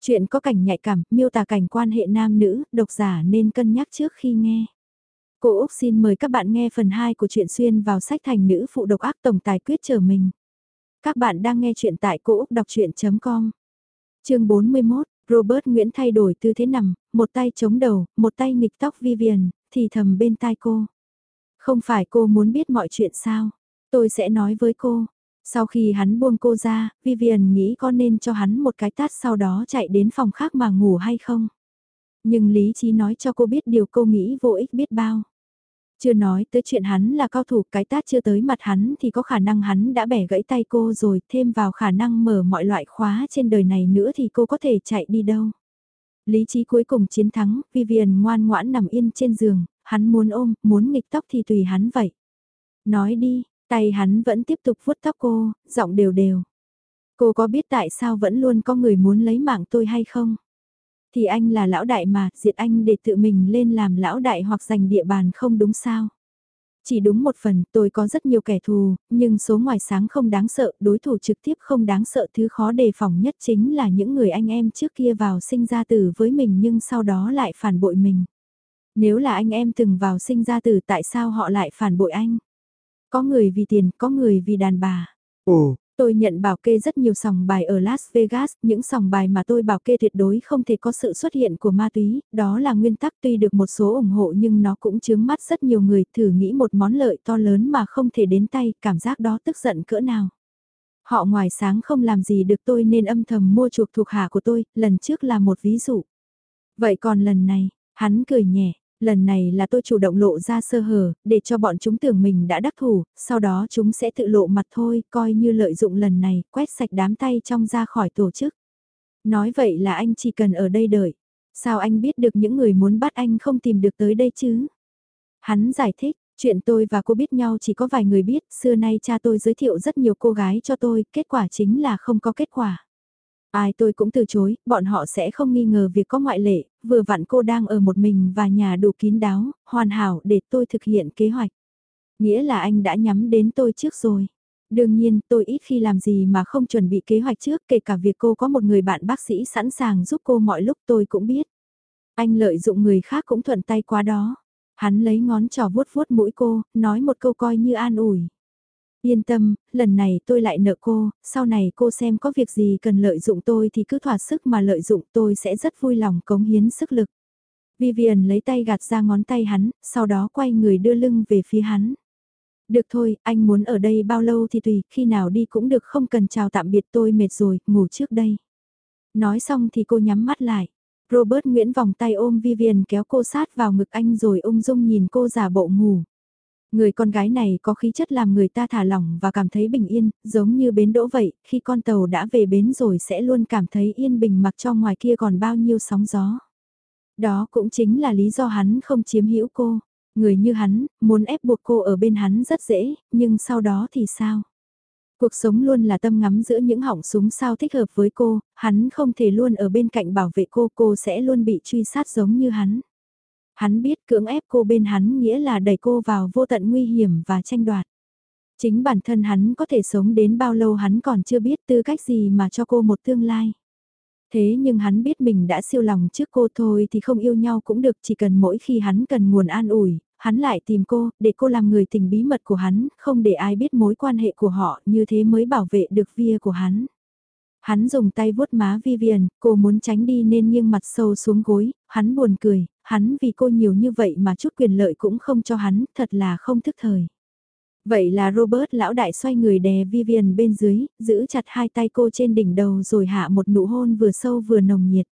Chuyện có cảnh nhạy cảm, miêu tả cảnh quan hệ nam nữ, độc giả nên cân nhắc trước khi nghe. Cô Úc xin mời các bạn nghe phần 2 của truyện xuyên vào sách thành nữ phụ độc ác tổng tài quyết trở mình. Các bạn đang nghe truyện tại cô Úc đọc chuyện.com. Chương 41, Robert Nguyễn thay đổi tư thế nằm, một tay chống đầu, một tay nghịch tóc Vivian, thì thầm bên tai cô. Không phải cô muốn biết mọi chuyện sao? Tôi sẽ nói với cô. Sau khi hắn buông cô ra, Vivian nghĩ có nên cho hắn một cái tát sau đó chạy đến phòng khác mà ngủ hay không? Nhưng lý trí nói cho cô biết điều cô nghĩ vô ích biết bao. Chưa nói tới chuyện hắn là cao thủ cái tát chưa tới mặt hắn thì có khả năng hắn đã bẻ gãy tay cô rồi thêm vào khả năng mở mọi loại khóa trên đời này nữa thì cô có thể chạy đi đâu. Lý trí cuối cùng chiến thắng, Vivian ngoan ngoãn nằm yên trên giường, hắn muốn ôm, muốn nghịch tóc thì tùy hắn vậy. Nói đi, tay hắn vẫn tiếp tục vuốt tóc cô, giọng đều đều. Cô có biết tại sao vẫn luôn có người muốn lấy mạng tôi hay không? Thì anh là lão đại mà, diệt anh để tự mình lên làm lão đại hoặc giành địa bàn không đúng sao? Chỉ đúng một phần, tôi có rất nhiều kẻ thù, nhưng số ngoài sáng không đáng sợ, đối thủ trực tiếp không đáng sợ. Thứ khó đề phòng nhất chính là những người anh em trước kia vào sinh ra tử với mình nhưng sau đó lại phản bội mình. Nếu là anh em từng vào sinh ra tử tại sao họ lại phản bội anh? Có người vì tiền, có người vì đàn bà. Ồ, Tôi nhận bảo kê rất nhiều sòng bài ở Las Vegas, những sòng bài mà tôi bảo kê tuyệt đối không thể có sự xuất hiện của ma túy, đó là nguyên tắc tuy được một số ủng hộ nhưng nó cũng chướng mắt rất nhiều người thử nghĩ một món lợi to lớn mà không thể đến tay, cảm giác đó tức giận cỡ nào. Họ ngoài sáng không làm gì được tôi nên âm thầm mua chuộc thuộc hạ của tôi, lần trước là một ví dụ. Vậy còn lần này, hắn cười nhẹ, lần này là tôi chủ động lộ ra sơ hở, để cho bọn chúng tưởng mình đã đắc thủ, sau đó chúng sẽ tự lộ mặt thôi, coi như lợi dụng lần này, quét sạch đám tay trong ra khỏi tổ chức. Nói vậy là anh chỉ cần ở đây đợi. Sao anh biết được những người muốn bắt anh không tìm được tới đây chứ? Hắn giải thích, chuyện tôi và cô biết nhau chỉ có vài người biết, xưa nay cha tôi giới thiệu rất nhiều cô gái cho tôi, kết quả chính là không có kết quả. Ai tôi cũng từ chối, bọn họ sẽ không nghi ngờ việc có ngoại lệ, vừa vặn cô đang ở một mình và nhà đủ kín đáo, hoàn hảo để tôi thực hiện kế hoạch. Nghĩa là anh đã nhắm đến tôi trước rồi. Đương nhiên, tôi ít khi làm gì mà không chuẩn bị kế hoạch trước, kể cả việc cô có một người bạn bác sĩ sẵn sàng giúp cô mọi lúc tôi cũng biết. Anh lợi dụng người khác cũng thuận tay quá đó. Hắn lấy ngón trò vuốt vuốt mũi cô, nói một câu coi như an ủi. Yên tâm, lần này tôi lại nợ cô, sau này cô xem có việc gì cần lợi dụng tôi thì cứ thỏa sức mà lợi dụng tôi sẽ rất vui lòng cống hiến sức lực. Vivian lấy tay gạt ra ngón tay hắn, sau đó quay người đưa lưng về phía hắn. Được thôi, anh muốn ở đây bao lâu thì tùy, khi nào đi cũng được không cần chào tạm biệt tôi mệt rồi, ngủ trước đây. Nói xong thì cô nhắm mắt lại. Robert Nguyễn vòng tay ôm Vivian kéo cô sát vào ngực anh rồi ung dung nhìn cô giả bộ ngủ. Người con gái này có khí chất làm người ta thả lỏng và cảm thấy bình yên, giống như bến đỗ vậy, khi con tàu đã về bến rồi sẽ luôn cảm thấy yên bình mặc cho ngoài kia còn bao nhiêu sóng gió. Đó cũng chính là lý do hắn không chiếm hữu cô. Người như hắn, muốn ép buộc cô ở bên hắn rất dễ, nhưng sau đó thì sao? Cuộc sống luôn là tâm ngắm giữa những hỏng súng sao thích hợp với cô, hắn không thể luôn ở bên cạnh bảo vệ cô, cô sẽ luôn bị truy sát giống như hắn. Hắn biết cưỡng ép cô bên hắn nghĩa là đẩy cô vào vô tận nguy hiểm và tranh đoạt. Chính bản thân hắn có thể sống đến bao lâu hắn còn chưa biết tư cách gì mà cho cô một tương lai. Thế nhưng hắn biết mình đã siêu lòng trước cô thôi thì không yêu nhau cũng được chỉ cần mỗi khi hắn cần nguồn an ủi, hắn lại tìm cô, để cô làm người tình bí mật của hắn, không để ai biết mối quan hệ của họ như thế mới bảo vệ được via của hắn. Hắn dùng tay vuốt má Vivian, cô muốn tránh đi nên nghiêng mặt sâu xuống gối, hắn buồn cười, hắn vì cô nhiều như vậy mà chút quyền lợi cũng không cho hắn, thật là không thức thời. Vậy là Robert lão đại xoay người đè Vivian bên dưới, giữ chặt hai tay cô trên đỉnh đầu rồi hạ một nụ hôn vừa sâu vừa nồng nhiệt.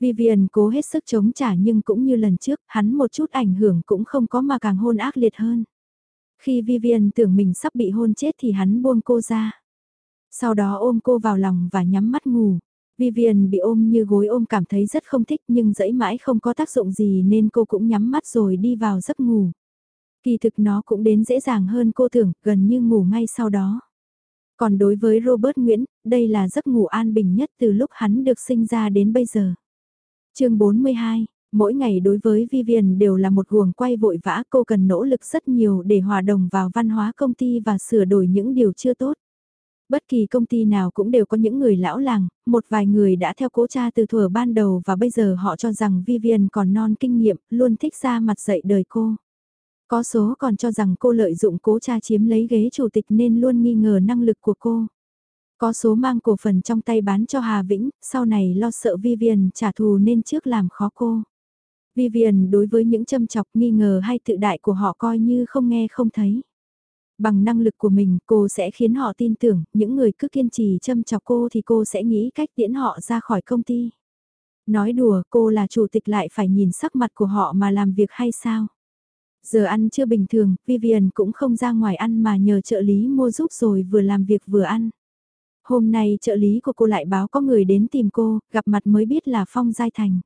Vivian cố hết sức chống trả nhưng cũng như lần trước, hắn một chút ảnh hưởng cũng không có mà càng hôn ác liệt hơn. Khi Vivian tưởng mình sắp bị hôn chết thì hắn buông cô ra. Sau đó ôm cô vào lòng và nhắm mắt ngủ. Vivian bị ôm như gối ôm cảm thấy rất không thích nhưng dẫy mãi không có tác dụng gì nên cô cũng nhắm mắt rồi đi vào giấc ngủ. Kỳ thực nó cũng đến dễ dàng hơn cô tưởng, gần như ngủ ngay sau đó. Còn đối với Robert Nguyễn, đây là giấc ngủ an bình nhất từ lúc hắn được sinh ra đến bây giờ. chương 42, mỗi ngày đối với Vivian đều là một guồng quay vội vã cô cần nỗ lực rất nhiều để hòa đồng vào văn hóa công ty và sửa đổi những điều chưa tốt. Bất kỳ công ty nào cũng đều có những người lão làng, một vài người đã theo cố cha từ thuở ban đầu và bây giờ họ cho rằng Vivian còn non kinh nghiệm, luôn thích ra mặt dạy đời cô. Có số còn cho rằng cô lợi dụng cố cha chiếm lấy ghế chủ tịch nên luôn nghi ngờ năng lực của cô. Có số mang cổ phần trong tay bán cho Hà Vĩnh, sau này lo sợ Vivian trả thù nên trước làm khó cô. Vivian đối với những châm chọc nghi ngờ hay tự đại của họ coi như không nghe không thấy. Bằng năng lực của mình cô sẽ khiến họ tin tưởng, những người cứ kiên trì châm chọc cô thì cô sẽ nghĩ cách tiễn họ ra khỏi công ty. Nói đùa cô là chủ tịch lại phải nhìn sắc mặt của họ mà làm việc hay sao? Giờ ăn chưa bình thường, Vivian cũng không ra ngoài ăn mà nhờ trợ lý mua giúp rồi vừa làm việc vừa ăn. Hôm nay trợ lý của cô lại báo có người đến tìm cô, gặp mặt mới biết là Phong Giai Thành.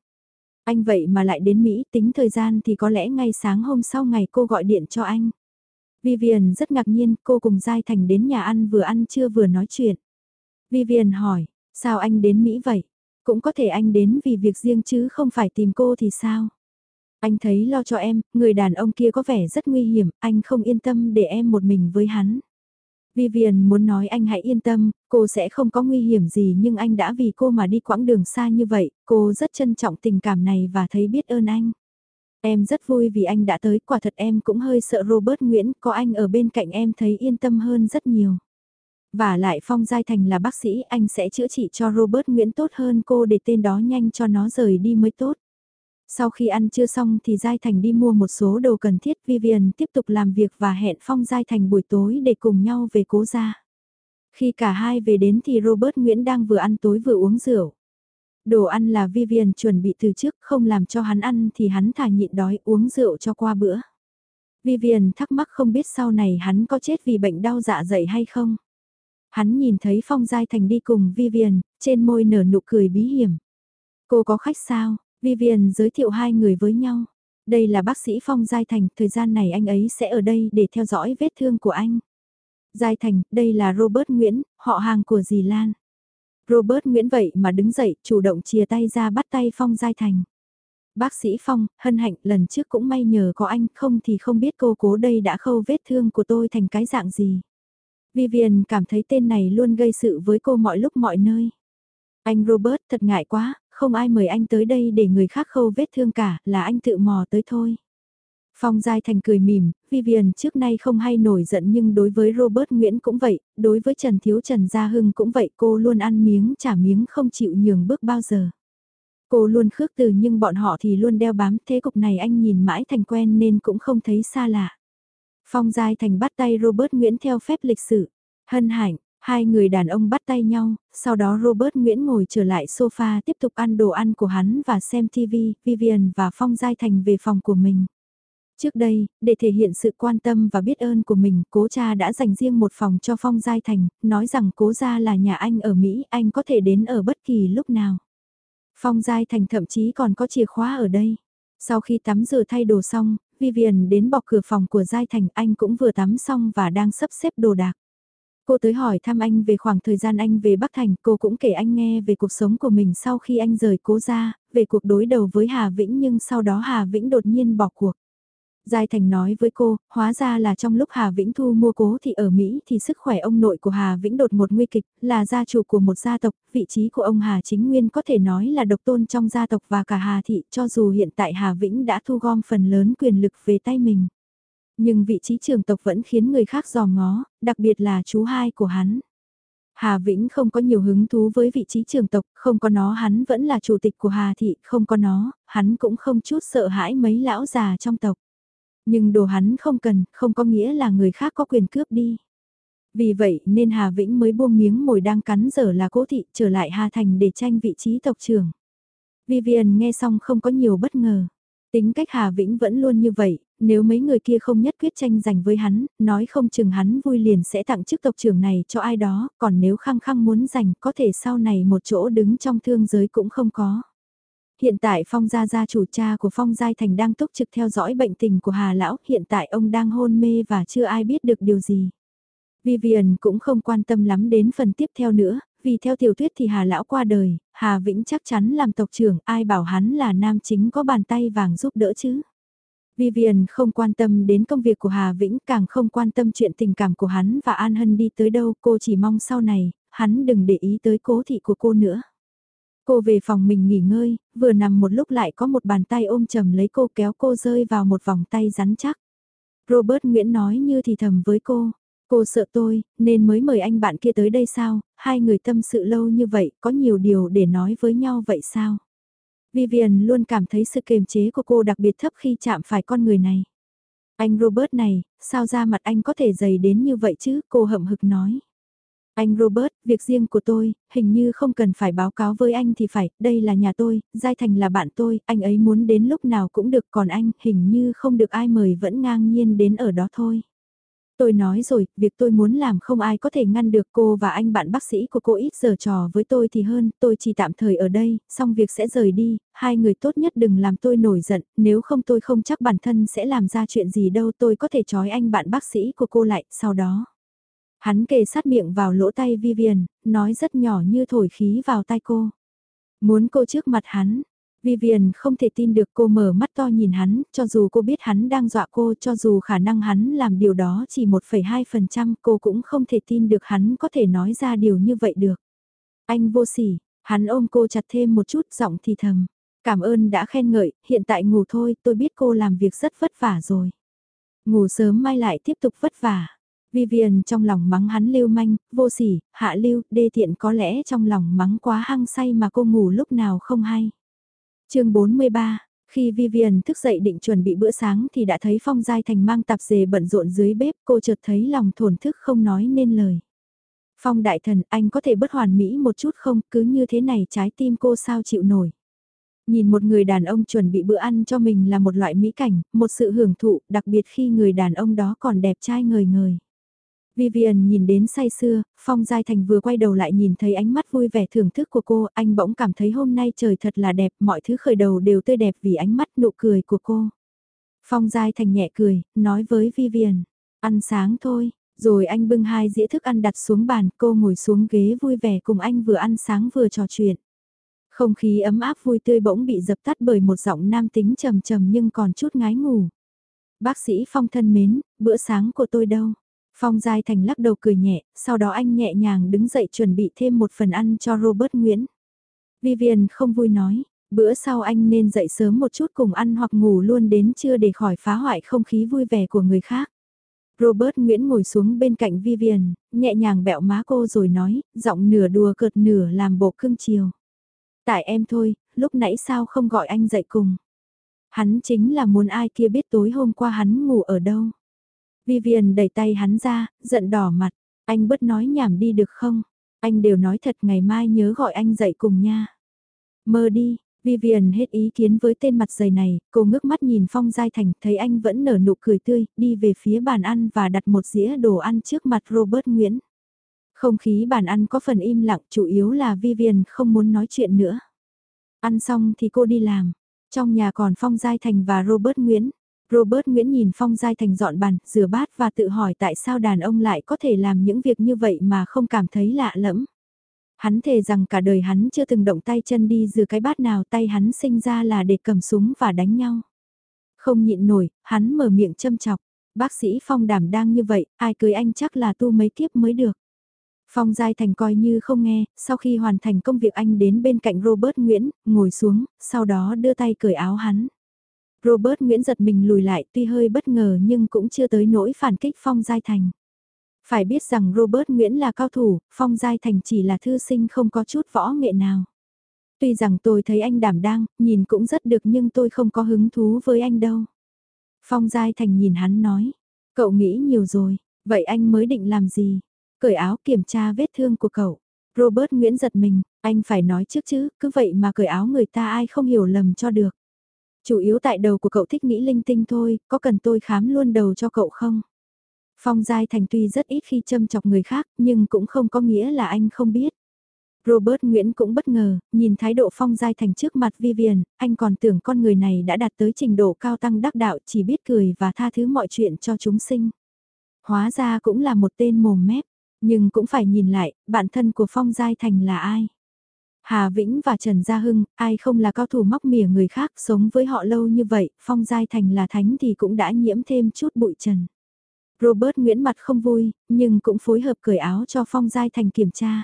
Anh vậy mà lại đến Mỹ tính thời gian thì có lẽ ngay sáng hôm sau ngày cô gọi điện cho anh. Vivian rất ngạc nhiên, cô cùng Giai Thành đến nhà ăn vừa ăn trưa vừa nói chuyện. Vivian hỏi, sao anh đến Mỹ vậy? Cũng có thể anh đến vì việc riêng chứ không phải tìm cô thì sao? Anh thấy lo cho em, người đàn ông kia có vẻ rất nguy hiểm, anh không yên tâm để em một mình với hắn. Vivian muốn nói anh hãy yên tâm, cô sẽ không có nguy hiểm gì nhưng anh đã vì cô mà đi quãng đường xa như vậy, cô rất trân trọng tình cảm này và thấy biết ơn anh. Em rất vui vì anh đã tới, quả thật em cũng hơi sợ Robert Nguyễn, có anh ở bên cạnh em thấy yên tâm hơn rất nhiều. Và lại Phong Giai Thành là bác sĩ, anh sẽ chữa trị cho Robert Nguyễn tốt hơn cô để tên đó nhanh cho nó rời đi mới tốt. Sau khi ăn trưa xong thì Giai Thành đi mua một số đồ cần thiết Vivian tiếp tục làm việc và hẹn Phong Giai Thành buổi tối để cùng nhau về cố gia. Khi cả hai về đến thì Robert Nguyễn đang vừa ăn tối vừa uống rượu. Đồ ăn là Vivian chuẩn bị từ trước không làm cho hắn ăn thì hắn thả nhịn đói uống rượu cho qua bữa. Vivian thắc mắc không biết sau này hắn có chết vì bệnh đau dạ dày hay không. Hắn nhìn thấy Phong Giai Thành đi cùng Vivian, trên môi nở nụ cười bí hiểm. Cô có khách sao? Vivian giới thiệu hai người với nhau. Đây là bác sĩ Phong Giai Thành, thời gian này anh ấy sẽ ở đây để theo dõi vết thương của anh. Giai Thành, đây là Robert Nguyễn, họ hàng của dì Lan. Robert Nguyễn vậy mà đứng dậy, chủ động chia tay ra bắt tay Phong Giai Thành. Bác sĩ Phong, hân hạnh, lần trước cũng may nhờ có anh, không thì không biết cô cố đây đã khâu vết thương của tôi thành cái dạng gì. Vivian cảm thấy tên này luôn gây sự với cô mọi lúc mọi nơi. Anh Robert thật ngại quá, không ai mời anh tới đây để người khác khâu vết thương cả, là anh tự mò tới thôi. Phong Giai Thành cười mỉm, Vivian trước nay không hay nổi giận nhưng đối với Robert Nguyễn cũng vậy, đối với Trần Thiếu Trần Gia Hưng cũng vậy cô luôn ăn miếng trả miếng không chịu nhường bước bao giờ. Cô luôn khước từ nhưng bọn họ thì luôn đeo bám thế cục này anh nhìn mãi thành quen nên cũng không thấy xa lạ. Phong Giai Thành bắt tay Robert Nguyễn theo phép lịch sử. Hân hạnh, Hai người đàn ông bắt tay nhau, sau đó Robert Nguyễn ngồi trở lại sofa tiếp tục ăn đồ ăn của hắn và xem TV, Vivian và Phong Giai Thành về phòng của mình. Trước đây, để thể hiện sự quan tâm và biết ơn của mình, cố cha đã dành riêng một phòng cho Phong Giai Thành, nói rằng cố gia là nhà anh ở Mỹ, anh có thể đến ở bất kỳ lúc nào. Phong Giai Thành thậm chí còn có chìa khóa ở đây. Sau khi tắm rửa thay đồ xong, Vivian đến bọc cửa phòng của Giai Thành, anh cũng vừa tắm xong và đang sắp xếp đồ đạc. Cô tới hỏi thăm anh về khoảng thời gian anh về Bắc Thành, cô cũng kể anh nghe về cuộc sống của mình sau khi anh rời cố ra, về cuộc đối đầu với Hà Vĩnh nhưng sau đó Hà Vĩnh đột nhiên bỏ cuộc. Giai Thành nói với cô, hóa ra là trong lúc Hà Vĩnh Thu mua cố thì ở Mỹ thì sức khỏe ông nội của Hà Vĩnh đột một nguy kịch, là gia chủ của một gia tộc, vị trí của ông Hà Chính Nguyên có thể nói là độc tôn trong gia tộc và cả Hà Thị cho dù hiện tại Hà Vĩnh đã thu gom phần lớn quyền lực về tay mình. Nhưng vị trí trường tộc vẫn khiến người khác dò ngó, đặc biệt là chú hai của hắn. Hà Vĩnh không có nhiều hứng thú với vị trí trường tộc, không có nó hắn vẫn là chủ tịch của Hà Thị, không có nó, hắn cũng không chút sợ hãi mấy lão già trong tộc. Nhưng đồ hắn không cần, không có nghĩa là người khác có quyền cướp đi. Vì vậy nên Hà Vĩnh mới buông miếng mồi đang cắn dở là cố thị trở lại Hà Thành để tranh vị trí tộc trưởng. Vivian nghe xong không có nhiều bất ngờ. Tính cách Hà Vĩnh vẫn luôn như vậy, nếu mấy người kia không nhất quyết tranh giành với hắn, nói không chừng hắn vui liền sẽ tặng chức tộc trưởng này cho ai đó, còn nếu khăng khăng muốn giành có thể sau này một chỗ đứng trong thương giới cũng không có. Hiện tại Phong Gia Gia chủ cha của Phong Giai Thành đang túc trực theo dõi bệnh tình của Hà Lão, hiện tại ông đang hôn mê và chưa ai biết được điều gì. Vivian cũng không quan tâm lắm đến phần tiếp theo nữa, vì theo tiểu thuyết thì Hà Lão qua đời, Hà Vĩnh chắc chắn làm tộc trưởng, ai bảo hắn là nam chính có bàn tay vàng giúp đỡ chứ. Vivian không quan tâm đến công việc của Hà Vĩnh, càng không quan tâm chuyện tình cảm của hắn và An Hân đi tới đâu, cô chỉ mong sau này, hắn đừng để ý tới cố thị của cô nữa. Cô về phòng mình nghỉ ngơi, vừa nằm một lúc lại có một bàn tay ôm chầm lấy cô kéo cô rơi vào một vòng tay rắn chắc. Robert Nguyễn nói như thì thầm với cô, cô sợ tôi, nên mới mời anh bạn kia tới đây sao, hai người tâm sự lâu như vậy, có nhiều điều để nói với nhau vậy sao? Vivian luôn cảm thấy sự kiềm chế của cô đặc biệt thấp khi chạm phải con người này. Anh Robert này, sao ra mặt anh có thể dày đến như vậy chứ, cô hậm hực nói. Anh Robert, việc riêng của tôi, hình như không cần phải báo cáo với anh thì phải, đây là nhà tôi, Giai Thành là bạn tôi, anh ấy muốn đến lúc nào cũng được còn anh, hình như không được ai mời vẫn ngang nhiên đến ở đó thôi. Tôi nói rồi, việc tôi muốn làm không ai có thể ngăn được cô và anh bạn bác sĩ của cô ít giờ trò với tôi thì hơn, tôi chỉ tạm thời ở đây, xong việc sẽ rời đi, hai người tốt nhất đừng làm tôi nổi giận, nếu không tôi không chắc bản thân sẽ làm ra chuyện gì đâu tôi có thể trói anh bạn bác sĩ của cô lại, sau đó. Hắn kề sát miệng vào lỗ tay Vivian, nói rất nhỏ như thổi khí vào tay cô. Muốn cô trước mặt hắn, Vivian không thể tin được cô mở mắt to nhìn hắn, cho dù cô biết hắn đang dọa cô, cho dù khả năng hắn làm điều đó chỉ 1,2%, cô cũng không thể tin được hắn có thể nói ra điều như vậy được. Anh vô sỉ, hắn ôm cô chặt thêm một chút giọng thì thầm. Cảm ơn đã khen ngợi, hiện tại ngủ thôi, tôi biết cô làm việc rất vất vả rồi. Ngủ sớm mai lại tiếp tục vất vả. Vivian trong lòng mắng hắn lưu manh, vô sỉ, hạ lưu, đê tiện có lẽ trong lòng mắng quá hăng say mà cô ngủ lúc nào không hay chương 43, khi Vivian thức dậy định chuẩn bị bữa sáng thì đã thấy Phong Giai Thành mang tạp dề bận rộn dưới bếp, cô chợt thấy lòng thổn thức không nói nên lời. Phong đại thần, anh có thể bất hoàn mỹ một chút không, cứ như thế này trái tim cô sao chịu nổi. Nhìn một người đàn ông chuẩn bị bữa ăn cho mình là một loại mỹ cảnh, một sự hưởng thụ, đặc biệt khi người đàn ông đó còn đẹp trai ngời ngời. Vivian nhìn đến say sưa, Phong Giai Thành vừa quay đầu lại nhìn thấy ánh mắt vui vẻ thưởng thức của cô, anh bỗng cảm thấy hôm nay trời thật là đẹp, mọi thứ khởi đầu đều tươi đẹp vì ánh mắt nụ cười của cô. Phong Giai Thành nhẹ cười, nói với Vivian, ăn sáng thôi, rồi anh bưng hai dĩa thức ăn đặt xuống bàn, cô ngồi xuống ghế vui vẻ cùng anh vừa ăn sáng vừa trò chuyện. Không khí ấm áp vui tươi bỗng bị dập tắt bởi một giọng nam tính trầm trầm nhưng còn chút ngái ngủ. Bác sĩ Phong thân mến, bữa sáng của tôi đâu? Phong Giai Thành lắc đầu cười nhẹ, sau đó anh nhẹ nhàng đứng dậy chuẩn bị thêm một phần ăn cho Robert Nguyễn. Vivian không vui nói, bữa sau anh nên dậy sớm một chút cùng ăn hoặc ngủ luôn đến trưa để khỏi phá hoại không khí vui vẻ của người khác. Robert Nguyễn ngồi xuống bên cạnh Vivian, nhẹ nhàng bẹo má cô rồi nói, giọng nửa đùa cợt nửa làm bộ cưng chiều. Tại em thôi, lúc nãy sao không gọi anh dậy cùng. Hắn chính là muốn ai kia biết tối hôm qua hắn ngủ ở đâu. Vivian đẩy tay hắn ra, giận đỏ mặt, anh bớt nói nhảm đi được không? Anh đều nói thật ngày mai nhớ gọi anh dậy cùng nha. Mơ đi, Vivian hết ý kiến với tên mặt dày này, cô ngước mắt nhìn Phong Giai Thành, thấy anh vẫn nở nụ cười tươi, đi về phía bàn ăn và đặt một dĩa đồ ăn trước mặt Robert Nguyễn. Không khí bàn ăn có phần im lặng, chủ yếu là Vivian không muốn nói chuyện nữa. Ăn xong thì cô đi làm. Trong nhà còn Phong Giai Thành và Robert Nguyễn. Robert Nguyễn nhìn Phong Giai Thành dọn bàn, rửa bát và tự hỏi tại sao đàn ông lại có thể làm những việc như vậy mà không cảm thấy lạ lẫm. Hắn thề rằng cả đời hắn chưa từng động tay chân đi rửa cái bát nào tay hắn sinh ra là để cầm súng và đánh nhau. Không nhịn nổi, hắn mở miệng châm chọc. Bác sĩ Phong đảm đang như vậy, ai cưới anh chắc là tu mấy kiếp mới được. Phong Giai Thành coi như không nghe, sau khi hoàn thành công việc anh đến bên cạnh Robert Nguyễn, ngồi xuống, sau đó đưa tay cởi áo hắn. Robert Nguyễn giật mình lùi lại tuy hơi bất ngờ nhưng cũng chưa tới nỗi phản kích Phong Giai Thành. Phải biết rằng Robert Nguyễn là cao thủ, Phong Giai Thành chỉ là thư sinh không có chút võ nghệ nào. Tuy rằng tôi thấy anh đảm đang, nhìn cũng rất được nhưng tôi không có hứng thú với anh đâu. Phong Giai Thành nhìn hắn nói, cậu nghĩ nhiều rồi, vậy anh mới định làm gì? Cởi áo kiểm tra vết thương của cậu. Robert Nguyễn giật mình, anh phải nói trước chứ, cứ vậy mà cởi áo người ta ai không hiểu lầm cho được. Chủ yếu tại đầu của cậu thích nghĩ linh tinh thôi, có cần tôi khám luôn đầu cho cậu không? Phong Giai Thành tuy rất ít khi châm chọc người khác, nhưng cũng không có nghĩa là anh không biết. Robert Nguyễn cũng bất ngờ, nhìn thái độ Phong Giai Thành trước mặt Vivian, anh còn tưởng con người này đã đạt tới trình độ cao tăng đắc đạo chỉ biết cười và tha thứ mọi chuyện cho chúng sinh. Hóa ra cũng là một tên mồm mép, nhưng cũng phải nhìn lại, bản thân của Phong Giai Thành là ai. Hà Vĩnh và Trần Gia Hưng, ai không là cao thủ móc mỉa người khác sống với họ lâu như vậy, Phong Giai Thành là thánh thì cũng đã nhiễm thêm chút bụi trần. Robert Nguyễn mặt không vui, nhưng cũng phối hợp cởi áo cho Phong Giai Thành kiểm tra.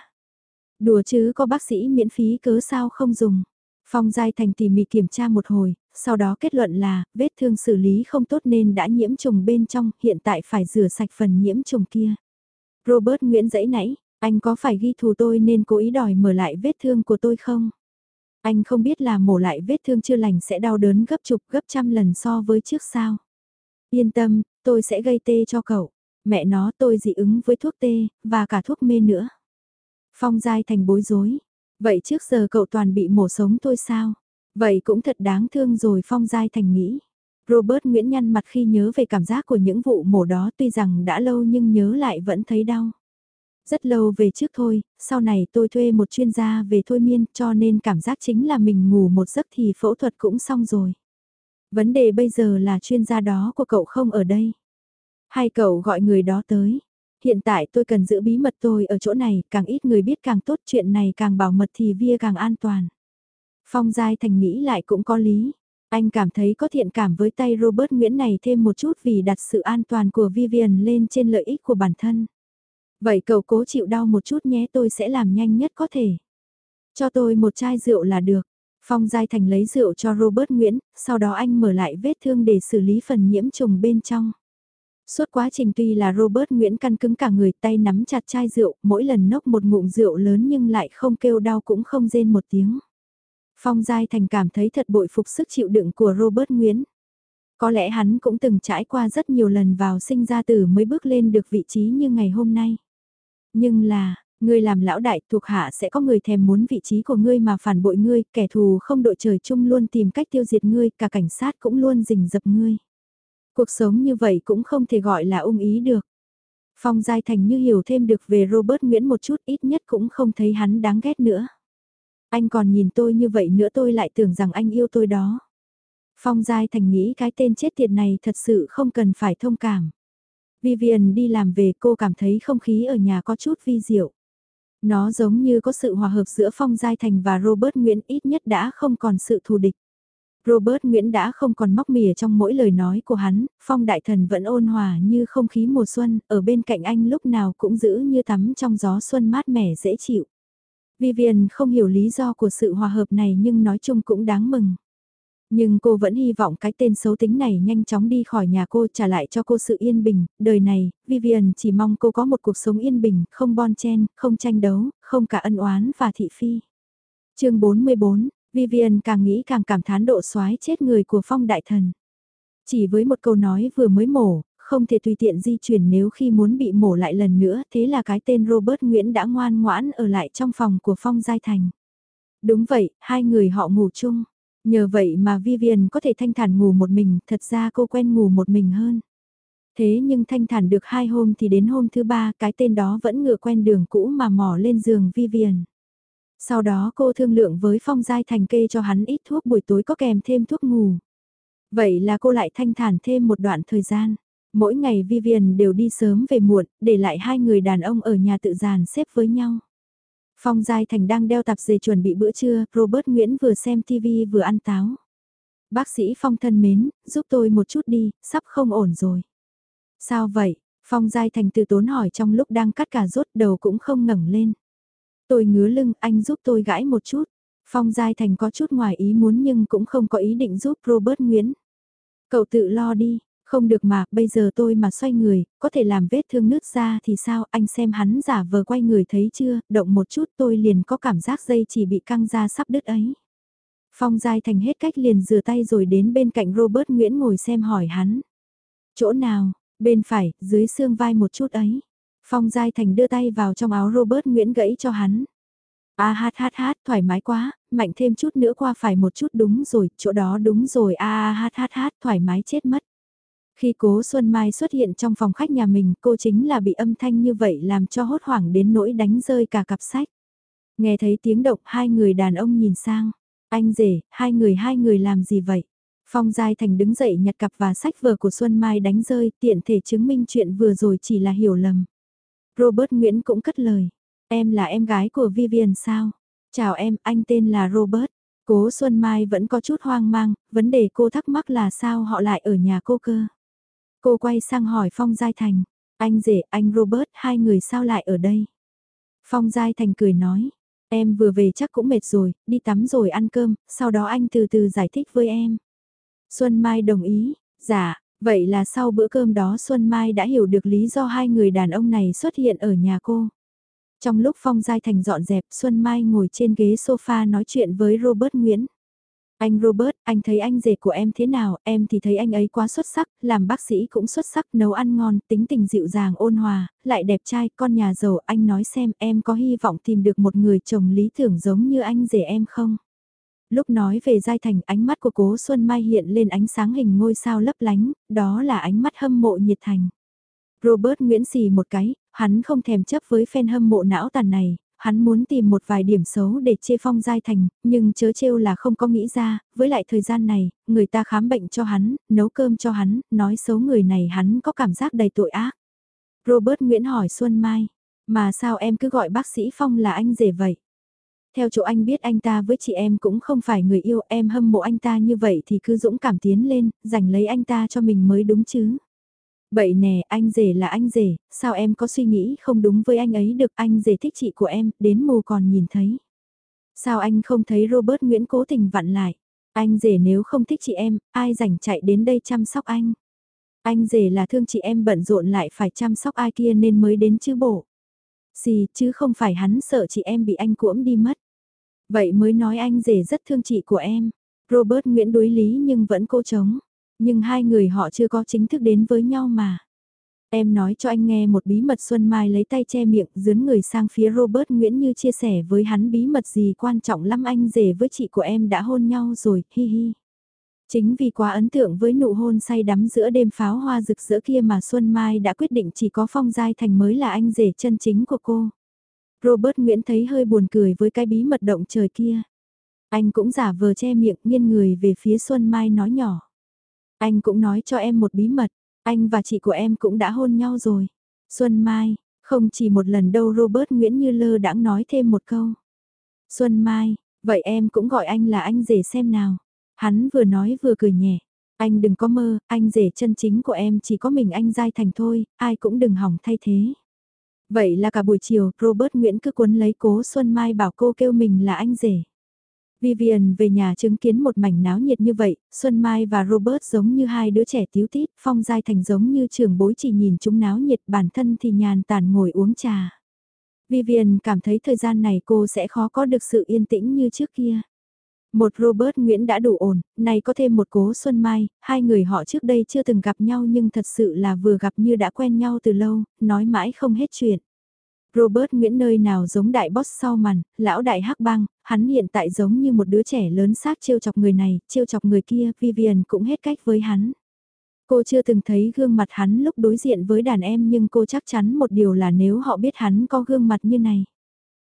Đùa chứ có bác sĩ miễn phí cớ sao không dùng. Phong Giai Thành tỉ mỉ kiểm tra một hồi, sau đó kết luận là, vết thương xử lý không tốt nên đã nhiễm trùng bên trong, hiện tại phải rửa sạch phần nhiễm trùng kia. Robert Nguyễn dãy nãy, anh có phải ghi thù tôi nên cố ý đòi mở lại vết thương của tôi không? Anh không biết là mổ lại vết thương chưa lành sẽ đau đớn gấp chục gấp trăm lần so với trước sao. Yên tâm, tôi sẽ gây tê cho cậu. Mẹ nó tôi dị ứng với thuốc tê, và cả thuốc mê nữa. Phong Giai Thành bối rối. Vậy trước giờ cậu toàn bị mổ sống tôi sao? Vậy cũng thật đáng thương rồi Phong Giai Thành nghĩ. Robert Nguyễn nhăn mặt khi nhớ về cảm giác của những vụ mổ đó tuy rằng đã lâu nhưng nhớ lại vẫn thấy đau. Rất lâu về trước thôi, sau này tôi thuê một chuyên gia về thôi miên cho nên cảm giác chính là mình ngủ một giấc thì phẫu thuật cũng xong rồi. Vấn đề bây giờ là chuyên gia đó của cậu không ở đây. Hay cậu gọi người đó tới. Hiện tại tôi cần giữ bí mật tôi ở chỗ này, càng ít người biết càng tốt chuyện này càng bảo mật thì via càng an toàn. Phong Giai Thành nghĩ lại cũng có lý. Anh cảm thấy có thiện cảm với tay Robert Nguyễn này thêm một chút vì đặt sự an toàn của Vivian lên trên lợi ích của bản thân. Vậy cậu cố chịu đau một chút nhé tôi sẽ làm nhanh nhất có thể. Cho tôi một chai rượu là được. Phong Giai Thành lấy rượu cho Robert Nguyễn, sau đó anh mở lại vết thương để xử lý phần nhiễm trùng bên trong. Suốt quá trình tuy là Robert Nguyễn căn cứng cả người tay nắm chặt chai rượu, mỗi lần nốc một ngụm rượu lớn nhưng lại không kêu đau cũng không rên một tiếng. Phong Giai Thành cảm thấy thật bội phục sức chịu đựng của Robert Nguyễn. Có lẽ hắn cũng từng trải qua rất nhiều lần vào sinh ra tử mới bước lên được vị trí như ngày hôm nay. Nhưng là, ngươi làm lão đại thuộc hạ sẽ có người thèm muốn vị trí của ngươi mà phản bội ngươi, kẻ thù không đội trời chung luôn tìm cách tiêu diệt ngươi, cả cảnh sát cũng luôn rình dập ngươi. Cuộc sống như vậy cũng không thể gọi là ung ý được. Phong Giai Thành như hiểu thêm được về Robert Nguyễn một chút ít nhất cũng không thấy hắn đáng ghét nữa. Anh còn nhìn tôi như vậy nữa tôi lại tưởng rằng anh yêu tôi đó. Phong Giai Thành nghĩ cái tên chết tiệt này thật sự không cần phải thông cảm. Vivian đi làm về cô cảm thấy không khí ở nhà có chút vi diệu. Nó giống như có sự hòa hợp giữa Phong Giai Thành và Robert Nguyễn ít nhất đã không còn sự thù địch. Robert Nguyễn đã không còn móc mỉa trong mỗi lời nói của hắn, Phong Đại Thần vẫn ôn hòa như không khí mùa xuân, ở bên cạnh anh lúc nào cũng giữ như tắm trong gió xuân mát mẻ dễ chịu. Vivian không hiểu lý do của sự hòa hợp này nhưng nói chung cũng đáng mừng. Nhưng cô vẫn hy vọng cái tên xấu tính này nhanh chóng đi khỏi nhà cô trả lại cho cô sự yên bình, đời này, Vivian chỉ mong cô có một cuộc sống yên bình, không bon chen, không tranh đấu, không cả ân oán và thị phi. chương 44, Vivian càng nghĩ càng cảm thán độ xoái chết người của phong đại thần. Chỉ với một câu nói vừa mới mổ, không thể tùy tiện di chuyển nếu khi muốn bị mổ lại lần nữa, thế là cái tên Robert Nguyễn đã ngoan ngoãn ở lại trong phòng của Phong Giai Thành. Đúng vậy, hai người họ ngủ chung. Nhờ vậy mà Vivian có thể thanh thản ngủ một mình, thật ra cô quen ngủ một mình hơn. Thế nhưng thanh thản được hai hôm thì đến hôm thứ ba cái tên đó vẫn ngựa quen đường cũ mà mò lên giường Vivian. Sau đó cô thương lượng với Phong Giai Thành kê cho hắn ít thuốc buổi tối có kèm thêm thuốc ngủ. Vậy là cô lại thanh thản thêm một đoạn thời gian. Mỗi ngày Vivian đều đi sớm về muộn, để lại hai người đàn ông ở nhà tự giàn xếp với nhau. Phong Giai Thành đang đeo tạp dề chuẩn bị bữa trưa, Robert Nguyễn vừa xem TV vừa ăn táo. Bác sĩ Phong thân mến, giúp tôi một chút đi, sắp không ổn rồi. Sao vậy? Phong Giai Thành từ tốn hỏi trong lúc đang cắt cà rốt đầu cũng không ngẩng lên. Tôi ngứa lưng, anh giúp tôi gãi một chút. Phong Giai Thành có chút ngoài ý muốn nhưng cũng không có ý định giúp Robert Nguyễn. Cậu tự lo đi, không được mà, bây giờ tôi mà xoay người, có thể làm vết thương nứt ra thì sao, anh xem hắn giả vờ quay người thấy chưa, động một chút tôi liền có cảm giác dây chỉ bị căng ra sắp đứt ấy. Phong Giai Thành hết cách liền rửa tay rồi đến bên cạnh Robert Nguyễn ngồi xem hỏi hắn. Chỗ nào, bên phải, dưới xương vai một chút ấy. Phong Giai Thành đưa tay vào trong áo Robert Nguyễn gãy cho hắn. A hát hát hát thoải mái quá, mạnh thêm chút nữa qua phải một chút đúng rồi, chỗ đó đúng rồi a a hát hát hát thoải mái chết mất. Khi cố Xuân Mai xuất hiện trong phòng khách nhà mình cô chính là bị âm thanh như vậy làm cho hốt hoảng đến nỗi đánh rơi cả cặp sách. Nghe thấy tiếng động hai người đàn ông nhìn sang. Anh rể, hai người hai người làm gì vậy? Phong Giai Thành đứng dậy nhặt cặp và sách vở của Xuân Mai đánh rơi tiện thể chứng minh chuyện vừa rồi chỉ là hiểu lầm. Robert Nguyễn cũng cất lời. Em là em gái của Vivian sao? Chào em, anh tên là Robert. Cố Xuân Mai vẫn có chút hoang mang, vấn đề cô thắc mắc là sao họ lại ở nhà cô cơ. Cô quay sang hỏi Phong Giai Thành, anh rể, anh Robert, hai người sao lại ở đây? Phong Giai Thành cười nói, em vừa về chắc cũng mệt rồi, đi tắm rồi ăn cơm, sau đó anh từ từ giải thích với em. Xuân Mai đồng ý, dạ, vậy là sau bữa cơm đó Xuân Mai đã hiểu được lý do hai người đàn ông này xuất hiện ở nhà cô. Trong lúc Phong Giai Thành dọn dẹp, Xuân Mai ngồi trên ghế sofa nói chuyện với Robert Nguyễn. Anh Robert, anh thấy anh rể của em thế nào, em thì thấy anh ấy quá xuất sắc, làm bác sĩ cũng xuất sắc, nấu ăn ngon, tính tình dịu dàng ôn hòa, lại đẹp trai, con nhà giàu, anh nói xem em có hy vọng tìm được một người chồng lý tưởng giống như anh rể em không? Lúc nói về giai thành ánh mắt của cố Xuân Mai hiện lên ánh sáng hình ngôi sao lấp lánh, đó là ánh mắt hâm mộ nhiệt thành. Robert Nguyễn xì một cái, hắn không thèm chấp với fan hâm mộ não tàn này, hắn muốn tìm một vài điểm xấu để chê phong giai thành, nhưng chớ trêu là không có nghĩ ra, với lại thời gian này, người ta khám bệnh cho hắn, nấu cơm cho hắn, nói xấu người này hắn có cảm giác đầy tội ác. Robert Nguyễn hỏi Xuân Mai, mà sao em cứ gọi bác sĩ Phong là anh rể vậy? Theo chỗ anh biết anh ta với chị em cũng không phải người yêu em hâm mộ anh ta như vậy thì cứ dũng cảm tiến lên, giành lấy anh ta cho mình mới đúng chứ. Bậy nè, anh rể là anh rể, sao em có suy nghĩ không đúng với anh ấy được anh rể thích chị của em, đến mù còn nhìn thấy. Sao anh không thấy Robert Nguyễn cố tình vặn lại? Anh rể nếu không thích chị em, ai rảnh chạy đến đây chăm sóc anh? Anh rể là thương chị em bận rộn lại phải chăm sóc ai kia nên mới đến chứ bộ. Xì, chứ không phải hắn sợ chị em bị anh cuỗm đi mất. Vậy mới nói anh rể rất thương chị của em. Robert Nguyễn đối lý nhưng vẫn cô chống. Nhưng hai người họ chưa có chính thức đến với nhau mà. Em nói cho anh nghe một bí mật Xuân Mai lấy tay che miệng dướn người sang phía Robert Nguyễn như chia sẻ với hắn bí mật gì quan trọng lắm anh rể với chị của em đã hôn nhau rồi, hi hi. Chính vì quá ấn tượng với nụ hôn say đắm giữa đêm pháo hoa rực rỡ kia mà Xuân Mai đã quyết định chỉ có Phong Giai Thành mới là anh rể chân chính của cô. Robert Nguyễn thấy hơi buồn cười với cái bí mật động trời kia. Anh cũng giả vờ che miệng nghiêng người về phía Xuân Mai nói nhỏ. Anh cũng nói cho em một bí mật, anh và chị của em cũng đã hôn nhau rồi. Xuân Mai, không chỉ một lần đâu Robert Nguyễn Như Lơ đãng nói thêm một câu. Xuân Mai, vậy em cũng gọi anh là anh rể xem nào. Hắn vừa nói vừa cười nhẹ. Anh đừng có mơ, anh rể chân chính của em chỉ có mình anh giai thành thôi, ai cũng đừng hỏng thay thế. Vậy là cả buổi chiều, Robert Nguyễn cứ cuốn lấy cố Xuân Mai bảo cô kêu mình là anh rể. Vivian về nhà chứng kiến một mảnh náo nhiệt như vậy, Xuân Mai và Robert giống như hai đứa trẻ tiếu tít, Phong Giai Thành giống như trường bối chỉ nhìn chúng náo nhiệt bản thân thì nhàn tản ngồi uống trà. Vivian cảm thấy thời gian này cô sẽ khó có được sự yên tĩnh như trước kia. Một Robert Nguyễn đã đủ ổn, này có thêm một cố Xuân Mai, hai người họ trước đây chưa từng gặp nhau nhưng thật sự là vừa gặp như đã quen nhau từ lâu, nói mãi không hết chuyện. Robert Nguyễn nơi nào giống đại boss sau màn, lão đại hắc Bang, hắn hiện tại giống như một đứa trẻ lớn xác trêu chọc người này, trêu chọc người kia, Vivian cũng hết cách với hắn. Cô chưa từng thấy gương mặt hắn lúc đối diện với đàn em nhưng cô chắc chắn một điều là nếu họ biết hắn có gương mặt như này.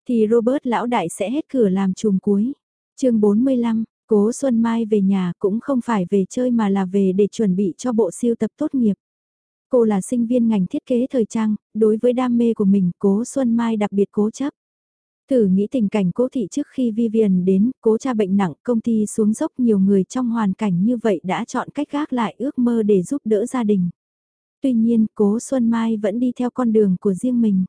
Thì Robert lão đại sẽ hết cửa làm chùm cuối. chương 45, Cố Xuân Mai về nhà cũng không phải về chơi mà là về để chuẩn bị cho bộ siêu tập tốt nghiệp. Cô là sinh viên ngành thiết kế thời trang, đối với đam mê của mình cố Xuân Mai đặc biệt cố chấp. Thử nghĩ tình cảnh cố thị trước khi Vivian đến, cố cha bệnh nặng, công ty xuống dốc nhiều người trong hoàn cảnh như vậy đã chọn cách gác lại ước mơ để giúp đỡ gia đình. Tuy nhiên, cố Xuân Mai vẫn đi theo con đường của riêng mình.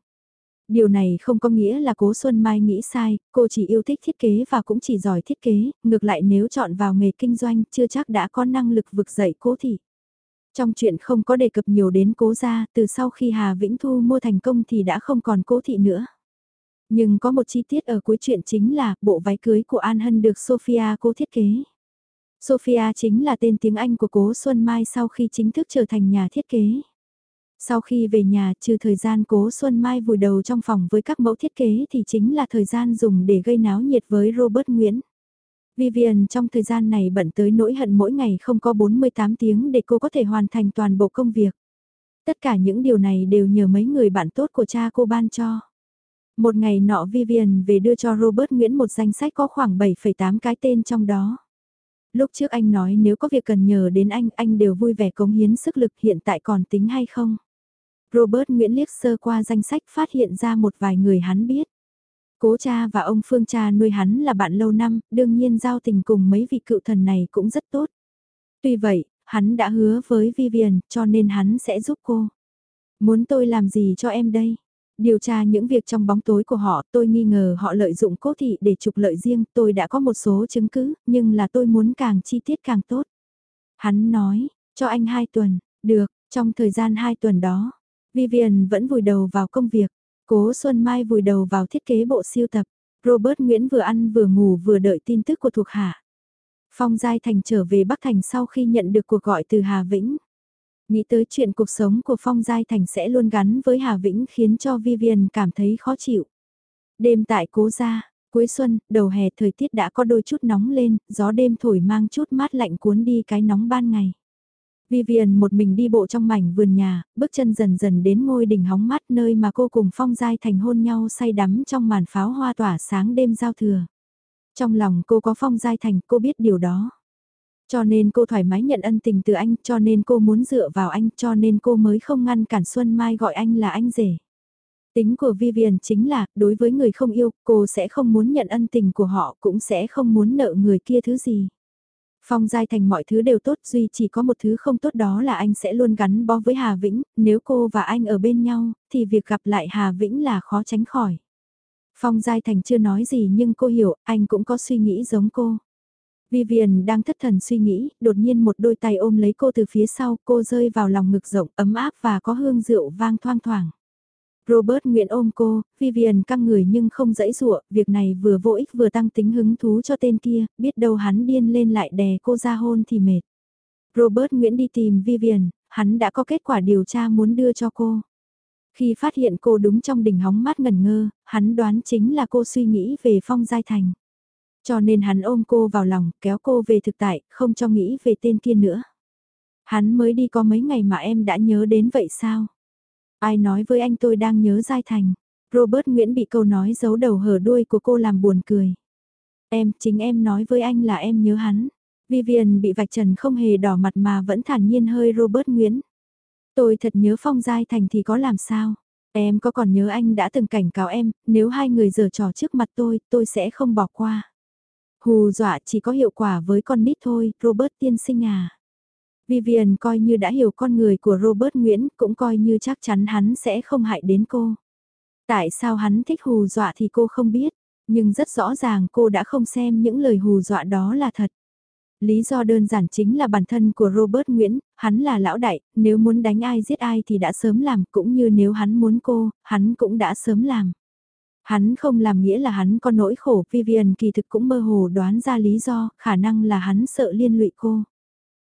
Điều này không có nghĩa là cố Xuân Mai nghĩ sai, cô chỉ yêu thích thiết kế và cũng chỉ giỏi thiết kế, ngược lại nếu chọn vào nghề kinh doanh chưa chắc đã có năng lực vực dậy cố thị. Trong chuyện không có đề cập nhiều đến cố gia, từ sau khi Hà Vĩnh Thu mua thành công thì đã không còn cố thị nữa. Nhưng có một chi tiết ở cuối chuyện chính là bộ váy cưới của An Hân được Sophia cố thiết kế. Sophia chính là tên tiếng Anh của cố Xuân Mai sau khi chính thức trở thành nhà thiết kế. Sau khi về nhà trừ thời gian cố Xuân Mai vùi đầu trong phòng với các mẫu thiết kế thì chính là thời gian dùng để gây náo nhiệt với Robert Nguyễn. Vivian trong thời gian này bận tới nỗi hận mỗi ngày không có 48 tiếng để cô có thể hoàn thành toàn bộ công việc. Tất cả những điều này đều nhờ mấy người bạn tốt của cha cô ban cho. Một ngày nọ Vivian về đưa cho Robert Nguyễn một danh sách có khoảng 7,8 cái tên trong đó. Lúc trước anh nói nếu có việc cần nhờ đến anh, anh đều vui vẻ cống hiến sức lực hiện tại còn tính hay không. Robert Nguyễn liếc sơ qua danh sách phát hiện ra một vài người hắn biết. Cố cha và ông Phương cha nuôi hắn là bạn lâu năm, đương nhiên giao tình cùng mấy vị cựu thần này cũng rất tốt. Tuy vậy, hắn đã hứa với Vivian cho nên hắn sẽ giúp cô. Muốn tôi làm gì cho em đây? Điều tra những việc trong bóng tối của họ, tôi nghi ngờ họ lợi dụng cố thị để trục lợi riêng, tôi đã có một số chứng cứ, nhưng là tôi muốn càng chi tiết càng tốt. Hắn nói, cho anh hai tuần, được, trong thời gian hai tuần đó, Vivian vẫn vùi đầu vào công việc, cố Xuân Mai vùi đầu vào thiết kế bộ siêu tập, Robert Nguyễn vừa ăn vừa ngủ vừa đợi tin tức của thuộc hạ. Phong Giai Thành trở về Bắc Thành sau khi nhận được cuộc gọi từ Hà Vĩnh. Nghĩ tới chuyện cuộc sống của Phong Giai Thành sẽ luôn gắn với Hà Vĩnh khiến cho Vivian cảm thấy khó chịu. Đêm tại cố gia, cuối xuân, đầu hè thời tiết đã có đôi chút nóng lên, gió đêm thổi mang chút mát lạnh cuốn đi cái nóng ban ngày. Vivian một mình đi bộ trong mảnh vườn nhà, bước chân dần dần đến ngôi đỉnh hóng mát nơi mà cô cùng Phong Giai Thành hôn nhau say đắm trong màn pháo hoa tỏa sáng đêm giao thừa. Trong lòng cô có Phong Giai Thành, cô biết điều đó. Cho nên cô thoải mái nhận ân tình từ anh, cho nên cô muốn dựa vào anh, cho nên cô mới không ngăn cản Xuân Mai gọi anh là anh rể. Tính của Vivian chính là, đối với người không yêu, cô sẽ không muốn nhận ân tình của họ, cũng sẽ không muốn nợ người kia thứ gì. Phong Giai Thành mọi thứ đều tốt, duy chỉ có một thứ không tốt đó là anh sẽ luôn gắn bó với Hà Vĩnh, nếu cô và anh ở bên nhau, thì việc gặp lại Hà Vĩnh là khó tránh khỏi. Phong Giai Thành chưa nói gì nhưng cô hiểu, anh cũng có suy nghĩ giống cô. Vivian đang thất thần suy nghĩ, đột nhiên một đôi tay ôm lấy cô từ phía sau, cô rơi vào lòng ngực rộng, ấm áp và có hương rượu vang thoang thoảng. Robert nguyện ôm cô, Vivian căng người nhưng không dãy dụa, việc này vừa vô ích vừa tăng tính hứng thú cho tên kia, biết đâu hắn điên lên lại đè cô ra hôn thì mệt. Robert Nguyễn đi tìm Vivian, hắn đã có kết quả điều tra muốn đưa cho cô. Khi phát hiện cô đúng trong đỉnh hóng mát ngẩn ngơ, hắn đoán chính là cô suy nghĩ về Phong Giai Thành. Cho nên hắn ôm cô vào lòng, kéo cô về thực tại, không cho nghĩ về tên kia nữa. Hắn mới đi có mấy ngày mà em đã nhớ đến vậy sao? Ai nói với anh tôi đang nhớ Giai Thành? Robert Nguyễn bị câu nói giấu đầu hở đuôi của cô làm buồn cười. Em, chính em nói với anh là em nhớ hắn. Vivian bị vạch trần không hề đỏ mặt mà vẫn thản nhiên hơi Robert Nguyễn. Tôi thật nhớ Phong Giai Thành thì có làm sao? Em có còn nhớ anh đã từng cảnh cáo em, nếu hai người giở trò trước mặt tôi, tôi sẽ không bỏ qua. Hù dọa chỉ có hiệu quả với con nít thôi, Robert tiên sinh à. Vivian coi như đã hiểu con người của Robert Nguyễn, cũng coi như chắc chắn hắn sẽ không hại đến cô. Tại sao hắn thích hù dọa thì cô không biết, nhưng rất rõ ràng cô đã không xem những lời hù dọa đó là thật. Lý do đơn giản chính là bản thân của Robert Nguyễn, hắn là lão đại, nếu muốn đánh ai giết ai thì đã sớm làm, cũng như nếu hắn muốn cô, hắn cũng đã sớm làm. Hắn không làm nghĩa là hắn có nỗi khổ, Vivian kỳ thực cũng mơ hồ đoán ra lý do, khả năng là hắn sợ liên lụy cô.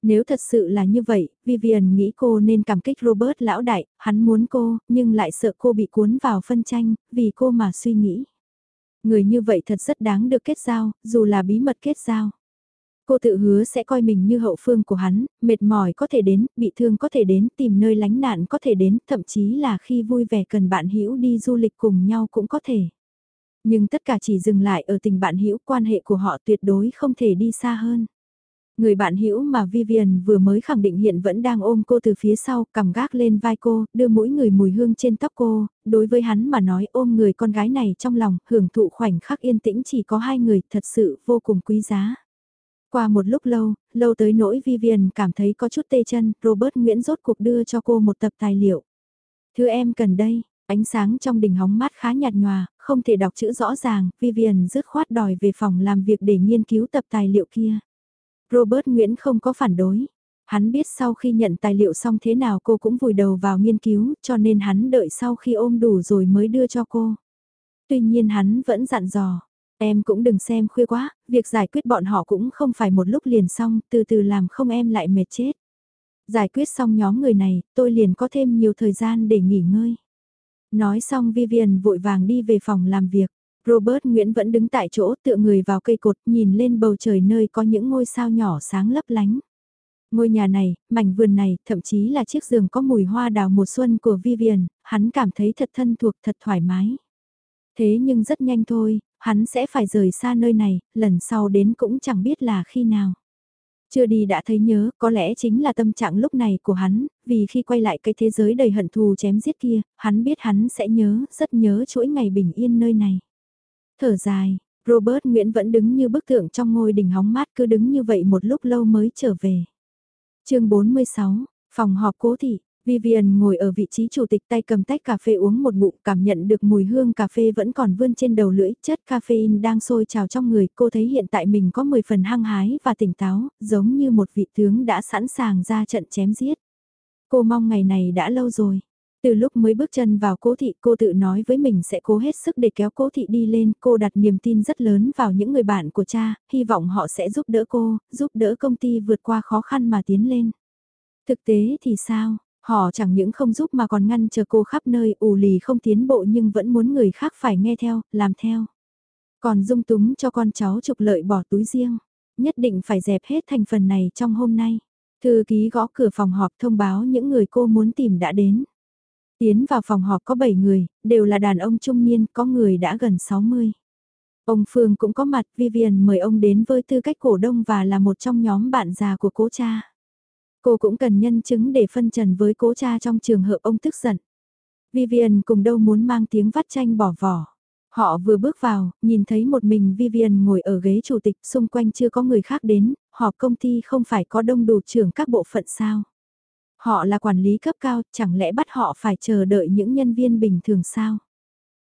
Nếu thật sự là như vậy, Vivian nghĩ cô nên cảm kích Robert lão đại, hắn muốn cô, nhưng lại sợ cô bị cuốn vào phân tranh, vì cô mà suy nghĩ. Người như vậy thật rất đáng được kết giao, dù là bí mật kết giao. Cô tự hứa sẽ coi mình như hậu phương của hắn, mệt mỏi có thể đến, bị thương có thể đến, tìm nơi lánh nạn có thể đến, thậm chí là khi vui vẻ cần bạn hữu đi du lịch cùng nhau cũng có thể. Nhưng tất cả chỉ dừng lại ở tình bạn hữu quan hệ của họ tuyệt đối không thể đi xa hơn. Người bạn hữu mà Vivian vừa mới khẳng định hiện vẫn đang ôm cô từ phía sau, cầm gác lên vai cô, đưa mũi người mùi hương trên tóc cô, đối với hắn mà nói ôm người con gái này trong lòng, hưởng thụ khoảnh khắc yên tĩnh chỉ có hai người, thật sự vô cùng quý giá. Qua một lúc lâu, lâu tới nỗi Vivian cảm thấy có chút tê chân, Robert Nguyễn rốt cuộc đưa cho cô một tập tài liệu. Thứ em cần đây, ánh sáng trong đỉnh hóng mát khá nhạt nhòa, không thể đọc chữ rõ ràng, Vivian dứt khoát đòi về phòng làm việc để nghiên cứu tập tài liệu kia. Robert Nguyễn không có phản đối. Hắn biết sau khi nhận tài liệu xong thế nào cô cũng vùi đầu vào nghiên cứu cho nên hắn đợi sau khi ôm đủ rồi mới đưa cho cô. Tuy nhiên hắn vẫn dặn dò, em cũng đừng xem khuya quá, việc giải quyết bọn họ cũng không phải một lúc liền xong, từ từ làm không em lại mệt chết. Giải quyết xong nhóm người này, tôi liền có thêm nhiều thời gian để nghỉ ngơi. Nói xong Vivian vội vàng đi về phòng làm việc. Robert Nguyễn vẫn đứng tại chỗ tựa người vào cây cột nhìn lên bầu trời nơi có những ngôi sao nhỏ sáng lấp lánh. Ngôi nhà này, mảnh vườn này, thậm chí là chiếc giường có mùi hoa đào mùa xuân của Vivian, hắn cảm thấy thật thân thuộc thật thoải mái. Thế nhưng rất nhanh thôi, hắn sẽ phải rời xa nơi này, lần sau đến cũng chẳng biết là khi nào. Chưa đi đã thấy nhớ, có lẽ chính là tâm trạng lúc này của hắn, vì khi quay lại cái thế giới đầy hận thù chém giết kia, hắn biết hắn sẽ nhớ, rất nhớ chuỗi ngày bình yên nơi này. Thở dài, Robert Nguyễn vẫn đứng như bức tượng trong ngôi đỉnh hóng mát cứ đứng như vậy một lúc lâu mới trở về. chương 46, phòng họp cố thị, Vivian ngồi ở vị trí chủ tịch tay cầm tách cà phê uống một bụng cảm nhận được mùi hương cà phê vẫn còn vươn trên đầu lưỡi, chất caffeine đang sôi trào trong người, cô thấy hiện tại mình có 10 phần hăng hái và tỉnh táo, giống như một vị tướng đã sẵn sàng ra trận chém giết. Cô mong ngày này đã lâu rồi. Từ lúc mới bước chân vào cố thị cô tự nói với mình sẽ cố hết sức để kéo cố thị đi lên, cô đặt niềm tin rất lớn vào những người bạn của cha, hy vọng họ sẽ giúp đỡ cô, giúp đỡ công ty vượt qua khó khăn mà tiến lên. Thực tế thì sao? Họ chẳng những không giúp mà còn ngăn chờ cô khắp nơi ù lì không tiến bộ nhưng vẫn muốn người khác phải nghe theo, làm theo. Còn dung túng cho con cháu trục lợi bỏ túi riêng. Nhất định phải dẹp hết thành phần này trong hôm nay. Thư ký gõ cửa phòng họp thông báo những người cô muốn tìm đã đến. Tiến vào phòng họp có 7 người, đều là đàn ông trung niên, có người đã gần 60. Ông Phương cũng có mặt, Vivian mời ông đến với tư cách cổ đông và là một trong nhóm bạn già của cố cha. Cô cũng cần nhân chứng để phân trần với cố cha trong trường hợp ông tức giận. Vivian cùng đâu muốn mang tiếng vắt tranh bỏ vỏ. Họ vừa bước vào, nhìn thấy một mình Vivian ngồi ở ghế chủ tịch xung quanh chưa có người khác đến, họp công ty không phải có đông đủ trưởng các bộ phận sao. Họ là quản lý cấp cao, chẳng lẽ bắt họ phải chờ đợi những nhân viên bình thường sao?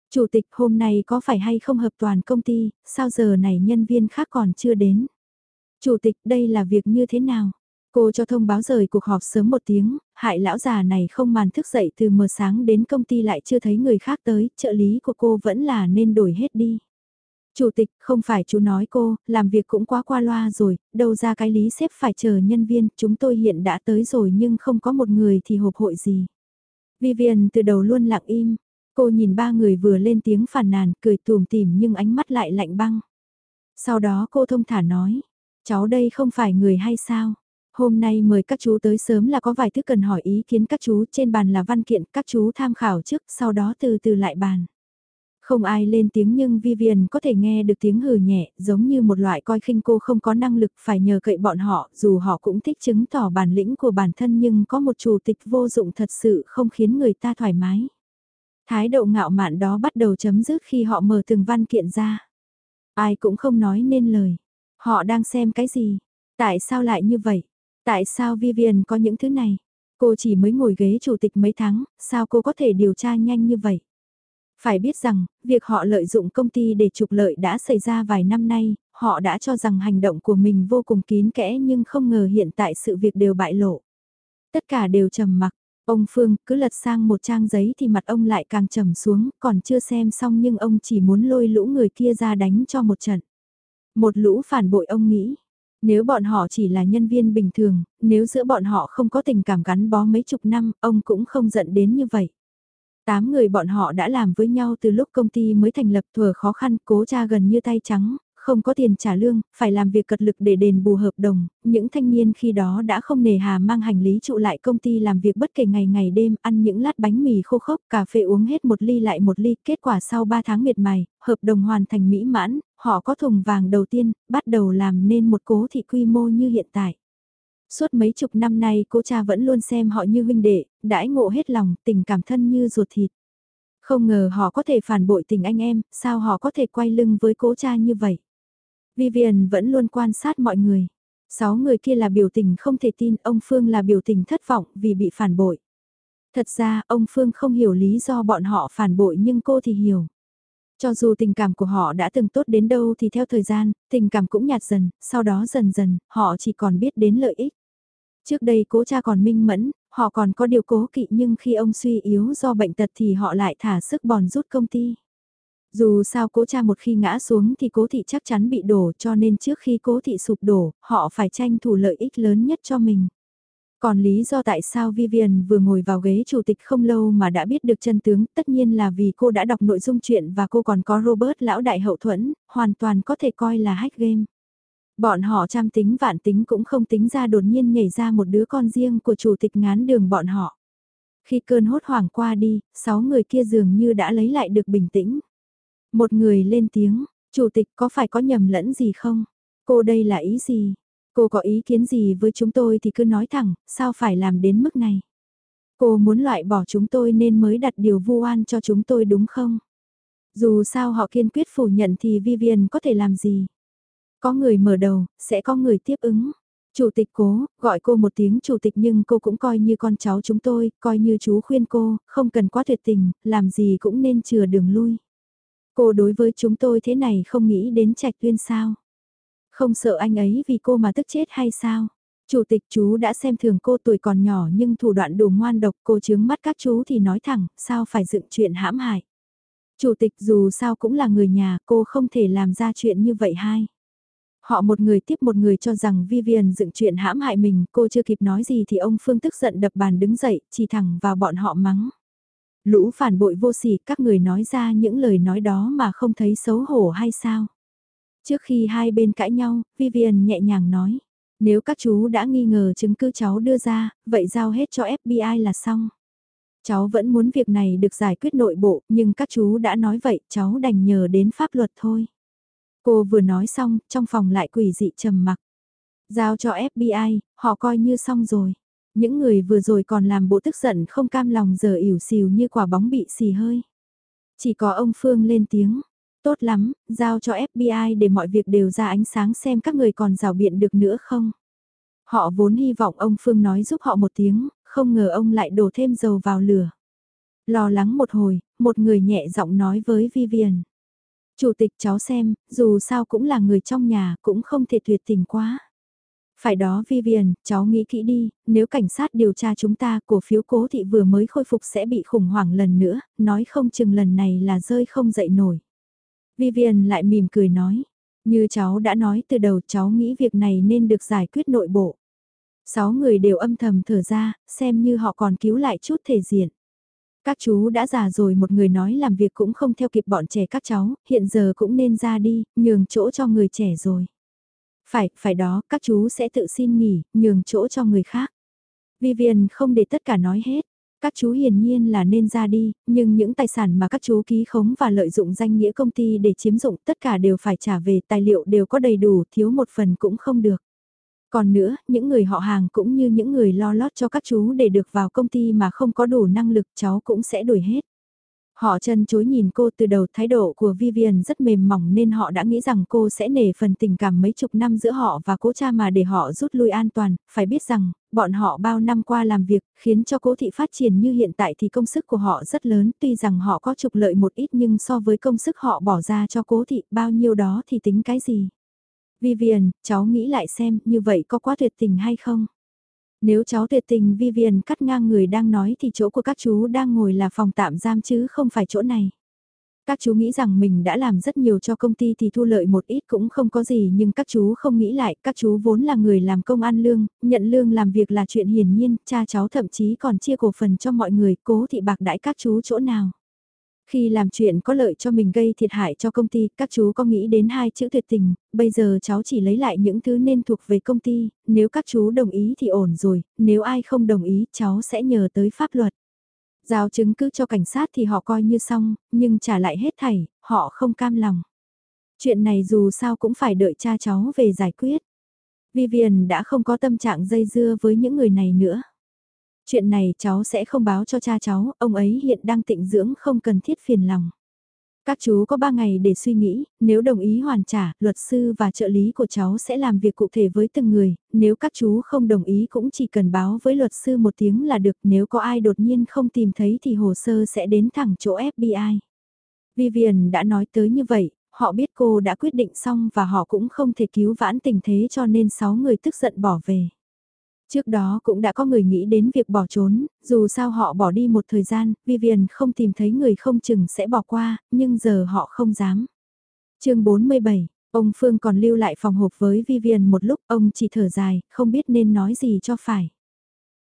Chủ tịch hôm nay có phải hay không hợp toàn công ty, sao giờ này nhân viên khác còn chưa đến? Chủ tịch đây là việc như thế nào? Cô cho thông báo rời cuộc họp sớm một tiếng, hại lão già này không màn thức dậy từ mờ sáng đến công ty lại chưa thấy người khác tới, trợ lý của cô vẫn là nên đổi hết đi. Chủ tịch, không phải chú nói cô, làm việc cũng quá qua loa rồi, đâu ra cái lý xếp phải chờ nhân viên, chúng tôi hiện đã tới rồi nhưng không có một người thì hộp hội gì. Vivian từ đầu luôn lặng im, cô nhìn ba người vừa lên tiếng phàn nàn, cười tùm tìm nhưng ánh mắt lại lạnh băng. Sau đó cô thông thả nói, cháu đây không phải người hay sao? Hôm nay mời các chú tới sớm là có vài thứ cần hỏi ý kiến các chú trên bàn là văn kiện các chú tham khảo trước sau đó từ từ lại bàn. Không ai lên tiếng nhưng Vivian có thể nghe được tiếng hừ nhẹ giống như một loại coi khinh cô không có năng lực phải nhờ cậy bọn họ dù họ cũng thích chứng tỏ bản lĩnh của bản thân nhưng có một chủ tịch vô dụng thật sự không khiến người ta thoải mái. Thái độ ngạo mạn đó bắt đầu chấm dứt khi họ mở từng văn kiện ra. Ai cũng không nói nên lời. Họ đang xem cái gì? Tại sao lại như vậy? Tại sao Vivian có những thứ này? Cô chỉ mới ngồi ghế chủ tịch mấy tháng, sao cô có thể điều tra nhanh như vậy? Phải biết rằng, việc họ lợi dụng công ty để trục lợi đã xảy ra vài năm nay, họ đã cho rằng hành động của mình vô cùng kín kẽ nhưng không ngờ hiện tại sự việc đều bại lộ. Tất cả đều trầm mặc, ông Phương cứ lật sang một trang giấy thì mặt ông lại càng trầm xuống, còn chưa xem xong nhưng ông chỉ muốn lôi lũ người kia ra đánh cho một trận. Một lũ phản bội ông nghĩ, nếu bọn họ chỉ là nhân viên bình thường, nếu giữa bọn họ không có tình cảm gắn bó mấy chục năm, ông cũng không giận đến như vậy. Tám người bọn họ đã làm với nhau từ lúc công ty mới thành lập thừa khó khăn, cố cha gần như tay trắng, không có tiền trả lương, phải làm việc cật lực để đền bù hợp đồng, những thanh niên khi đó đã không nề hà mang hành lý trụ lại công ty làm việc bất kể ngày ngày đêm, ăn những lát bánh mì khô khốc, cà phê uống hết một ly lại một ly, kết quả sau 3 tháng miệt mài, hợp đồng hoàn thành mỹ mãn, họ có thùng vàng đầu tiên, bắt đầu làm nên một cố thị quy mô như hiện tại. Suốt mấy chục năm nay cố cha vẫn luôn xem họ như huynh đệ, đãi ngộ hết lòng, tình cảm thân như ruột thịt. Không ngờ họ có thể phản bội tình anh em, sao họ có thể quay lưng với cố cha như vậy. Vivian vẫn luôn quan sát mọi người. Sáu người kia là biểu tình không thể tin, ông Phương là biểu tình thất vọng vì bị phản bội. Thật ra, ông Phương không hiểu lý do bọn họ phản bội nhưng cô thì hiểu. Cho dù tình cảm của họ đã từng tốt đến đâu thì theo thời gian, tình cảm cũng nhạt dần, sau đó dần dần, họ chỉ còn biết đến lợi ích. Trước đây cố cha còn minh mẫn, họ còn có điều cố kỵ nhưng khi ông suy yếu do bệnh tật thì họ lại thả sức bòn rút công ty. Dù sao cố cha một khi ngã xuống thì cố thị chắc chắn bị đổ cho nên trước khi cố thị sụp đổ, họ phải tranh thủ lợi ích lớn nhất cho mình. Còn lý do tại sao Vivian vừa ngồi vào ghế chủ tịch không lâu mà đã biết được chân tướng, tất nhiên là vì cô đã đọc nội dung chuyện và cô còn có Robert lão đại hậu thuẫn, hoàn toàn có thể coi là hack game. Bọn họ trăm tính vạn tính cũng không tính ra đột nhiên nhảy ra một đứa con riêng của chủ tịch ngán đường bọn họ. Khi cơn hốt hoảng qua đi, sáu người kia dường như đã lấy lại được bình tĩnh. Một người lên tiếng, chủ tịch có phải có nhầm lẫn gì không? Cô đây là ý gì? Cô có ý kiến gì với chúng tôi thì cứ nói thẳng, sao phải làm đến mức này? Cô muốn loại bỏ chúng tôi nên mới đặt điều vu oan cho chúng tôi đúng không? Dù sao họ kiên quyết phủ nhận thì Vivian có thể làm gì? Có người mở đầu, sẽ có người tiếp ứng. Chủ tịch cố, gọi cô một tiếng chủ tịch nhưng cô cũng coi như con cháu chúng tôi, coi như chú khuyên cô, không cần quá tuyệt tình, làm gì cũng nên chừa đường lui. Cô đối với chúng tôi thế này không nghĩ đến trạch tuyên sao? Không sợ anh ấy vì cô mà tức chết hay sao? Chủ tịch chú đã xem thường cô tuổi còn nhỏ nhưng thủ đoạn đủ ngoan độc cô chướng mắt các chú thì nói thẳng, sao phải dựng chuyện hãm hại. Chủ tịch dù sao cũng là người nhà, cô không thể làm ra chuyện như vậy hay. Họ một người tiếp một người cho rằng Vivian dựng chuyện hãm hại mình, cô chưa kịp nói gì thì ông Phương tức giận đập bàn đứng dậy, chỉ thẳng vào bọn họ mắng. Lũ phản bội vô sỉ, các người nói ra những lời nói đó mà không thấy xấu hổ hay sao? Trước khi hai bên cãi nhau, Vivian nhẹ nhàng nói. Nếu các chú đã nghi ngờ chứng cứ cháu đưa ra, vậy giao hết cho FBI là xong. Cháu vẫn muốn việc này được giải quyết nội bộ, nhưng các chú đã nói vậy, cháu đành nhờ đến pháp luật thôi. Cô vừa nói xong, trong phòng lại quỷ dị trầm mặc. Giao cho FBI, họ coi như xong rồi. Những người vừa rồi còn làm bộ tức giận không cam lòng giờ ỉu xìu như quả bóng bị xì hơi. Chỉ có ông Phương lên tiếng. Tốt lắm, giao cho FBI để mọi việc đều ra ánh sáng xem các người còn rào biện được nữa không. Họ vốn hy vọng ông Phương nói giúp họ một tiếng, không ngờ ông lại đổ thêm dầu vào lửa. Lo lắng một hồi, một người nhẹ giọng nói với Vivian. Chủ tịch cháu xem, dù sao cũng là người trong nhà, cũng không thể tuyệt tình quá. Phải đó Vivian, cháu nghĩ kỹ đi, nếu cảnh sát điều tra chúng ta, cổ phiếu cố thị vừa mới khôi phục sẽ bị khủng hoảng lần nữa, nói không chừng lần này là rơi không dậy nổi. Vivian lại mỉm cười nói, như cháu đã nói từ đầu cháu nghĩ việc này nên được giải quyết nội bộ. Sáu người đều âm thầm thở ra, xem như họ còn cứu lại chút thể diện. Các chú đã già rồi một người nói làm việc cũng không theo kịp bọn trẻ các cháu, hiện giờ cũng nên ra đi, nhường chỗ cho người trẻ rồi. Phải, phải đó, các chú sẽ tự xin nghỉ, nhường chỗ cho người khác. Vivian không để tất cả nói hết. Các chú hiển nhiên là nên ra đi, nhưng những tài sản mà các chú ký khống và lợi dụng danh nghĩa công ty để chiếm dụng tất cả đều phải trả về, tài liệu đều có đầy đủ, thiếu một phần cũng không được. Còn nữa, những người họ hàng cũng như những người lo lót cho các chú để được vào công ty mà không có đủ năng lực cháu cũng sẽ đuổi hết. Họ chân chối nhìn cô từ đầu thái độ của Vivian rất mềm mỏng nên họ đã nghĩ rằng cô sẽ nể phần tình cảm mấy chục năm giữa họ và cố cha mà để họ rút lui an toàn, phải biết rằng, bọn họ bao năm qua làm việc, khiến cho cố thị phát triển như hiện tại thì công sức của họ rất lớn, tuy rằng họ có trục lợi một ít nhưng so với công sức họ bỏ ra cho cố thị bao nhiêu đó thì tính cái gì. Vivian, cháu nghĩ lại xem, như vậy có quá tuyệt tình hay không? Nếu cháu tuyệt tình Vivian cắt ngang người đang nói thì chỗ của các chú đang ngồi là phòng tạm giam chứ không phải chỗ này. Các chú nghĩ rằng mình đã làm rất nhiều cho công ty thì thu lợi một ít cũng không có gì nhưng các chú không nghĩ lại, các chú vốn là người làm công ăn lương, nhận lương làm việc là chuyện hiển nhiên, cha cháu thậm chí còn chia cổ phần cho mọi người, cố thị bạc đãi các chú chỗ nào. Khi làm chuyện có lợi cho mình gây thiệt hại cho công ty, các chú có nghĩ đến hai chữ tuyệt tình, bây giờ cháu chỉ lấy lại những thứ nên thuộc về công ty, nếu các chú đồng ý thì ổn rồi, nếu ai không đồng ý cháu sẽ nhờ tới pháp luật. Giao chứng cứ cho cảnh sát thì họ coi như xong, nhưng trả lại hết thảy, họ không cam lòng. Chuyện này dù sao cũng phải đợi cha cháu về giải quyết. Vivian đã không có tâm trạng dây dưa với những người này nữa. Chuyện này cháu sẽ không báo cho cha cháu, ông ấy hiện đang tịnh dưỡng không cần thiết phiền lòng. Các chú có 3 ngày để suy nghĩ, nếu đồng ý hoàn trả, luật sư và trợ lý của cháu sẽ làm việc cụ thể với từng người, nếu các chú không đồng ý cũng chỉ cần báo với luật sư một tiếng là được, nếu có ai đột nhiên không tìm thấy thì hồ sơ sẽ đến thẳng chỗ FBI. Vivian đã nói tới như vậy, họ biết cô đã quyết định xong và họ cũng không thể cứu vãn tình thế cho nên 6 người tức giận bỏ về. Trước đó cũng đã có người nghĩ đến việc bỏ trốn, dù sao họ bỏ đi một thời gian, Vivian không tìm thấy người không chừng sẽ bỏ qua, nhưng giờ họ không dám. chương 47, ông Phương còn lưu lại phòng hộp với Vivian một lúc, ông chỉ thở dài, không biết nên nói gì cho phải.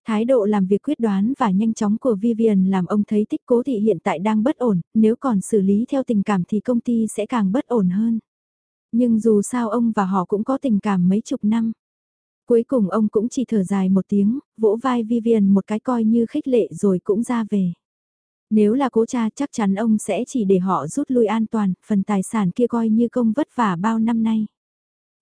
Thái độ làm việc quyết đoán và nhanh chóng của Vivian làm ông thấy tích cố thị hiện tại đang bất ổn, nếu còn xử lý theo tình cảm thì công ty sẽ càng bất ổn hơn. Nhưng dù sao ông và họ cũng có tình cảm mấy chục năm. Cuối cùng ông cũng chỉ thở dài một tiếng, vỗ vai Vivian một cái coi như khích lệ rồi cũng ra về. Nếu là cố cha chắc chắn ông sẽ chỉ để họ rút lui an toàn, phần tài sản kia coi như công vất vả bao năm nay.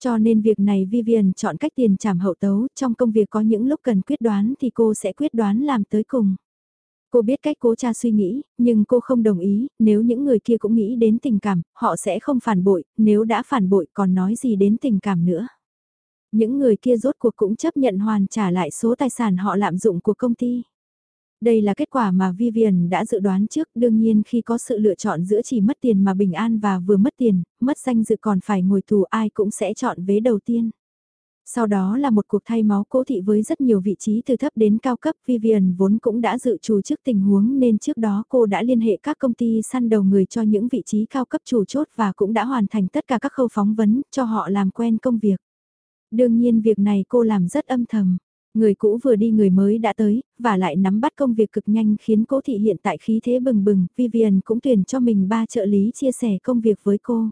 Cho nên việc này Vivian chọn cách tiền trảm hậu tấu, trong công việc có những lúc cần quyết đoán thì cô sẽ quyết đoán làm tới cùng. Cô biết cách cố cha suy nghĩ, nhưng cô không đồng ý, nếu những người kia cũng nghĩ đến tình cảm, họ sẽ không phản bội, nếu đã phản bội còn nói gì đến tình cảm nữa. Những người kia rốt cuộc cũng chấp nhận hoàn trả lại số tài sản họ lạm dụng của công ty. Đây là kết quả mà Vivian đã dự đoán trước, đương nhiên khi có sự lựa chọn giữa chỉ mất tiền mà bình an và vừa mất tiền, mất danh dự còn phải ngồi tù ai cũng sẽ chọn vế đầu tiên. Sau đó là một cuộc thay máu cố thị với rất nhiều vị trí từ thấp đến cao cấp. Vivian vốn cũng đã dự trù trước tình huống nên trước đó cô đã liên hệ các công ty săn đầu người cho những vị trí cao cấp chủ chốt và cũng đã hoàn thành tất cả các khâu phóng vấn cho họ làm quen công việc. Đương nhiên việc này cô làm rất âm thầm. Người cũ vừa đi người mới đã tới, và lại nắm bắt công việc cực nhanh khiến cố thị hiện tại khí thế bừng bừng, Vivian cũng tuyển cho mình ba trợ lý chia sẻ công việc với cô.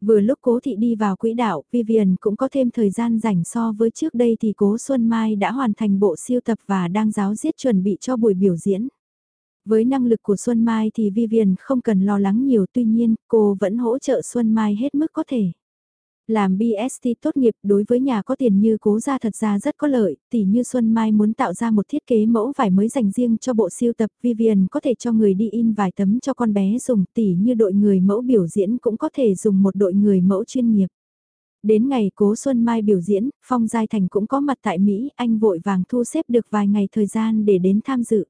Vừa lúc cố thị đi vào quỹ đạo, Vivian cũng có thêm thời gian rảnh so với trước đây thì cố Xuân Mai đã hoàn thành bộ siêu tập và đang giáo diết chuẩn bị cho buổi biểu diễn. Với năng lực của Xuân Mai thì Vivian không cần lo lắng nhiều tuy nhiên cô vẫn hỗ trợ Xuân Mai hết mức có thể. Làm BST tốt nghiệp đối với nhà có tiền như cố gia thật ra rất có lợi, tỷ như Xuân Mai muốn tạo ra một thiết kế mẫu vải mới dành riêng cho bộ siêu tập Vivian có thể cho người đi in vài tấm cho con bé dùng tỷ như đội người mẫu biểu diễn cũng có thể dùng một đội người mẫu chuyên nghiệp. Đến ngày cố Xuân Mai biểu diễn, Phong Giai Thành cũng có mặt tại Mỹ, anh vội vàng thu xếp được vài ngày thời gian để đến tham dự.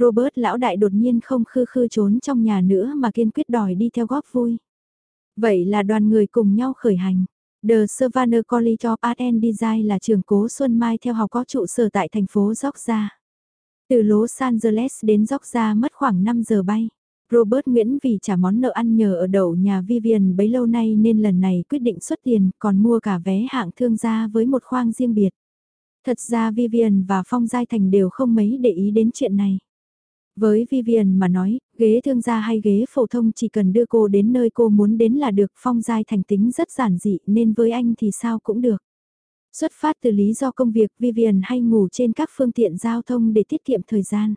Robert lão đại đột nhiên không khư khư trốn trong nhà nữa mà kiên quyết đòi đi theo góp vui. Vậy là đoàn người cùng nhau khởi hành. The Savannah College of Art and Design là trường cố Xuân Mai theo học có trụ sở tại thành phố Georgia. Từ Los Angeles đến Georgia mất khoảng 5 giờ bay. Robert Nguyễn vì trả món nợ ăn nhờ ở đậu nhà Vivian bấy lâu nay nên lần này quyết định xuất tiền còn mua cả vé hạng thương gia với một khoang riêng biệt. Thật ra Vivian và Phong Giai Thành đều không mấy để ý đến chuyện này. Với Vivian mà nói, ghế thương gia hay ghế phổ thông chỉ cần đưa cô đến nơi cô muốn đến là được phong giai thành tính rất giản dị nên với anh thì sao cũng được. Xuất phát từ lý do công việc Vivian hay ngủ trên các phương tiện giao thông để tiết kiệm thời gian.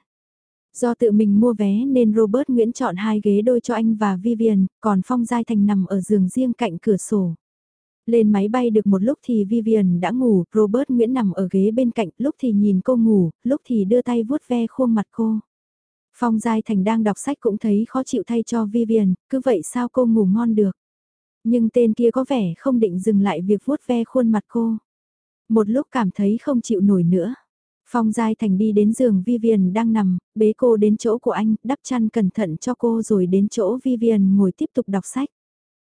Do tự mình mua vé nên Robert Nguyễn chọn hai ghế đôi cho anh và Vivian, còn Phong Giai Thành nằm ở giường riêng cạnh cửa sổ. Lên máy bay được một lúc thì Vivian đã ngủ, Robert Nguyễn nằm ở ghế bên cạnh, lúc thì nhìn cô ngủ, lúc thì đưa tay vuốt ve khuôn mặt cô. Phong Giai Thành đang đọc sách cũng thấy khó chịu thay cho Vivian, cứ vậy sao cô ngủ ngon được. Nhưng tên kia có vẻ không định dừng lại việc vuốt ve khuôn mặt cô. Một lúc cảm thấy không chịu nổi nữa. Phong Giai Thành đi đến giường Vivian đang nằm, bế cô đến chỗ của anh, đắp chăn cẩn thận cho cô rồi đến chỗ Vivian ngồi tiếp tục đọc sách.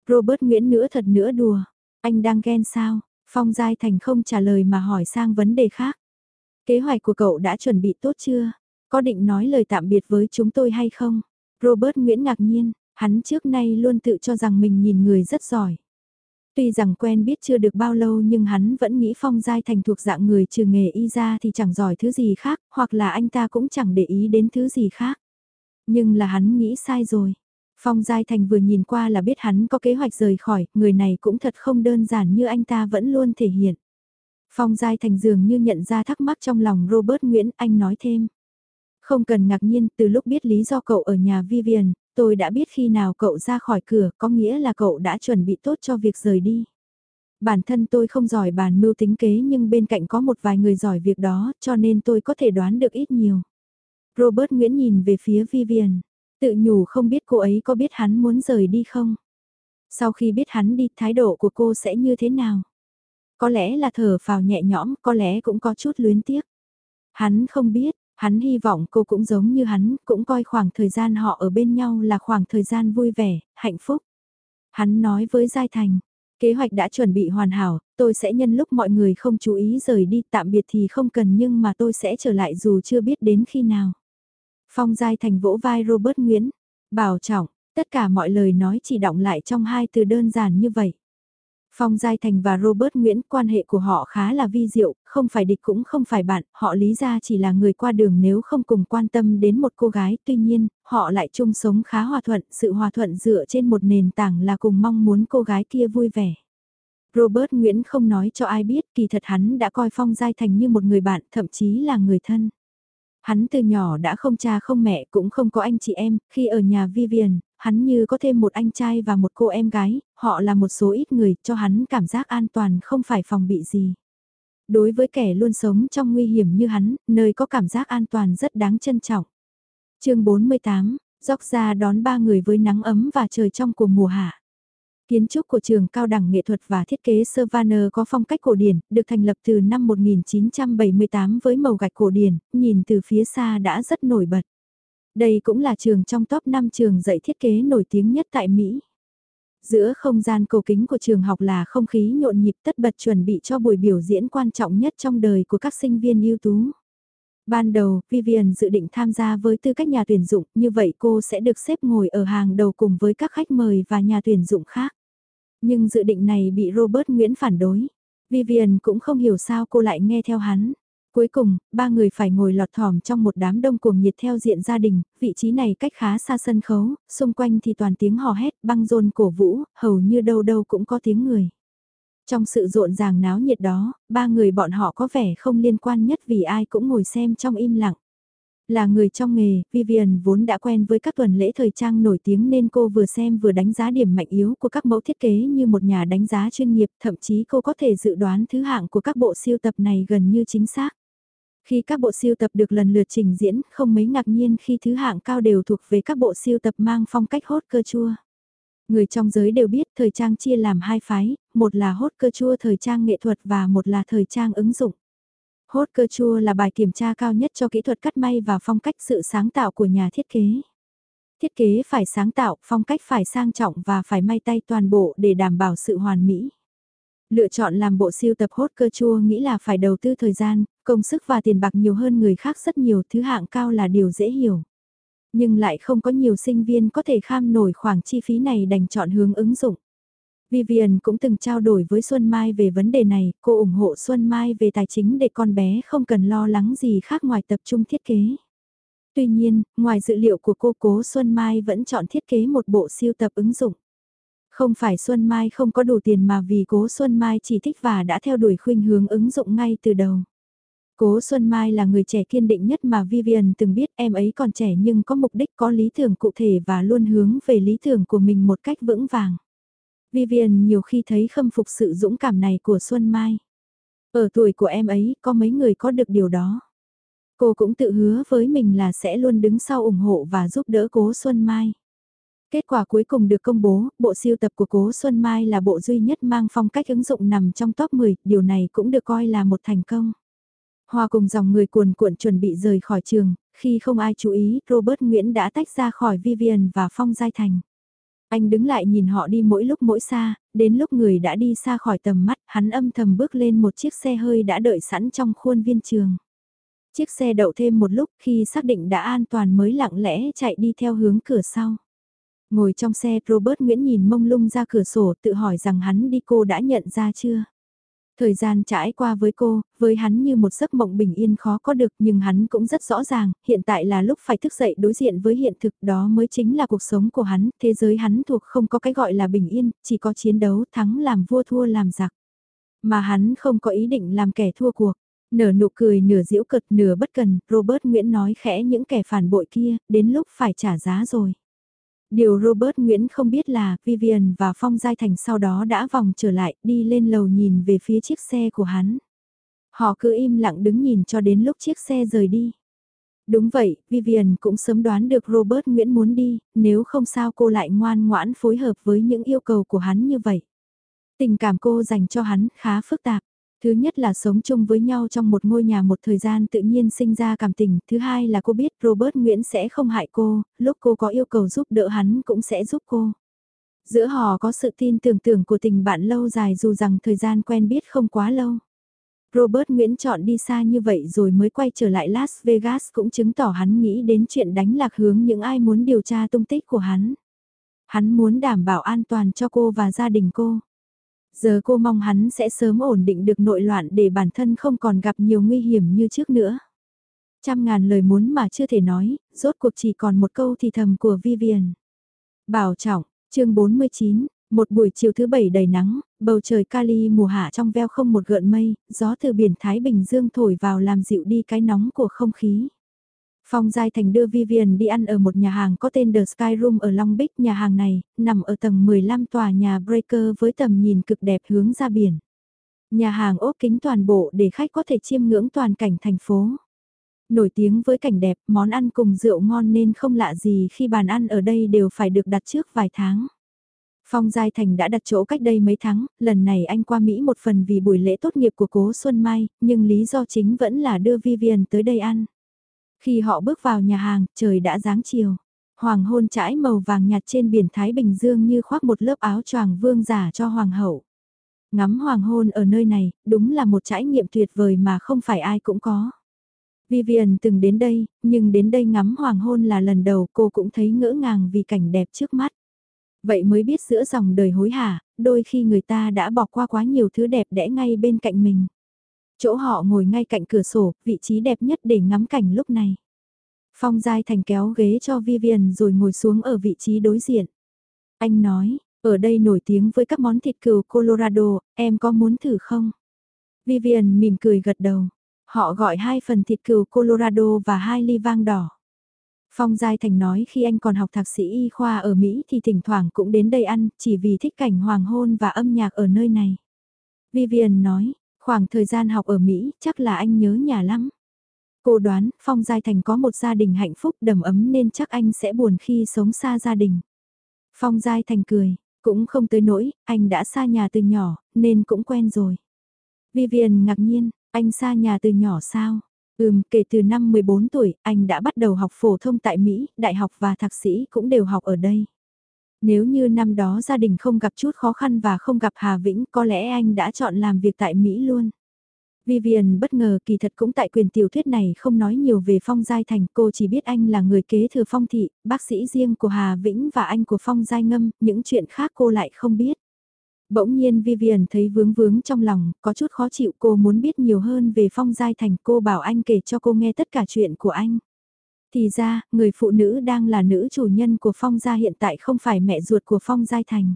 Robert Nguyễn nữa thật nữa đùa, anh đang ghen sao? Phong Giai Thành không trả lời mà hỏi sang vấn đề khác. Kế hoạch của cậu đã chuẩn bị tốt chưa? Có định nói lời tạm biệt với chúng tôi hay không? Robert Nguyễn ngạc nhiên, hắn trước nay luôn tự cho rằng mình nhìn người rất giỏi. Tuy rằng quen biết chưa được bao lâu nhưng hắn vẫn nghĩ Phong Giai Thành thuộc dạng người trừ nghề y ra thì chẳng giỏi thứ gì khác, hoặc là anh ta cũng chẳng để ý đến thứ gì khác. Nhưng là hắn nghĩ sai rồi. Phong Giai Thành vừa nhìn qua là biết hắn có kế hoạch rời khỏi, người này cũng thật không đơn giản như anh ta vẫn luôn thể hiện. Phong Giai Thành dường như nhận ra thắc mắc trong lòng Robert Nguyễn, anh nói thêm. Không cần ngạc nhiên, từ lúc biết lý do cậu ở nhà Vivian, tôi đã biết khi nào cậu ra khỏi cửa, có nghĩa là cậu đã chuẩn bị tốt cho việc rời đi. Bản thân tôi không giỏi bàn mưu tính kế nhưng bên cạnh có một vài người giỏi việc đó, cho nên tôi có thể đoán được ít nhiều. Robert Nguyễn nhìn về phía Vivian, tự nhủ không biết cô ấy có biết hắn muốn rời đi không? Sau khi biết hắn đi, thái độ của cô sẽ như thế nào? Có lẽ là thở phào nhẹ nhõm, có lẽ cũng có chút luyến tiếc. Hắn không biết, Hắn hy vọng cô cũng giống như hắn, cũng coi khoảng thời gian họ ở bên nhau là khoảng thời gian vui vẻ, hạnh phúc. Hắn nói với Giai Thành, kế hoạch đã chuẩn bị hoàn hảo, tôi sẽ nhân lúc mọi người không chú ý rời đi tạm biệt thì không cần nhưng mà tôi sẽ trở lại dù chưa biết đến khi nào. Phong Giai Thành vỗ vai Robert Nguyễn, bảo trọng, tất cả mọi lời nói chỉ động lại trong hai từ đơn giản như vậy. Phong Giai Thành và Robert Nguyễn quan hệ của họ khá là vi diệu, không phải địch cũng không phải bạn, họ lý ra chỉ là người qua đường nếu không cùng quan tâm đến một cô gái, tuy nhiên, họ lại chung sống khá hòa thuận, sự hòa thuận dựa trên một nền tảng là cùng mong muốn cô gái kia vui vẻ. Robert Nguyễn không nói cho ai biết kỳ thật hắn đã coi Phong Giai Thành như một người bạn, thậm chí là người thân. Hắn từ nhỏ đã không cha không mẹ cũng không có anh chị em, khi ở nhà Vivian, hắn như có thêm một anh trai và một cô em gái, họ là một số ít người cho hắn cảm giác an toàn không phải phòng bị gì. Đối với kẻ luôn sống trong nguy hiểm như hắn, nơi có cảm giác an toàn rất đáng trân trọng. chương 48, dốc ra đón ba người với nắng ấm và trời trong của mùa hạ. Kiến trúc của trường cao đẳng nghệ thuật và thiết kế Savannah có phong cách cổ điển, được thành lập từ năm 1978 với màu gạch cổ điển, nhìn từ phía xa đã rất nổi bật. Đây cũng là trường trong top 5 trường dạy thiết kế nổi tiếng nhất tại Mỹ. Giữa không gian cầu kính của trường học là không khí nhộn nhịp tất bật chuẩn bị cho buổi biểu diễn quan trọng nhất trong đời của các sinh viên ưu tú. Ban đầu, Vivian dự định tham gia với tư cách nhà tuyển dụng, như vậy cô sẽ được xếp ngồi ở hàng đầu cùng với các khách mời và nhà tuyển dụng khác. Nhưng dự định này bị Robert Nguyễn phản đối. Vivian cũng không hiểu sao cô lại nghe theo hắn. Cuối cùng, ba người phải ngồi lọt thỏm trong một đám đông cuồng nhiệt theo diện gia đình, vị trí này cách khá xa sân khấu, xung quanh thì toàn tiếng hò hét, băng rôn cổ vũ, hầu như đâu đâu cũng có tiếng người. Trong sự rộn ràng náo nhiệt đó, ba người bọn họ có vẻ không liên quan nhất vì ai cũng ngồi xem trong im lặng. Là người trong nghề, Vivian vốn đã quen với các tuần lễ thời trang nổi tiếng nên cô vừa xem vừa đánh giá điểm mạnh yếu của các mẫu thiết kế như một nhà đánh giá chuyên nghiệp, thậm chí cô có thể dự đoán thứ hạng của các bộ siêu tập này gần như chính xác. Khi các bộ siêu tập được lần lượt trình diễn, không mấy ngạc nhiên khi thứ hạng cao đều thuộc về các bộ siêu tập mang phong cách hốt cơ chua. Người trong giới đều biết thời trang chia làm hai phái, một là hốt cơ chua thời trang nghệ thuật và một là thời trang ứng dụng. Hốt cơ chua là bài kiểm tra cao nhất cho kỹ thuật cắt may và phong cách sự sáng tạo của nhà thiết kế. Thiết kế phải sáng tạo, phong cách phải sang trọng và phải may tay toàn bộ để đảm bảo sự hoàn mỹ. Lựa chọn làm bộ siêu tập hốt cơ chua nghĩ là phải đầu tư thời gian, công sức và tiền bạc nhiều hơn người khác rất nhiều thứ hạng cao là điều dễ hiểu. Nhưng lại không có nhiều sinh viên có thể kham nổi khoản chi phí này đành chọn hướng ứng dụng. Vivian cũng từng trao đổi với Xuân Mai về vấn đề này, cô ủng hộ Xuân Mai về tài chính để con bé không cần lo lắng gì khác ngoài tập trung thiết kế. Tuy nhiên, ngoài dự liệu của cô cố Xuân Mai vẫn chọn thiết kế một bộ siêu tập ứng dụng. Không phải Xuân Mai không có đủ tiền mà vì cố Xuân Mai chỉ thích và đã theo đuổi khuynh hướng ứng dụng ngay từ đầu. Cố Xuân Mai là người trẻ kiên định nhất mà Vivian từng biết, em ấy còn trẻ nhưng có mục đích, có lý tưởng cụ thể và luôn hướng về lý tưởng của mình một cách vững vàng. Vivian nhiều khi thấy khâm phục sự dũng cảm này của Xuân Mai. Ở tuổi của em ấy, có mấy người có được điều đó. Cô cũng tự hứa với mình là sẽ luôn đứng sau ủng hộ và giúp đỡ cố Xuân Mai. Kết quả cuối cùng được công bố, bộ siêu tập của Cố Xuân Mai là bộ duy nhất mang phong cách ứng dụng nằm trong top 10, điều này cũng được coi là một thành công. Hòa cùng dòng người cuồn cuộn chuẩn bị rời khỏi trường, khi không ai chú ý, Robert Nguyễn đã tách ra khỏi Vivian và Phong Giai Thành. Anh đứng lại nhìn họ đi mỗi lúc mỗi xa, đến lúc người đã đi xa khỏi tầm mắt, hắn âm thầm bước lên một chiếc xe hơi đã đợi sẵn trong khuôn viên trường. Chiếc xe đậu thêm một lúc khi xác định đã an toàn mới lặng lẽ chạy đi theo hướng cửa sau. Ngồi trong xe Robert Nguyễn nhìn mông lung ra cửa sổ tự hỏi rằng hắn đi cô đã nhận ra chưa? Thời gian trải qua với cô, với hắn như một giấc mộng bình yên khó có được nhưng hắn cũng rất rõ ràng, hiện tại là lúc phải thức dậy đối diện với hiện thực đó mới chính là cuộc sống của hắn, thế giới hắn thuộc không có cái gọi là bình yên, chỉ có chiến đấu thắng làm vua thua làm giặc. Mà hắn không có ý định làm kẻ thua cuộc. Nở nụ cười nửa diễu cợt, nửa bất cần, Robert Nguyễn nói khẽ những kẻ phản bội kia, đến lúc phải trả giá rồi. Điều Robert Nguyễn không biết là Vivian và Phong Giai Thành sau đó đã vòng trở lại đi lên lầu nhìn về phía chiếc xe của hắn. Họ cứ im lặng đứng nhìn cho đến lúc chiếc xe rời đi. Đúng vậy, Vivian cũng sớm đoán được Robert Nguyễn muốn đi, nếu không sao cô lại ngoan ngoãn phối hợp với những yêu cầu của hắn như vậy. Tình cảm cô dành cho hắn khá phức tạp. Thứ nhất là sống chung với nhau trong một ngôi nhà một thời gian tự nhiên sinh ra cảm tình. Thứ hai là cô biết Robert Nguyễn sẽ không hại cô, lúc cô có yêu cầu giúp đỡ hắn cũng sẽ giúp cô. Giữa họ có sự tin tưởng tưởng của tình bạn lâu dài dù rằng thời gian quen biết không quá lâu. Robert Nguyễn chọn đi xa như vậy rồi mới quay trở lại Las Vegas cũng chứng tỏ hắn nghĩ đến chuyện đánh lạc hướng những ai muốn điều tra tung tích của hắn. Hắn muốn đảm bảo an toàn cho cô và gia đình cô. Giờ cô mong hắn sẽ sớm ổn định được nội loạn để bản thân không còn gặp nhiều nguy hiểm như trước nữa. Trăm ngàn lời muốn mà chưa thể nói, rốt cuộc chỉ còn một câu thì thầm của Vivian. Bảo trọng, chương 49, một buổi chiều thứ bảy đầy nắng, bầu trời Cali mùa hạ trong veo không một gợn mây, gió từ biển Thái Bình Dương thổi vào làm dịu đi cái nóng của không khí. Phong Giai Thành đưa Vivian đi ăn ở một nhà hàng có tên The Sky Room ở Long Beach. Nhà hàng này, nằm ở tầng 15 tòa nhà Breaker với tầm nhìn cực đẹp hướng ra biển. Nhà hàng ốp kính toàn bộ để khách có thể chiêm ngưỡng toàn cảnh thành phố. Nổi tiếng với cảnh đẹp, món ăn cùng rượu ngon nên không lạ gì khi bàn ăn ở đây đều phải được đặt trước vài tháng. Phong Giai Thành đã đặt chỗ cách đây mấy tháng, lần này anh qua Mỹ một phần vì buổi lễ tốt nghiệp của cố Xuân Mai, nhưng lý do chính vẫn là đưa Vivian tới đây ăn. Khi họ bước vào nhà hàng, trời đã giáng chiều. Hoàng hôn trải màu vàng nhạt trên biển Thái Bình Dương như khoác một lớp áo choàng vương giả cho hoàng hậu. Ngắm hoàng hôn ở nơi này, đúng là một trải nghiệm tuyệt vời mà không phải ai cũng có. Vivian từng đến đây, nhưng đến đây ngắm hoàng hôn là lần đầu cô cũng thấy ngỡ ngàng vì cảnh đẹp trước mắt. Vậy mới biết giữa dòng đời hối hả, đôi khi người ta đã bỏ qua quá nhiều thứ đẹp đẽ ngay bên cạnh mình. Chỗ họ ngồi ngay cạnh cửa sổ, vị trí đẹp nhất để ngắm cảnh lúc này. Phong Giai Thành kéo ghế cho Vivian rồi ngồi xuống ở vị trí đối diện. Anh nói, ở đây nổi tiếng với các món thịt cừu Colorado, em có muốn thử không? Vivian mỉm cười gật đầu. Họ gọi hai phần thịt cừu Colorado và hai ly vang đỏ. Phong Giai Thành nói khi anh còn học thạc sĩ y khoa ở Mỹ thì thỉnh thoảng cũng đến đây ăn, chỉ vì thích cảnh hoàng hôn và âm nhạc ở nơi này. Vivian nói, khoảng thời gian học ở Mỹ chắc là anh nhớ nhà lắm. Cô đoán Phong Giai Thành có một gia đình hạnh phúc đầm ấm nên chắc anh sẽ buồn khi sống xa gia đình. Phong Giai Thành cười, cũng không tới nỗi, anh đã xa nhà từ nhỏ, nên cũng quen rồi. Vivian ngạc nhiên, anh xa nhà từ nhỏ sao? Ừm, kể từ năm 14 tuổi, anh đã bắt đầu học phổ thông tại Mỹ, đại học và thạc sĩ cũng đều học ở đây. Nếu như năm đó gia đình không gặp chút khó khăn và không gặp Hà Vĩnh, có lẽ anh đã chọn làm việc tại Mỹ luôn. Vivian bất ngờ kỳ thật cũng tại quyền tiểu thuyết này không nói nhiều về Phong Giai Thành, cô chỉ biết anh là người kế thừa Phong Thị, bác sĩ riêng của Hà Vĩnh và anh của Phong Giai Ngâm, những chuyện khác cô lại không biết. Bỗng nhiên Vivian thấy vướng vướng trong lòng, có chút khó chịu cô muốn biết nhiều hơn về Phong Giai Thành cô bảo anh kể cho cô nghe tất cả chuyện của anh. Thì ra, người phụ nữ đang là nữ chủ nhân của Phong Gia hiện tại không phải mẹ ruột của Phong Giai Thành.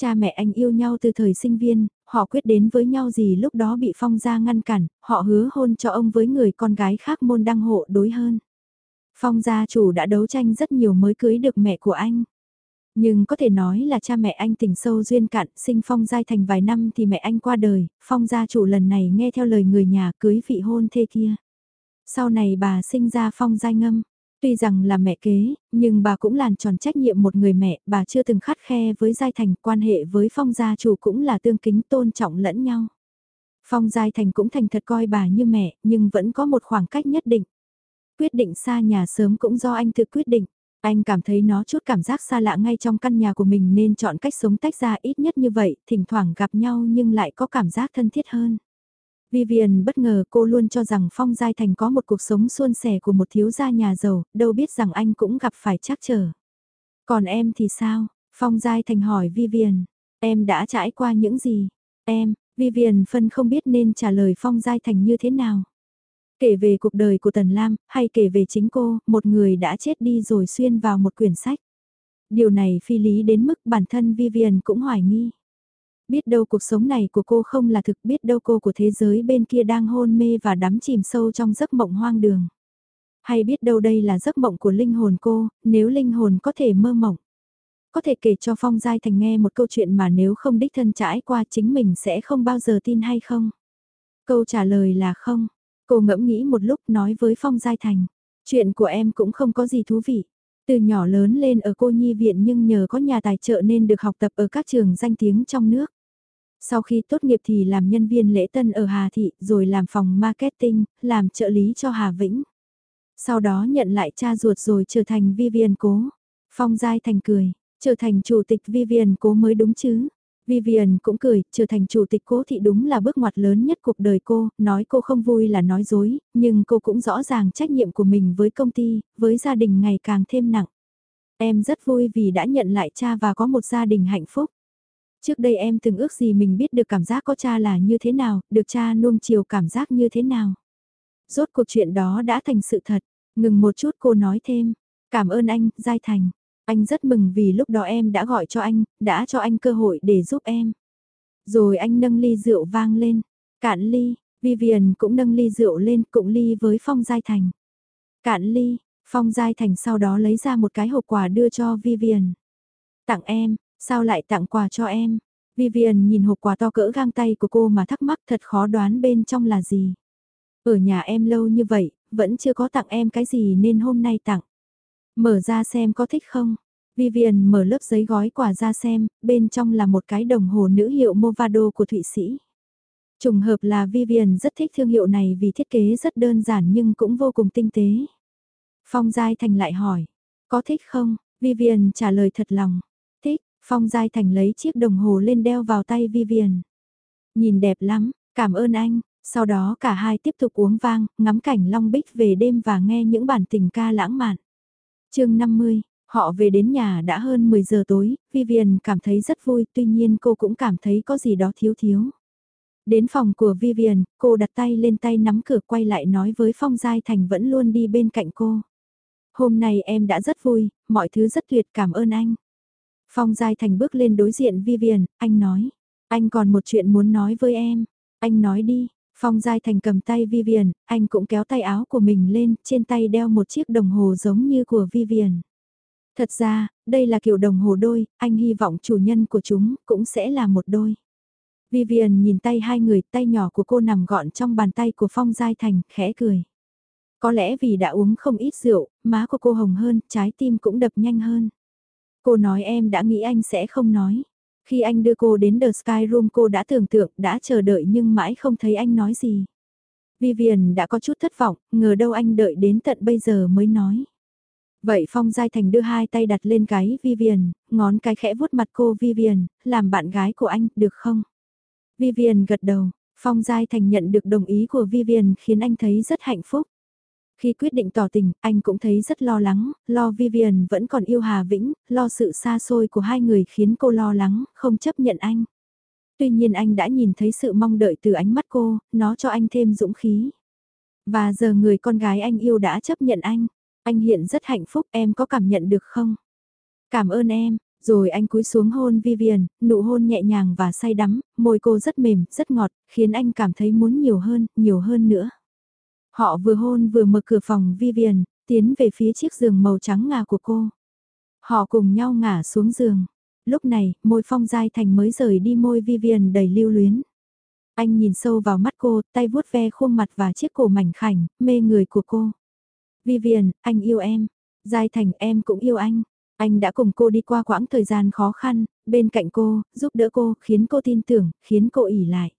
Cha mẹ anh yêu nhau từ thời sinh viên, họ quyết đến với nhau gì lúc đó bị Phong Gia ngăn cản, họ hứa hôn cho ông với người con gái khác môn đăng hộ đối hơn. Phong gia chủ đã đấu tranh rất nhiều mới cưới được mẹ của anh. Nhưng có thể nói là cha mẹ anh tình sâu duyên cạn, sinh Phong giai thành vài năm thì mẹ anh qua đời, Phong gia chủ lần này nghe theo lời người nhà cưới vị hôn thê kia. Sau này bà sinh ra Phong giai ngâm, tuy rằng là mẹ kế, nhưng bà cũng làn tròn trách nhiệm một người mẹ, bà chưa từng khắt khe với giai thành, quan hệ với Phong gia chủ cũng là tương kính tôn trọng lẫn nhau. Phong giai thành cũng thành thật coi bà như mẹ, nhưng vẫn có một khoảng cách nhất định. Quyết định xa nhà sớm cũng do anh tự quyết định. Anh cảm thấy nó chút cảm giác xa lạ ngay trong căn nhà của mình nên chọn cách sống tách ra ít nhất như vậy, thỉnh thoảng gặp nhau nhưng lại có cảm giác thân thiết hơn. Vivian bất ngờ cô luôn cho rằng Phong Giai Thành có một cuộc sống suôn sẻ của một thiếu gia nhà giàu, đâu biết rằng anh cũng gặp phải trắc trở. Còn em thì sao? Phong Giai Thành hỏi Vivian, em đã trải qua những gì? Em, Vivian phân không biết nên trả lời Phong Giai Thành như thế nào. Kể về cuộc đời của Tần Lam, hay kể về chính cô, một người đã chết đi rồi xuyên vào một quyển sách. Điều này phi lý đến mức bản thân Vivian cũng hoài nghi. Biết đâu cuộc sống này của cô không là thực biết đâu cô của thế giới bên kia đang hôn mê và đắm chìm sâu trong giấc mộng hoang đường. Hay biết đâu đây là giấc mộng của linh hồn cô, nếu linh hồn có thể mơ mộng. Có thể kể cho Phong Giai Thành nghe một câu chuyện mà nếu không đích thân trải qua chính mình sẽ không bao giờ tin hay không? Câu trả lời là không. Cô ngẫm nghĩ một lúc nói với Phong Giai Thành, chuyện của em cũng không có gì thú vị. Từ nhỏ lớn lên ở cô nhi viện nhưng nhờ có nhà tài trợ nên được học tập ở các trường danh tiếng trong nước. Sau khi tốt nghiệp thì làm nhân viên lễ tân ở Hà Thị rồi làm phòng marketing, làm trợ lý cho Hà Vĩnh. Sau đó nhận lại cha ruột rồi trở thành Vivian Cố. Phong Giai Thành cười, trở thành chủ tịch Vivian Cố mới đúng chứ. Vivian cũng cười, trở thành chủ tịch cố thị đúng là bước ngoặt lớn nhất cuộc đời cô, nói cô không vui là nói dối, nhưng cô cũng rõ ràng trách nhiệm của mình với công ty, với gia đình ngày càng thêm nặng. Em rất vui vì đã nhận lại cha và có một gia đình hạnh phúc. Trước đây em từng ước gì mình biết được cảm giác có cha là như thế nào, được cha nuông chiều cảm giác như thế nào. Rốt cuộc chuyện đó đã thành sự thật, ngừng một chút cô nói thêm, cảm ơn anh, Giai Thành. Anh rất mừng vì lúc đó em đã gọi cho anh, đã cho anh cơ hội để giúp em. Rồi anh nâng ly rượu vang lên, cạn ly, Vivian cũng nâng ly rượu lên cụng ly với Phong Giai Thành. Cạn ly, Phong Giai Thành sau đó lấy ra một cái hộp quà đưa cho Vivian. Tặng em, sao lại tặng quà cho em? Vivian nhìn hộp quà to cỡ gang tay của cô mà thắc mắc thật khó đoán bên trong là gì. Ở nhà em lâu như vậy, vẫn chưa có tặng em cái gì nên hôm nay tặng. Mở ra xem có thích không? Vivian mở lớp giấy gói quà ra xem, bên trong là một cái đồng hồ nữ hiệu Movado của Thụy Sĩ. Trùng hợp là Vivian rất thích thương hiệu này vì thiết kế rất đơn giản nhưng cũng vô cùng tinh tế. Phong Giai Thành lại hỏi, có thích không? Vivian trả lời thật lòng, Phong Giai Thành lấy chiếc đồng hồ lên đeo vào tay Vivian. Nhìn đẹp lắm, cảm ơn anh, sau đó cả hai tiếp tục uống vang, ngắm cảnh Long Bích về đêm và nghe những bản tình ca lãng mạn. chương 50, họ về đến nhà đã hơn 10 giờ tối, Vivian cảm thấy rất vui tuy nhiên cô cũng cảm thấy có gì đó thiếu thiếu. Đến phòng của Vivian, cô đặt tay lên tay nắm cửa quay lại nói với Phong Giai Thành vẫn luôn đi bên cạnh cô. Hôm nay em đã rất vui, mọi thứ rất tuyệt cảm ơn anh. Phong Giai Thành bước lên đối diện Vivian, anh nói. Anh còn một chuyện muốn nói với em. Anh nói đi. Phong Giai Thành cầm tay Vivian, anh cũng kéo tay áo của mình lên, trên tay đeo một chiếc đồng hồ giống như của Vivian. Thật ra, đây là kiểu đồng hồ đôi, anh hy vọng chủ nhân của chúng cũng sẽ là một đôi. Vivian nhìn tay hai người, tay nhỏ của cô nằm gọn trong bàn tay của Phong Giai Thành, khẽ cười. Có lẽ vì đã uống không ít rượu, má của cô hồng hơn, trái tim cũng đập nhanh hơn. Cô nói em đã nghĩ anh sẽ không nói. Khi anh đưa cô đến The Sky Room cô đã tưởng tượng, đã chờ đợi nhưng mãi không thấy anh nói gì. Vivian đã có chút thất vọng, ngờ đâu anh đợi đến tận bây giờ mới nói. Vậy Phong Giai Thành đưa hai tay đặt lên cái Vivian, ngón cái khẽ vuốt mặt cô Vivian, làm bạn gái của anh, được không? Vivian gật đầu, Phong Giai Thành nhận được đồng ý của Vivian khiến anh thấy rất hạnh phúc. Khi quyết định tỏ tình, anh cũng thấy rất lo lắng, lo Vivian vẫn còn yêu Hà Vĩnh, lo sự xa xôi của hai người khiến cô lo lắng, không chấp nhận anh. Tuy nhiên anh đã nhìn thấy sự mong đợi từ ánh mắt cô, nó cho anh thêm dũng khí. Và giờ người con gái anh yêu đã chấp nhận anh. Anh hiện rất hạnh phúc, em có cảm nhận được không? Cảm ơn em, rồi anh cúi xuống hôn Vivian, nụ hôn nhẹ nhàng và say đắm, môi cô rất mềm, rất ngọt, khiến anh cảm thấy muốn nhiều hơn, nhiều hơn nữa. Họ vừa hôn vừa mở cửa phòng Vivian, tiến về phía chiếc giường màu trắng ngà của cô. Họ cùng nhau ngả xuống giường. Lúc này, môi phong dai thành mới rời đi môi Vivian đầy lưu luyến. Anh nhìn sâu vào mắt cô, tay vuốt ve khuôn mặt và chiếc cổ mảnh khảnh, mê người của cô. Vivian, anh yêu em. Giai thành em cũng yêu anh. Anh đã cùng cô đi qua quãng thời gian khó khăn, bên cạnh cô, giúp đỡ cô, khiến cô tin tưởng, khiến cô ỉ lại.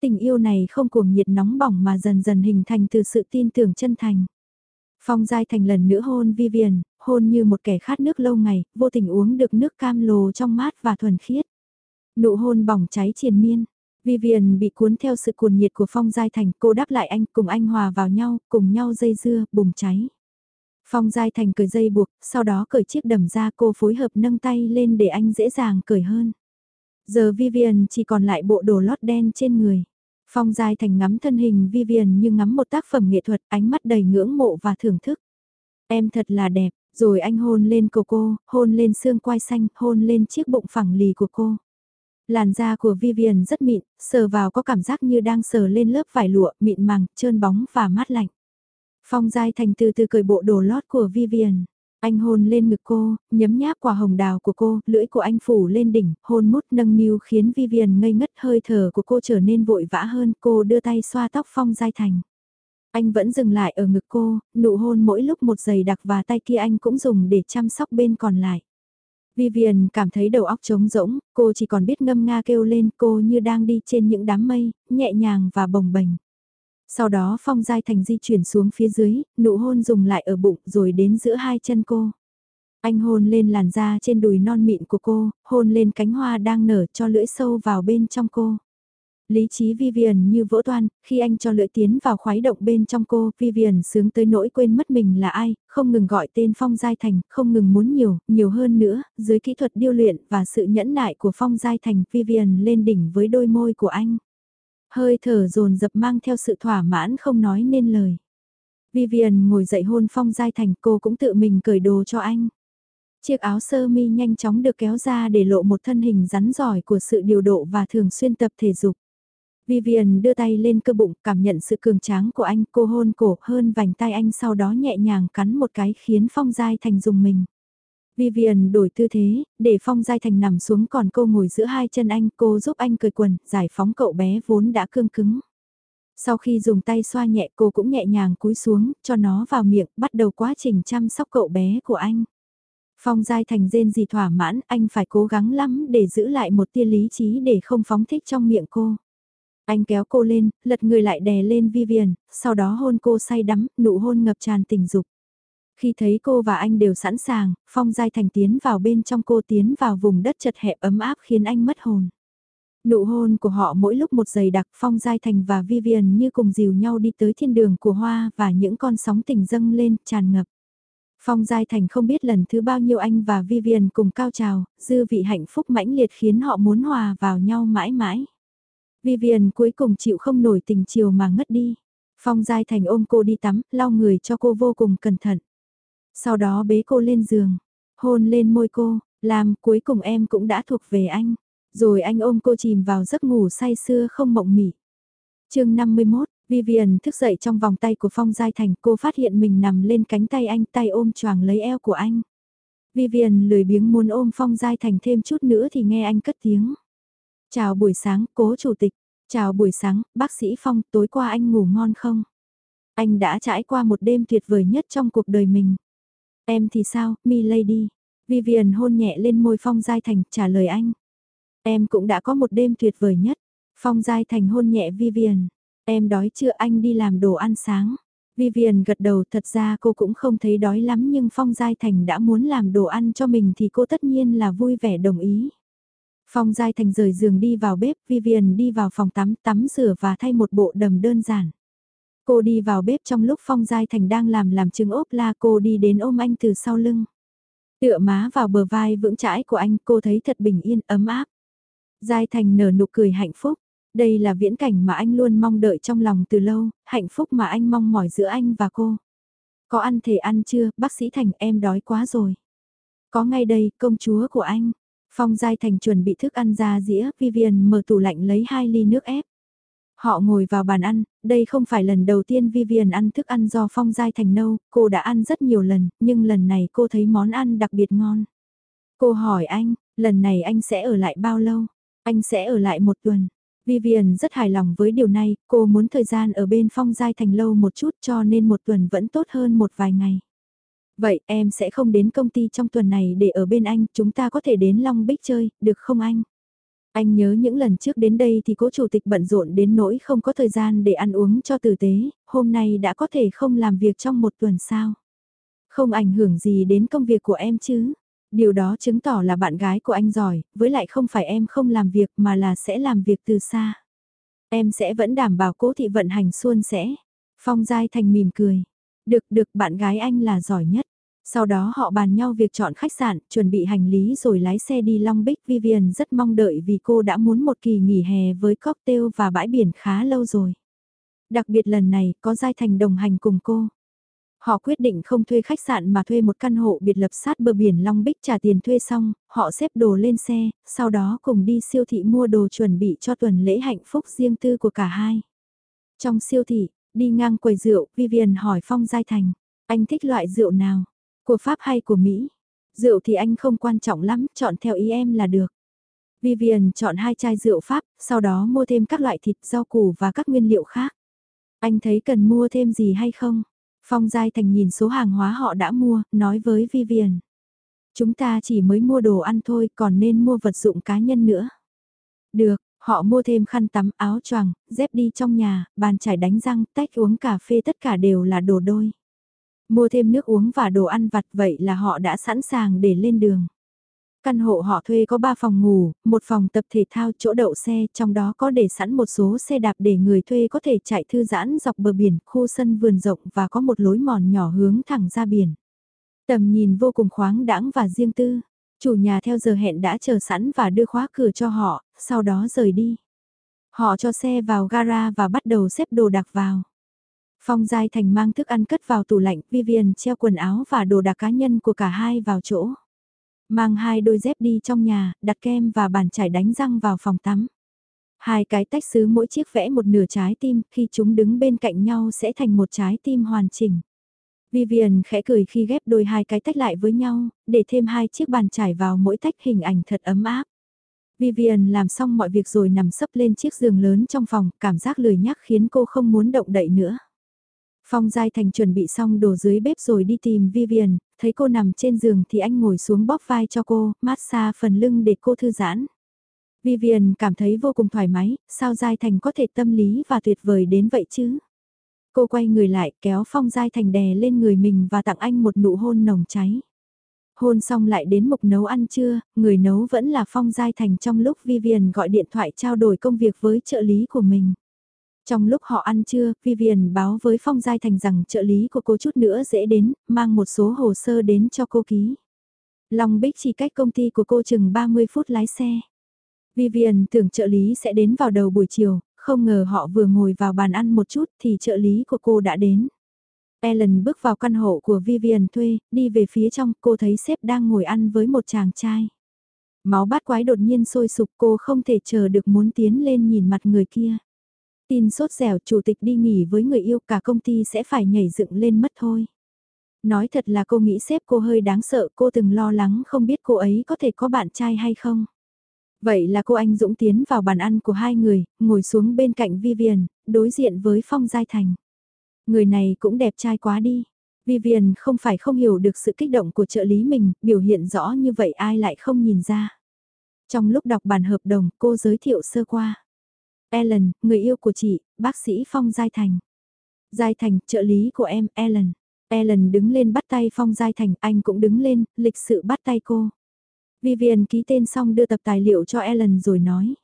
Tình yêu này không cuồng nhiệt nóng bỏng mà dần dần hình thành từ sự tin tưởng chân thành. Phong Giai Thành lần nữa hôn Vivian, hôn như một kẻ khát nước lâu ngày, vô tình uống được nước cam lồ trong mát và thuần khiết. Nụ hôn bỏng cháy triền miên. Vivian bị cuốn theo sự cuồng nhiệt của Phong Giai Thành, cô đáp lại anh, cùng anh hòa vào nhau, cùng nhau dây dưa, bùng cháy. Phong Giai Thành cởi dây buộc, sau đó cởi chiếc đầm ra cô phối hợp nâng tay lên để anh dễ dàng cởi hơn. Giờ Vivian chỉ còn lại bộ đồ lót đen trên người. Phong Giai Thành ngắm thân hình Vivian như ngắm một tác phẩm nghệ thuật, ánh mắt đầy ngưỡng mộ và thưởng thức. Em thật là đẹp, rồi anh hôn lên cổ cô, hôn lên xương quai xanh, hôn lên chiếc bụng phẳng lì của cô. Làn da của Vivian rất mịn, sờ vào có cảm giác như đang sờ lên lớp vải lụa, mịn màng, trơn bóng và mát lạnh. Phong Giai Thành từ từ cởi bộ đồ lót của Vivian. Anh hôn lên ngực cô, nhấm nháp quả hồng đào của cô, lưỡi của anh phủ lên đỉnh, hôn mút nâng niu khiến Vivian ngây ngất hơi thở của cô trở nên vội vã hơn, cô đưa tay xoa tóc Phong Giai Thành. Anh vẫn dừng lại ở ngực cô, nụ hôn mỗi lúc một giày đặc và tay kia anh cũng dùng để chăm sóc bên còn lại. Vivian cảm thấy đầu óc trống rỗng, cô chỉ còn biết ngâm nga kêu lên cô như đang đi trên những đám mây, nhẹ nhàng và bồng bềnh. Sau đó Phong Giai Thành di chuyển xuống phía dưới, nụ hôn dùng lại ở bụng rồi đến giữa hai chân cô. Anh hôn lên làn da trên đùi non mịn của cô, hôn lên cánh hoa đang nở cho lưỡi sâu vào bên trong cô. Lý trí Vivian như vỡ toan, khi anh cho lưỡi tiến vào khoái động bên trong cô, Vivian sướng tới nỗi quên mất mình là ai, không ngừng gọi tên Phong Giai Thành, không ngừng muốn nhiều, nhiều hơn nữa, dưới kỹ thuật điêu luyện và sự nhẫn nại của Phong Giai Thành, Vivian lên đỉnh với đôi môi của anh. Hơi thở dồn dập mang theo sự thỏa mãn không nói nên lời. Vivian ngồi dậy hôn Phong Giai Thành, cô cũng tự mình cởi đồ cho anh. Chiếc áo sơ mi nhanh chóng được kéo ra để lộ một thân hình rắn giỏi của sự điều độ và thường xuyên tập thể dục. Vivian đưa tay lên cơ bụng, cảm nhận sự cường tráng của anh, cô hôn cổ hơn vành tay anh sau đó nhẹ nhàng cắn một cái khiến Phong Giai Thành dùng mình. Vivian đổi tư thế, để Phong Giai Thành nằm xuống còn cô ngồi giữa hai chân anh, cô giúp anh cởi quần, giải phóng cậu bé vốn đã cương cứng. Sau khi dùng tay xoa nhẹ cô cũng nhẹ nhàng cúi xuống, cho nó vào miệng, bắt đầu quá trình chăm sóc cậu bé của anh. Phong Giai Thành rên gì thỏa mãn, anh phải cố gắng lắm để giữ lại một tia lý trí để không phóng thích trong miệng cô. Anh kéo cô lên, lật người lại đè lên Vivian, sau đó hôn cô say đắm, nụ hôn ngập tràn tình dục. Khi thấy cô và anh đều sẵn sàng, Phong Giai Thành tiến vào bên trong cô tiến vào vùng đất chật hẹp ấm áp khiến anh mất hồn. Nụ hôn của họ mỗi lúc một giày đặc Phong Giai Thành và Vivian như cùng dìu nhau đi tới thiên đường của hoa và những con sóng tình dâng lên tràn ngập. Phong Giai Thành không biết lần thứ bao nhiêu anh và Vivian cùng cao trào, dư vị hạnh phúc mãnh liệt khiến họ muốn hòa vào nhau mãi mãi. Vivian cuối cùng chịu không nổi tình chiều mà ngất đi. Phong Giai Thành ôm cô đi tắm, lau người cho cô vô cùng cẩn thận. Sau đó bế cô lên giường, hôn lên môi cô, làm cuối cùng em cũng đã thuộc về anh. Rồi anh ôm cô chìm vào giấc ngủ say sưa không mộng mị. chương 51, Vivian thức dậy trong vòng tay của Phong Giai Thành, cô phát hiện mình nằm lên cánh tay anh, tay ôm choàng lấy eo của anh. Vivian lười biếng muốn ôm Phong Giai Thành thêm chút nữa thì nghe anh cất tiếng. Chào buổi sáng, cố chủ tịch. Chào buổi sáng, bác sĩ Phong, tối qua anh ngủ ngon không? Anh đã trải qua một đêm tuyệt vời nhất trong cuộc đời mình. Em thì sao, Mi Lady? Vivian hôn nhẹ lên môi Phong Giai Thành, trả lời anh. Em cũng đã có một đêm tuyệt vời nhất. Phong Giai Thành hôn nhẹ Vivian. Em đói chưa anh đi làm đồ ăn sáng. Vivian gật đầu thật ra cô cũng không thấy đói lắm nhưng Phong Giai Thành đã muốn làm đồ ăn cho mình thì cô tất nhiên là vui vẻ đồng ý. Phong Giai Thành rời giường đi vào bếp, Vivian đi vào phòng tắm, tắm rửa và thay một bộ đầm đơn giản. Cô đi vào bếp trong lúc Phong Giai Thành đang làm làm trứng ốp la cô đi đến ôm anh từ sau lưng. Tựa má vào bờ vai vững chãi của anh cô thấy thật bình yên, ấm áp. Giai Thành nở nụ cười hạnh phúc. Đây là viễn cảnh mà anh luôn mong đợi trong lòng từ lâu, hạnh phúc mà anh mong mỏi giữa anh và cô. Có ăn thể ăn chưa, bác sĩ Thành em đói quá rồi. Có ngay đây, công chúa của anh. Phong Giai Thành chuẩn bị thức ăn ra dĩa, Vivian mở tủ lạnh lấy hai ly nước ép. Họ ngồi vào bàn ăn, đây không phải lần đầu tiên Vivian ăn thức ăn do Phong Giai Thành nâu, cô đã ăn rất nhiều lần, nhưng lần này cô thấy món ăn đặc biệt ngon. Cô hỏi anh, lần này anh sẽ ở lại bao lâu? Anh sẽ ở lại một tuần. Vivian rất hài lòng với điều này, cô muốn thời gian ở bên Phong Giai Thành lâu một chút cho nên một tuần vẫn tốt hơn một vài ngày. Vậy em sẽ không đến công ty trong tuần này để ở bên anh, chúng ta có thể đến Long Bích chơi, được không anh? Anh nhớ những lần trước đến đây thì cố chủ tịch bận rộn đến nỗi không có thời gian để ăn uống cho tử tế, hôm nay đã có thể không làm việc trong một tuần sao? Không ảnh hưởng gì đến công việc của em chứ? Điều đó chứng tỏ là bạn gái của anh giỏi, với lại không phải em không làm việc mà là sẽ làm việc từ xa. Em sẽ vẫn đảm bảo cố thị vận hành suôn sẻ. Phong Giai Thành mỉm cười. Được được bạn gái anh là giỏi nhất. Sau đó họ bàn nhau việc chọn khách sạn, chuẩn bị hành lý rồi lái xe đi Long Bích. Vivian rất mong đợi vì cô đã muốn một kỳ nghỉ hè với cocktail và bãi biển khá lâu rồi. Đặc biệt lần này có Giai Thành đồng hành cùng cô. Họ quyết định không thuê khách sạn mà thuê một căn hộ biệt lập sát bờ biển Long Bích trả tiền thuê xong, họ xếp đồ lên xe, sau đó cùng đi siêu thị mua đồ chuẩn bị cho tuần lễ hạnh phúc riêng tư của cả hai. Trong siêu thị, đi ngang quầy rượu, Vivian hỏi Phong Giai Thành, anh thích loại rượu nào? Của Pháp hay của Mỹ? Rượu thì anh không quan trọng lắm, chọn theo ý em là được. Vivian chọn hai chai rượu Pháp, sau đó mua thêm các loại thịt, rau củ và các nguyên liệu khác. Anh thấy cần mua thêm gì hay không? Phong Giai Thành nhìn số hàng hóa họ đã mua, nói với Vivian. Chúng ta chỉ mới mua đồ ăn thôi, còn nên mua vật dụng cá nhân nữa. Được, họ mua thêm khăn tắm, áo choàng, dép đi trong nhà, bàn chải đánh răng, tách uống cà phê tất cả đều là đồ đôi. Mua thêm nước uống và đồ ăn vặt vậy là họ đã sẵn sàng để lên đường. Căn hộ họ thuê có 3 phòng ngủ, một phòng tập thể thao chỗ đậu xe, trong đó có để sẵn một số xe đạp để người thuê có thể chạy thư giãn dọc bờ biển, khu sân vườn rộng và có một lối mòn nhỏ hướng thẳng ra biển. Tầm nhìn vô cùng khoáng đãng và riêng tư. Chủ nhà theo giờ hẹn đã chờ sẵn và đưa khóa cửa cho họ, sau đó rời đi. Họ cho xe vào gara và bắt đầu xếp đồ đạc vào. Phong Giai Thành mang thức ăn cất vào tủ lạnh, Vivian treo quần áo và đồ đạc cá nhân của cả hai vào chỗ. Mang hai đôi dép đi trong nhà, đặt kem và bàn chải đánh răng vào phòng tắm. Hai cái tách xứ mỗi chiếc vẽ một nửa trái tim, khi chúng đứng bên cạnh nhau sẽ thành một trái tim hoàn chỉnh. Vivian khẽ cười khi ghép đôi hai cái tách lại với nhau, để thêm hai chiếc bàn chải vào mỗi tách hình ảnh thật ấm áp. Vivian làm xong mọi việc rồi nằm sấp lên chiếc giường lớn trong phòng, cảm giác lười nhác khiến cô không muốn động đậy nữa. Phong Giai Thành chuẩn bị xong đồ dưới bếp rồi đi tìm Vivian, thấy cô nằm trên giường thì anh ngồi xuống bóp vai cho cô, massage phần lưng để cô thư giãn. Vivian cảm thấy vô cùng thoải mái, sao Giai Thành có thể tâm lý và tuyệt vời đến vậy chứ? Cô quay người lại kéo Phong Giai Thành đè lên người mình và tặng anh một nụ hôn nồng cháy. Hôn xong lại đến mục nấu ăn trưa, người nấu vẫn là Phong Giai Thành trong lúc Vivian gọi điện thoại trao đổi công việc với trợ lý của mình. Trong lúc họ ăn trưa, Vivian báo với Phong Giai Thành rằng trợ lý của cô chút nữa dễ đến, mang một số hồ sơ đến cho cô ký. Long Bích chỉ cách công ty của cô chừng 30 phút lái xe. Vivian tưởng trợ lý sẽ đến vào đầu buổi chiều, không ngờ họ vừa ngồi vào bàn ăn một chút thì trợ lý của cô đã đến. Ellen bước vào căn hộ của Vivian thuê, đi về phía trong, cô thấy sếp đang ngồi ăn với một chàng trai. Máu bát quái đột nhiên sôi sục cô không thể chờ được muốn tiến lên nhìn mặt người kia. Tin sốt dẻo chủ tịch đi nghỉ với người yêu cả công ty sẽ phải nhảy dựng lên mất thôi. Nói thật là cô nghĩ sếp cô hơi đáng sợ cô từng lo lắng không biết cô ấy có thể có bạn trai hay không. Vậy là cô anh Dũng tiến vào bàn ăn của hai người, ngồi xuống bên cạnh Vivian, đối diện với Phong Giai Thành. Người này cũng đẹp trai quá đi. Vivian không phải không hiểu được sự kích động của trợ lý mình, biểu hiện rõ như vậy ai lại không nhìn ra. Trong lúc đọc bản hợp đồng, cô giới thiệu sơ qua. Ellen, người yêu của chị, bác sĩ Phong Giai Thành. Giai Thành, trợ lý của em, Ellen. Ellen đứng lên bắt tay Phong Giai Thành, anh cũng đứng lên, lịch sự bắt tay cô. Vivian ký tên xong đưa tập tài liệu cho Ellen rồi nói.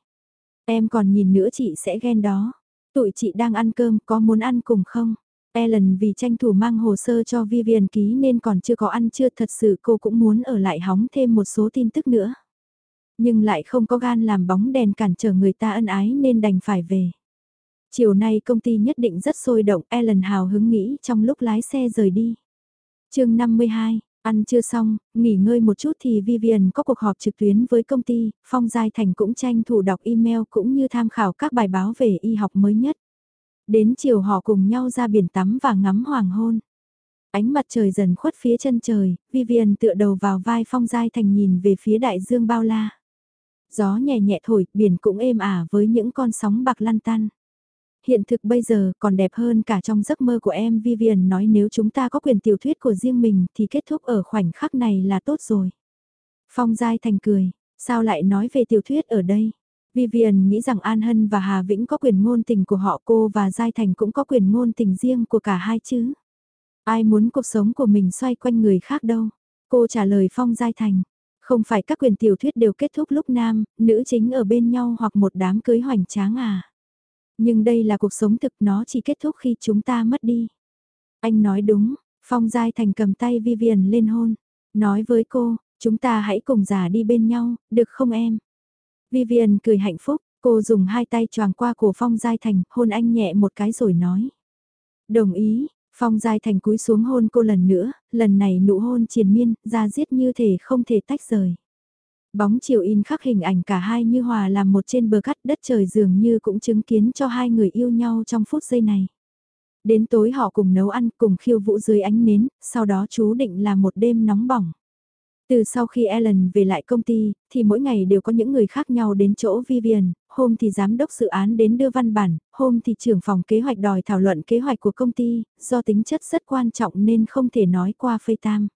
Em còn nhìn nữa chị sẽ ghen đó. Tụi chị đang ăn cơm, có muốn ăn cùng không? Ellen vì tranh thủ mang hồ sơ cho Vivian ký nên còn chưa có ăn chưa thật sự cô cũng muốn ở lại hóng thêm một số tin tức nữa. Nhưng lại không có gan làm bóng đèn cản trở người ta ân ái nên đành phải về. Chiều nay công ty nhất định rất sôi động, Ellen hào hứng nghĩ trong lúc lái xe rời đi. chương 52, ăn chưa xong, nghỉ ngơi một chút thì Vivian có cuộc họp trực tuyến với công ty, Phong Giai Thành cũng tranh thủ đọc email cũng như tham khảo các bài báo về y học mới nhất. Đến chiều họ cùng nhau ra biển tắm và ngắm hoàng hôn. Ánh mặt trời dần khuất phía chân trời, Vivian tựa đầu vào vai Phong Giai Thành nhìn về phía đại dương bao la. Gió nhẹ nhẹ thổi, biển cũng êm ả với những con sóng bạc lăn tăn. Hiện thực bây giờ còn đẹp hơn cả trong giấc mơ của em Vivian nói nếu chúng ta có quyền tiểu thuyết của riêng mình thì kết thúc ở khoảnh khắc này là tốt rồi. Phong Giai Thành cười, sao lại nói về tiểu thuyết ở đây? Vivian nghĩ rằng An Hân và Hà Vĩnh có quyền ngôn tình của họ cô và Giai Thành cũng có quyền ngôn tình riêng của cả hai chứ. Ai muốn cuộc sống của mình xoay quanh người khác đâu. Cô trả lời Phong Giai Thành. Không phải các quyền tiểu thuyết đều kết thúc lúc nam, nữ chính ở bên nhau hoặc một đám cưới hoành tráng à. Nhưng đây là cuộc sống thực nó chỉ kết thúc khi chúng ta mất đi. Anh nói đúng, Phong Giai Thành cầm tay Vivian lên hôn. Nói với cô, chúng ta hãy cùng già đi bên nhau, được không em? Vivian cười hạnh phúc, cô dùng hai tay choàng qua cổ Phong Giai Thành, hôn anh nhẹ một cái rồi nói. Đồng ý, Phong Giai Thành cúi xuống hôn cô lần nữa, lần này nụ hôn triền miên, ra giết như thể không thể tách rời. Bóng chiều in khắc hình ảnh cả hai như hòa làm một trên bờ cắt đất trời dường như cũng chứng kiến cho hai người yêu nhau trong phút giây này. Đến tối họ cùng nấu ăn cùng khiêu vũ dưới ánh nến, sau đó chú định là một đêm nóng bỏng. Từ sau khi Ellen về lại công ty, thì mỗi ngày đều có những người khác nhau đến chỗ Vivian, hôm thì giám đốc dự án đến đưa văn bản, hôm thì trưởng phòng kế hoạch đòi thảo luận kế hoạch của công ty, do tính chất rất quan trọng nên không thể nói qua phây tam.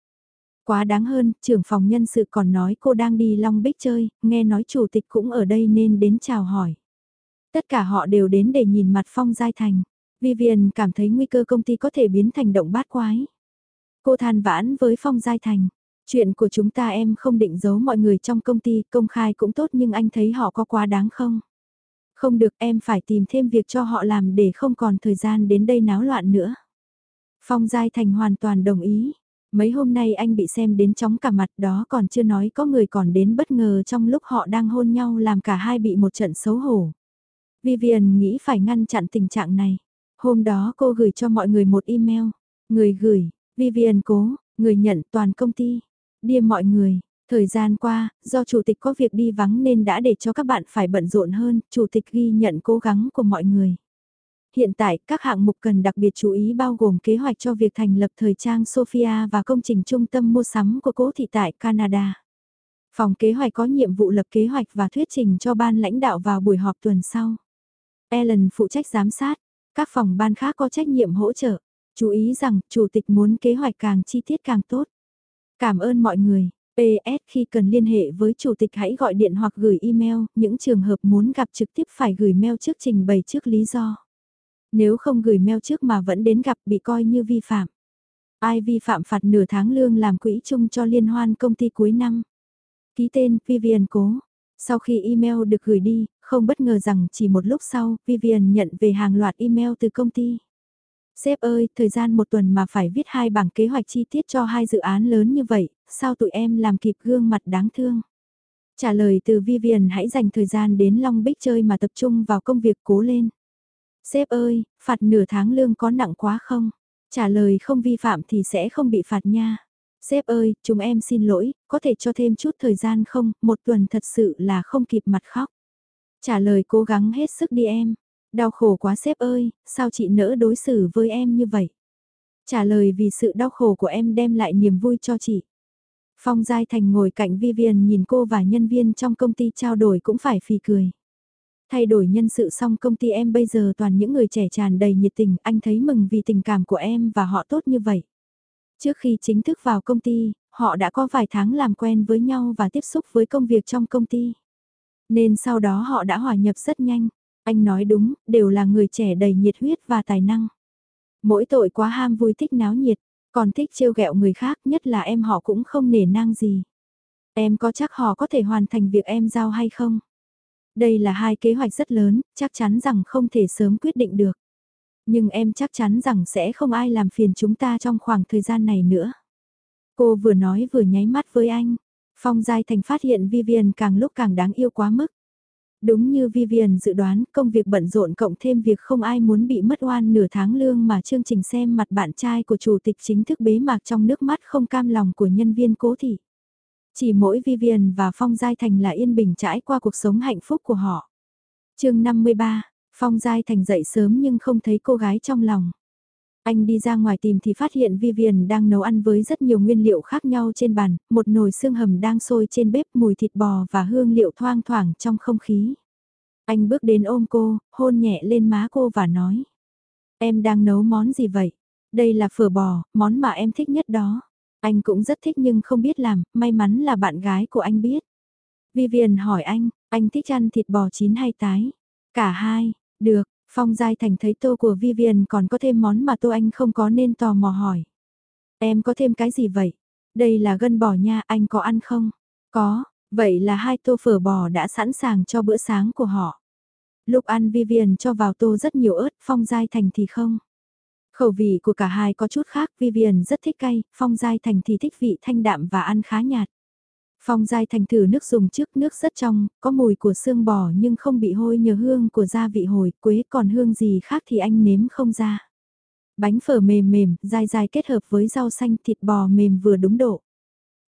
Quá đáng hơn, trưởng phòng nhân sự còn nói cô đang đi Long Bích chơi, nghe nói chủ tịch cũng ở đây nên đến chào hỏi. Tất cả họ đều đến để nhìn mặt Phong Giai Thành. Vivian cảm thấy nguy cơ công ty có thể biến thành động bát quái. Cô than vãn với Phong Giai Thành. Chuyện của chúng ta em không định giấu mọi người trong công ty, công khai cũng tốt nhưng anh thấy họ có quá đáng không? Không được em phải tìm thêm việc cho họ làm để không còn thời gian đến đây náo loạn nữa. Phong Giai Thành hoàn toàn đồng ý. Mấy hôm nay anh bị xem đến chóng cả mặt đó còn chưa nói có người còn đến bất ngờ trong lúc họ đang hôn nhau làm cả hai bị một trận xấu hổ. Vivian nghĩ phải ngăn chặn tình trạng này. Hôm đó cô gửi cho mọi người một email. Người gửi, Vivian cố, người nhận toàn công ty. Điê mọi người, thời gian qua, do chủ tịch có việc đi vắng nên đã để cho các bạn phải bận rộn hơn, chủ tịch ghi nhận cố gắng của mọi người. Hiện tại, các hạng mục cần đặc biệt chú ý bao gồm kế hoạch cho việc thành lập thời trang Sophia và công trình trung tâm mua sắm của cố thị tại Canada. Phòng kế hoạch có nhiệm vụ lập kế hoạch và thuyết trình cho ban lãnh đạo vào buổi họp tuần sau. Ellen phụ trách giám sát, các phòng ban khác có trách nhiệm hỗ trợ. Chú ý rằng, chủ tịch muốn kế hoạch càng chi tiết càng tốt. Cảm ơn mọi người. PS khi cần liên hệ với chủ tịch hãy gọi điện hoặc gửi email, những trường hợp muốn gặp trực tiếp phải gửi mail trước trình bày trước lý do. Nếu không gửi mail trước mà vẫn đến gặp bị coi như vi phạm. Ai vi phạm phạt nửa tháng lương làm quỹ chung cho liên hoan công ty cuối năm. Ký tên Vivian Cố. Sau khi email được gửi đi, không bất ngờ rằng chỉ một lúc sau, Vivian nhận về hàng loạt email từ công ty. Sếp ơi, thời gian một tuần mà phải viết hai bảng kế hoạch chi tiết cho hai dự án lớn như vậy, sao tụi em làm kịp gương mặt đáng thương? Trả lời từ Vivian hãy dành thời gian đến Long Bích chơi mà tập trung vào công việc cố lên. Sếp ơi, phạt nửa tháng lương có nặng quá không? Trả lời không vi phạm thì sẽ không bị phạt nha. Sếp ơi, chúng em xin lỗi, có thể cho thêm chút thời gian không, một tuần thật sự là không kịp mặt khóc. Trả lời cố gắng hết sức đi em. Đau khổ quá sếp ơi, sao chị nỡ đối xử với em như vậy? Trả lời vì sự đau khổ của em đem lại niềm vui cho chị. Phong Giai Thành ngồi cạnh Vivian nhìn cô và nhân viên trong công ty trao đổi cũng phải phì cười. Thay đổi nhân sự xong công ty em bây giờ toàn những người trẻ tràn đầy nhiệt tình, anh thấy mừng vì tình cảm của em và họ tốt như vậy. Trước khi chính thức vào công ty, họ đã có vài tháng làm quen với nhau và tiếp xúc với công việc trong công ty. Nên sau đó họ đã hòa nhập rất nhanh. Anh nói đúng, đều là người trẻ đầy nhiệt huyết và tài năng. Mỗi tội quá ham vui thích náo nhiệt, còn thích trêu ghẹo người khác nhất là em họ cũng không nể nang gì. Em có chắc họ có thể hoàn thành việc em giao hay không? Đây là hai kế hoạch rất lớn, chắc chắn rằng không thể sớm quyết định được. Nhưng em chắc chắn rằng sẽ không ai làm phiền chúng ta trong khoảng thời gian này nữa. Cô vừa nói vừa nháy mắt với anh. Phong Giai Thành phát hiện Vivian càng lúc càng đáng yêu quá mức. Đúng như Vivian dự đoán, công việc bận rộn cộng thêm việc không ai muốn bị mất oan nửa tháng lương mà chương trình xem mặt bạn trai của chủ tịch chính thức bế mạc trong nước mắt không cam lòng của nhân viên cố thị. Chỉ mỗi Vivian và Phong Giai Thành là yên bình trải qua cuộc sống hạnh phúc của họ. chương 53, Phong Giai Thành dậy sớm nhưng không thấy cô gái trong lòng. Anh đi ra ngoài tìm thì phát hiện Vivian đang nấu ăn với rất nhiều nguyên liệu khác nhau trên bàn, một nồi xương hầm đang sôi trên bếp mùi thịt bò và hương liệu thoang thoảng trong không khí. Anh bước đến ôm cô, hôn nhẹ lên má cô và nói. Em đang nấu món gì vậy? Đây là phở bò, món mà em thích nhất đó. Anh cũng rất thích nhưng không biết làm, may mắn là bạn gái của anh biết. Vivian hỏi anh, anh thích ăn thịt bò chín hay tái? Cả hai, được, Phong Giai Thành thấy tô của Vivian còn có thêm món mà tô anh không có nên tò mò hỏi. Em có thêm cái gì vậy? Đây là gân bò nha, anh có ăn không? Có, vậy là hai tô phở bò đã sẵn sàng cho bữa sáng của họ. Lúc ăn Vivian cho vào tô rất nhiều ớt, Phong Giai Thành thì không. Khẩu vị của cả hai có chút khác, Vivian rất thích cay, Phong Giai Thành thì thích vị thanh đạm và ăn khá nhạt. Phong Giai Thành thử nước dùng trước nước rất trong, có mùi của xương bò nhưng không bị hôi nhờ hương của gia vị hồi, quế còn hương gì khác thì anh nếm không ra. Bánh phở mềm mềm, dai dai kết hợp với rau xanh thịt bò mềm vừa đúng độ.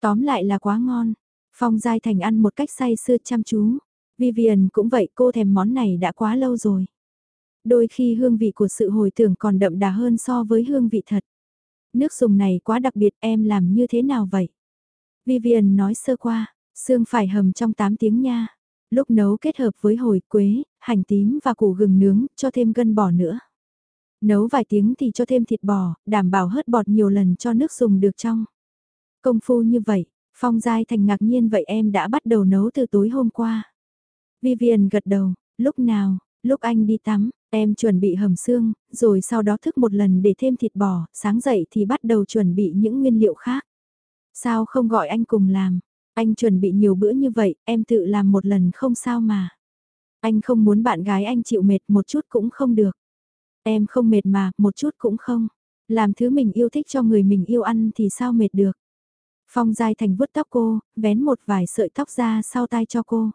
Tóm lại là quá ngon. Phong Giai Thành ăn một cách say sưa chăm chú. Vivian cũng vậy cô thèm món này đã quá lâu rồi. Đôi khi hương vị của sự hồi tưởng còn đậm đà hơn so với hương vị thật. Nước dùng này quá đặc biệt em làm như thế nào vậy? Vivian nói sơ qua, xương phải hầm trong 8 tiếng nha. Lúc nấu kết hợp với hồi quế, hành tím và củ gừng nướng, cho thêm gân bò nữa. Nấu vài tiếng thì cho thêm thịt bò, đảm bảo hớt bọt nhiều lần cho nước dùng được trong. Công phu như vậy, Phong Giai Thành ngạc nhiên vậy em đã bắt đầu nấu từ tối hôm qua. Vivian gật đầu, lúc nào, lúc anh đi tắm, em chuẩn bị hầm xương, rồi sau đó thức một lần để thêm thịt bò, sáng dậy thì bắt đầu chuẩn bị những nguyên liệu khác. Sao không gọi anh cùng làm? Anh chuẩn bị nhiều bữa như vậy, em tự làm một lần không sao mà. Anh không muốn bạn gái anh chịu mệt một chút cũng không được. Em không mệt mà, một chút cũng không. Làm thứ mình yêu thích cho người mình yêu ăn thì sao mệt được. Phong Giai Thành vuốt tóc cô, vén một vài sợi tóc ra sau tai cho cô.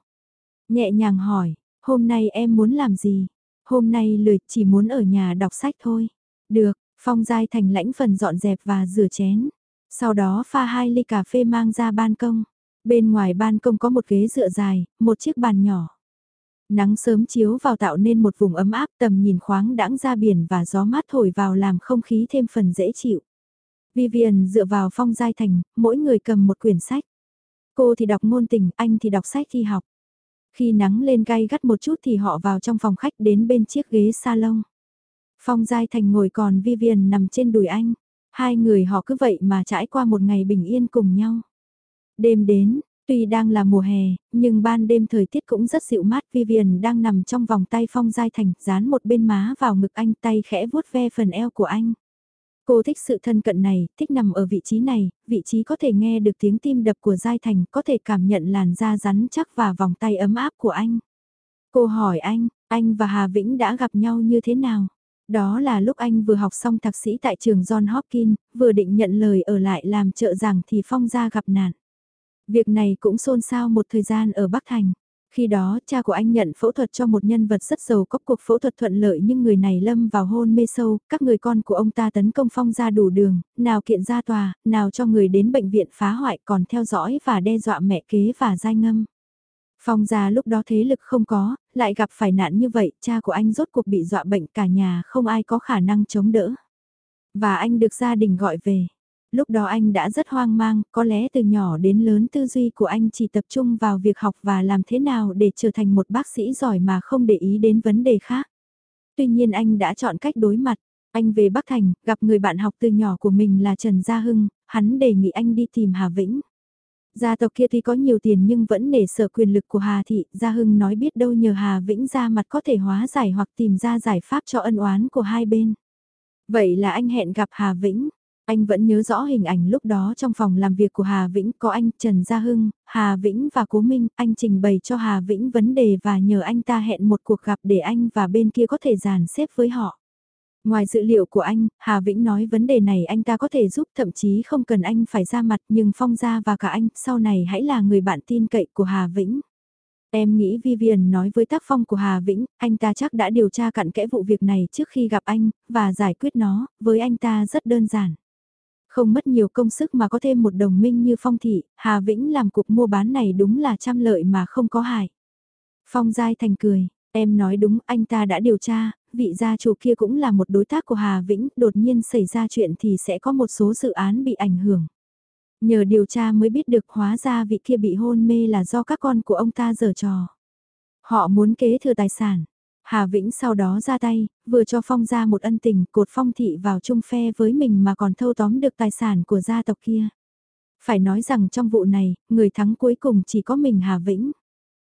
Nhẹ nhàng hỏi, hôm nay em muốn làm gì? Hôm nay lười chỉ muốn ở nhà đọc sách thôi. Được, Phong Giai Thành lãnh phần dọn dẹp và rửa chén. Sau đó pha hai ly cà phê mang ra ban công. Bên ngoài ban công có một ghế dựa dài, một chiếc bàn nhỏ. Nắng sớm chiếu vào tạo nên một vùng ấm áp tầm nhìn khoáng đãng ra biển và gió mát thổi vào làm không khí thêm phần dễ chịu. Vivian dựa vào phong giai thành, mỗi người cầm một quyển sách. Cô thì đọc ngôn tình, anh thì đọc sách thi học. Khi nắng lên gay gắt một chút thì họ vào trong phòng khách đến bên chiếc ghế salon. Phong Giai Thành ngồi còn Vivian nằm trên đùi anh. Hai người họ cứ vậy mà trải qua một ngày bình yên cùng nhau. Đêm đến, tuy đang là mùa hè, nhưng ban đêm thời tiết cũng rất dịu mát. Vivian đang nằm trong vòng tay Phong Giai Thành, dán một bên má vào ngực anh tay khẽ vuốt ve phần eo của anh. Cô thích sự thân cận này, thích nằm ở vị trí này, vị trí có thể nghe được tiếng tim đập của Giai Thành, có thể cảm nhận làn da rắn chắc và vòng tay ấm áp của anh. Cô hỏi anh, anh và Hà Vĩnh đã gặp nhau như thế nào? Đó là lúc anh vừa học xong thạc sĩ tại trường John Hopkins, vừa định nhận lời ở lại làm trợ giảng thì Phong ra gặp nạn. Việc này cũng xôn xao một thời gian ở Bắc Thành. Khi đó, cha của anh nhận phẫu thuật cho một nhân vật rất giàu có cuộc phẫu thuật thuận lợi nhưng người này lâm vào hôn mê sâu, các người con của ông ta tấn công phong ra đủ đường, nào kiện ra tòa, nào cho người đến bệnh viện phá hoại còn theo dõi và đe dọa mẹ kế và giai ngâm. Phong gia lúc đó thế lực không có, lại gặp phải nạn như vậy, cha của anh rốt cuộc bị dọa bệnh cả nhà không ai có khả năng chống đỡ. Và anh được gia đình gọi về. Lúc đó anh đã rất hoang mang, có lẽ từ nhỏ đến lớn tư duy của anh chỉ tập trung vào việc học và làm thế nào để trở thành một bác sĩ giỏi mà không để ý đến vấn đề khác. Tuy nhiên anh đã chọn cách đối mặt. Anh về Bắc Thành, gặp người bạn học từ nhỏ của mình là Trần Gia Hưng, hắn đề nghị anh đi tìm Hà Vĩnh. Gia tộc kia tuy có nhiều tiền nhưng vẫn nể sợ quyền lực của Hà Thị, Gia Hưng nói biết đâu nhờ Hà Vĩnh ra mặt có thể hóa giải hoặc tìm ra giải pháp cho ân oán của hai bên. Vậy là anh hẹn gặp Hà Vĩnh. Anh vẫn nhớ rõ hình ảnh lúc đó trong phòng làm việc của Hà Vĩnh có anh Trần Gia Hưng, Hà Vĩnh và Cố Minh, anh trình bày cho Hà Vĩnh vấn đề và nhờ anh ta hẹn một cuộc gặp để anh và bên kia có thể dàn xếp với họ. Ngoài dữ liệu của anh, Hà Vĩnh nói vấn đề này anh ta có thể giúp thậm chí không cần anh phải ra mặt nhưng Phong gia và cả anh sau này hãy là người bạn tin cậy của Hà Vĩnh. Em nghĩ Vivian nói với tác phong của Hà Vĩnh, anh ta chắc đã điều tra cặn kẽ vụ việc này trước khi gặp anh, và giải quyết nó, với anh ta rất đơn giản. Không mất nhiều công sức mà có thêm một đồng minh như Phong Thị, Hà Vĩnh làm cuộc mua bán này đúng là trăm lợi mà không có hại. Phong Giai Thành cười, em nói đúng anh ta đã điều tra, vị gia chủ kia cũng là một đối tác của Hà Vĩnh, đột nhiên xảy ra chuyện thì sẽ có một số dự án bị ảnh hưởng. Nhờ điều tra mới biết được hóa ra vị kia bị hôn mê là do các con của ông ta giở trò. Họ muốn kế thừa tài sản. Hà Vĩnh sau đó ra tay, vừa cho Phong ra một ân tình, cột Phong thị vào chung phe với mình mà còn thâu tóm được tài sản của gia tộc kia. Phải nói rằng trong vụ này, người thắng cuối cùng chỉ có mình Hà Vĩnh.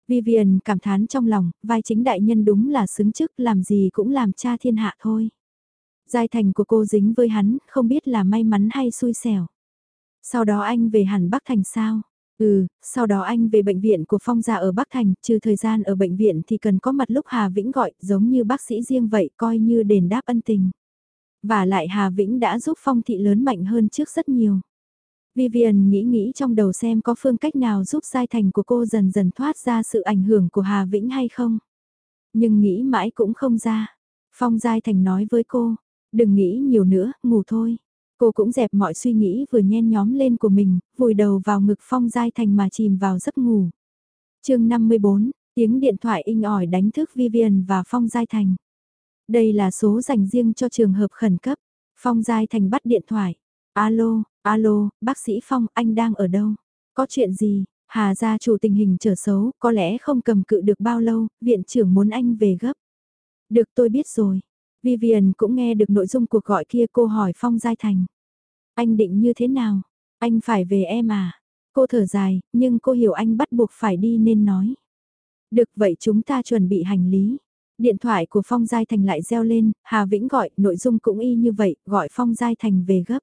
Vivian cảm thán trong lòng, vai chính đại nhân đúng là xứng chức làm gì cũng làm cha thiên hạ thôi. Giai thành của cô dính với hắn, không biết là may mắn hay xui xẻo. Sau đó anh về hẳn Bắc Thành sao? Ừ, sau đó anh về bệnh viện của Phong gia ở Bắc Thành, trừ thời gian ở bệnh viện thì cần có mặt lúc Hà Vĩnh gọi, giống như bác sĩ riêng vậy, coi như đền đáp ân tình. Và lại Hà Vĩnh đã giúp Phong thị lớn mạnh hơn trước rất nhiều. Vivian nghĩ nghĩ trong đầu xem có phương cách nào giúp giai thành của cô dần dần thoát ra sự ảnh hưởng của Hà Vĩnh hay không. Nhưng nghĩ mãi cũng không ra. Phong giai thành nói với cô, đừng nghĩ nhiều nữa, ngủ thôi. Cô cũng dẹp mọi suy nghĩ vừa nhen nhóm lên của mình, vùi đầu vào ngực Phong giai thành mà chìm vào giấc ngủ. chương 54, tiếng điện thoại inh ỏi đánh thức Vivian và Phong giai thành. Đây là số dành riêng cho trường hợp khẩn cấp. Phong giai thành bắt điện thoại. Alo, alo, bác sĩ Phong, anh đang ở đâu? Có chuyện gì? Hà gia chủ tình hình trở xấu, có lẽ không cầm cự được bao lâu, viện trưởng muốn anh về gấp. Được tôi biết rồi. Vivian cũng nghe được nội dung cuộc gọi kia cô hỏi Phong Giai Thành. Anh định như thế nào? Anh phải về em à? Cô thở dài, nhưng cô hiểu anh bắt buộc phải đi nên nói. Được vậy chúng ta chuẩn bị hành lý. Điện thoại của Phong Giai Thành lại reo lên, Hà Vĩnh gọi, nội dung cũng y như vậy, gọi Phong Giai Thành về gấp.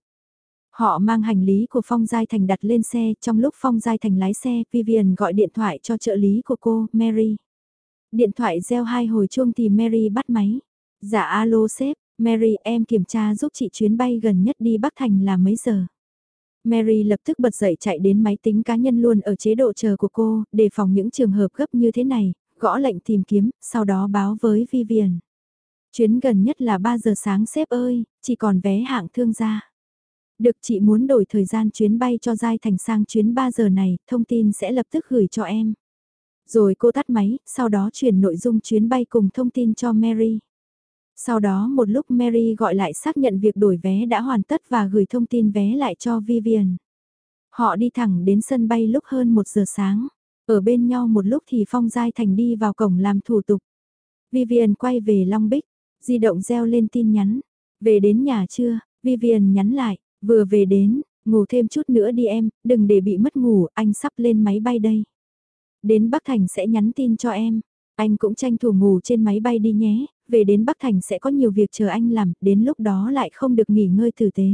Họ mang hành lý của Phong Giai Thành đặt lên xe, trong lúc Phong Giai Thành lái xe, Vivian gọi điện thoại cho trợ lý của cô, Mary. Điện thoại reo hai hồi chuông thì Mary bắt máy. Dạ alo sếp, Mary em kiểm tra giúp chị chuyến bay gần nhất đi Bắc Thành là mấy giờ. Mary lập tức bật dậy chạy đến máy tính cá nhân luôn ở chế độ chờ của cô, đề phòng những trường hợp gấp như thế này, gõ lệnh tìm kiếm, sau đó báo với Vivian. Chuyến gần nhất là 3 giờ sáng sếp ơi, chỉ còn vé hạng thương gia. Được chị muốn đổi thời gian chuyến bay cho Giai Thành sang chuyến 3 giờ này, thông tin sẽ lập tức gửi cho em. Rồi cô tắt máy, sau đó chuyển nội dung chuyến bay cùng thông tin cho Mary. Sau đó một lúc Mary gọi lại xác nhận việc đổi vé đã hoàn tất và gửi thông tin vé lại cho Vivian. Họ đi thẳng đến sân bay lúc hơn một giờ sáng. Ở bên nhau một lúc thì Phong Giai Thành đi vào cổng làm thủ tục. Vivian quay về Long Bích, di động reo lên tin nhắn. Về đến nhà chưa? Vivian nhắn lại, vừa về đến, ngủ thêm chút nữa đi em, đừng để bị mất ngủ, anh sắp lên máy bay đây. Đến Bắc Thành sẽ nhắn tin cho em, anh cũng tranh thủ ngủ trên máy bay đi nhé, về đến Bắc Thành sẽ có nhiều việc chờ anh làm, đến lúc đó lại không được nghỉ ngơi tử tế.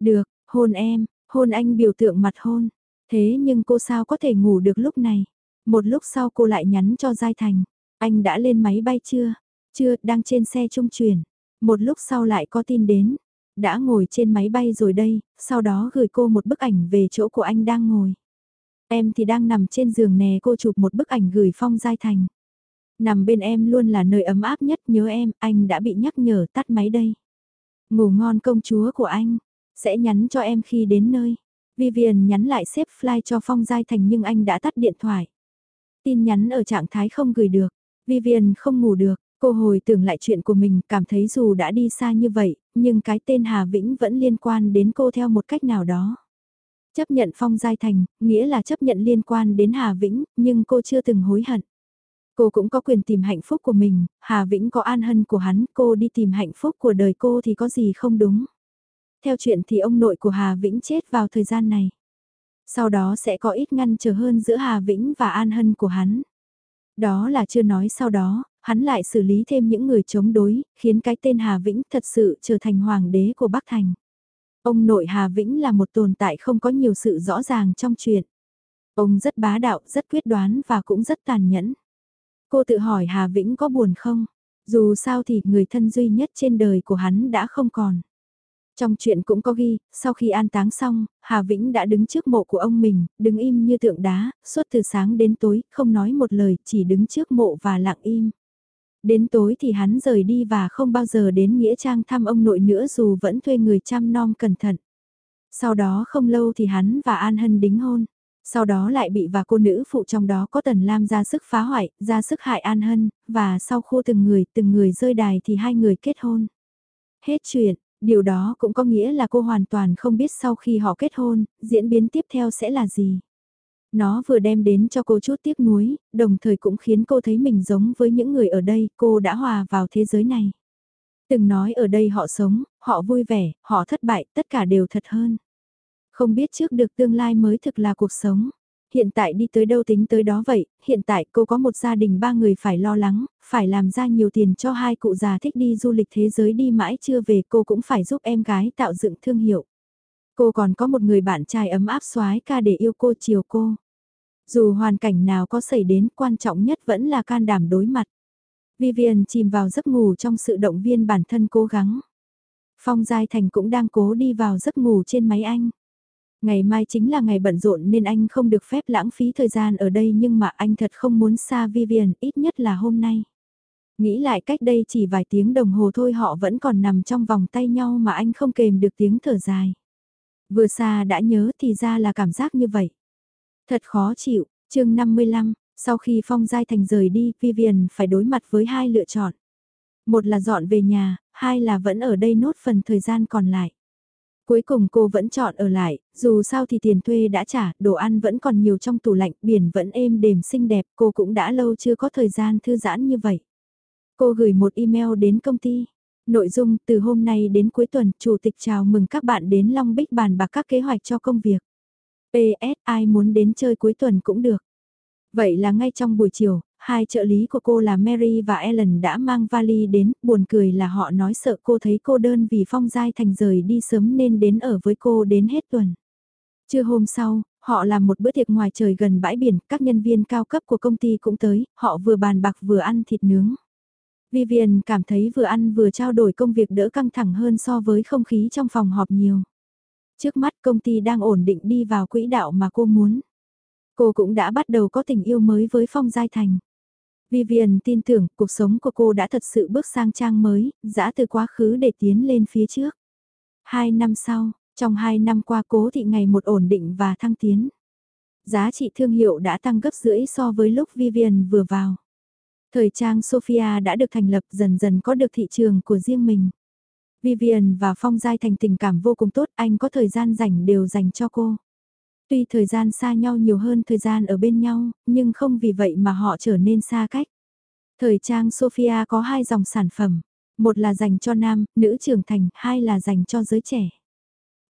Được, hôn em, hôn anh biểu tượng mặt hôn. Thế nhưng cô sao có thể ngủ được lúc này? Một lúc sau cô lại nhắn cho Giai Thành. Anh đã lên máy bay chưa? Chưa, đang trên xe trung chuyển. Một lúc sau lại có tin đến. Đã ngồi trên máy bay rồi đây, sau đó gửi cô một bức ảnh về chỗ của anh đang ngồi. Em thì đang nằm trên giường nè cô chụp một bức ảnh gửi Phong Giai Thành. Nằm bên em luôn là nơi ấm áp nhất nhớ em, anh đã bị nhắc nhở tắt máy đây. Ngủ ngon công chúa của anh, sẽ nhắn cho em khi đến nơi. Vivian nhắn lại xếp fly cho Phong Giai Thành nhưng anh đã tắt điện thoại. Tin nhắn ở trạng thái không gửi được. Vivian không ngủ được, cô hồi tưởng lại chuyện của mình cảm thấy dù đã đi xa như vậy, nhưng cái tên Hà Vĩnh vẫn liên quan đến cô theo một cách nào đó. Chấp nhận Phong Giai Thành, nghĩa là chấp nhận liên quan đến Hà Vĩnh, nhưng cô chưa từng hối hận. Cô cũng có quyền tìm hạnh phúc của mình, Hà Vĩnh có an hân của hắn, cô đi tìm hạnh phúc của đời cô thì có gì không đúng. Theo chuyện thì ông nội của Hà Vĩnh chết vào thời gian này. Sau đó sẽ có ít ngăn trở hơn giữa Hà Vĩnh và an hân của hắn. Đó là chưa nói sau đó, hắn lại xử lý thêm những người chống đối, khiến cái tên Hà Vĩnh thật sự trở thành hoàng đế của Bắc Thành. Ông nội Hà Vĩnh là một tồn tại không có nhiều sự rõ ràng trong chuyện. Ông rất bá đạo, rất quyết đoán và cũng rất tàn nhẫn. Cô tự hỏi Hà Vĩnh có buồn không? Dù sao thì người thân duy nhất trên đời của hắn đã không còn. Trong chuyện cũng có ghi, sau khi an táng xong, Hà Vĩnh đã đứng trước mộ của ông mình, đứng im như tượng đá, suốt từ sáng đến tối, không nói một lời, chỉ đứng trước mộ và lặng im. Đến tối thì hắn rời đi và không bao giờ đến Nghĩa Trang thăm ông nội nữa dù vẫn thuê người chăm nom cẩn thận. Sau đó không lâu thì hắn và An Hân đính hôn. Sau đó lại bị và cô nữ phụ trong đó có Tần Lam ra sức phá hoại, ra sức hại An Hân, và sau khu từng người, từng người rơi đài thì hai người kết hôn. Hết chuyện, điều đó cũng có nghĩa là cô hoàn toàn không biết sau khi họ kết hôn, diễn biến tiếp theo sẽ là gì. Nó vừa đem đến cho cô chút tiếc nuối, đồng thời cũng khiến cô thấy mình giống với những người ở đây, cô đã hòa vào thế giới này. Từng nói ở đây họ sống, họ vui vẻ, họ thất bại, tất cả đều thật hơn. Không biết trước được tương lai mới thực là cuộc sống. Hiện tại đi tới đâu tính tới đó vậy, hiện tại cô có một gia đình ba người phải lo lắng, phải làm ra nhiều tiền cho hai cụ già thích đi du lịch thế giới đi mãi chưa về cô cũng phải giúp em gái tạo dựng thương hiệu. Cô còn có một người bạn trai ấm áp soái ca để yêu cô chiều cô. Dù hoàn cảnh nào có xảy đến quan trọng nhất vẫn là can đảm đối mặt. Vivian chìm vào giấc ngủ trong sự động viên bản thân cố gắng. Phong Giai Thành cũng đang cố đi vào giấc ngủ trên máy anh. Ngày mai chính là ngày bận rộn nên anh không được phép lãng phí thời gian ở đây nhưng mà anh thật không muốn xa Vivian, ít nhất là hôm nay. Nghĩ lại cách đây chỉ vài tiếng đồng hồ thôi họ vẫn còn nằm trong vòng tay nhau mà anh không kềm được tiếng thở dài. Vừa xa đã nhớ thì ra là cảm giác như vậy. Thật khó chịu, chương 55, sau khi Phong Giai Thành rời đi, Vivian phải đối mặt với hai lựa chọn. Một là dọn về nhà, hai là vẫn ở đây nốt phần thời gian còn lại. Cuối cùng cô vẫn chọn ở lại, dù sao thì tiền thuê đã trả, đồ ăn vẫn còn nhiều trong tủ lạnh, biển vẫn êm đềm xinh đẹp, cô cũng đã lâu chưa có thời gian thư giãn như vậy. Cô gửi một email đến công ty. Nội dung từ hôm nay đến cuối tuần, Chủ tịch chào mừng các bạn đến Long Bích bàn bạc các kế hoạch cho công việc. PS, ai muốn đến chơi cuối tuần cũng được. Vậy là ngay trong buổi chiều, hai trợ lý của cô là Mary và Ellen đã mang vali đến, buồn cười là họ nói sợ cô thấy cô đơn vì Phong Giai Thành rời đi sớm nên đến ở với cô đến hết tuần. Trưa hôm sau, họ làm một bữa tiệc ngoài trời gần bãi biển, các nhân viên cao cấp của công ty cũng tới, họ vừa bàn bạc vừa ăn thịt nướng. Vivian cảm thấy vừa ăn vừa trao đổi công việc đỡ căng thẳng hơn so với không khí trong phòng họp nhiều. Trước mắt công ty đang ổn định đi vào quỹ đạo mà cô muốn. Cô cũng đã bắt đầu có tình yêu mới với Phong Giai Thành. Vivian tin tưởng cuộc sống của cô đã thật sự bước sang trang mới, dã từ quá khứ để tiến lên phía trước. Hai năm sau, trong hai năm qua cố thị ngày một ổn định và thăng tiến. Giá trị thương hiệu đã tăng gấp rưỡi so với lúc Vivian vừa vào. Thời trang Sophia đã được thành lập dần dần có được thị trường của riêng mình. Vivian và Phong Giai thành tình cảm vô cùng tốt, anh có thời gian rảnh đều dành cho cô. Tuy thời gian xa nhau nhiều hơn thời gian ở bên nhau, nhưng không vì vậy mà họ trở nên xa cách. Thời trang Sophia có hai dòng sản phẩm, một là dành cho nam, nữ trưởng thành, hai là dành cho giới trẻ.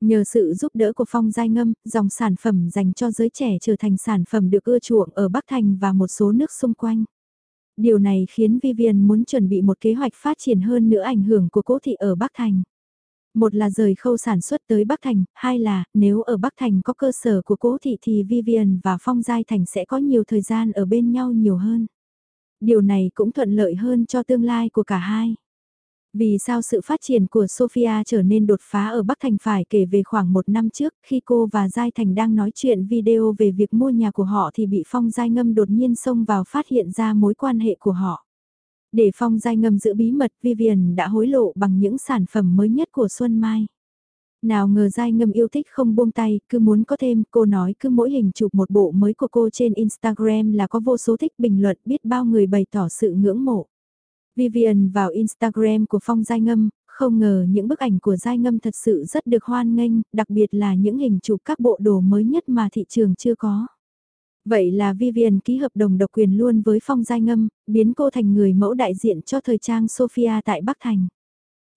Nhờ sự giúp đỡ của Phong Giai Ngâm, dòng sản phẩm dành cho giới trẻ trở thành sản phẩm được ưa chuộng ở Bắc Thành và một số nước xung quanh. Điều này khiến Vivian muốn chuẩn bị một kế hoạch phát triển hơn nữa ảnh hưởng của cố thị ở Bắc Thành. Một là rời khâu sản xuất tới Bắc Thành, hai là nếu ở Bắc Thành có cơ sở của cố thị thì Vivian và Phong Giai Thành sẽ có nhiều thời gian ở bên nhau nhiều hơn. Điều này cũng thuận lợi hơn cho tương lai của cả hai. Vì sao sự phát triển của Sophia trở nên đột phá ở Bắc Thành phải kể về khoảng một năm trước khi cô và Giai Thành đang nói chuyện video về việc mua nhà của họ thì bị Phong Giai Ngâm đột nhiên xông vào phát hiện ra mối quan hệ của họ. Để Phong Giai Ngâm giữ bí mật Vivian đã hối lộ bằng những sản phẩm mới nhất của Xuân Mai. Nào ngờ dai Ngâm yêu thích không buông tay, cứ muốn có thêm, cô nói cứ mỗi hình chụp một bộ mới của cô trên Instagram là có vô số thích bình luận biết bao người bày tỏ sự ngưỡng mộ. Vivian vào Instagram của Phong Giai Ngâm, không ngờ những bức ảnh của Giai Ngâm thật sự rất được hoan nghênh, đặc biệt là những hình chụp các bộ đồ mới nhất mà thị trường chưa có. Vậy là Vivian ký hợp đồng độc quyền luôn với Phong Giai Ngâm, biến cô thành người mẫu đại diện cho thời trang Sophia tại Bắc Thành.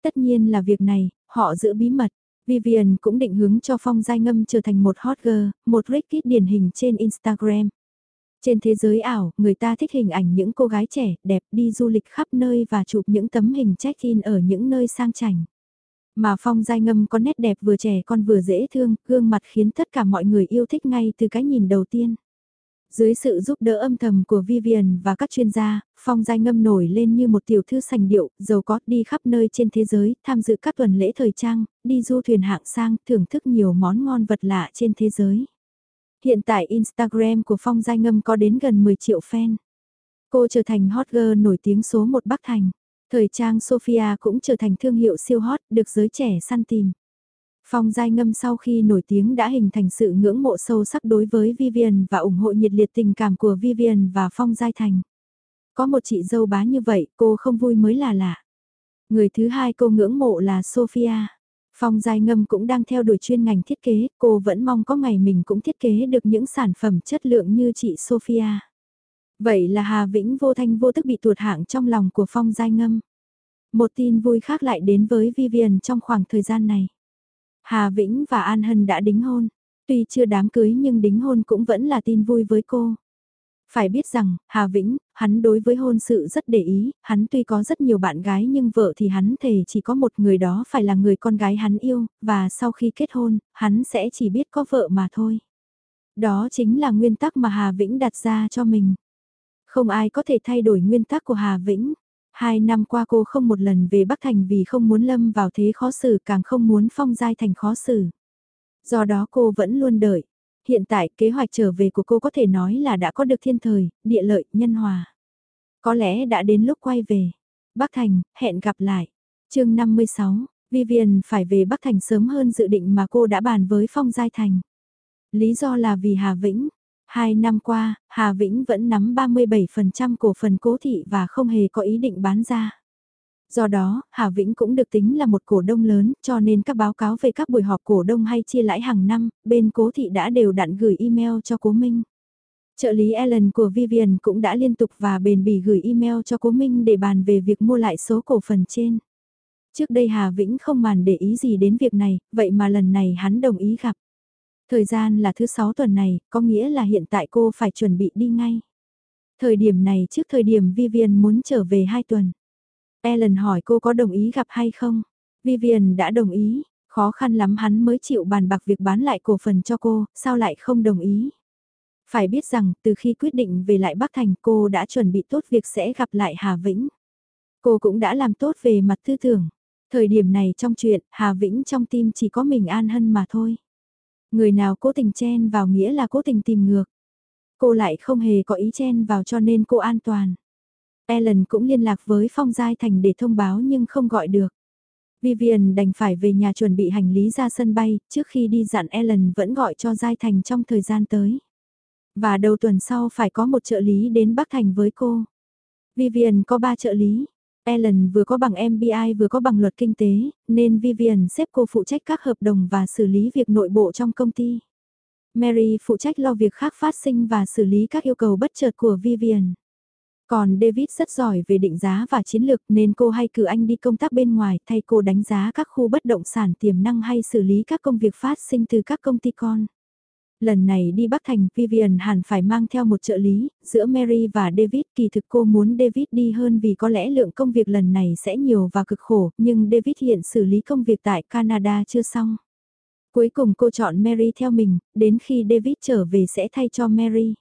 Tất nhiên là việc này, họ giữ bí mật. Vivian cũng định hướng cho Phong Giai Ngâm trở thành một hot girl, một Ricky điển hình trên Instagram. Trên thế giới ảo, người ta thích hình ảnh những cô gái trẻ, đẹp đi du lịch khắp nơi và chụp những tấm hình check-in ở những nơi sang chảnh. Mà Phong Giai Ngâm có nét đẹp vừa trẻ con vừa dễ thương, gương mặt khiến tất cả mọi người yêu thích ngay từ cái nhìn đầu tiên. Dưới sự giúp đỡ âm thầm của Vivian và các chuyên gia, Phong Giai Ngâm nổi lên như một tiểu thư sành điệu, giàu có, đi khắp nơi trên thế giới, tham dự các tuần lễ thời trang, đi du thuyền hạng sang, thưởng thức nhiều món ngon vật lạ trên thế giới. Hiện tại Instagram của Phong Giai Ngâm có đến gần 10 triệu fan. Cô trở thành hot girl nổi tiếng số 1 Bắc Thành. Thời trang Sophia cũng trở thành thương hiệu siêu hot, được giới trẻ săn tìm. Phong Giai Ngâm sau khi nổi tiếng đã hình thành sự ngưỡng mộ sâu sắc đối với Vivian và ủng hộ nhiệt liệt tình cảm của Vivian và Phong Giai Thành. Có một chị dâu bá như vậy, cô không vui mới là lạ. Người thứ hai cô ngưỡng mộ là Sophia. Phong Giai Ngâm cũng đang theo đuổi chuyên ngành thiết kế, cô vẫn mong có ngày mình cũng thiết kế được những sản phẩm chất lượng như chị Sophia. Vậy là Hà Vĩnh vô thanh vô tức bị tuột hạng trong lòng của Phong Giai Ngâm. Một tin vui khác lại đến với Vivian trong khoảng thời gian này. Hà Vĩnh và An Hân đã đính hôn. Tuy chưa đám cưới nhưng đính hôn cũng vẫn là tin vui với cô. Phải biết rằng, Hà Vĩnh, hắn đối với hôn sự rất để ý, hắn tuy có rất nhiều bạn gái nhưng vợ thì hắn thề chỉ có một người đó phải là người con gái hắn yêu, và sau khi kết hôn, hắn sẽ chỉ biết có vợ mà thôi. Đó chính là nguyên tắc mà Hà Vĩnh đặt ra cho mình. Không ai có thể thay đổi nguyên tắc của Hà Vĩnh. Hai năm qua cô không một lần về Bắc Thành vì không muốn lâm vào thế khó xử càng không muốn phong giai thành khó xử. Do đó cô vẫn luôn đợi, Hiện tại kế hoạch trở về của cô có thể nói là đã có được thiên thời, địa lợi, nhân hòa. Có lẽ đã đến lúc quay về. Bắc Thành, hẹn gặp lại. chương 56, Vivian phải về Bắc Thành sớm hơn dự định mà cô đã bàn với Phong Giai Thành. Lý do là vì Hà Vĩnh. Hai năm qua, Hà Vĩnh vẫn nắm 37% cổ phần cố thị và không hề có ý định bán ra. Do đó, Hà Vĩnh cũng được tính là một cổ đông lớn, cho nên các báo cáo về các buổi họp cổ đông hay chia lãi hàng năm, bên cố thị đã đều đặn gửi email cho cố Minh. Trợ lý Ellen của Vivian cũng đã liên tục và bền bỉ gửi email cho cố Minh để bàn về việc mua lại số cổ phần trên. Trước đây Hà Vĩnh không màn để ý gì đến việc này, vậy mà lần này hắn đồng ý gặp. Thời gian là thứ sáu tuần này, có nghĩa là hiện tại cô phải chuẩn bị đi ngay. Thời điểm này trước thời điểm Vivian muốn trở về 2 tuần. Ellen hỏi cô có đồng ý gặp hay không? Vivian đã đồng ý, khó khăn lắm hắn mới chịu bàn bạc việc bán lại cổ phần cho cô, sao lại không đồng ý? Phải biết rằng, từ khi quyết định về lại Bắc Thành cô đã chuẩn bị tốt việc sẽ gặp lại Hà Vĩnh. Cô cũng đã làm tốt về mặt tư tưởng. Thời điểm này trong chuyện, Hà Vĩnh trong tim chỉ có mình An Hân mà thôi. Người nào cố tình chen vào nghĩa là cố tình tìm ngược. Cô lại không hề có ý chen vào cho nên cô an toàn. Ellen cũng liên lạc với Phong Giai Thành để thông báo nhưng không gọi được. Vivian đành phải về nhà chuẩn bị hành lý ra sân bay, trước khi đi dặn Ellen vẫn gọi cho Giai Thành trong thời gian tới. Và đầu tuần sau phải có một trợ lý đến Bắc Thành với cô. Vivian có 3 trợ lý. Ellen vừa có bằng MBI vừa có bằng luật kinh tế, nên Vivian xếp cô phụ trách các hợp đồng và xử lý việc nội bộ trong công ty. Mary phụ trách lo việc khác phát sinh và xử lý các yêu cầu bất chợt của Vivian. Còn David rất giỏi về định giá và chiến lược nên cô hay cử anh đi công tác bên ngoài thay cô đánh giá các khu bất động sản tiềm năng hay xử lý các công việc phát sinh từ các công ty con. Lần này đi Bắc Thành, Vivian hẳn phải mang theo một trợ lý, giữa Mary và David kỳ thực cô muốn David đi hơn vì có lẽ lượng công việc lần này sẽ nhiều và cực khổ, nhưng David hiện xử lý công việc tại Canada chưa xong. Cuối cùng cô chọn Mary theo mình, đến khi David trở về sẽ thay cho Mary.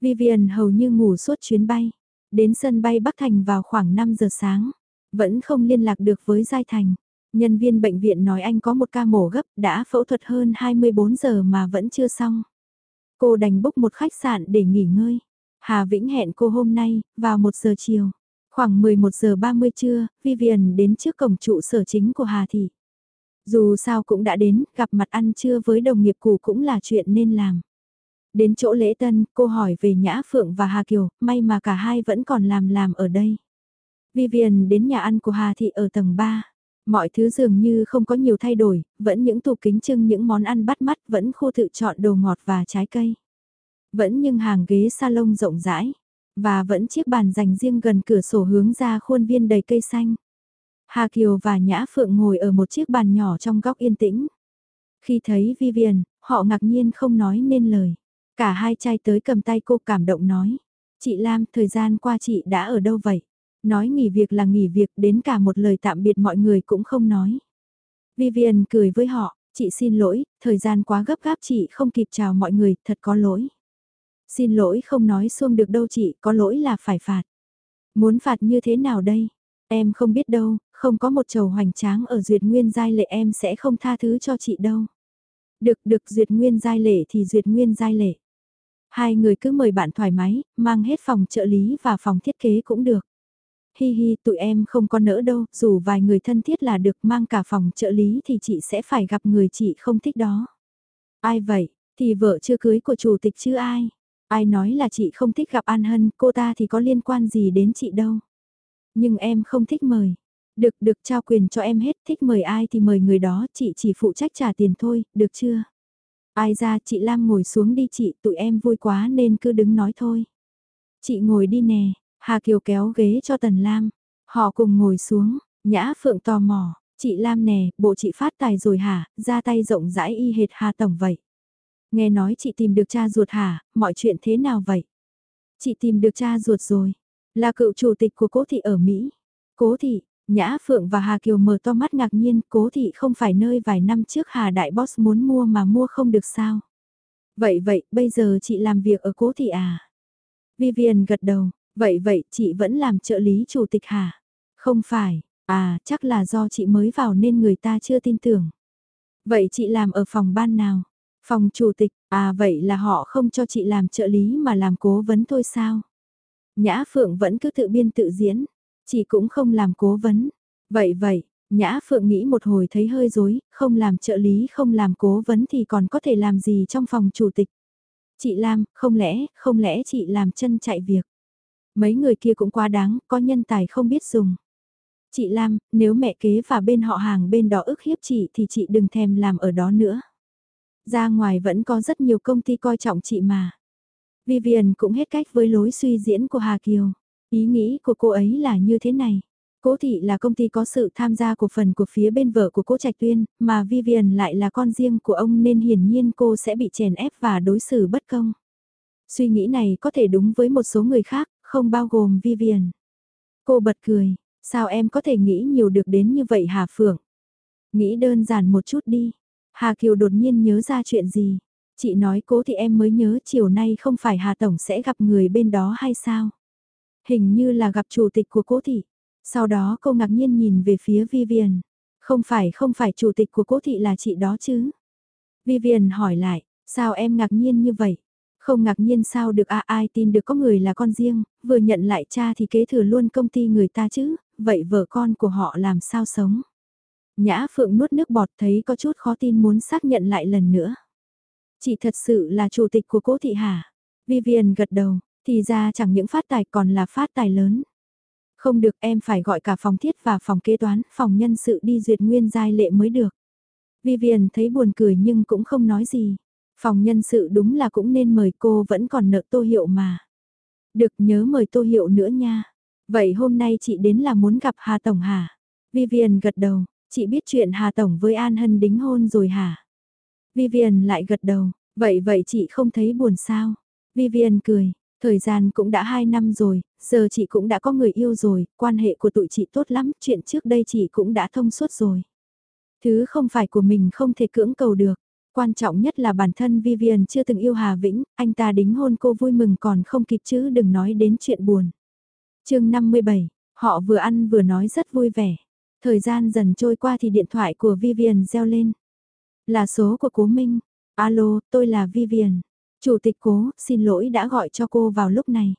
Vivian hầu như ngủ suốt chuyến bay. Đến sân bay Bắc Thành vào khoảng 5 giờ sáng. Vẫn không liên lạc được với Giai Thành. Nhân viên bệnh viện nói anh có một ca mổ gấp đã phẫu thuật hơn 24 giờ mà vẫn chưa xong. Cô đành bốc một khách sạn để nghỉ ngơi. Hà Vĩnh hẹn cô hôm nay, vào 1 giờ chiều. Khoảng 11 giờ 30 trưa, Vivian đến trước cổng trụ sở chính của Hà Thị. Dù sao cũng đã đến, gặp mặt ăn trưa với đồng nghiệp cũ cũng là chuyện nên làm. Đến chỗ lễ tân, cô hỏi về Nhã Phượng và Hà Kiều, may mà cả hai vẫn còn làm làm ở đây. Vivian đến nhà ăn của Hà Thị ở tầng 3. Mọi thứ dường như không có nhiều thay đổi, vẫn những tủ kính trưng những món ăn bắt mắt, vẫn khu tự chọn đồ ngọt và trái cây. Vẫn những hàng ghế salon rộng rãi, và vẫn chiếc bàn dành riêng gần cửa sổ hướng ra khuôn viên đầy cây xanh. Hà Kiều và Nhã Phượng ngồi ở một chiếc bàn nhỏ trong góc yên tĩnh. Khi thấy Vivian, họ ngạc nhiên không nói nên lời. Cả hai trai tới cầm tay cô cảm động nói. Chị Lam, thời gian qua chị đã ở đâu vậy? Nói nghỉ việc là nghỉ việc đến cả một lời tạm biệt mọi người cũng không nói. Vivian cười với họ, chị xin lỗi, thời gian quá gấp gáp chị không kịp chào mọi người, thật có lỗi. Xin lỗi không nói xuông được đâu chị, có lỗi là phải phạt. Muốn phạt như thế nào đây? Em không biết đâu, không có một chầu hoành tráng ở duyệt nguyên giai lệ em sẽ không tha thứ cho chị đâu. Được được duyệt nguyên giai lệ thì duyệt nguyên giai lệ. Hai người cứ mời bạn thoải mái, mang hết phòng trợ lý và phòng thiết kế cũng được. Hi hi, tụi em không có nỡ đâu, dù vài người thân thiết là được mang cả phòng trợ lý thì chị sẽ phải gặp người chị không thích đó. Ai vậy, thì vợ chưa cưới của chủ tịch chứ ai. Ai nói là chị không thích gặp An Hân, cô ta thì có liên quan gì đến chị đâu. Nhưng em không thích mời. Được, được trao quyền cho em hết, thích mời ai thì mời người đó, chị chỉ phụ trách trả tiền thôi, được chưa? Ai ra chị Lam ngồi xuống đi chị, tụi em vui quá nên cứ đứng nói thôi. Chị ngồi đi nè, Hà Kiều kéo ghế cho Tần Lam. Họ cùng ngồi xuống, Nhã Phượng tò mò, chị Lam nè, bộ chị phát tài rồi hả, ra tay rộng rãi y hệt Hà Tổng vậy. Nghe nói chị tìm được cha ruột hả, mọi chuyện thế nào vậy? Chị tìm được cha ruột rồi, là cựu chủ tịch của cố thị ở Mỹ. Cố thị, Nhã Phượng và Hà Kiều mở to mắt ngạc nhiên, cố thị không phải nơi vài năm trước Hà Đại Boss muốn mua mà mua không được sao. Vậy vậy, bây giờ chị làm việc ở cố thị à? Vivian gật đầu, vậy vậy, chị vẫn làm trợ lý chủ tịch hả? Không phải, à, chắc là do chị mới vào nên người ta chưa tin tưởng. Vậy chị làm ở phòng ban nào? Phòng chủ tịch, à vậy là họ không cho chị làm trợ lý mà làm cố vấn thôi sao? Nhã Phượng vẫn cứ tự biên tự diễn. Chị cũng không làm cố vấn. Vậy vậy, Nhã Phượng nghĩ một hồi thấy hơi dối, không làm trợ lý không làm cố vấn thì còn có thể làm gì trong phòng chủ tịch. Chị làm, không lẽ, không lẽ chị làm chân chạy việc. Mấy người kia cũng quá đáng, có nhân tài không biết dùng. Chị Lam, nếu mẹ kế và bên họ hàng bên đó ức hiếp chị thì chị đừng thèm làm ở đó nữa. Ra ngoài vẫn có rất nhiều công ty coi trọng chị mà. Vivian cũng hết cách với lối suy diễn của Hà Kiều. Ý nghĩ của cô ấy là như thế này. Cố thị là công ty có sự tham gia của phần của phía bên vợ của cố Trạch Tuyên, mà Vivian lại là con riêng của ông nên hiển nhiên cô sẽ bị chèn ép và đối xử bất công. Suy nghĩ này có thể đúng với một số người khác, không bao gồm Vivian. Cô bật cười, sao em có thể nghĩ nhiều được đến như vậy Hà Phượng? Nghĩ đơn giản một chút đi. Hà Kiều đột nhiên nhớ ra chuyện gì? Chị nói cố thì em mới nhớ chiều nay không phải Hà Tổng sẽ gặp người bên đó hay sao? Hình như là gặp chủ tịch của cố thị. Sau đó cô ngạc nhiên nhìn về phía Vivian. Không phải không phải chủ tịch của cố thị là chị đó chứ? Vivian hỏi lại, sao em ngạc nhiên như vậy? Không ngạc nhiên sao được à, ai tin được có người là con riêng, vừa nhận lại cha thì kế thừa luôn công ty người ta chứ, vậy vợ con của họ làm sao sống? Nhã Phượng nuốt nước bọt thấy có chút khó tin muốn xác nhận lại lần nữa. Chị thật sự là chủ tịch của cố thị hả? Vivian gật đầu, thì ra chẳng những phát tài còn là phát tài lớn. Không được em phải gọi cả phòng thiết và phòng kế toán, phòng nhân sự đi duyệt nguyên giai lệ mới được. Vivian thấy buồn cười nhưng cũng không nói gì. Phòng nhân sự đúng là cũng nên mời cô vẫn còn nợ tô hiệu mà. Được nhớ mời tô hiệu nữa nha. Vậy hôm nay chị đến là muốn gặp Hà Tổng hả? Vivian gật đầu, chị biết chuyện Hà Tổng với An Hân đính hôn rồi hả? Vivian lại gật đầu, vậy vậy chị không thấy buồn sao? Vivian cười, thời gian cũng đã 2 năm rồi, giờ chị cũng đã có người yêu rồi, quan hệ của tụi chị tốt lắm, chuyện trước đây chị cũng đã thông suốt rồi. Thứ không phải của mình không thể cưỡng cầu được. Quan trọng nhất là bản thân Vivian chưa từng yêu Hà Vĩnh, anh ta đính hôn cô vui mừng còn không kịp chứ đừng nói đến chuyện buồn. chương 57, họ vừa ăn vừa nói rất vui vẻ. Thời gian dần trôi qua thì điện thoại của Vivian reo lên. Là số của Cố Minh. Alo, tôi là Vivian. Chủ tịch Cố, xin lỗi đã gọi cho cô vào lúc này.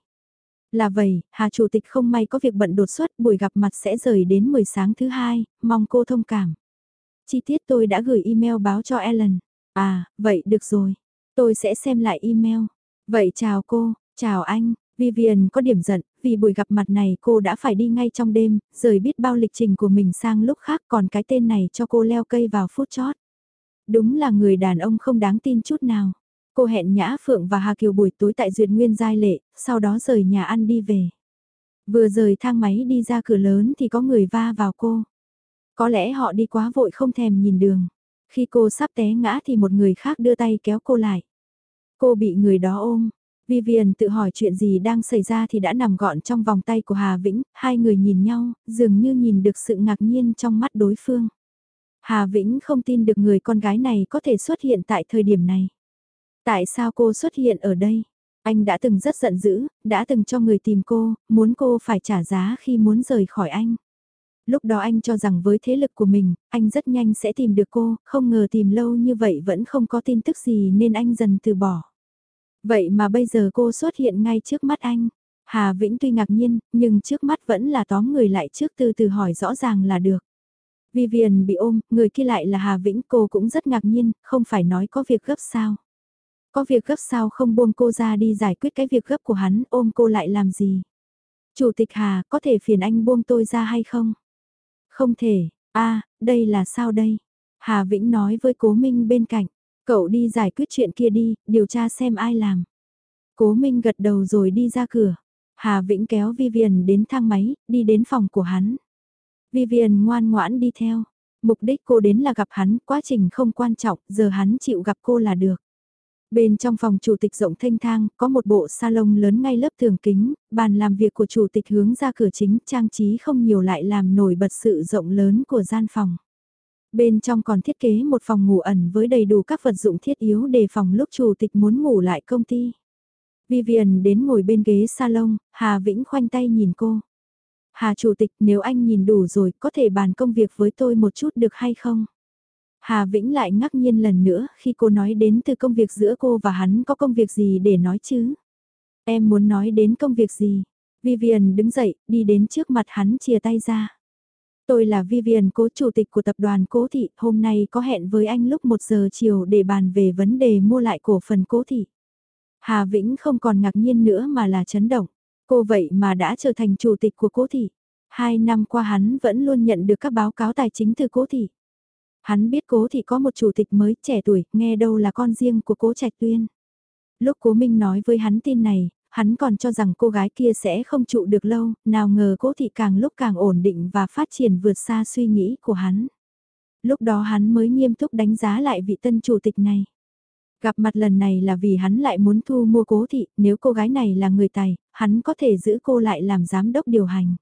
Là vậy, Hà Chủ tịch không may có việc bận đột xuất, buổi gặp mặt sẽ rời đến 10 sáng thứ hai, mong cô thông cảm. Chi tiết tôi đã gửi email báo cho Ellen. À, vậy được rồi. Tôi sẽ xem lại email. Vậy chào cô, chào anh. Vivian có điểm giận, vì buổi gặp mặt này cô đã phải đi ngay trong đêm, rời biết bao lịch trình của mình sang lúc khác còn cái tên này cho cô leo cây vào phút chót. Đúng là người đàn ông không đáng tin chút nào. Cô hẹn Nhã Phượng và Hà Kiều buổi tối tại Duyệt Nguyên Giai Lệ, sau đó rời nhà ăn đi về. Vừa rời thang máy đi ra cửa lớn thì có người va vào cô. Có lẽ họ đi quá vội không thèm nhìn đường. Khi cô sắp té ngã thì một người khác đưa tay kéo cô lại. Cô bị người đó ôm. Vivian tự hỏi chuyện gì đang xảy ra thì đã nằm gọn trong vòng tay của Hà Vĩnh, hai người nhìn nhau, dường như nhìn được sự ngạc nhiên trong mắt đối phương. Hà Vĩnh không tin được người con gái này có thể xuất hiện tại thời điểm này. Tại sao cô xuất hiện ở đây? Anh đã từng rất giận dữ, đã từng cho người tìm cô, muốn cô phải trả giá khi muốn rời khỏi anh. Lúc đó anh cho rằng với thế lực của mình, anh rất nhanh sẽ tìm được cô, không ngờ tìm lâu như vậy vẫn không có tin tức gì nên anh dần từ bỏ. Vậy mà bây giờ cô xuất hiện ngay trước mắt anh. Hà Vĩnh tuy ngạc nhiên, nhưng trước mắt vẫn là tóm người lại trước từ từ hỏi rõ ràng là được. Vivian bị ôm, người kia lại là Hà Vĩnh, cô cũng rất ngạc nhiên, không phải nói có việc gấp sao. Có việc gấp sao không buông cô ra đi giải quyết cái việc gấp của hắn, ôm cô lại làm gì. Chủ tịch Hà, có thể phiền anh buông tôi ra hay không? Không thể, a đây là sao đây? Hà Vĩnh nói với Cố Minh bên cạnh, cậu đi giải quyết chuyện kia đi, điều tra xem ai làm. Cố Minh gật đầu rồi đi ra cửa. Hà Vĩnh kéo Vivian đến thang máy, đi đến phòng của hắn. Vivian ngoan ngoãn đi theo. Mục đích cô đến là gặp hắn, quá trình không quan trọng, giờ hắn chịu gặp cô là được. Bên trong phòng chủ tịch rộng thanh thang, có một bộ salon lớn ngay lớp tường kính, bàn làm việc của chủ tịch hướng ra cửa chính, trang trí không nhiều lại làm nổi bật sự rộng lớn của gian phòng. Bên trong còn thiết kế một phòng ngủ ẩn với đầy đủ các vật dụng thiết yếu để phòng lúc chủ tịch muốn ngủ lại công ty. Vivian đến ngồi bên ghế salon, Hà Vĩnh khoanh tay nhìn cô. Hà Chủ tịch nếu anh nhìn đủ rồi có thể bàn công việc với tôi một chút được hay không? Hà Vĩnh lại ngắc nhiên lần nữa khi cô nói đến từ công việc giữa cô và hắn có công việc gì để nói chứ? Em muốn nói đến công việc gì? Vivian đứng dậy, đi đến trước mặt hắn chia tay ra. Tôi là Vivian cố chủ tịch của tập đoàn Cố Thị, hôm nay có hẹn với anh lúc 1 giờ chiều để bàn về vấn đề mua lại cổ phần Cố Thị. Hà Vĩnh không còn ngạc nhiên nữa mà là chấn động. Cô vậy mà đã trở thành chủ tịch của Cố Thị. Hai năm qua hắn vẫn luôn nhận được các báo cáo tài chính từ Cố Thị. Hắn biết cố thì có một chủ tịch mới trẻ tuổi, nghe đâu là con riêng của cố Trạch Tuyên. Lúc cố Minh nói với hắn tin này, hắn còn cho rằng cô gái kia sẽ không trụ được lâu, nào ngờ cố thị càng lúc càng ổn định và phát triển vượt xa suy nghĩ của hắn. Lúc đó hắn mới nghiêm túc đánh giá lại vị tân chủ tịch này. Gặp mặt lần này là vì hắn lại muốn thu mua cố thị, nếu cô gái này là người tài, hắn có thể giữ cô lại làm giám đốc điều hành.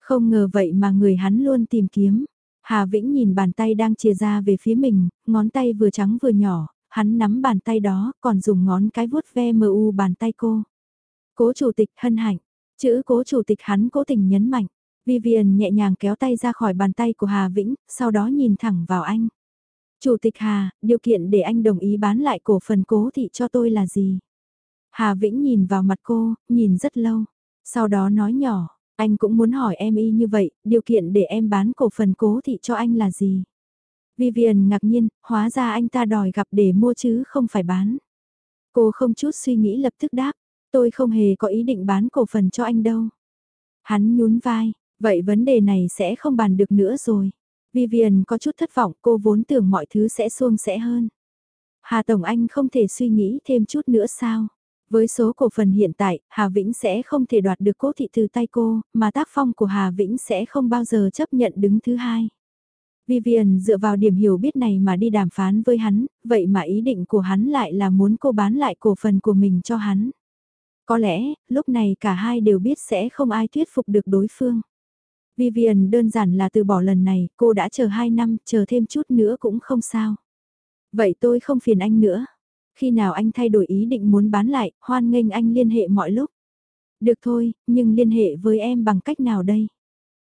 Không ngờ vậy mà người hắn luôn tìm kiếm. Hà Vĩnh nhìn bàn tay đang chia ra về phía mình, ngón tay vừa trắng vừa nhỏ, hắn nắm bàn tay đó, còn dùng ngón cái vuốt ve mờ u bàn tay cô. Cố chủ tịch hân hạnh, chữ cố chủ tịch hắn cố tình nhấn mạnh. Vivian nhẹ nhàng kéo tay ra khỏi bàn tay của Hà Vĩnh, sau đó nhìn thẳng vào anh. Chủ tịch Hà, điều kiện để anh đồng ý bán lại cổ phần cố thị cho tôi là gì? Hà Vĩnh nhìn vào mặt cô, nhìn rất lâu. Sau đó nói nhỏ, anh cũng muốn hỏi em y như vậy, điều kiện để em bán cổ phần cố thị cho anh là gì? Vivian ngạc nhiên, hóa ra anh ta đòi gặp để mua chứ không phải bán. Cô không chút suy nghĩ lập tức đáp, tôi không hề có ý định bán cổ phần cho anh đâu. Hắn nhún vai, vậy vấn đề này sẽ không bàn được nữa rồi. Vivian có chút thất vọng, cô vốn tưởng mọi thứ sẽ suôn sẻ hơn. Hà Tổng Anh không thể suy nghĩ thêm chút nữa sao? Với số cổ phần hiện tại, Hà Vĩnh sẽ không thể đoạt được cố thị từ tay cô, mà tác phong của Hà Vĩnh sẽ không bao giờ chấp nhận đứng thứ hai. Vivian dựa vào điểm hiểu biết này mà đi đàm phán với hắn, vậy mà ý định của hắn lại là muốn cô bán lại cổ phần của mình cho hắn. Có lẽ, lúc này cả hai đều biết sẽ không ai thuyết phục được đối phương. Vivian đơn giản là từ bỏ lần này, cô đã chờ 2 năm, chờ thêm chút nữa cũng không sao. Vậy tôi không phiền anh nữa. Khi nào anh thay đổi ý định muốn bán lại, hoan nghênh anh liên hệ mọi lúc. Được thôi, nhưng liên hệ với em bằng cách nào đây?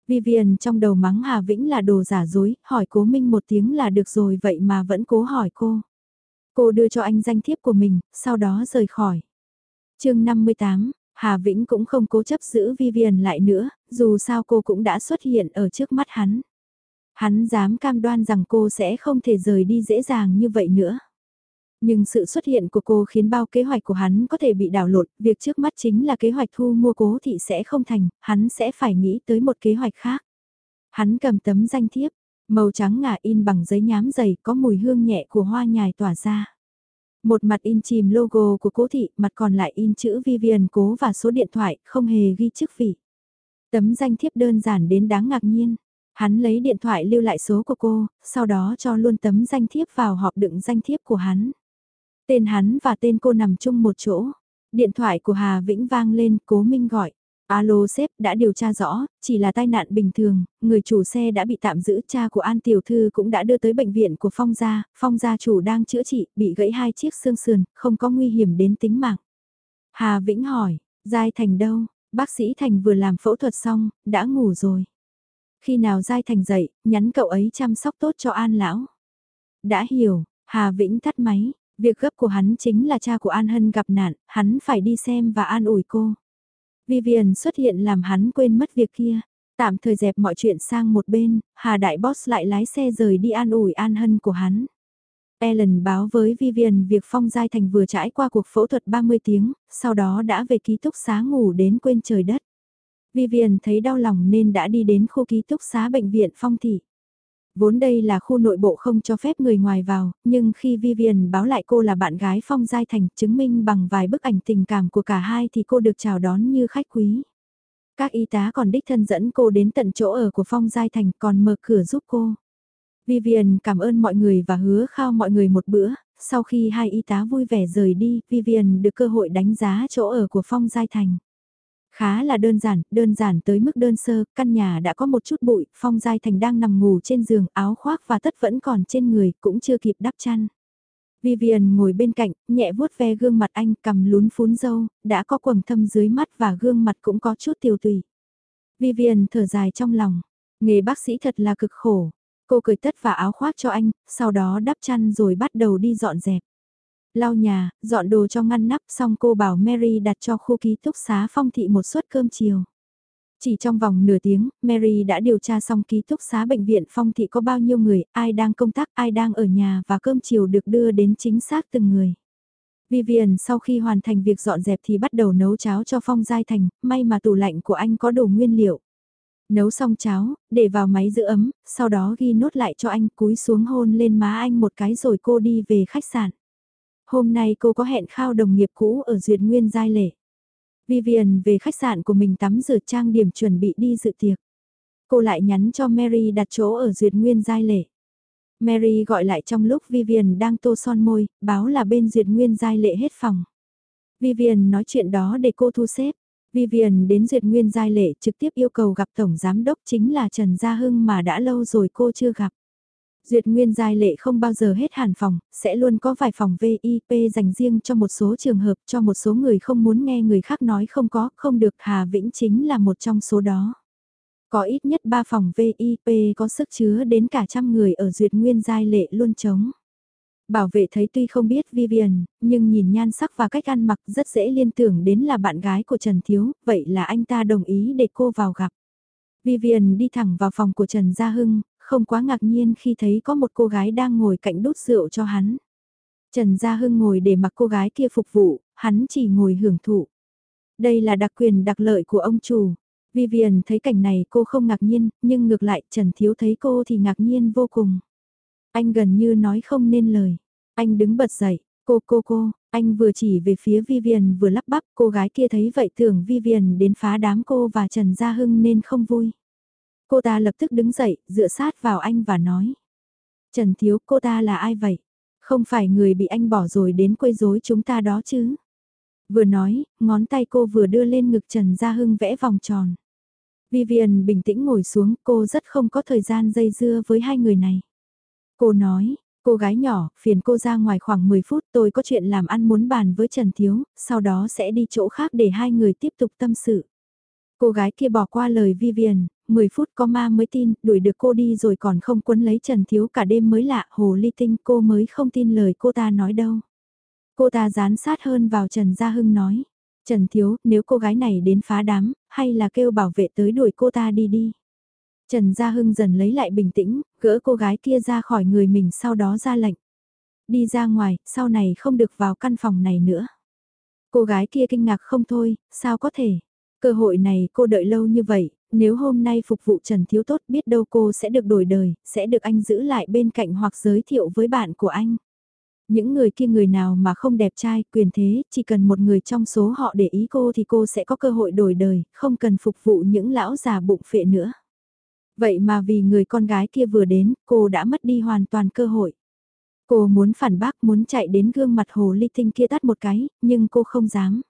Vivian trong đầu mắng Hà Vĩnh là đồ giả dối, hỏi cố Minh một tiếng là được rồi vậy mà vẫn cố hỏi cô. Cô đưa cho anh danh thiếp của mình, sau đó rời khỏi. chương 58, Hà Vĩnh cũng không cố chấp giữ Vivian lại nữa, dù sao cô cũng đã xuất hiện ở trước mắt hắn. Hắn dám cam đoan rằng cô sẽ không thể rời đi dễ dàng như vậy nữa. Nhưng sự xuất hiện của cô khiến bao kế hoạch của hắn có thể bị đảo lộn, việc trước mắt chính là kế hoạch thu mua cố thị sẽ không thành, hắn sẽ phải nghĩ tới một kế hoạch khác. Hắn cầm tấm danh thiếp, màu trắng ngà in bằng giấy nhám dày có mùi hương nhẹ của hoa nhài tỏa ra. Một mặt in chìm logo của cố thị, mặt còn lại in chữ Vivian cố và số điện thoại, không hề ghi chức vị. Tấm danh thiếp đơn giản đến đáng ngạc nhiên. Hắn lấy điện thoại lưu lại số của cô, sau đó cho luôn tấm danh thiếp vào hộp đựng danh thiếp của hắn. Tên hắn và tên cô nằm chung một chỗ. Điện thoại của Hà Vĩnh vang lên, cố Minh gọi. Alo sếp đã điều tra rõ, chỉ là tai nạn bình thường, người chủ xe đã bị tạm giữ, cha của An Tiểu Thư cũng đã đưa tới bệnh viện của Phong Gia, Phong Gia chủ đang chữa trị, bị gãy hai chiếc xương sườn, không có nguy hiểm đến tính mạng. Hà Vĩnh hỏi, Giai Thành đâu? Bác sĩ Thành vừa làm phẫu thuật xong, đã ngủ rồi. Khi nào Giai Thành dậy, nhắn cậu ấy chăm sóc tốt cho An Lão. Đã hiểu, Hà Vĩnh tắt máy, việc gấp của hắn chính là cha của An Hân gặp nạn, hắn phải đi xem và an ủi cô. Vivian xuất hiện làm hắn quên mất việc kia. Tạm thời dẹp mọi chuyện sang một bên, Hà Đại Boss lại lái xe rời đi an ủi An Hân của hắn. Ellen báo với Vivian việc Phong Giai Thành vừa trải qua cuộc phẫu thuật 30 tiếng, sau đó đã về ký túc xá ngủ đến quên trời đất. Vivian thấy đau lòng nên đã đi đến khu ký túc xá bệnh viện Phong Thị. Vốn đây là khu nội bộ không cho phép người ngoài vào, nhưng khi Vivian báo lại cô là bạn gái Phong Giai Thành chứng minh bằng vài bức ảnh tình cảm của cả hai thì cô được chào đón như khách quý. Các y tá còn đích thân dẫn cô đến tận chỗ ở của Phong Giai Thành còn mở cửa giúp cô. Vivian cảm ơn mọi người và hứa khao mọi người một bữa, sau khi hai y tá vui vẻ rời đi, Vivian được cơ hội đánh giá chỗ ở của Phong Giai Thành. Khá là đơn giản, đơn giản tới mức đơn sơ, căn nhà đã có một chút bụi, Phong Giai Thành đang nằm ngủ trên giường, áo khoác và tất vẫn còn trên người, cũng chưa kịp đắp chăn. Vivian ngồi bên cạnh, nhẹ vuốt ve gương mặt anh cầm lún phún dâu, đã có quầng thâm dưới mắt và gương mặt cũng có chút tiêu tùy. Vivian thở dài trong lòng, nghề bác sĩ thật là cực khổ. Cô cười tất và áo khoác cho anh, sau đó đắp chăn rồi bắt đầu đi dọn dẹp lau nhà, dọn đồ cho ngăn nắp xong cô bảo Mary đặt cho khu ký túc xá phong thị một suất cơm chiều. Chỉ trong vòng nửa tiếng, Mary đã điều tra xong ký túc xá bệnh viện phong thị có bao nhiêu người, ai đang công tác, ai đang ở nhà và cơm chiều được đưa đến chính xác từng người. Vivian sau khi hoàn thành việc dọn dẹp thì bắt đầu nấu cháo cho Phong Giai Thành, may mà tủ lạnh của anh có đồ nguyên liệu. Nấu xong cháo, để vào máy giữ ấm, sau đó ghi nốt lại cho anh cúi xuống hôn lên má anh một cái rồi cô đi về khách sạn. Hôm nay cô có hẹn khao đồng nghiệp cũ ở Duyệt Nguyên Giai Lệ. Vivian về khách sạn của mình tắm rửa trang điểm chuẩn bị đi dự tiệc. Cô lại nhắn cho Mary đặt chỗ ở Duyệt Nguyên Giai Lệ. Mary gọi lại trong lúc Vivian đang tô son môi, báo là bên Duyệt Nguyên Giai Lệ hết phòng. Vivian nói chuyện đó để cô thu xếp. Vivian đến Duyệt Nguyên Giai Lệ trực tiếp yêu cầu gặp Tổng Giám Đốc chính là Trần Gia Hưng mà đã lâu rồi cô chưa gặp. Duyệt Nguyên Giai Lệ không bao giờ hết hàn phòng, sẽ luôn có vài phòng VIP dành riêng cho một số trường hợp, cho một số người không muốn nghe người khác nói không có, không được Hà Vĩnh chính là một trong số đó. Có ít nhất 3 phòng VIP có sức chứa đến cả trăm người ở Duyệt Nguyên Giai Lệ luôn trống. Bảo vệ thấy tuy không biết Vivian, nhưng nhìn nhan sắc và cách ăn mặc rất dễ liên tưởng đến là bạn gái của Trần Thiếu, vậy là anh ta đồng ý để cô vào gặp. Vivian đi thẳng vào phòng của Trần Gia Hưng, không quá ngạc nhiên khi thấy có một cô gái đang ngồi cạnh đút rượu cho hắn. Trần Gia Hưng ngồi để mặc cô gái kia phục vụ, hắn chỉ ngồi hưởng thụ. Đây là đặc quyền đặc lợi của ông chủ. Vivian thấy cảnh này cô không ngạc nhiên, nhưng ngược lại Trần Thiếu thấy cô thì ngạc nhiên vô cùng. Anh gần như nói không nên lời. Anh đứng bật dậy, cô cô cô, anh vừa chỉ về phía Vivian vừa lắp bắp, cô gái kia thấy vậy tưởng Vivian đến phá đám cô và Trần Gia Hưng nên không vui. Cô ta lập tức đứng dậy, dựa sát vào anh và nói. Trần Thiếu, cô ta là ai vậy? Không phải người bị anh bỏ rồi đến quấy rối chúng ta đó chứ? Vừa nói, ngón tay cô vừa đưa lên ngực Trần Gia Hưng vẽ vòng tròn. Vivian bình tĩnh ngồi xuống, cô rất không có thời gian dây dưa với hai người này. Cô nói, cô gái nhỏ, phiền cô ra ngoài khoảng 10 phút tôi có chuyện làm ăn muốn bàn với Trần Thiếu, sau đó sẽ đi chỗ khác để hai người tiếp tục tâm sự. Cô gái kia bỏ qua lời Vivian, 10 phút có ma mới tin, đuổi được cô đi rồi còn không quấn lấy Trần Thiếu cả đêm mới lạ, hồ ly tinh cô mới không tin lời cô ta nói đâu. Cô ta dán sát hơn vào Trần Gia Hưng nói. Trần Thiếu, nếu cô gái này đến phá đám, hay là kêu bảo vệ tới đuổi cô ta đi đi. Trần Gia Hưng dần lấy lại bình tĩnh, gỡ cô gái kia ra khỏi người mình sau đó ra lệnh. Đi ra ngoài, sau này không được vào căn phòng này nữa. Cô gái kia kinh ngạc không thôi, sao có thể. Cơ hội này cô đợi lâu như vậy, nếu hôm nay phục vụ Trần Thiếu tốt biết đâu cô sẽ được đổi đời, sẽ được anh giữ lại bên cạnh hoặc giới thiệu với bạn của anh. Những người kia người nào mà không đẹp trai, quyền thế, chỉ cần một người trong số họ để ý cô thì cô sẽ có cơ hội đổi đời, không cần phục vụ những lão già bụng phệ nữa. Vậy mà vì người con gái kia vừa đến, cô đã mất đi hoàn toàn cơ hội. Cô muốn phản bác, muốn chạy đến gương mặt hồ ly tinh kia tắt một cái, nhưng cô không dám.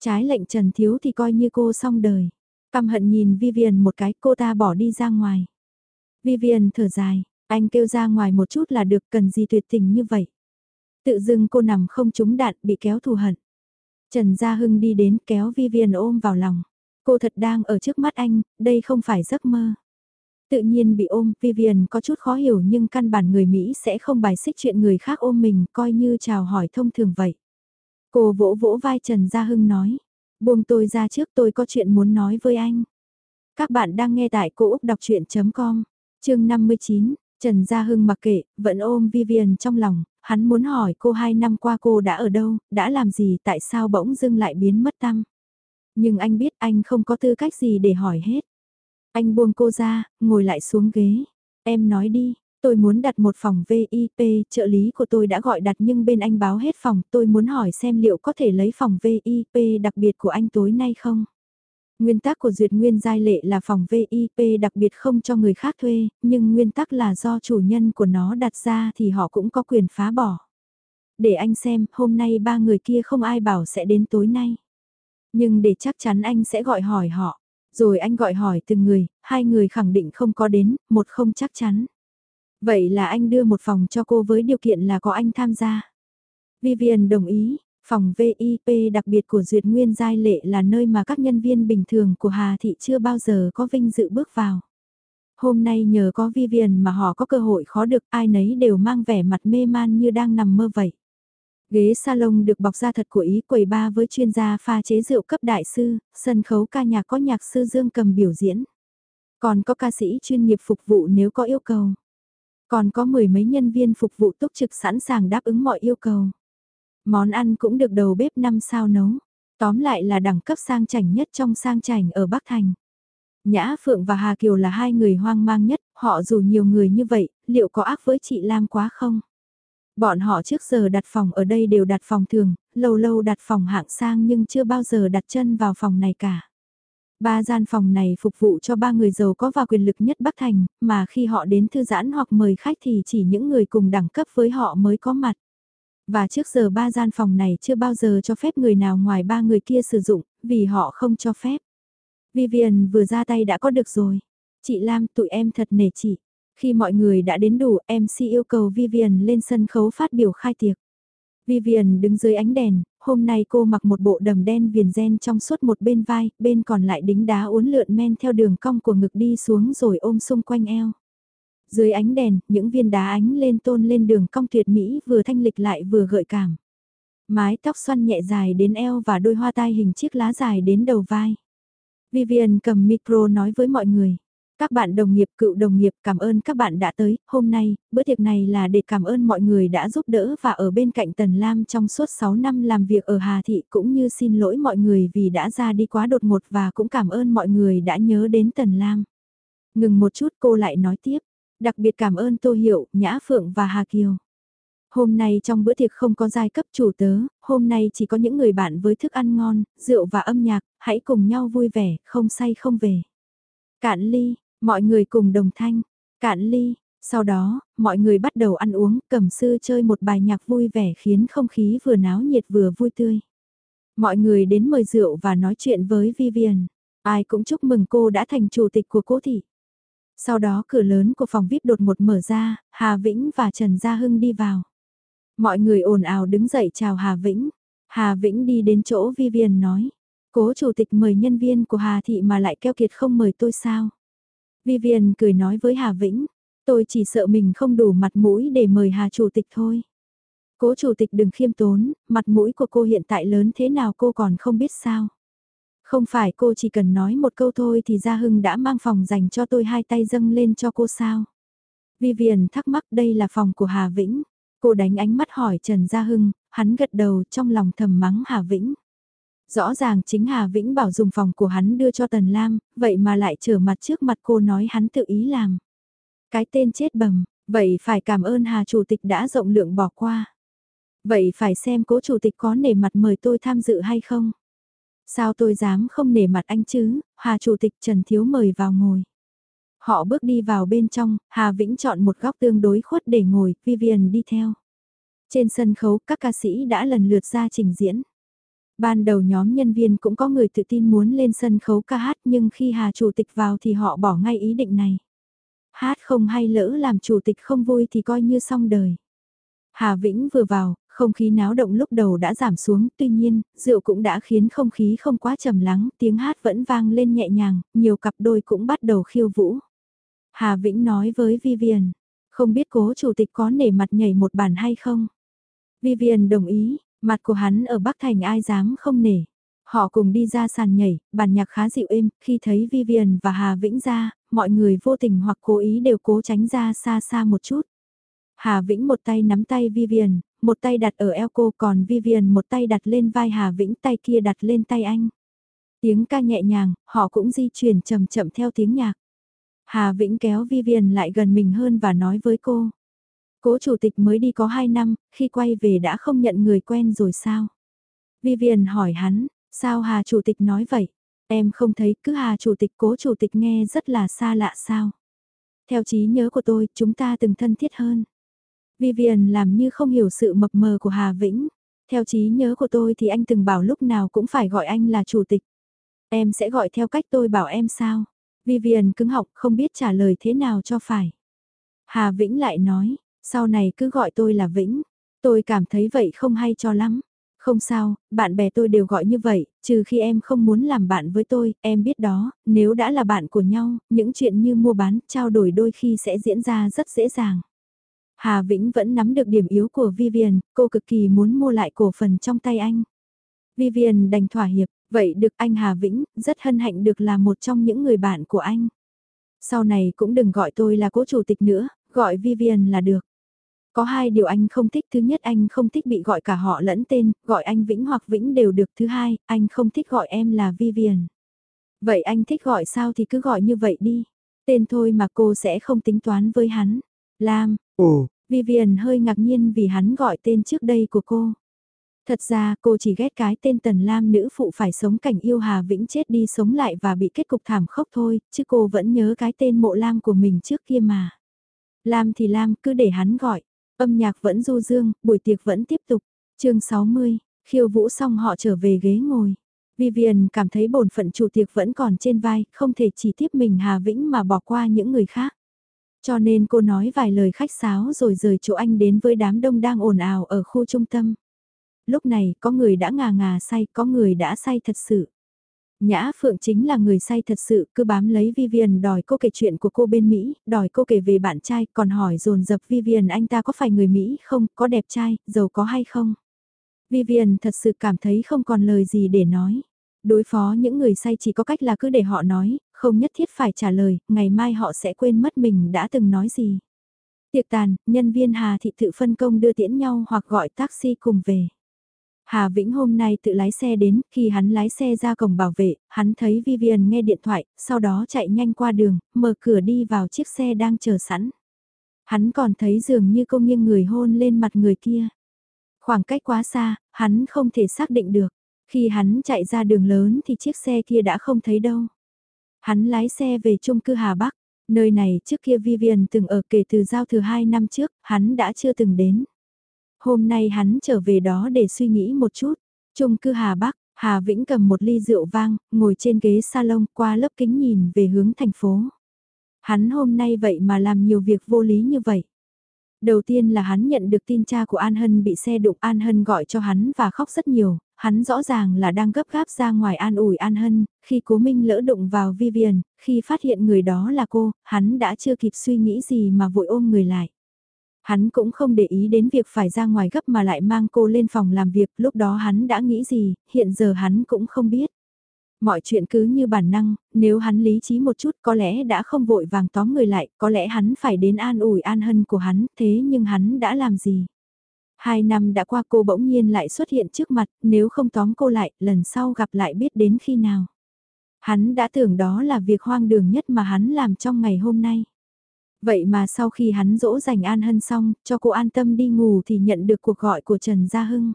Trái lệnh Trần Thiếu thì coi như cô xong đời. Căm hận nhìn Vivian một cái cô ta bỏ đi ra ngoài. Vivian thở dài, anh kêu ra ngoài một chút là được cần gì tuyệt tình như vậy. Tự dưng cô nằm không trúng đạn bị kéo thù hận. Trần Gia Hưng đi đến kéo Vivian ôm vào lòng. Cô thật đang ở trước mắt anh, đây không phải giấc mơ. Tự nhiên bị ôm, Vivian có chút khó hiểu nhưng căn bản người Mỹ sẽ không bài xích chuyện người khác ôm mình coi như chào hỏi thông thường vậy. Cô vỗ vỗ vai Trần Gia Hưng nói, buông tôi ra trước tôi có chuyện muốn nói với anh. Các bạn đang nghe tại cô Úc Đọc Chuyện.com, chương 59, Trần Gia Hưng mặc kệ, vẫn ôm Vivian trong lòng, hắn muốn hỏi cô hai năm qua cô đã ở đâu, đã làm gì tại sao bỗng dưng lại biến mất tâm. Nhưng anh biết anh không có tư cách gì để hỏi hết. Anh buông cô ra, ngồi lại xuống ghế. Em nói đi, tôi muốn đặt một phòng VIP, trợ lý của tôi đã gọi đặt nhưng bên anh báo hết phòng, tôi muốn hỏi xem liệu có thể lấy phòng VIP đặc biệt của anh tối nay không? Nguyên tắc của duyệt nguyên giai lệ là phòng VIP đặc biệt không cho người khác thuê, nhưng nguyên tắc là do chủ nhân của nó đặt ra thì họ cũng có quyền phá bỏ. Để anh xem, hôm nay ba người kia không ai bảo sẽ đến tối nay. Nhưng để chắc chắn anh sẽ gọi hỏi họ. Rồi anh gọi hỏi từng người, hai người khẳng định không có đến, một không chắc chắn. Vậy là anh đưa một phòng cho cô với điều kiện là có anh tham gia. Vivian đồng ý, phòng VIP đặc biệt của Duyệt Nguyên Giai Lệ là nơi mà các nhân viên bình thường của Hà Thị chưa bao giờ có vinh dự bước vào. Hôm nay nhờ có Vivian mà họ có cơ hội khó được ai nấy đều mang vẻ mặt mê man như đang nằm mơ vậy. Ghế salon được bọc da thật của ý quầy ba với chuyên gia pha chế rượu cấp đại sư, sân khấu ca nhạc có nhạc sư Dương cầm biểu diễn. Còn có ca sĩ chuyên nghiệp phục vụ nếu có yêu cầu. Còn có mười mấy nhân viên phục vụ túc trực sẵn sàng đáp ứng mọi yêu cầu. Món ăn cũng được đầu bếp 5 sao nấu. Tóm lại là đẳng cấp sang chảnh nhất trong sang chảnh ở Bắc Thành. Nhã Phượng và Hà Kiều là hai người hoang mang nhất, họ dù nhiều người như vậy, liệu có ác với chị Lam quá không? Bọn họ trước giờ đặt phòng ở đây đều đặt phòng thường, lâu lâu đặt phòng hạng sang nhưng chưa bao giờ đặt chân vào phòng này cả. Ba gian phòng này phục vụ cho ba người giàu có và quyền lực nhất Bắc Thành, mà khi họ đến thư giãn hoặc mời khách thì chỉ những người cùng đẳng cấp với họ mới có mặt. Và trước giờ ba gian phòng này chưa bao giờ cho phép người nào ngoài ba người kia sử dụng, vì họ không cho phép. Vivian vừa ra tay đã có được rồi. Chị Lam tụi em thật nể chị. Khi mọi người đã đến đủ, MC yêu cầu Vivian lên sân khấu phát biểu khai tiệc. Vivian đứng dưới ánh đèn, hôm nay cô mặc một bộ đầm đen viền ren trong suốt một bên vai, bên còn lại đính đá uốn lượn men theo đường cong của ngực đi xuống rồi ôm xung quanh eo. Dưới ánh đèn, những viên đá ánh lên tôn lên đường cong tuyệt mỹ vừa thanh lịch lại vừa gợi cảm. Mái tóc xoăn nhẹ dài đến eo và đôi hoa tai hình chiếc lá dài đến đầu vai. Vivian cầm micro nói với mọi người. Các bạn đồng nghiệp, cựu đồng nghiệp, cảm ơn các bạn đã tới. Hôm nay, bữa tiệc này là để cảm ơn mọi người đã giúp đỡ và ở bên cạnh Tần Lam trong suốt 6 năm làm việc ở Hà Thị cũng như xin lỗi mọi người vì đã ra đi quá đột ngột và cũng cảm ơn mọi người đã nhớ đến Tần Lam. Ngừng một chút cô lại nói tiếp. Đặc biệt cảm ơn Tô Hiệu, Nhã Phượng và Hà Kiều. Hôm nay trong bữa tiệc không có giai cấp chủ tớ, hôm nay chỉ có những người bạn với thức ăn ngon, rượu và âm nhạc, hãy cùng nhau vui vẻ, không say không về. Cạn ly, mọi người cùng đồng thanh, cạn ly, sau đó, mọi người bắt đầu ăn uống, cẩm sư chơi một bài nhạc vui vẻ khiến không khí vừa náo nhiệt vừa vui tươi. Mọi người đến mời rượu và nói chuyện với Vivian. Ai cũng chúc mừng cô đã thành chủ tịch của cố thị. Sau đó cửa lớn của phòng VIP đột một mở ra, Hà Vĩnh và Trần Gia Hưng đi vào. Mọi người ồn ào đứng dậy chào Hà Vĩnh. Hà Vĩnh đi đến chỗ Vivian nói. Cố chủ tịch mời nhân viên của Hà Thị mà lại keo kiệt không mời tôi sao? Vivian cười nói với Hà Vĩnh. Tôi chỉ sợ mình không đủ mặt mũi để mời Hà chủ tịch thôi. Cố chủ tịch đừng khiêm tốn, mặt mũi của cô hiện tại lớn thế nào cô còn không biết sao. Không phải cô chỉ cần nói một câu thôi thì Gia Hưng đã mang phòng dành cho tôi hai tay dâng lên cho cô sao. Vivian thắc mắc đây là phòng của Hà Vĩnh. Cô đánh ánh mắt hỏi Trần Gia Hưng, hắn gật đầu trong lòng thầm mắng Hà Vĩnh. Rõ ràng chính Hà Vĩnh bảo dùng phòng của hắn đưa cho Tần Lam, vậy mà lại trở mặt trước mặt cô nói hắn tự ý làm. Cái tên chết bầm, vậy phải cảm ơn Hà Chủ tịch đã rộng lượng bỏ qua. Vậy phải xem cố Chủ tịch có nể mặt mời tôi tham dự hay không? Sao tôi dám không nể mặt anh chứ, Hà Chủ tịch Trần Thiếu mời vào ngồi. Họ bước đi vào bên trong, Hà Vĩnh chọn một góc tương đối khuất để ngồi, Vivian đi theo. Trên sân khấu, các ca sĩ đã lần lượt ra trình diễn. Ban đầu nhóm nhân viên cũng có người tự tin muốn lên sân khấu ca hát nhưng khi Hà Chủ tịch vào thì họ bỏ ngay ý định này. Hát không hay lỡ làm Chủ tịch không vui thì coi như xong đời. Hà Vĩnh vừa vào, không khí náo động lúc đầu đã giảm xuống, tuy nhiên, rượu cũng đã khiến không khí không quá trầm lắng, tiếng hát vẫn vang lên nhẹ nhàng, nhiều cặp đôi cũng bắt đầu khiêu vũ. Hà Vĩnh nói với Vivian, không biết cố chủ tịch có nể mặt nhảy một bản hay không? Vivian đồng ý, mặt của hắn ở Bắc Thành ai dám không nể. Họ cùng đi ra sàn nhảy, bản nhạc khá dịu êm, khi thấy Vivian và Hà Vĩnh ra, mọi người vô tình hoặc cố ý đều cố tránh ra xa xa một chút. Hà Vĩnh một tay nắm tay Vivian, một tay đặt ở eo cô còn Vivian một tay đặt lên vai Hà Vĩnh tay kia đặt lên tay anh. Tiếng ca nhẹ nhàng, họ cũng di chuyển chậm chậm theo tiếng nhạc. Hà Vĩnh kéo Vivian lại gần mình hơn và nói với cô. Cố chủ tịch mới đi có 2 năm, khi quay về đã không nhận người quen rồi sao? Vivian hỏi hắn, sao Hà chủ tịch nói vậy? Em không thấy cứ Hà chủ tịch cố chủ tịch nghe rất là xa lạ sao? Theo trí nhớ của tôi, chúng ta từng thân thiết hơn. Vivian làm như không hiểu sự mập mờ của Hà Vĩnh. Theo trí nhớ của tôi thì anh từng bảo lúc nào cũng phải gọi anh là chủ tịch. Em sẽ gọi theo cách tôi bảo em sao? Vivian cứng học không biết trả lời thế nào cho phải. Hà Vĩnh lại nói, sau này cứ gọi tôi là Vĩnh. Tôi cảm thấy vậy không hay cho lắm. Không sao, bạn bè tôi đều gọi như vậy, trừ khi em không muốn làm bạn với tôi, em biết đó, nếu đã là bạn của nhau, những chuyện như mua bán, trao đổi đôi khi sẽ diễn ra rất dễ dàng. Hà Vĩnh vẫn nắm được điểm yếu của Vivian, cô cực kỳ muốn mua lại cổ phần trong tay anh. Vivian đành thỏa hiệp, vậy được anh Hà Vĩnh, rất hân hạnh được là một trong những người bạn của anh. Sau này cũng đừng gọi tôi là cố chủ tịch nữa, gọi Vivian là được. Có hai điều anh không thích, thứ nhất anh không thích bị gọi cả họ lẫn tên, gọi anh Vĩnh hoặc Vĩnh đều được, thứ hai, anh không thích gọi em là Vivian. Vậy anh thích gọi sao thì cứ gọi như vậy đi. Tên thôi mà cô sẽ không tính toán với hắn. Lam, ồ, Vivian hơi ngạc nhiên vì hắn gọi tên trước đây của cô. Thật ra cô chỉ ghét cái tên Tần Lam nữ phụ phải sống cảnh yêu Hà Vĩnh chết đi sống lại và bị kết cục thảm khốc thôi, chứ cô vẫn nhớ cái tên mộ Lam của mình trước kia mà. Lam thì Lam cứ để hắn gọi, âm nhạc vẫn du dương, buổi tiệc vẫn tiếp tục. chương 60, khiêu vũ xong họ trở về ghế ngồi. Vivian cảm thấy bổn phận chủ tiệc vẫn còn trên vai, không thể chỉ tiếp mình Hà Vĩnh mà bỏ qua những người khác. Cho nên cô nói vài lời khách sáo rồi rời chỗ anh đến với đám đông đang ồn ào ở khu trung tâm. Lúc này có người đã ngà ngà say, có người đã say thật sự. Nhã Phượng chính là người say thật sự, cứ bám lấy Vivian đòi cô kể chuyện của cô bên Mỹ, đòi cô kể về bạn trai, còn hỏi dồn dập Vivian anh ta có phải người Mỹ không, có đẹp trai, giàu có hay không. Vivian thật sự cảm thấy không còn lời gì để nói. Đối phó những người say chỉ có cách là cứ để họ nói, không nhất thiết phải trả lời, ngày mai họ sẽ quên mất mình đã từng nói gì. Tiệc tàn, nhân viên Hà Thị tự phân công đưa tiễn nhau hoặc gọi taxi cùng về. Hà Vĩnh hôm nay tự lái xe đến, khi hắn lái xe ra cổng bảo vệ, hắn thấy Vivian nghe điện thoại, sau đó chạy nhanh qua đường, mở cửa đi vào chiếc xe đang chờ sẵn. Hắn còn thấy dường như cô nghiêng người hôn lên mặt người kia. Khoảng cách quá xa, hắn không thể xác định được. Khi hắn chạy ra đường lớn thì chiếc xe kia đã không thấy đâu. Hắn lái xe về chung cư Hà Bắc. Nơi này trước kia Vivian từng ở kể từ giao thừa 2 năm trước, hắn đã chưa từng đến. Hôm nay hắn trở về đó để suy nghĩ một chút. Trung cư Hà Bắc, Hà Vĩnh cầm một ly rượu vang, ngồi trên ghế salon qua lớp kính nhìn về hướng thành phố. Hắn hôm nay vậy mà làm nhiều việc vô lý như vậy. Đầu tiên là hắn nhận được tin cha của An Hân bị xe đụng An Hân gọi cho hắn và khóc rất nhiều, hắn rõ ràng là đang gấp gáp ra ngoài an ủi An Hân, khi cố minh lỡ đụng vào Vivian, khi phát hiện người đó là cô, hắn đã chưa kịp suy nghĩ gì mà vội ôm người lại. Hắn cũng không để ý đến việc phải ra ngoài gấp mà lại mang cô lên phòng làm việc, lúc đó hắn đã nghĩ gì, hiện giờ hắn cũng không biết. Mọi chuyện cứ như bản năng, nếu hắn lý trí một chút có lẽ đã không vội vàng tóm người lại, có lẽ hắn phải đến an ủi an hân của hắn, thế nhưng hắn đã làm gì? Hai năm đã qua cô bỗng nhiên lại xuất hiện trước mặt, nếu không tóm cô lại, lần sau gặp lại biết đến khi nào. Hắn đã tưởng đó là việc hoang đường nhất mà hắn làm trong ngày hôm nay. Vậy mà sau khi hắn dỗ dành An Hân xong, cho cô an tâm đi ngủ thì nhận được cuộc gọi của Trần Gia Hưng.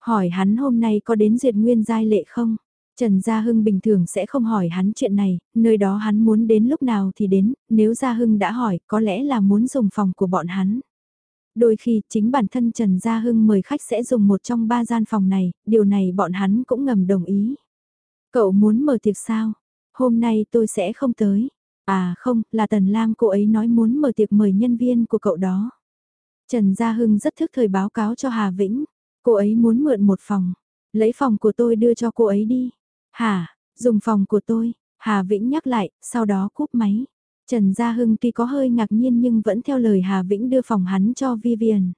Hỏi hắn hôm nay có đến duyệt nguyên giai lệ không? Trần Gia Hưng bình thường sẽ không hỏi hắn chuyện này, nơi đó hắn muốn đến lúc nào thì đến, nếu Gia Hưng đã hỏi có lẽ là muốn dùng phòng của bọn hắn. Đôi khi chính bản thân Trần Gia Hưng mời khách sẽ dùng một trong ba gian phòng này, điều này bọn hắn cũng ngầm đồng ý. Cậu muốn mở tiệc sao? Hôm nay tôi sẽ không tới. À không, là Tần Lam cô ấy nói muốn mở tiệc mời nhân viên của cậu đó. Trần Gia Hưng rất thức thời báo cáo cho Hà Vĩnh. Cô ấy muốn mượn một phòng. Lấy phòng của tôi đưa cho cô ấy đi. hà dùng phòng của tôi. Hà Vĩnh nhắc lại, sau đó cúp máy. Trần Gia Hưng tuy có hơi ngạc nhiên nhưng vẫn theo lời Hà Vĩnh đưa phòng hắn cho Vivian.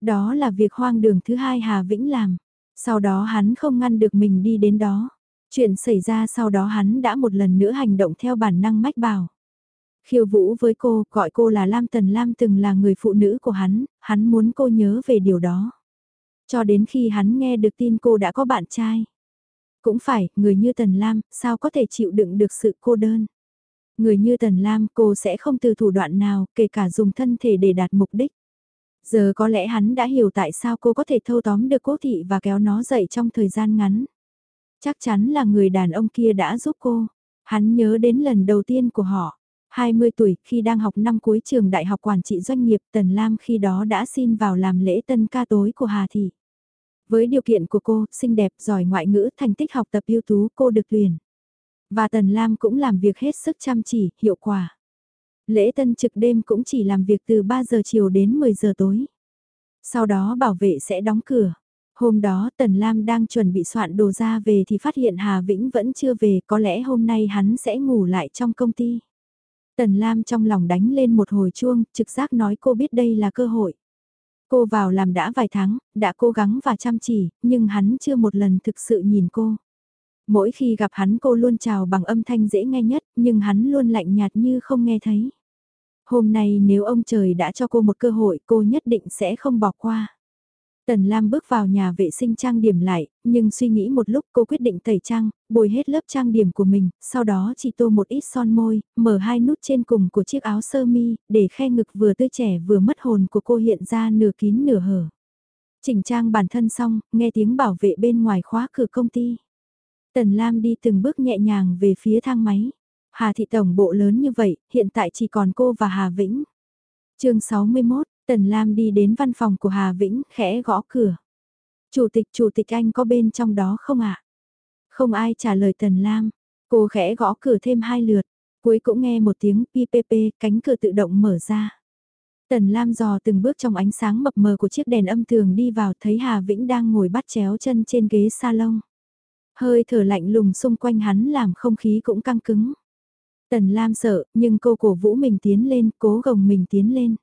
Đó là việc hoang đường thứ hai Hà Vĩnh làm. Sau đó hắn không ngăn được mình đi đến đó. Chuyện xảy ra sau đó hắn đã một lần nữa hành động theo bản năng mách bảo. Khiêu vũ với cô, gọi cô là Lam Tần Lam từng là người phụ nữ của hắn, hắn muốn cô nhớ về điều đó. Cho đến khi hắn nghe được tin cô đã có bạn trai. Cũng phải, người như Tần Lam, sao có thể chịu đựng được sự cô đơn. Người như Tần Lam cô sẽ không từ thủ đoạn nào, kể cả dùng thân thể để đạt mục đích. Giờ có lẽ hắn đã hiểu tại sao cô có thể thâu tóm được cố thị và kéo nó dậy trong thời gian ngắn. Chắc chắn là người đàn ông kia đã giúp cô. Hắn nhớ đến lần đầu tiên của họ. 20 tuổi, khi đang học năm cuối trường Đại học Quản trị Doanh nghiệp, Tần Lam khi đó đã xin vào làm lễ tân ca tối của Hà Thị. Với điều kiện của cô, xinh đẹp, giỏi ngoại ngữ, thành tích học tập ưu tú, cô được tuyển. Và Tần Lam cũng làm việc hết sức chăm chỉ, hiệu quả. Lễ tân trực đêm cũng chỉ làm việc từ 3 giờ chiều đến 10 giờ tối. Sau đó bảo vệ sẽ đóng cửa. Hôm đó Tần Lam đang chuẩn bị soạn đồ ra về thì phát hiện Hà Vĩnh vẫn chưa về, có lẽ hôm nay hắn sẽ ngủ lại trong công ty. Tần Lam trong lòng đánh lên một hồi chuông, trực giác nói cô biết đây là cơ hội. Cô vào làm đã vài tháng, đã cố gắng và chăm chỉ, nhưng hắn chưa một lần thực sự nhìn cô. Mỗi khi gặp hắn cô luôn chào bằng âm thanh dễ nghe nhất, nhưng hắn luôn lạnh nhạt như không nghe thấy. Hôm nay nếu ông trời đã cho cô một cơ hội cô nhất định sẽ không bỏ qua. Tần Lam bước vào nhà vệ sinh trang điểm lại, nhưng suy nghĩ một lúc cô quyết định tẩy trang, bồi hết lớp trang điểm của mình, sau đó chỉ tô một ít son môi, mở hai nút trên cùng của chiếc áo sơ mi, để khe ngực vừa tươi trẻ vừa mất hồn của cô hiện ra nửa kín nửa hở. Chỉnh trang bản thân xong, nghe tiếng bảo vệ bên ngoài khóa cửa công ty. Tần Lam đi từng bước nhẹ nhàng về phía thang máy. Hà thị tổng bộ lớn như vậy, hiện tại chỉ còn cô và Hà Vĩnh. chương 61, Tần Lam đi đến văn phòng của Hà Vĩnh, khẽ gõ cửa. Chủ tịch, chủ tịch anh có bên trong đó không ạ? Không ai trả lời Tần Lam. Cô khẽ gõ cửa thêm hai lượt. Cuối cũng nghe một tiếng PPP, cánh cửa tự động mở ra. Tần Lam dò từng bước trong ánh sáng mập mờ của chiếc đèn âm thường đi vào thấy Hà Vĩnh đang ngồi bắt chéo chân trên ghế salon. Hơi thở lạnh lùng xung quanh hắn làm không khí cũng căng cứng. Tần Lam sợ, nhưng cô cổ vũ mình tiến lên, cố gồng mình tiến lên.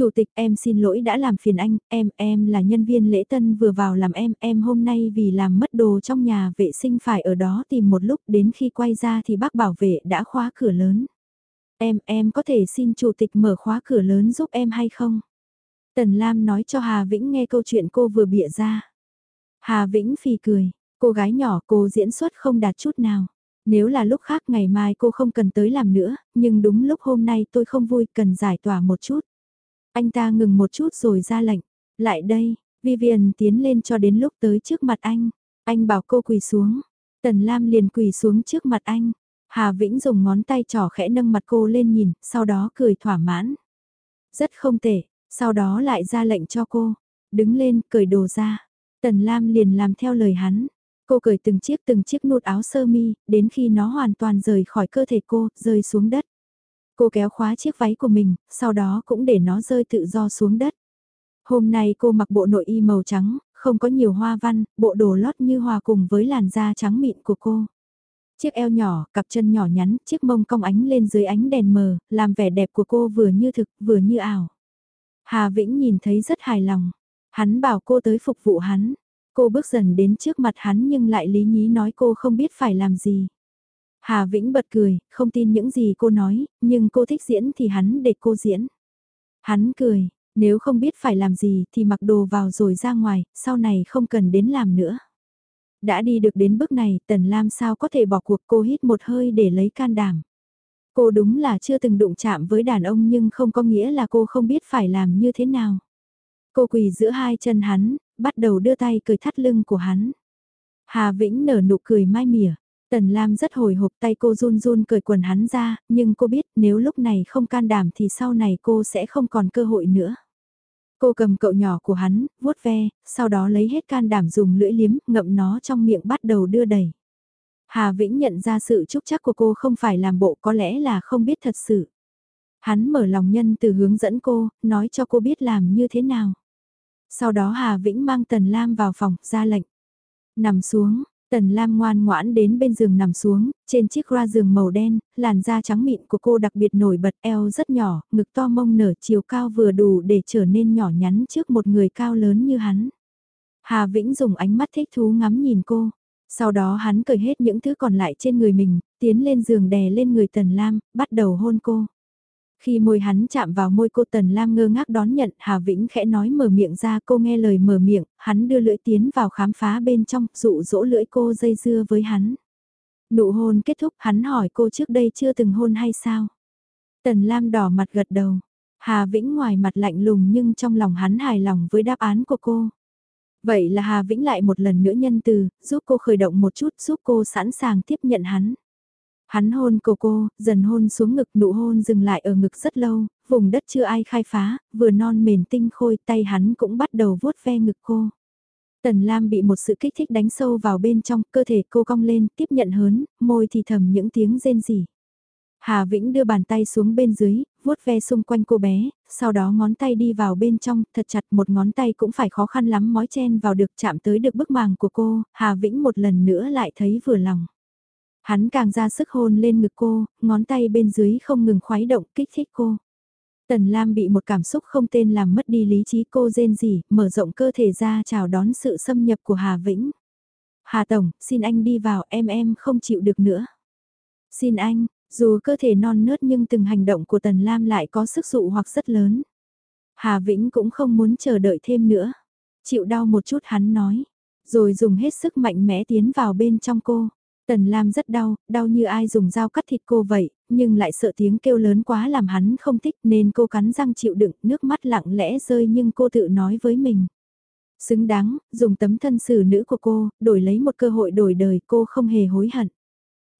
Chủ tịch em xin lỗi đã làm phiền anh, em, em là nhân viên lễ tân vừa vào làm em, em hôm nay vì làm mất đồ trong nhà vệ sinh phải ở đó tìm một lúc đến khi quay ra thì bác bảo vệ đã khóa cửa lớn. Em, em có thể xin chủ tịch mở khóa cửa lớn giúp em hay không? Tần Lam nói cho Hà Vĩnh nghe câu chuyện cô vừa bịa ra. Hà Vĩnh phì cười, cô gái nhỏ cô diễn xuất không đạt chút nào. Nếu là lúc khác ngày mai cô không cần tới làm nữa, nhưng đúng lúc hôm nay tôi không vui cần giải tỏa một chút. Anh ta ngừng một chút rồi ra lệnh. Lại đây, Vivian tiến lên cho đến lúc tới trước mặt anh. Anh bảo cô quỳ xuống. Tần Lam liền quỳ xuống trước mặt anh. Hà Vĩnh dùng ngón tay trỏ khẽ nâng mặt cô lên nhìn, sau đó cười thỏa mãn. Rất không tệ, sau đó lại ra lệnh cho cô. Đứng lên, cởi đồ ra. Tần Lam liền làm theo lời hắn. Cô cởi từng chiếc từng chiếc nút áo sơ mi, đến khi nó hoàn toàn rời khỏi cơ thể cô, rơi xuống đất. Cô kéo khóa chiếc váy của mình, sau đó cũng để nó rơi tự do xuống đất. Hôm nay cô mặc bộ nội y màu trắng, không có nhiều hoa văn, bộ đồ lót như hòa cùng với làn da trắng mịn của cô. Chiếc eo nhỏ, cặp chân nhỏ nhắn, chiếc mông cong ánh lên dưới ánh đèn mờ, làm vẻ đẹp của cô vừa như thực, vừa như ảo. Hà Vĩnh nhìn thấy rất hài lòng. Hắn bảo cô tới phục vụ hắn. Cô bước dần đến trước mặt hắn nhưng lại lý nhí nói cô không biết phải làm gì. Hà Vĩnh bật cười, không tin những gì cô nói, nhưng cô thích diễn thì hắn để cô diễn. Hắn cười, nếu không biết phải làm gì thì mặc đồ vào rồi ra ngoài, sau này không cần đến làm nữa. Đã đi được đến bước này, Tần Lam sao có thể bỏ cuộc cô hít một hơi để lấy can đảm. Cô đúng là chưa từng đụng chạm với đàn ông nhưng không có nghĩa là cô không biết phải làm như thế nào. Cô quỳ giữa hai chân hắn, bắt đầu đưa tay cười thắt lưng của hắn. Hà Vĩnh nở nụ cười mai mỉa. Tần Lam rất hồi hộp tay cô run run cởi quần hắn ra, nhưng cô biết nếu lúc này không can đảm thì sau này cô sẽ không còn cơ hội nữa. Cô cầm cậu nhỏ của hắn, vuốt ve, sau đó lấy hết can đảm dùng lưỡi liếm, ngậm nó trong miệng bắt đầu đưa đẩy. Hà Vĩnh nhận ra sự chúc chắc của cô không phải làm bộ có lẽ là không biết thật sự. Hắn mở lòng nhân từ hướng dẫn cô, nói cho cô biết làm như thế nào. Sau đó Hà Vĩnh mang Tần Lam vào phòng, ra lệnh. Nằm xuống, Tần Lam ngoan ngoãn đến bên giường nằm xuống, trên chiếc ra giường màu đen, làn da trắng mịn của cô đặc biệt nổi bật eo rất nhỏ, ngực to mông nở chiều cao vừa đủ để trở nên nhỏ nhắn trước một người cao lớn như hắn. Hà Vĩnh dùng ánh mắt thích thú ngắm nhìn cô. Sau đó hắn cởi hết những thứ còn lại trên người mình, tiến lên giường đè lên người Tần Lam, bắt đầu hôn cô. Khi môi hắn chạm vào môi cô Tần Lam ngơ ngác đón nhận, Hà Vĩnh khẽ nói mở miệng ra cô nghe lời mở miệng, hắn đưa lưỡi tiến vào khám phá bên trong, dụ dỗ lưỡi cô dây dưa với hắn. Nụ hôn kết thúc, hắn hỏi cô trước đây chưa từng hôn hay sao? Tần Lam đỏ mặt gật đầu. Hà Vĩnh ngoài mặt lạnh lùng nhưng trong lòng hắn hài lòng với đáp án của cô. Vậy là Hà Vĩnh lại một lần nữa nhân từ, giúp cô khởi động một chút, giúp cô sẵn sàng tiếp nhận hắn. Hắn hôn cô cô, dần hôn xuống ngực nụ hôn dừng lại ở ngực rất lâu, vùng đất chưa ai khai phá, vừa non mềm tinh khôi tay hắn cũng bắt đầu vuốt ve ngực cô. Tần Lam bị một sự kích thích đánh sâu vào bên trong, cơ thể cô cong lên, tiếp nhận hớn, môi thì thầm những tiếng rên rỉ. Hà Vĩnh đưa bàn tay xuống bên dưới, vuốt ve xung quanh cô bé, sau đó ngón tay đi vào bên trong, thật chặt một ngón tay cũng phải khó khăn lắm mói chen vào được chạm tới được bức màng của cô, Hà Vĩnh một lần nữa lại thấy vừa lòng. Hắn càng ra sức hôn lên ngực cô, ngón tay bên dưới không ngừng khoái động kích thích cô. Tần Lam bị một cảm xúc không tên làm mất đi lý trí cô rên rỉ, mở rộng cơ thể ra chào đón sự xâm nhập của Hà Vĩnh. Hà Tổng, xin anh đi vào em em không chịu được nữa. Xin anh, dù cơ thể non nớt nhưng từng hành động của Tần Lam lại có sức dụ hoặc rất lớn. Hà Vĩnh cũng không muốn chờ đợi thêm nữa. Chịu đau một chút hắn nói. Rồi dùng hết sức mạnh mẽ tiến vào bên trong cô. Tần Lam rất đau, đau như ai dùng dao cắt thịt cô vậy, nhưng lại sợ tiếng kêu lớn quá làm hắn không thích nên cô cắn răng chịu đựng, nước mắt lặng lẽ rơi nhưng cô tự nói với mình. Xứng đáng, dùng tấm thân xử nữ của cô, đổi lấy một cơ hội đổi đời cô không hề hối hận.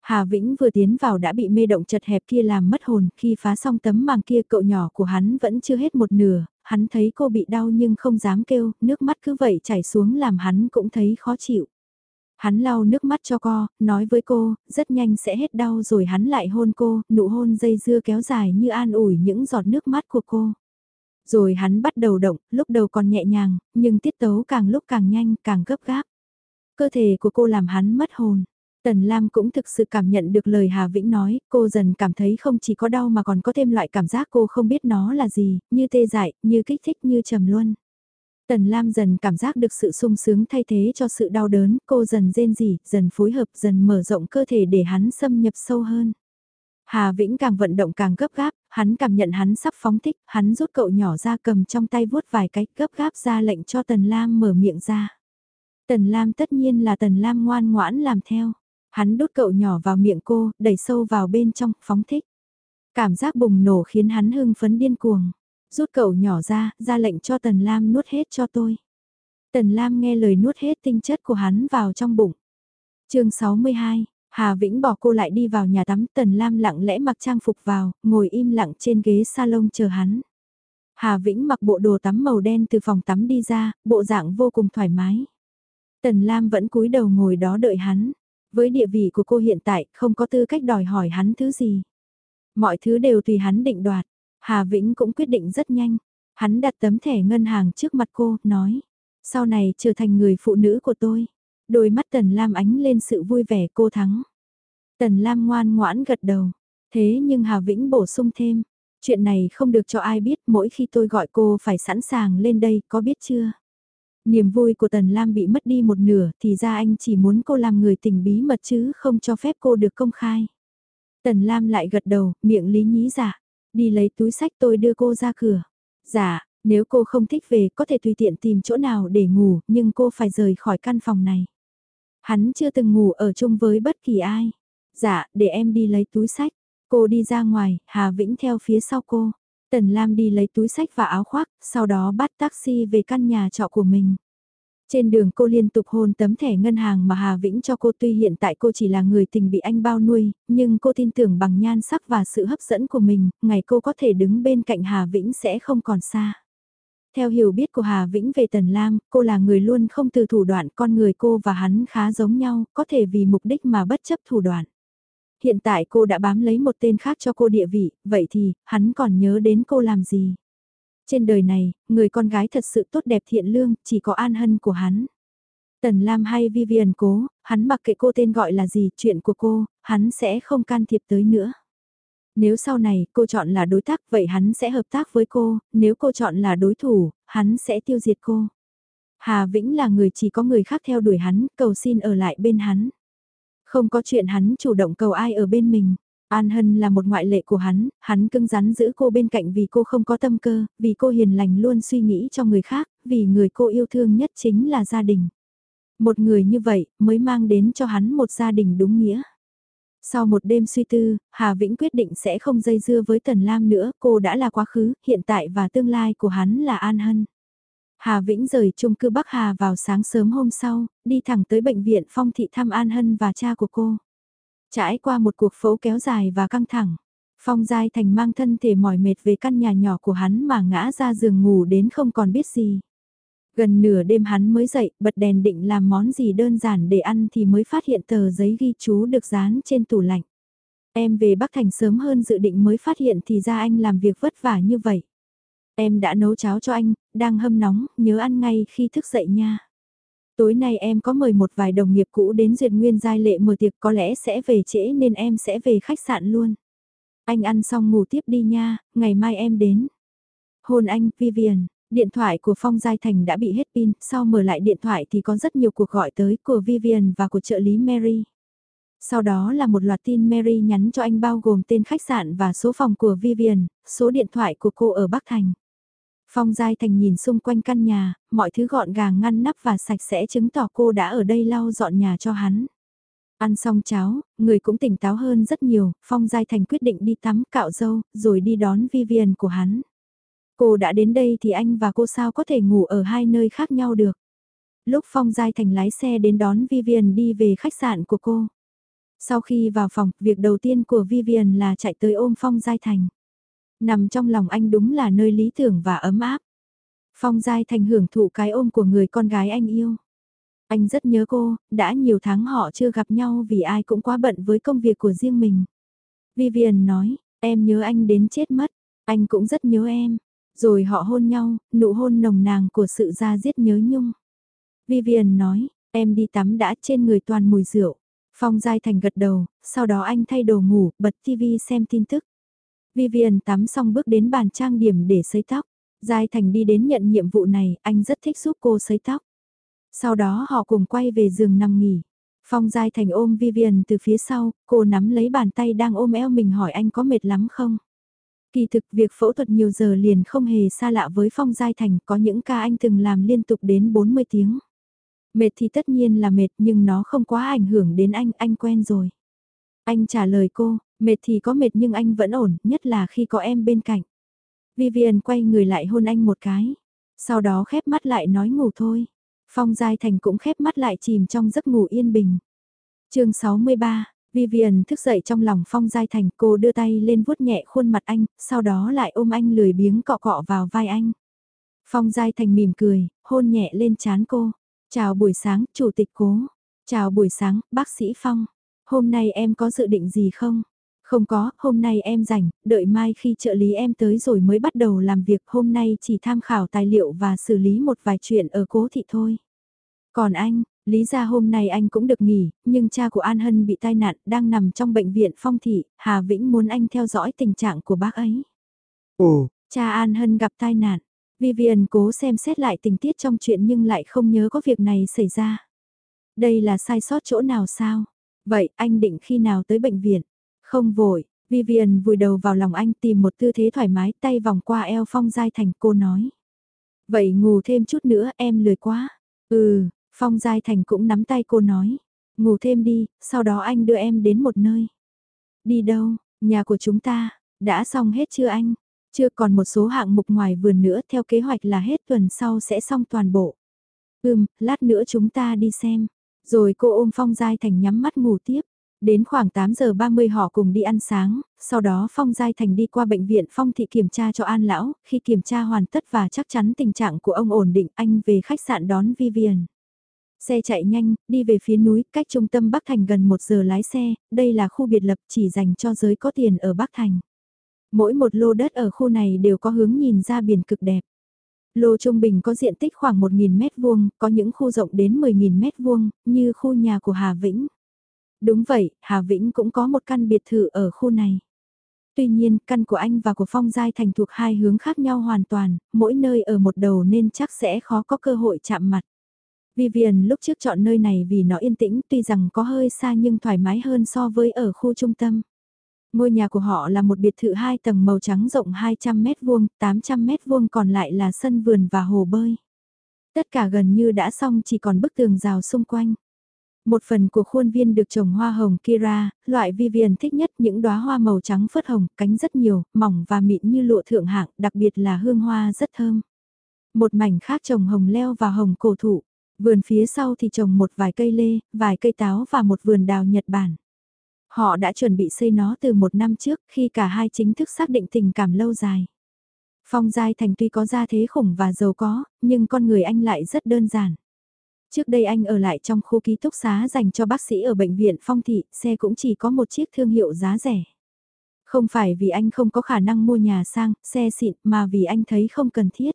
Hà Vĩnh vừa tiến vào đã bị mê động chật hẹp kia làm mất hồn, khi phá xong tấm màng kia cậu nhỏ của hắn vẫn chưa hết một nửa, hắn thấy cô bị đau nhưng không dám kêu, nước mắt cứ vậy chảy xuống làm hắn cũng thấy khó chịu. Hắn lau nước mắt cho co, nói với cô, rất nhanh sẽ hết đau rồi hắn lại hôn cô, nụ hôn dây dưa kéo dài như an ủi những giọt nước mắt của cô. Rồi hắn bắt đầu động, lúc đầu còn nhẹ nhàng, nhưng tiết tấu càng lúc càng nhanh, càng gấp gáp. Cơ thể của cô làm hắn mất hồn. Tần Lam cũng thực sự cảm nhận được lời Hà Vĩnh nói, cô dần cảm thấy không chỉ có đau mà còn có thêm loại cảm giác cô không biết nó là gì, như tê dại, như kích thích như trầm luân. Tần Lam dần cảm giác được sự sung sướng thay thế cho sự đau đớn, cô dần rên rỉ, dần phối hợp, dần mở rộng cơ thể để hắn xâm nhập sâu hơn. Hà Vĩnh càng vận động càng gấp gáp, hắn cảm nhận hắn sắp phóng thích, hắn rút cậu nhỏ ra cầm trong tay vuốt vài cái gấp gáp ra lệnh cho Tần Lam mở miệng ra. Tần Lam tất nhiên là Tần Lam ngoan ngoãn làm theo. Hắn đút cậu nhỏ vào miệng cô, đẩy sâu vào bên trong, phóng thích. Cảm giác bùng nổ khiến hắn hưng phấn điên cuồng. Rút cậu nhỏ ra, ra lệnh cho Tần Lam nuốt hết cho tôi. Tần Lam nghe lời nuốt hết tinh chất của hắn vào trong bụng. chương 62, Hà Vĩnh bỏ cô lại đi vào nhà tắm, Tần Lam lặng lẽ mặc trang phục vào, ngồi im lặng trên ghế salon chờ hắn. Hà Vĩnh mặc bộ đồ tắm màu đen từ phòng tắm đi ra, bộ dạng vô cùng thoải mái. Tần Lam vẫn cúi đầu ngồi đó đợi hắn. Với địa vị của cô hiện tại, không có tư cách đòi hỏi hắn thứ gì. Mọi thứ đều tùy hắn định đoạt. Hà Vĩnh cũng quyết định rất nhanh. Hắn đặt tấm thẻ ngân hàng trước mặt cô, nói. Sau này trở thành người phụ nữ của tôi. Đôi mắt Tần Lam ánh lên sự vui vẻ cô thắng. Tần Lam ngoan ngoãn gật đầu. Thế nhưng Hà Vĩnh bổ sung thêm. Chuyện này không được cho ai biết mỗi khi tôi gọi cô phải sẵn sàng lên đây, có biết chưa? Niềm vui của Tần Lam bị mất đi một nửa thì ra anh chỉ muốn cô làm người tình bí mật chứ không cho phép cô được công khai. Tần Lam lại gật đầu, miệng lý nhí giả. Dạ. Đi lấy túi sách tôi đưa cô ra cửa. Dạ, nếu cô không thích về có thể tùy tiện tìm chỗ nào để ngủ nhưng cô phải rời khỏi căn phòng này. Hắn chưa từng ngủ ở chung với bất kỳ ai. Dạ, để em đi lấy túi sách. Cô đi ra ngoài, Hà Vĩnh theo phía sau cô. Tần Lam đi lấy túi sách và áo khoác, sau đó bắt taxi về căn nhà trọ của mình. Trên đường cô liên tục hôn tấm thẻ ngân hàng mà Hà Vĩnh cho cô tuy hiện tại cô chỉ là người tình bị anh bao nuôi, nhưng cô tin tưởng bằng nhan sắc và sự hấp dẫn của mình, ngày cô có thể đứng bên cạnh Hà Vĩnh sẽ không còn xa. Theo hiểu biết của Hà Vĩnh về Tần Lam, cô là người luôn không từ thủ đoạn con người cô và hắn khá giống nhau, có thể vì mục đích mà bất chấp thủ đoạn hiện tại cô đã bám lấy một tên khác cho cô địa vị, vậy thì, hắn còn nhớ đến cô làm gì? Trên đời này, người con gái thật sự tốt đẹp thiện lương, chỉ có an hân của hắn. Tần Lam hay Vivian cố, hắn mặc kệ cô tên gọi là gì, chuyện của cô, hắn sẽ không can thiệp tới nữa. Nếu sau này cô chọn là đối tác vậy hắn sẽ hợp tác với cô, nếu cô chọn là đối thủ, hắn sẽ tiêu diệt cô. Hà Vĩnh là người chỉ có người khác theo đuổi hắn, cầu xin ở lại bên hắn. Không có chuyện hắn chủ động cầu ai ở bên mình. An Hân là một ngoại lệ của hắn, hắn cưng rắn giữ cô bên cạnh vì cô không có tâm cơ, vì cô hiền lành luôn suy nghĩ cho người khác, vì người cô yêu thương nhất chính là gia đình. Một người như vậy mới mang đến cho hắn một gia đình đúng nghĩa. Sau một đêm suy tư, Hà Vĩnh quyết định sẽ không dây dưa với Tần Lam nữa, cô đã là quá khứ, hiện tại và tương lai của hắn là An Hân. Hà Vĩnh rời chung cư Bắc Hà vào sáng sớm hôm sau, đi thẳng tới bệnh viện phong thị thăm An Hân và cha của cô. Trải qua một cuộc phẫu kéo dài và căng thẳng, Phong Giai Thành mang thân thể mỏi mệt về căn nhà nhỏ của hắn mà ngã ra giường ngủ đến không còn biết gì. Gần nửa đêm hắn mới dậy, bật đèn định làm món gì đơn giản để ăn thì mới phát hiện tờ giấy ghi chú được dán trên tủ lạnh. Em về Bắc Thành sớm hơn dự định mới phát hiện thì ra anh làm việc vất vả như vậy. Em đã nấu cháo cho anh, đang hâm nóng, nhớ ăn ngay khi thức dậy nha. Tối nay em có mời một vài đồng nghiệp cũ đến duyệt nguyên giai lệ mở tiệc có lẽ sẽ về trễ nên em sẽ về khách sạn luôn. Anh ăn xong ngủ tiếp đi nha, ngày mai em đến. Hôn anh, Vivian, điện thoại của Phong Giai Thành đã bị hết pin, sau mở lại điện thoại thì có rất nhiều cuộc gọi tới của Vivian và của trợ lý Mary. Sau đó là một loạt tin Mary nhắn cho anh bao gồm tên khách sạn và số phòng của Vivian, số điện thoại của cô ở Bắc Thành. Phong Giai Thành nhìn xung quanh căn nhà, mọi thứ gọn gàng ngăn nắp và sạch sẽ chứng tỏ cô đã ở đây lau dọn nhà cho hắn. Ăn xong cháo, người cũng tỉnh táo hơn rất nhiều, Phong Giai Thành quyết định đi tắm cạo dâu, rồi đi đón Vivian của hắn. Cô đã đến đây thì anh và cô sao có thể ngủ ở hai nơi khác nhau được. Lúc Phong Giai Thành lái xe đến đón Vivian đi về khách sạn của cô. Sau khi vào phòng, việc đầu tiên của Vivian là chạy tới ôm Phong Giai Thành. Nằm trong lòng anh đúng là nơi lý tưởng và ấm áp. Phong Giai Thành hưởng thụ cái ôm của người con gái anh yêu. Anh rất nhớ cô, đã nhiều tháng họ chưa gặp nhau vì ai cũng quá bận với công việc của riêng mình. Vivian nói, em nhớ anh đến chết mất, anh cũng rất nhớ em. Rồi họ hôn nhau, nụ hôn nồng nàn của sự ra giết nhớ nhung. Vivian nói, em đi tắm đã trên người toàn mùi rượu. Phong Giai Thành gật đầu, sau đó anh thay đồ ngủ, bật TV xem tin tức. Vivian tắm xong bước đến bàn trang điểm để sấy tóc. Giai Thành đi đến nhận nhiệm vụ này, anh rất thích giúp cô sấy tóc. Sau đó họ cùng quay về giường nằm nghỉ. Phong Giai Thành ôm Vivian từ phía sau, cô nắm lấy bàn tay đang ôm eo mình hỏi anh có mệt lắm không? Kỳ thực việc phẫu thuật nhiều giờ liền không hề xa lạ với Phong Giai Thành, có những ca anh từng làm liên tục đến 40 tiếng. Mệt thì tất nhiên là mệt nhưng nó không quá ảnh hưởng đến anh, anh quen rồi. Anh trả lời cô, Mệt thì có mệt nhưng anh vẫn ổn, nhất là khi có em bên cạnh. Vivian quay người lại hôn anh một cái. Sau đó khép mắt lại nói ngủ thôi. Phong Giai Thành cũng khép mắt lại chìm trong giấc ngủ yên bình. chương 63, Vivian thức dậy trong lòng Phong Giai Thành cô đưa tay lên vuốt nhẹ khuôn mặt anh, sau đó lại ôm anh lười biếng cọ cọ vào vai anh. Phong Giai Thành mỉm cười, hôn nhẹ lên chán cô. Chào buổi sáng, Chủ tịch cố. Chào buổi sáng, bác sĩ Phong. Hôm nay em có dự định gì không? Không có, hôm nay em rảnh, đợi mai khi trợ lý em tới rồi mới bắt đầu làm việc, hôm nay chỉ tham khảo tài liệu và xử lý một vài chuyện ở cố thị thôi. Còn anh, lý ra hôm nay anh cũng được nghỉ, nhưng cha của An Hân bị tai nạn, đang nằm trong bệnh viện phong thị, Hà Vĩnh muốn anh theo dõi tình trạng của bác ấy. Ồ, cha An Hân gặp tai nạn. Vivian cố xem xét lại tình tiết trong chuyện nhưng lại không nhớ có việc này xảy ra. Đây là sai sót chỗ nào sao? Vậy anh định khi nào tới bệnh viện? Không vội, Vivian vùi đầu vào lòng anh tìm một tư thế thoải mái tay vòng qua eo Phong Giai Thành cô nói. Vậy ngủ thêm chút nữa em lười quá. Ừ, Phong Giai Thành cũng nắm tay cô nói. Ngủ thêm đi, sau đó anh đưa em đến một nơi. Đi đâu, nhà của chúng ta, đã xong hết chưa anh? Chưa còn một số hạng mục ngoài vườn nữa theo kế hoạch là hết tuần sau sẽ xong toàn bộ. Ừm, lát nữa chúng ta đi xem. Rồi cô ôm Phong Giai Thành nhắm mắt ngủ tiếp. Đến khoảng 8 giờ 30 họ cùng đi ăn sáng, sau đó Phong Giai Thành đi qua bệnh viện Phong Thị kiểm tra cho An Lão, khi kiểm tra hoàn tất và chắc chắn tình trạng của ông ổn định anh về khách sạn đón Vivian. Xe chạy nhanh, đi về phía núi, cách trung tâm Bắc Thành gần 1 giờ lái xe, đây là khu biệt lập chỉ dành cho giới có tiền ở Bắc Thành. Mỗi một lô đất ở khu này đều có hướng nhìn ra biển cực đẹp. Lô trung bình có diện tích khoảng 1.000 mét vuông, có những khu rộng đến 10.000 mét vuông, như khu nhà của Hà Vĩnh. Đúng vậy, Hà Vĩnh cũng có một căn biệt thự ở khu này. Tuy nhiên, căn của anh và của Phong Giai Thành thuộc hai hướng khác nhau hoàn toàn, mỗi nơi ở một đầu nên chắc sẽ khó có cơ hội chạm mặt. Vivian lúc trước chọn nơi này vì nó yên tĩnh tuy rằng có hơi xa nhưng thoải mái hơn so với ở khu trung tâm. Ngôi nhà của họ là một biệt thự hai tầng màu trắng rộng 200 mét vuông, 800 mét vuông còn lại là sân vườn và hồ bơi. Tất cả gần như đã xong chỉ còn bức tường rào xung quanh. Một phần của khuôn viên được trồng hoa hồng Kira, loại Vivian thích nhất những đóa hoa màu trắng phớt hồng, cánh rất nhiều, mỏng và mịn như lụa thượng hạng, đặc biệt là hương hoa rất thơm. Một mảnh khác trồng hồng leo và hồng cổ thụ. Vườn phía sau thì trồng một vài cây lê, vài cây táo và một vườn đào Nhật Bản. Họ đã chuẩn bị xây nó từ một năm trước khi cả hai chính thức xác định tình cảm lâu dài. Phong Giai Thành tuy có gia thế khủng và giàu có, nhưng con người anh lại rất đơn giản. Trước đây anh ở lại trong khu ký túc xá dành cho bác sĩ ở bệnh viện Phong Thị, xe cũng chỉ có một chiếc thương hiệu giá rẻ. Không phải vì anh không có khả năng mua nhà sang, xe xịn, mà vì anh thấy không cần thiết.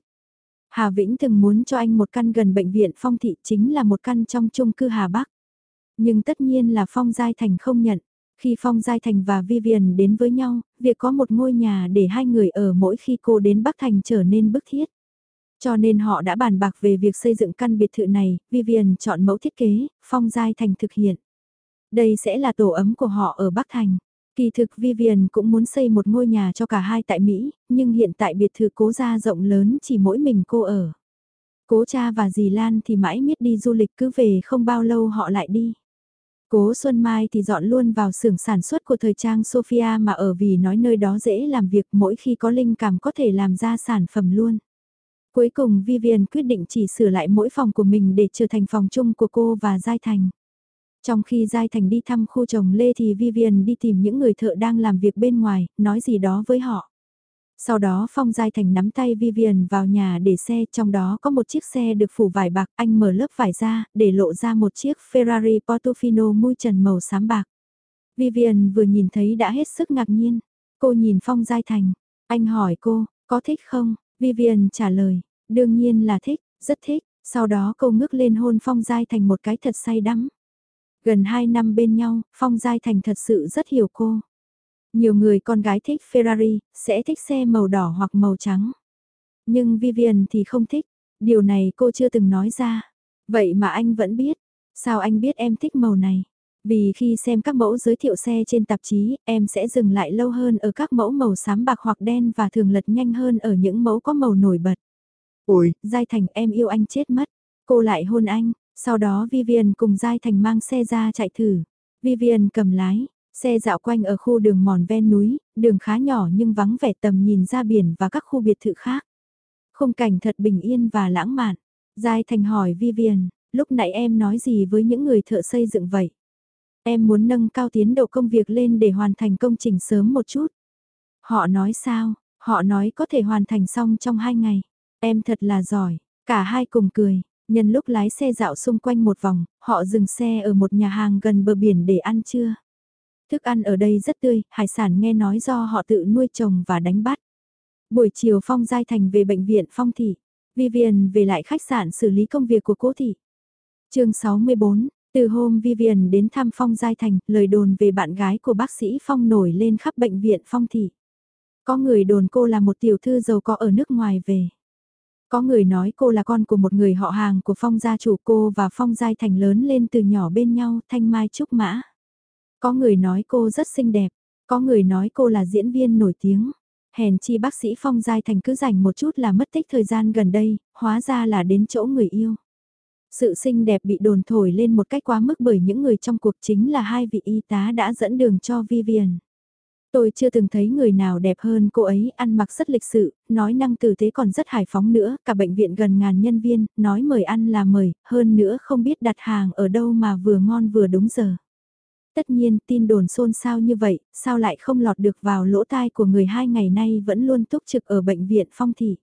Hà Vĩnh từng muốn cho anh một căn gần bệnh viện Phong Thị chính là một căn trong chung cư Hà Bắc. Nhưng tất nhiên là Phong Giai Thành không nhận. Khi Phong Giai Thành và Vivian đến với nhau, việc có một ngôi nhà để hai người ở mỗi khi cô đến Bắc Thành trở nên bức thiết. Cho nên họ đã bàn bạc về việc xây dựng căn biệt thự này, Vivian chọn mẫu thiết kế, Phong Giai Thành thực hiện. Đây sẽ là tổ ấm của họ ở Bắc Thành. Kỳ thực Vivian cũng muốn xây một ngôi nhà cho cả hai tại Mỹ, nhưng hiện tại biệt thự cố gia rộng lớn chỉ mỗi mình cô ở. Cố cha và dì Lan thì mãi miết đi du lịch cứ về không bao lâu họ lại đi. Cố Xuân Mai thì dọn luôn vào xưởng sản xuất của thời trang Sophia mà ở vì nói nơi đó dễ làm việc mỗi khi có linh cảm có thể làm ra sản phẩm luôn. Cuối cùng Vivian quyết định chỉ sửa lại mỗi phòng của mình để trở thành phòng chung của cô và Giai Thành. Trong khi Giai Thành đi thăm khu trồng Lê thì Vivian đi tìm những người thợ đang làm việc bên ngoài, nói gì đó với họ. Sau đó Phong Giai Thành nắm tay Vivian vào nhà để xe, trong đó có một chiếc xe được phủ vải bạc, anh mở lớp vải ra, để lộ ra một chiếc Ferrari Portofino mui trần màu xám bạc. Vivian vừa nhìn thấy đã hết sức ngạc nhiên. Cô nhìn Phong Giai Thành, anh hỏi cô, có thích không? Vivian trả lời, đương nhiên là thích, rất thích, sau đó cô ngước lên hôn Phong Giai Thành một cái thật say đắm. Gần 2 năm bên nhau, Phong Giai Thành thật sự rất hiểu cô. Nhiều người con gái thích Ferrari, sẽ thích xe màu đỏ hoặc màu trắng. Nhưng Vivian thì không thích, điều này cô chưa từng nói ra. Vậy mà anh vẫn biết, sao anh biết em thích màu này? Vì khi xem các mẫu giới thiệu xe trên tạp chí, em sẽ dừng lại lâu hơn ở các mẫu màu xám bạc hoặc đen và thường lật nhanh hơn ở những mẫu có màu nổi bật. Ôi, Giai Thành em yêu anh chết mất. Cô lại hôn anh, sau đó Vivian cùng Giai Thành mang xe ra chạy thử. Vivian cầm lái, Xe dạo quanh ở khu đường mòn ven núi, đường khá nhỏ nhưng vắng vẻ tầm nhìn ra biển và các khu biệt thự khác. Khung cảnh thật bình yên và lãng mạn. Giai Thành hỏi Vivian, lúc nãy em nói gì với những người thợ xây dựng vậy? Em muốn nâng cao tiến độ công việc lên để hoàn thành công trình sớm một chút. Họ nói sao? Họ nói có thể hoàn thành xong trong hai ngày. Em thật là giỏi. Cả hai cùng cười. Nhân lúc lái xe dạo xung quanh một vòng, họ dừng xe ở một nhà hàng gần bờ biển để ăn trưa. Thức ăn ở đây rất tươi, hải sản nghe nói do họ tự nuôi trồng và đánh bắt. Buổi chiều Phong Giai Thành về bệnh viện Phong Thị. Vivian về lại khách sạn xử lý công việc của cố thị. chương 64, từ hôm Vivian đến thăm Phong Giai Thành, lời đồn về bạn gái của bác sĩ Phong nổi lên khắp bệnh viện Phong Thị. Có người đồn cô là một tiểu thư giàu có ở nước ngoài về. Có người nói cô là con của một người họ hàng của Phong gia chủ cô và Phong Giai Thành lớn lên từ nhỏ bên nhau, thanh mai trúc mã. Có người nói cô rất xinh đẹp, có người nói cô là diễn viên nổi tiếng. Hèn chi bác sĩ Phong Giai Thành cứ dành một chút là mất tích thời gian gần đây, hóa ra là đến chỗ người yêu. Sự xinh đẹp bị đồn thổi lên một cách quá mức bởi những người trong cuộc chính là hai vị y tá đã dẫn đường cho Vivian. Tôi chưa từng thấy người nào đẹp hơn cô ấy, ăn mặc rất lịch sự, nói năng tử tế còn rất hài phóng nữa, cả bệnh viện gần ngàn nhân viên, nói mời ăn là mời, hơn nữa không biết đặt hàng ở đâu mà vừa ngon vừa đúng giờ. Tất nhiên tin đồn xôn xao như vậy, sao lại không lọt được vào lỗ tai của người hai ngày nay vẫn luôn túc trực ở bệnh viện phong thị.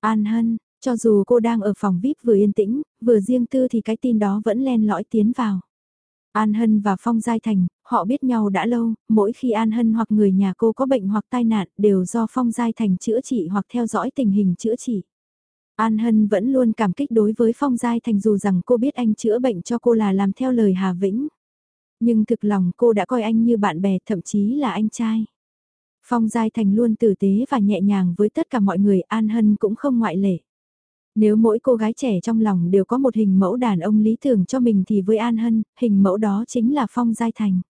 An Hân, cho dù cô đang ở phòng VIP vừa yên tĩnh, vừa riêng tư thì cái tin đó vẫn len lõi tiến vào. An Hân và Phong Giai Thành, họ biết nhau đã lâu, mỗi khi An Hân hoặc người nhà cô có bệnh hoặc tai nạn đều do Phong Giai Thành chữa trị hoặc theo dõi tình hình chữa trị. An Hân vẫn luôn cảm kích đối với Phong Giai Thành dù rằng cô biết anh chữa bệnh cho cô là làm theo lời Hà Vĩnh. Nhưng thực lòng cô đã coi anh như bạn bè thậm chí là anh trai. Phong Giai Thành luôn tử tế và nhẹ nhàng với tất cả mọi người An Hân cũng không ngoại lệ. Nếu mỗi cô gái trẻ trong lòng đều có một hình mẫu đàn ông lý tưởng cho mình thì với An Hân, hình mẫu đó chính là Phong Giai Thành.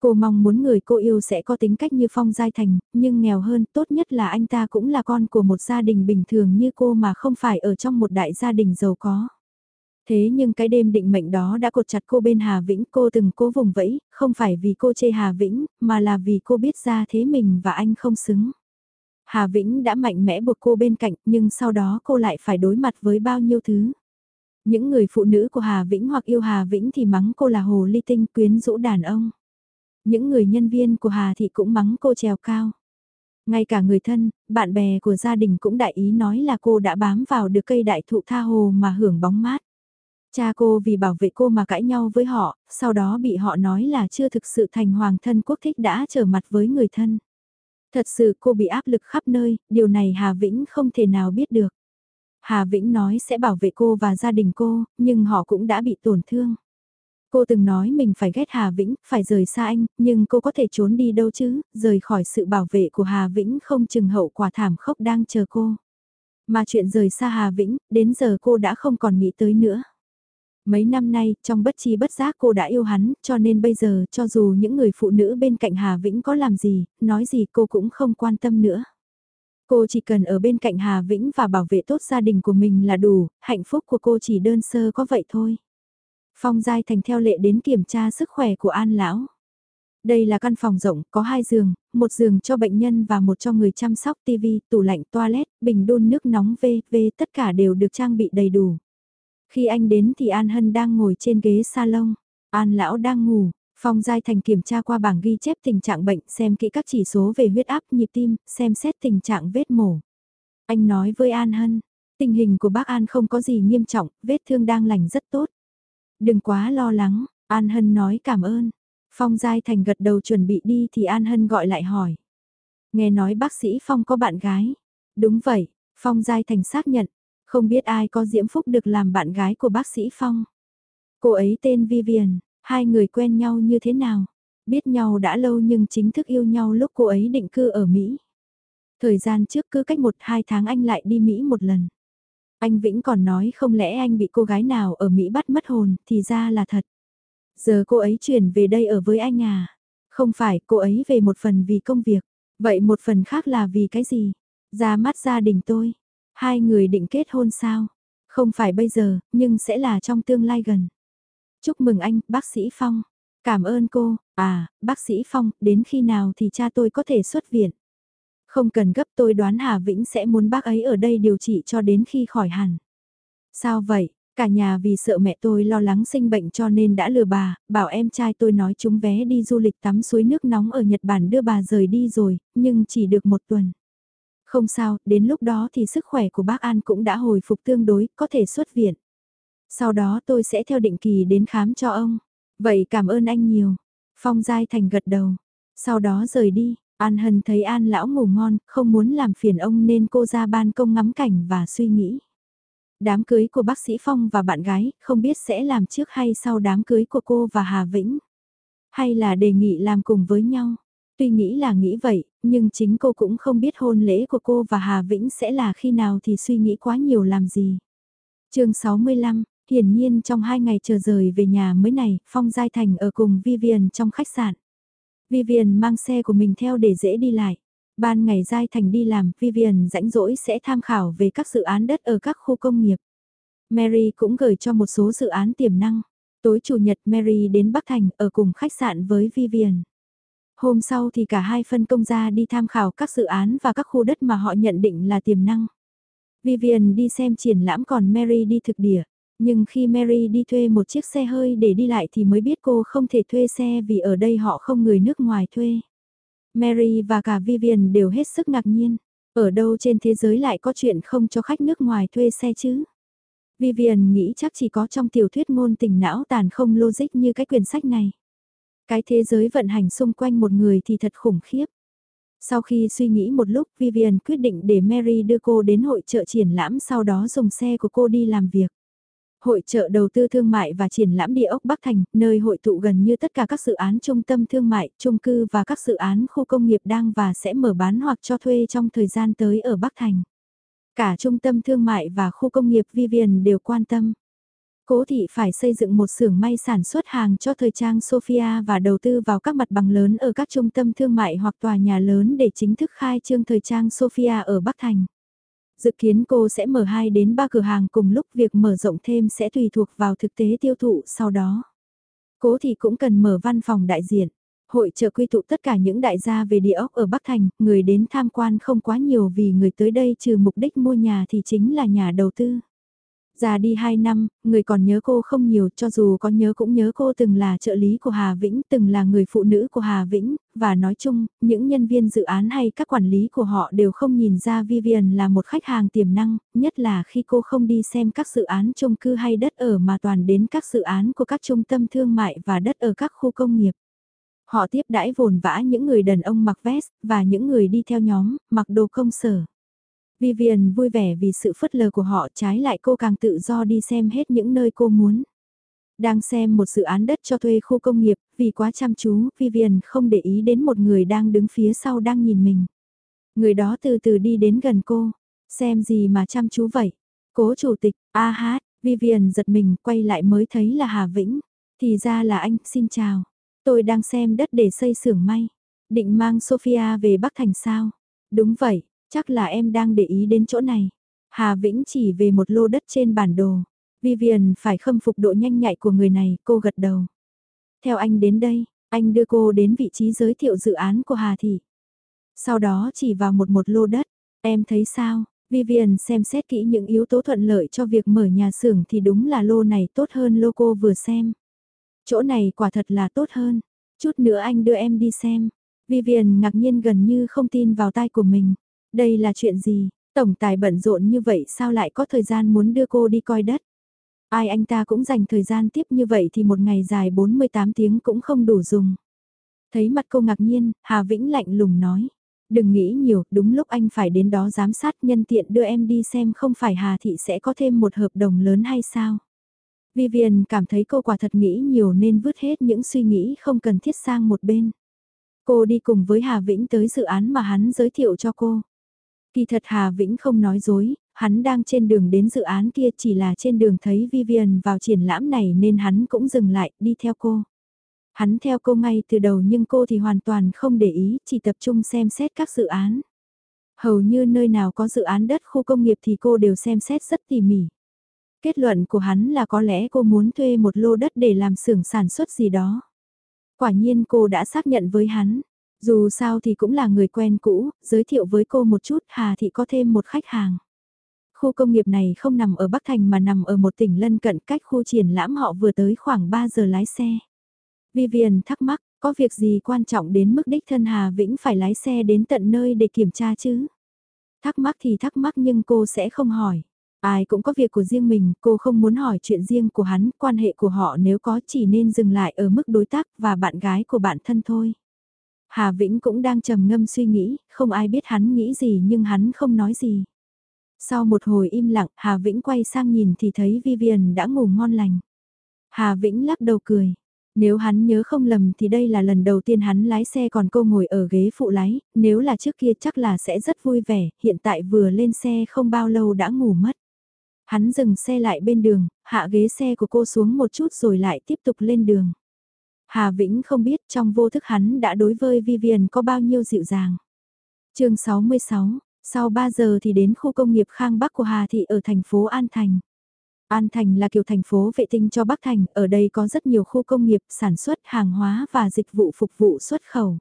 Cô mong muốn người cô yêu sẽ có tính cách như Phong Giai Thành, nhưng nghèo hơn tốt nhất là anh ta cũng là con của một gia đình bình thường như cô mà không phải ở trong một đại gia đình giàu có. Thế nhưng cái đêm định mệnh đó đã cột chặt cô bên Hà Vĩnh cô từng cố vùng vẫy, không phải vì cô chê Hà Vĩnh, mà là vì cô biết ra thế mình và anh không xứng. Hà Vĩnh đã mạnh mẽ buộc cô bên cạnh nhưng sau đó cô lại phải đối mặt với bao nhiêu thứ. Những người phụ nữ của Hà Vĩnh hoặc yêu Hà Vĩnh thì mắng cô là hồ ly tinh quyến rũ đàn ông. Những người nhân viên của Hà thì cũng mắng cô trèo cao. Ngay cả người thân, bạn bè của gia đình cũng đại ý nói là cô đã bám vào được cây đại thụ tha hồ mà hưởng bóng mát. Cha cô vì bảo vệ cô mà cãi nhau với họ, sau đó bị họ nói là chưa thực sự thành hoàng thân quốc thích đã trở mặt với người thân. Thật sự cô bị áp lực khắp nơi, điều này Hà Vĩnh không thể nào biết được. Hà Vĩnh nói sẽ bảo vệ cô và gia đình cô, nhưng họ cũng đã bị tổn thương. Cô từng nói mình phải ghét Hà Vĩnh, phải rời xa anh, nhưng cô có thể trốn đi đâu chứ, rời khỏi sự bảo vệ của Hà Vĩnh không chừng hậu quả thảm khốc đang chờ cô. Mà chuyện rời xa Hà Vĩnh, đến giờ cô đã không còn nghĩ tới nữa. Mấy năm nay, trong bất chi bất giác cô đã yêu hắn, cho nên bây giờ, cho dù những người phụ nữ bên cạnh Hà Vĩnh có làm gì, nói gì cô cũng không quan tâm nữa. Cô chỉ cần ở bên cạnh Hà Vĩnh và bảo vệ tốt gia đình của mình là đủ, hạnh phúc của cô chỉ đơn sơ có vậy thôi. Phong Giai Thành theo lệ đến kiểm tra sức khỏe của An Lão. Đây là căn phòng rộng, có hai giường, một giường cho bệnh nhân và một cho người chăm sóc TV, tủ lạnh, toilet, bình đun nước nóng V, V tất cả đều được trang bị đầy đủ. Khi anh đến thì An Hân đang ngồi trên ghế salon. An lão đang ngủ, Phong Giai Thành kiểm tra qua bảng ghi chép tình trạng bệnh, xem kỹ các chỉ số về huyết áp, nhịp tim, xem xét tình trạng vết mổ. Anh nói với An Hân, tình hình của bác An không có gì nghiêm trọng, vết thương đang lành rất tốt. Đừng quá lo lắng, An Hân nói cảm ơn. Phong Giai Thành gật đầu chuẩn bị đi thì An Hân gọi lại hỏi. Nghe nói bác sĩ Phong có bạn gái. Đúng vậy, Phong Giai Thành xác nhận, không biết ai có diễm phúc được làm bạn gái của bác sĩ Phong. Cô ấy tên Vivian, hai người quen nhau như thế nào? Biết nhau đã lâu nhưng chính thức yêu nhau lúc cô ấy định cư ở Mỹ. Thời gian trước cứ cách một hai tháng anh lại đi Mỹ một lần. Anh Vĩnh còn nói không lẽ anh bị cô gái nào ở Mỹ bắt mất hồn, thì ra là thật. Giờ cô ấy chuyển về đây ở với anh à? Không phải, cô ấy về một phần vì công việc. Vậy một phần khác là vì cái gì? Ra mắt gia đình tôi. Hai người định kết hôn sao? Không phải bây giờ, nhưng sẽ là trong tương lai gần. Chúc mừng anh, bác sĩ Phong. Cảm ơn cô, à, bác sĩ Phong, đến khi nào thì cha tôi có thể xuất viện? Không cần gấp tôi đoán Hà Vĩnh sẽ muốn bác ấy ở đây điều trị cho đến khi khỏi hẳn. Sao vậy? Cả nhà vì sợ mẹ tôi lo lắng sinh bệnh cho nên đã lừa bà, bảo em trai tôi nói chúng vé đi du lịch tắm suối nước nóng ở Nhật Bản đưa bà rời đi rồi, nhưng chỉ được một tuần. Không sao, đến lúc đó thì sức khỏe của bác An cũng đã hồi phục tương đối, có thể xuất viện. Sau đó tôi sẽ theo định kỳ đến khám cho ông. Vậy cảm ơn anh nhiều. Phong Giai Thành gật đầu. Sau đó rời đi, An Hân thấy An lão ngủ ngon, không muốn làm phiền ông nên cô ra ban công ngắm cảnh và suy nghĩ. Đám cưới của bác sĩ Phong và bạn gái, không biết sẽ làm trước hay sau đám cưới của cô và Hà Vĩnh. Hay là đề nghị làm cùng với nhau. Tuy nghĩ là nghĩ vậy, nhưng chính cô cũng không biết hôn lễ của cô và Hà Vĩnh sẽ là khi nào thì suy nghĩ quá nhiều làm gì. chương 65, hiển nhiên trong hai ngày chờ rời về nhà mới này, Phong Giai Thành ở cùng Vivian trong khách sạn. Vivian mang xe của mình theo để dễ đi lại. Ban ngày Giai Thành đi làm, Vivian rãnh rỗi sẽ tham khảo về các dự án đất ở các khu công nghiệp. Mary cũng gửi cho một số dự án tiềm năng. Tối chủ nhật Mary đến Bắc Thành ở cùng khách sạn với Vivian. Hôm sau thì cả hai phân công ra đi tham khảo các dự án và các khu đất mà họ nhận định là tiềm năng. Vivian đi xem triển lãm còn Mary đi thực địa. Nhưng khi Mary đi thuê một chiếc xe hơi để đi lại thì mới biết cô không thể thuê xe vì ở đây họ không người nước ngoài thuê. Mary và cả Vivian đều hết sức ngạc nhiên. Ở đâu trên thế giới lại có chuyện không cho khách nước ngoài thuê xe chứ? Vivian nghĩ chắc chỉ có trong tiểu thuyết ngôn tình não tàn không logic như cái quyển sách này. Cái thế giới vận hành xung quanh một người thì thật khủng khiếp. Sau khi suy nghĩ một lúc Vivian quyết định để Mary đưa cô đến hội trợ triển lãm sau đó dùng xe của cô đi làm việc. Hội trợ đầu tư thương mại và triển lãm địa ốc Bắc Thành, nơi hội tụ gần như tất cả các dự án trung tâm thương mại, trung cư và các dự án khu công nghiệp đang và sẽ mở bán hoặc cho thuê trong thời gian tới ở Bắc Thành. Cả trung tâm thương mại và khu công nghiệp Vivian đều quan tâm. Cố thị phải xây dựng một xưởng may sản xuất hàng cho thời trang Sophia và đầu tư vào các mặt bằng lớn ở các trung tâm thương mại hoặc tòa nhà lớn để chính thức khai trương thời trang Sophia ở Bắc Thành. Dự kiến cô sẽ mở 2 đến 3 cửa hàng cùng lúc việc mở rộng thêm sẽ tùy thuộc vào thực tế tiêu thụ sau đó. Cố thì cũng cần mở văn phòng đại diện. Hội trợ quy tụ tất cả những đại gia về địa ốc ở Bắc Thành, người đến tham quan không quá nhiều vì người tới đây trừ mục đích mua nhà thì chính là nhà đầu tư. Già đi 2 năm, người còn nhớ cô không nhiều cho dù có nhớ cũng nhớ cô từng là trợ lý của Hà Vĩnh, từng là người phụ nữ của Hà Vĩnh, và nói chung, những nhân viên dự án hay các quản lý của họ đều không nhìn ra Vivian là một khách hàng tiềm năng, nhất là khi cô không đi xem các dự án chung cư hay đất ở mà toàn đến các dự án của các trung tâm thương mại và đất ở các khu công nghiệp. Họ tiếp đãi vồn vã những người đàn ông mặc vest và những người đi theo nhóm, mặc đồ công sở. Vivian vui vẻ vì sự phất lờ của họ trái lại cô càng tự do đi xem hết những nơi cô muốn. Đang xem một dự án đất cho thuê khu công nghiệp, vì quá chăm chú, Vivian không để ý đến một người đang đứng phía sau đang nhìn mình. Người đó từ từ đi đến gần cô, xem gì mà chăm chú vậy. Cố chủ tịch, a hát, Vivian giật mình quay lại mới thấy là Hà Vĩnh. Thì ra là anh, xin chào. Tôi đang xem đất để xây xưởng may. Định mang Sophia về Bắc Thành sao? Đúng vậy, Chắc là em đang để ý đến chỗ này. Hà Vĩnh chỉ về một lô đất trên bản đồ. Vivian phải khâm phục độ nhanh nhạy của người này, cô gật đầu. Theo anh đến đây, anh đưa cô đến vị trí giới thiệu dự án của Hà Thị. Sau đó chỉ vào một một lô đất, em thấy sao? Vivian xem xét kỹ những yếu tố thuận lợi cho việc mở nhà xưởng thì đúng là lô này tốt hơn lô cô vừa xem. Chỗ này quả thật là tốt hơn. Chút nữa anh đưa em đi xem. Vivian ngạc nhiên gần như không tin vào tai của mình. Đây là chuyện gì? Tổng tài bận rộn như vậy sao lại có thời gian muốn đưa cô đi coi đất? Ai anh ta cũng dành thời gian tiếp như vậy thì một ngày dài 48 tiếng cũng không đủ dùng. Thấy mặt cô ngạc nhiên, Hà Vĩnh lạnh lùng nói. Đừng nghĩ nhiều, đúng lúc anh phải đến đó giám sát nhân tiện đưa em đi xem không phải Hà Thị sẽ có thêm một hợp đồng lớn hay sao. Vivian cảm thấy cô quả thật nghĩ nhiều nên vứt hết những suy nghĩ không cần thiết sang một bên. Cô đi cùng với Hà Vĩnh tới dự án mà hắn giới thiệu cho cô. Kỳ thật Hà Vĩnh không nói dối, hắn đang trên đường đến dự án kia chỉ là trên đường thấy Vivian vào triển lãm này nên hắn cũng dừng lại, đi theo cô. Hắn theo cô ngay từ đầu nhưng cô thì hoàn toàn không để ý, chỉ tập trung xem xét các dự án. Hầu như nơi nào có dự án đất khu công nghiệp thì cô đều xem xét rất tỉ mỉ. Kết luận của hắn là có lẽ cô muốn thuê một lô đất để làm xưởng sản xuất gì đó. Quả nhiên cô đã xác nhận với hắn. Dù sao thì cũng là người quen cũ, giới thiệu với cô một chút Hà Thị có thêm một khách hàng. Khu công nghiệp này không nằm ở Bắc Thành mà nằm ở một tỉnh lân cận cách khu triển lãm họ vừa tới khoảng 3 giờ lái xe. Vivian thắc mắc, có việc gì quan trọng đến mức đích thân Hà Vĩnh phải lái xe đến tận nơi để kiểm tra chứ? Thắc mắc thì thắc mắc nhưng cô sẽ không hỏi. Ai cũng có việc của riêng mình, cô không muốn hỏi chuyện riêng của hắn, quan hệ của họ nếu có chỉ nên dừng lại ở mức đối tác và bạn gái của bạn thân thôi. Hà Vĩnh cũng đang trầm ngâm suy nghĩ, không ai biết hắn nghĩ gì nhưng hắn không nói gì. Sau một hồi im lặng, Hà Vĩnh quay sang nhìn thì thấy Vivian đã ngủ ngon lành. Hà Vĩnh lắc đầu cười. Nếu hắn nhớ không lầm thì đây là lần đầu tiên hắn lái xe còn cô ngồi ở ghế phụ lái, nếu là trước kia chắc là sẽ rất vui vẻ, hiện tại vừa lên xe không bao lâu đã ngủ mất. Hắn dừng xe lại bên đường, hạ ghế xe của cô xuống một chút rồi lại tiếp tục lên đường. Hà Vĩnh không biết trong vô thức hắn đã đối với Vivian có bao nhiêu dịu dàng. chương 66, sau 3 giờ thì đến khu công nghiệp Khang Bắc của Hà Thị ở thành phố An Thành. An Thành là kiểu thành phố vệ tinh cho Bắc Thành, ở đây có rất nhiều khu công nghiệp sản xuất hàng hóa và dịch vụ phục vụ xuất khẩu.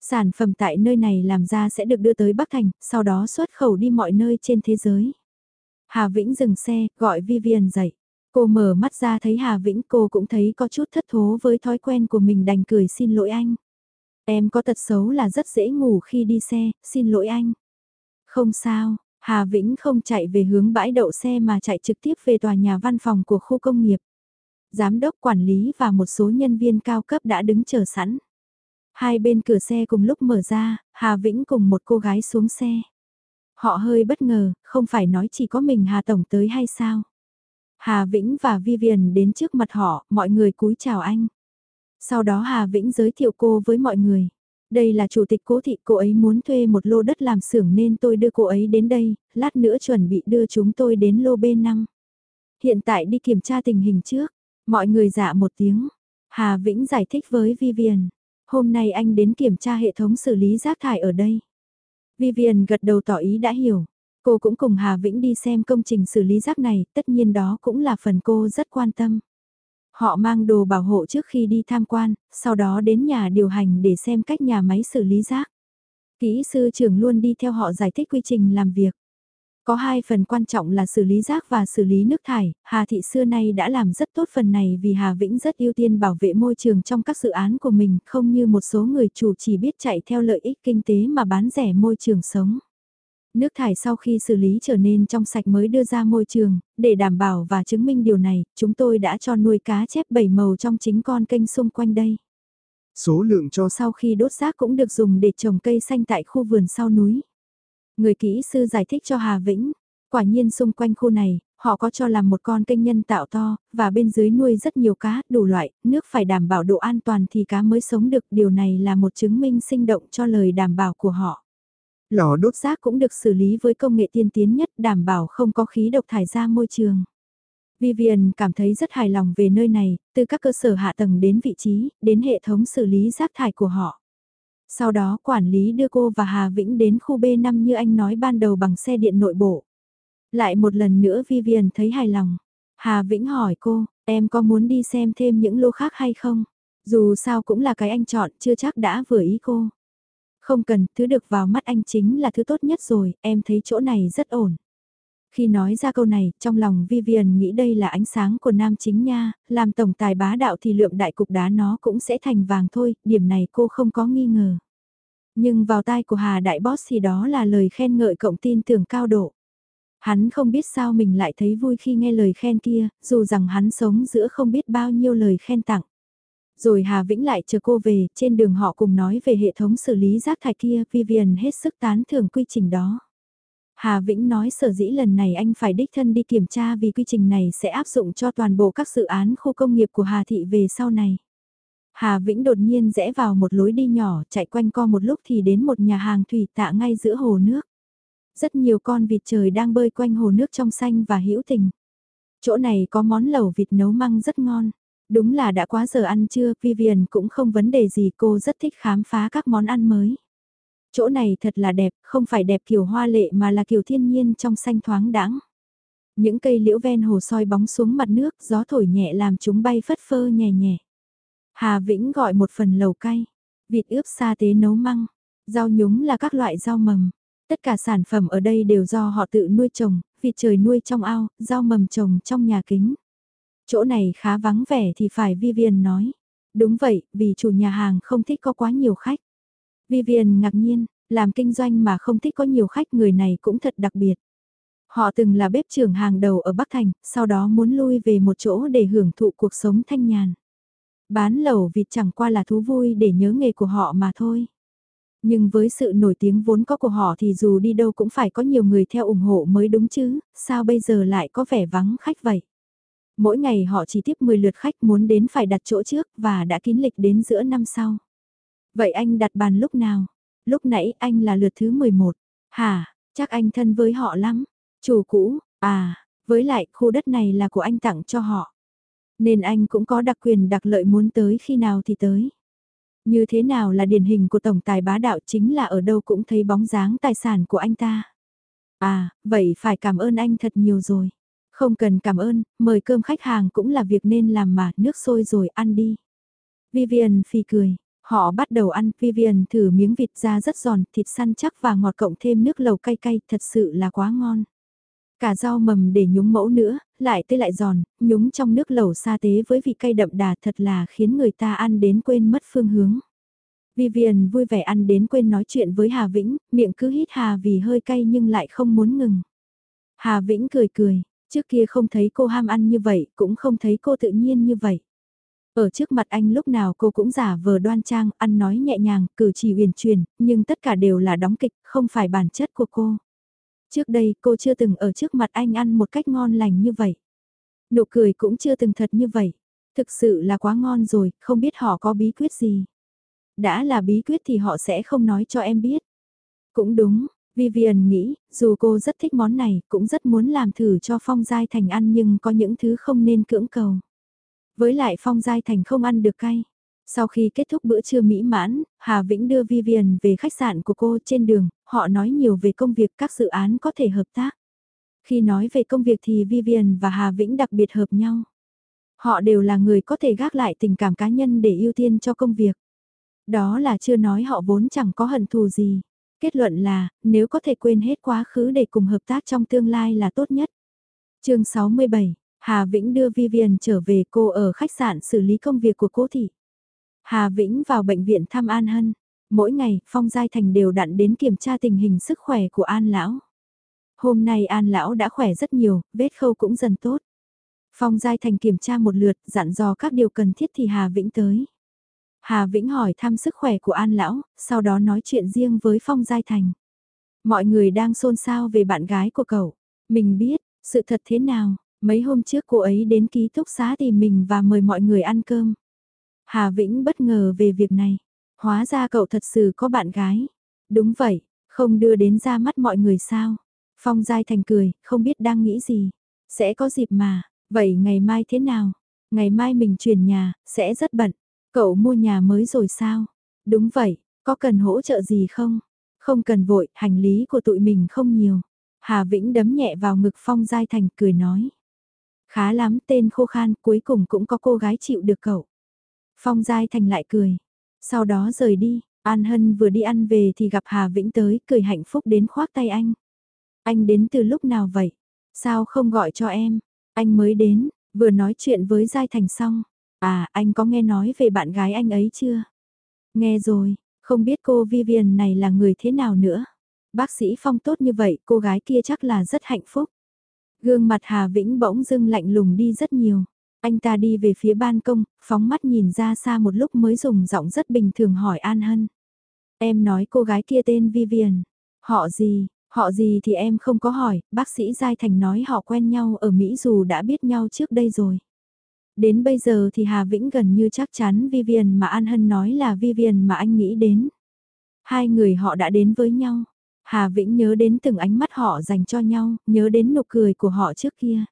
Sản phẩm tại nơi này làm ra sẽ được đưa tới Bắc Thành, sau đó xuất khẩu đi mọi nơi trên thế giới. Hà Vĩnh dừng xe, gọi Vivian dậy. Cô mở mắt ra thấy Hà Vĩnh cô cũng thấy có chút thất thố với thói quen của mình đành cười xin lỗi anh. Em có tật xấu là rất dễ ngủ khi đi xe, xin lỗi anh. Không sao, Hà Vĩnh không chạy về hướng bãi đậu xe mà chạy trực tiếp về tòa nhà văn phòng của khu công nghiệp. Giám đốc quản lý và một số nhân viên cao cấp đã đứng chờ sẵn. Hai bên cửa xe cùng lúc mở ra, Hà Vĩnh cùng một cô gái xuống xe. Họ hơi bất ngờ, không phải nói chỉ có mình Hà Tổng tới hay sao? Hà Vĩnh và Vivian đến trước mặt họ, mọi người cúi chào anh. Sau đó Hà Vĩnh giới thiệu cô với mọi người. Đây là chủ tịch cố thị, cô ấy muốn thuê một lô đất làm xưởng nên tôi đưa cô ấy đến đây, lát nữa chuẩn bị đưa chúng tôi đến lô B5. Hiện tại đi kiểm tra tình hình trước, mọi người dạ một tiếng. Hà Vĩnh giải thích với Vivian, hôm nay anh đến kiểm tra hệ thống xử lý rác thải ở đây. Vivian gật đầu tỏ ý đã hiểu. Cô cũng cùng Hà Vĩnh đi xem công trình xử lý rác này, tất nhiên đó cũng là phần cô rất quan tâm. Họ mang đồ bảo hộ trước khi đi tham quan, sau đó đến nhà điều hành để xem cách nhà máy xử lý rác. Kỹ sư trưởng luôn đi theo họ giải thích quy trình làm việc. Có hai phần quan trọng là xử lý rác và xử lý nước thải, Hà Thị xưa nay đã làm rất tốt phần này vì Hà Vĩnh rất ưu tiên bảo vệ môi trường trong các dự án của mình, không như một số người chủ chỉ biết chạy theo lợi ích kinh tế mà bán rẻ môi trường sống. Nước thải sau khi xử lý trở nên trong sạch mới đưa ra môi trường, để đảm bảo và chứng minh điều này, chúng tôi đã cho nuôi cá chép bảy màu trong chính con kênh xung quanh đây. Số lượng cho sau khi đốt rác cũng được dùng để trồng cây xanh tại khu vườn sau núi. Người kỹ sư giải thích cho Hà Vĩnh, quả nhiên xung quanh khu này, họ có cho làm một con kênh nhân tạo to, và bên dưới nuôi rất nhiều cá, đủ loại, nước phải đảm bảo độ an toàn thì cá mới sống được, điều này là một chứng minh sinh động cho lời đảm bảo của họ. Lò đốt rác cũng được xử lý với công nghệ tiên tiến nhất đảm bảo không có khí độc thải ra môi trường. Vivian cảm thấy rất hài lòng về nơi này, từ các cơ sở hạ tầng đến vị trí, đến hệ thống xử lý rác thải của họ. Sau đó quản lý đưa cô và Hà Vĩnh đến khu B5 như anh nói ban đầu bằng xe điện nội bộ. Lại một lần nữa Vivian thấy hài lòng. Hà Vĩnh hỏi cô, em có muốn đi xem thêm những lô khác hay không? Dù sao cũng là cái anh chọn, chưa chắc đã vừa ý cô. Không cần, thứ được vào mắt anh chính là thứ tốt nhất rồi, em thấy chỗ này rất ổn. Khi nói ra câu này, trong lòng Vivian nghĩ đây là ánh sáng của nam chính nha, làm tổng tài bá đạo thì lượng đại cục đá nó cũng sẽ thành vàng thôi, điểm này cô không có nghi ngờ. Nhưng vào tai của Hà Đại Boss thì đó là lời khen ngợi cộng tin tưởng cao độ. Hắn không biết sao mình lại thấy vui khi nghe lời khen kia, dù rằng hắn sống giữa không biết bao nhiêu lời khen tặng. Rồi Hà Vĩnh lại chờ cô về, trên đường họ cùng nói về hệ thống xử lý rác thải kia, Vivian hết sức tán thưởng quy trình đó. Hà Vĩnh nói sở dĩ lần này anh phải đích thân đi kiểm tra vì quy trình này sẽ áp dụng cho toàn bộ các dự án khu công nghiệp của Hà Thị về sau này. Hà Vĩnh đột nhiên rẽ vào một lối đi nhỏ, chạy quanh co một lúc thì đến một nhà hàng thủy tạ ngay giữa hồ nước. Rất nhiều con vịt trời đang bơi quanh hồ nước trong xanh và hữu tình. Chỗ này có món lẩu vịt nấu măng rất ngon. Đúng là đã quá giờ ăn trưa, Vivian cũng không vấn đề gì cô rất thích khám phá các món ăn mới. Chỗ này thật là đẹp, không phải đẹp kiểu hoa lệ mà là kiểu thiên nhiên trong xanh thoáng đãng. Những cây liễu ven hồ soi bóng xuống mặt nước, gió thổi nhẹ làm chúng bay phất phơ nhẹ nhẹ. Hà Vĩnh gọi một phần lầu cay, vịt ướp sa tế nấu măng, rau nhúng là các loại rau mầm. Tất cả sản phẩm ở đây đều do họ tự nuôi trồng, vịt trời nuôi trong ao, rau mầm trồng trong nhà kính. Chỗ này khá vắng vẻ thì phải Vivian nói. Đúng vậy, vì chủ nhà hàng không thích có quá nhiều khách. Vivian ngạc nhiên, làm kinh doanh mà không thích có nhiều khách người này cũng thật đặc biệt. Họ từng là bếp trưởng hàng đầu ở Bắc Thành, sau đó muốn lui về một chỗ để hưởng thụ cuộc sống thanh nhàn. Bán lẩu vịt chẳng qua là thú vui để nhớ nghề của họ mà thôi. Nhưng với sự nổi tiếng vốn có của họ thì dù đi đâu cũng phải có nhiều người theo ủng hộ mới đúng chứ, sao bây giờ lại có vẻ vắng khách vậy? Mỗi ngày họ chỉ tiếp 10 lượt khách muốn đến phải đặt chỗ trước và đã kín lịch đến giữa năm sau. Vậy anh đặt bàn lúc nào? Lúc nãy anh là lượt thứ 11. Hả, chắc anh thân với họ lắm. Chủ cũ, à, với lại khu đất này là của anh tặng cho họ. Nên anh cũng có đặc quyền đặc lợi muốn tới khi nào thì tới. Như thế nào là điển hình của tổng tài bá đạo chính là ở đâu cũng thấy bóng dáng tài sản của anh ta. À, vậy phải cảm ơn anh thật nhiều rồi. Không cần cảm ơn, mời cơm khách hàng cũng là việc nên làm mà, nước sôi rồi ăn đi. Vivian phì cười, họ bắt đầu ăn, Vivian thử miếng vịt ra rất giòn, thịt săn chắc và ngọt cộng thêm nước lầu cay cay, thật sự là quá ngon. Cả rau mầm để nhúng mẫu nữa, lại tươi lại giòn, nhúng trong nước lẩu sa tế với vị cay đậm đà thật là khiến người ta ăn đến quên mất phương hướng. Vivian vui vẻ ăn đến quên nói chuyện với Hà Vĩnh, miệng cứ hít hà vì hơi cay nhưng lại không muốn ngừng. Hà Vĩnh cười cười, trước kia không thấy cô ham ăn như vậy, cũng không thấy cô tự nhiên như vậy. Ở trước mặt anh lúc nào cô cũng giả vờ đoan trang, ăn nói nhẹ nhàng, cử chỉ uyển chuyển nhưng tất cả đều là đóng kịch, không phải bản chất của cô. Trước đây cô chưa từng ở trước mặt anh ăn một cách ngon lành như vậy. Nụ cười cũng chưa từng thật như vậy. Thực sự là quá ngon rồi, không biết họ có bí quyết gì. Đã là bí quyết thì họ sẽ không nói cho em biết. Cũng đúng, Vivian nghĩ, dù cô rất thích món này, cũng rất muốn làm thử cho Phong Giai Thành ăn nhưng có những thứ không nên cưỡng cầu. Với lại Phong Giai Thành không ăn được cay. Sau khi kết thúc bữa trưa mỹ mãn, Hà Vĩnh đưa Vivian về khách sạn của cô trên đường, họ nói nhiều về công việc các dự án có thể hợp tác. Khi nói về công việc thì Vivian và Hà Vĩnh đặc biệt hợp nhau. Họ đều là người có thể gác lại tình cảm cá nhân để ưu tiên cho công việc. Đó là chưa nói họ vốn chẳng có hận thù gì. Kết luận là, nếu có thể quên hết quá khứ để cùng hợp tác trong tương lai là tốt nhất. chương 67, Hà Vĩnh đưa Vivian trở về cô ở khách sạn xử lý công việc của cô thị. Hà Vĩnh vào bệnh viện thăm An Hân. Mỗi ngày, Phong Giai Thành đều đặn đến kiểm tra tình hình sức khỏe của An Lão. Hôm nay An Lão đã khỏe rất nhiều, vết khâu cũng dần tốt. Phong Giai Thành kiểm tra một lượt, dặn dò các điều cần thiết thì Hà Vĩnh tới. Hà Vĩnh hỏi thăm sức khỏe của An Lão, sau đó nói chuyện riêng với Phong Giai Thành. Mọi người đang xôn xao về bạn gái của cậu. Mình biết, sự thật thế nào, mấy hôm trước cô ấy đến ký túc xá tìm mình và mời mọi người ăn cơm. Hà Vĩnh bất ngờ về việc này. Hóa ra cậu thật sự có bạn gái. Đúng vậy, không đưa đến ra mắt mọi người sao. Phong Giai Thành cười, không biết đang nghĩ gì. Sẽ có dịp mà, vậy ngày mai thế nào? Ngày mai mình chuyển nhà, sẽ rất bận. Cậu mua nhà mới rồi sao? Đúng vậy, có cần hỗ trợ gì không? Không cần vội, hành lý của tụi mình không nhiều. Hà Vĩnh đấm nhẹ vào ngực Phong Giai Thành cười nói. Khá lắm tên khô khan cuối cùng cũng có cô gái chịu được cậu. Phong Giai Thành lại cười. Sau đó rời đi, An Hân vừa đi ăn về thì gặp Hà Vĩnh tới cười hạnh phúc đến khoác tay anh. Anh đến từ lúc nào vậy? Sao không gọi cho em? Anh mới đến, vừa nói chuyện với Giai Thành xong. À, anh có nghe nói về bạn gái anh ấy chưa? Nghe rồi, không biết cô Vivian này là người thế nào nữa. Bác sĩ Phong tốt như vậy, cô gái kia chắc là rất hạnh phúc. Gương mặt Hà Vĩnh bỗng dưng lạnh lùng đi rất nhiều. Anh ta đi về phía ban công, phóng mắt nhìn ra xa một lúc mới dùng giọng rất bình thường hỏi An Hân. Em nói cô gái kia tên Vivian. Họ gì, họ gì thì em không có hỏi, bác sĩ Giai Thành nói họ quen nhau ở Mỹ dù đã biết nhau trước đây rồi. Đến bây giờ thì Hà Vĩnh gần như chắc chắn Vivian mà An Hân nói là Vivian mà anh nghĩ đến. Hai người họ đã đến với nhau. Hà Vĩnh nhớ đến từng ánh mắt họ dành cho nhau, nhớ đến nụ cười của họ trước kia.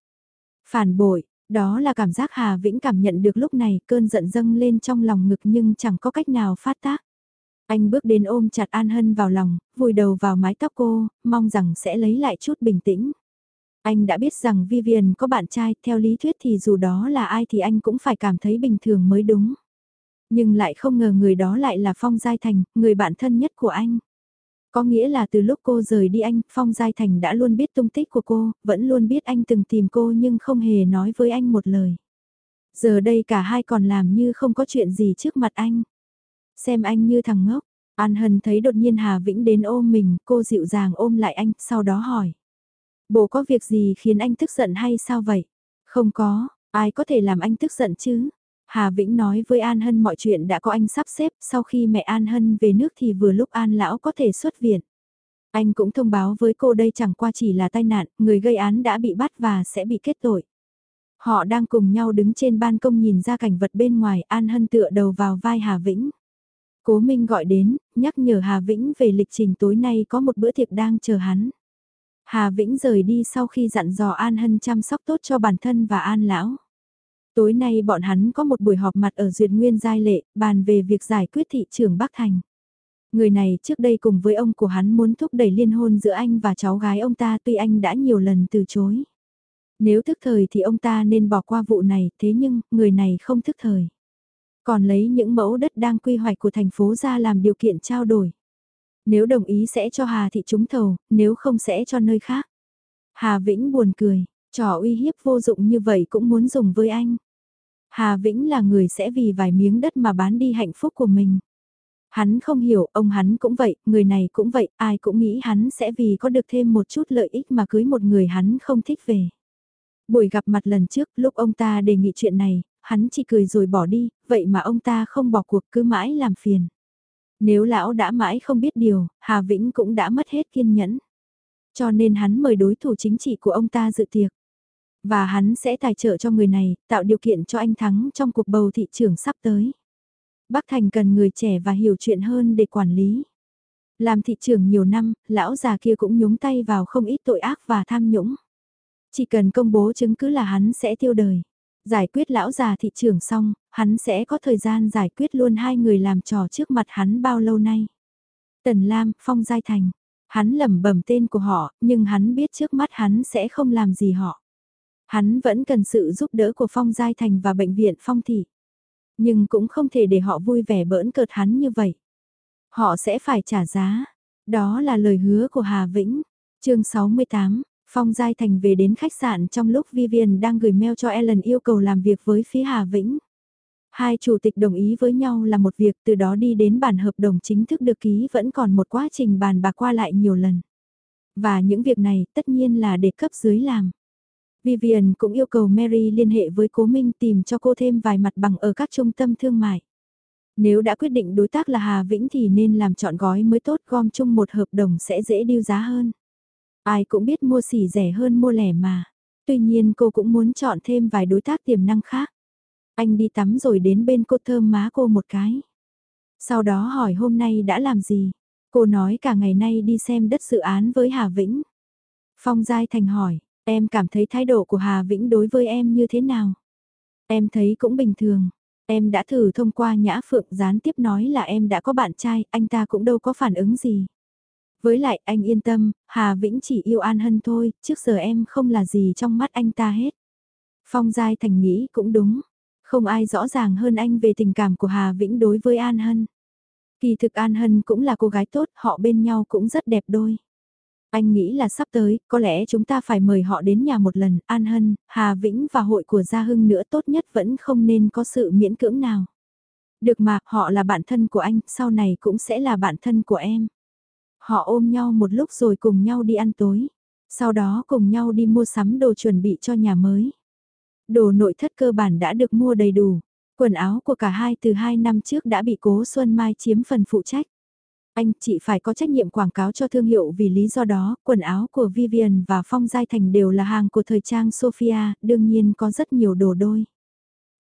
Phản bội, đó là cảm giác Hà Vĩnh cảm nhận được lúc này cơn giận dâng lên trong lòng ngực nhưng chẳng có cách nào phát tác. Anh bước đến ôm chặt An Hân vào lòng, vùi đầu vào mái tóc cô, mong rằng sẽ lấy lại chút bình tĩnh. Anh đã biết rằng Vivian có bạn trai, theo lý thuyết thì dù đó là ai thì anh cũng phải cảm thấy bình thường mới đúng. Nhưng lại không ngờ người đó lại là Phong Giai Thành, người bạn thân nhất của anh. Có nghĩa là từ lúc cô rời đi anh, Phong Giai Thành đã luôn biết tung tích của cô, vẫn luôn biết anh từng tìm cô nhưng không hề nói với anh một lời. Giờ đây cả hai còn làm như không có chuyện gì trước mặt anh. Xem anh như thằng ngốc, An Hân thấy đột nhiên Hà Vĩnh đến ôm mình, cô dịu dàng ôm lại anh, sau đó hỏi. Bố có việc gì khiến anh tức giận hay sao vậy? Không có, ai có thể làm anh tức giận chứ? Hà Vĩnh nói với An Hân mọi chuyện đã có anh sắp xếp, sau khi mẹ An Hân về nước thì vừa lúc An Lão có thể xuất viện. Anh cũng thông báo với cô đây chẳng qua chỉ là tai nạn, người gây án đã bị bắt và sẽ bị kết tội. Họ đang cùng nhau đứng trên ban công nhìn ra cảnh vật bên ngoài, An Hân tựa đầu vào vai Hà Vĩnh. Cố Minh gọi đến, nhắc nhở Hà Vĩnh về lịch trình tối nay có một bữa tiệc đang chờ hắn. Hà Vĩnh rời đi sau khi dặn dò An Hân chăm sóc tốt cho bản thân và An Lão. Tối nay bọn hắn có một buổi họp mặt ở Duyệt Nguyên Giai Lệ, bàn về việc giải quyết thị trường Bắc Thành. Người này trước đây cùng với ông của hắn muốn thúc đẩy liên hôn giữa anh và cháu gái ông ta tuy anh đã nhiều lần từ chối. Nếu thức thời thì ông ta nên bỏ qua vụ này, thế nhưng, người này không thức thời. Còn lấy những mẫu đất đang quy hoạch của thành phố ra làm điều kiện trao đổi. Nếu đồng ý sẽ cho Hà Thị trúng thầu, nếu không sẽ cho nơi khác. Hà Vĩnh buồn cười, trò uy hiếp vô dụng như vậy cũng muốn dùng với anh. Hà Vĩnh là người sẽ vì vài miếng đất mà bán đi hạnh phúc của mình. Hắn không hiểu, ông hắn cũng vậy, người này cũng vậy, ai cũng nghĩ hắn sẽ vì có được thêm một chút lợi ích mà cưới một người hắn không thích về. Buổi gặp mặt lần trước, lúc ông ta đề nghị chuyện này, hắn chỉ cười rồi bỏ đi, vậy mà ông ta không bỏ cuộc cứ mãi làm phiền. Nếu lão đã mãi không biết điều, Hà Vĩnh cũng đã mất hết kiên nhẫn. Cho nên hắn mời đối thủ chính trị của ông ta dự tiệc. Và hắn sẽ tài trợ cho người này, tạo điều kiện cho anh thắng trong cuộc bầu thị trường sắp tới. Bắc Thành cần người trẻ và hiểu chuyện hơn để quản lý. Làm thị trường nhiều năm, lão già kia cũng nhúng tay vào không ít tội ác và tham nhũng. Chỉ cần công bố chứng cứ là hắn sẽ tiêu đời. Giải quyết lão già thị trường xong, hắn sẽ có thời gian giải quyết luôn hai người làm trò trước mặt hắn bao lâu nay. Tần Lam, Phong Giai Thành. Hắn lẩm bẩm tên của họ, nhưng hắn biết trước mắt hắn sẽ không làm gì họ. Hắn vẫn cần sự giúp đỡ của Phong Giai Thành và bệnh viện Phong Thị. Nhưng cũng không thể để họ vui vẻ bỡn cợt hắn như vậy. Họ sẽ phải trả giá. Đó là lời hứa của Hà Vĩnh. chương 68, Phong Giai Thành về đến khách sạn trong lúc Vivian đang gửi mail cho Ellen yêu cầu làm việc với phía Hà Vĩnh. Hai chủ tịch đồng ý với nhau là một việc, từ đó đi đến bản hợp đồng chính thức được ký vẫn còn một quá trình bàn bạc qua lại nhiều lần. Và những việc này tất nhiên là để cấp dưới làm. Vivian cũng yêu cầu Mary liên hệ với Cố Minh tìm cho cô thêm vài mặt bằng ở các trung tâm thương mại. Nếu đã quyết định đối tác là Hà Vĩnh thì nên làm chọn gói mới tốt gom chung một hợp đồng sẽ dễ điêu giá hơn. Ai cũng biết mua xỉ rẻ hơn mua lẻ mà. Tuy nhiên cô cũng muốn chọn thêm vài đối tác tiềm năng khác. Anh đi tắm rồi đến bên cô thơm má cô một cái. Sau đó hỏi hôm nay đã làm gì. Cô nói cả ngày nay đi xem đất dự án với Hà Vĩnh. Phong Giai Thành hỏi, em cảm thấy thái độ của Hà Vĩnh đối với em như thế nào? Em thấy cũng bình thường. Em đã thử thông qua Nhã Phượng gián tiếp nói là em đã có bạn trai, anh ta cũng đâu có phản ứng gì. Với lại anh yên tâm, Hà Vĩnh chỉ yêu An Hân thôi, trước giờ em không là gì trong mắt anh ta hết. Phong Giai Thành nghĩ cũng đúng, không ai rõ ràng hơn anh về tình cảm của Hà Vĩnh đối với An Hân. Kỳ thực An Hân cũng là cô gái tốt, họ bên nhau cũng rất đẹp đôi. Anh nghĩ là sắp tới, có lẽ chúng ta phải mời họ đến nhà một lần, An Hân, Hà Vĩnh và hội của Gia Hưng nữa tốt nhất vẫn không nên có sự miễn cưỡng nào. Được mà, họ là bạn thân của anh, sau này cũng sẽ là bạn thân của em. Họ ôm nhau một lúc rồi cùng nhau đi ăn tối. Sau đó cùng nhau đi mua sắm đồ chuẩn bị cho nhà mới. Đồ nội thất cơ bản đã được mua đầy đủ. Quần áo của cả hai từ hai năm trước đã bị cố Xuân Mai chiếm phần phụ trách. Anh chị phải có trách nhiệm quảng cáo cho thương hiệu vì lý do đó, quần áo của Vivian và Phong Giai Thành đều là hàng của thời trang Sophia, đương nhiên có rất nhiều đồ đôi.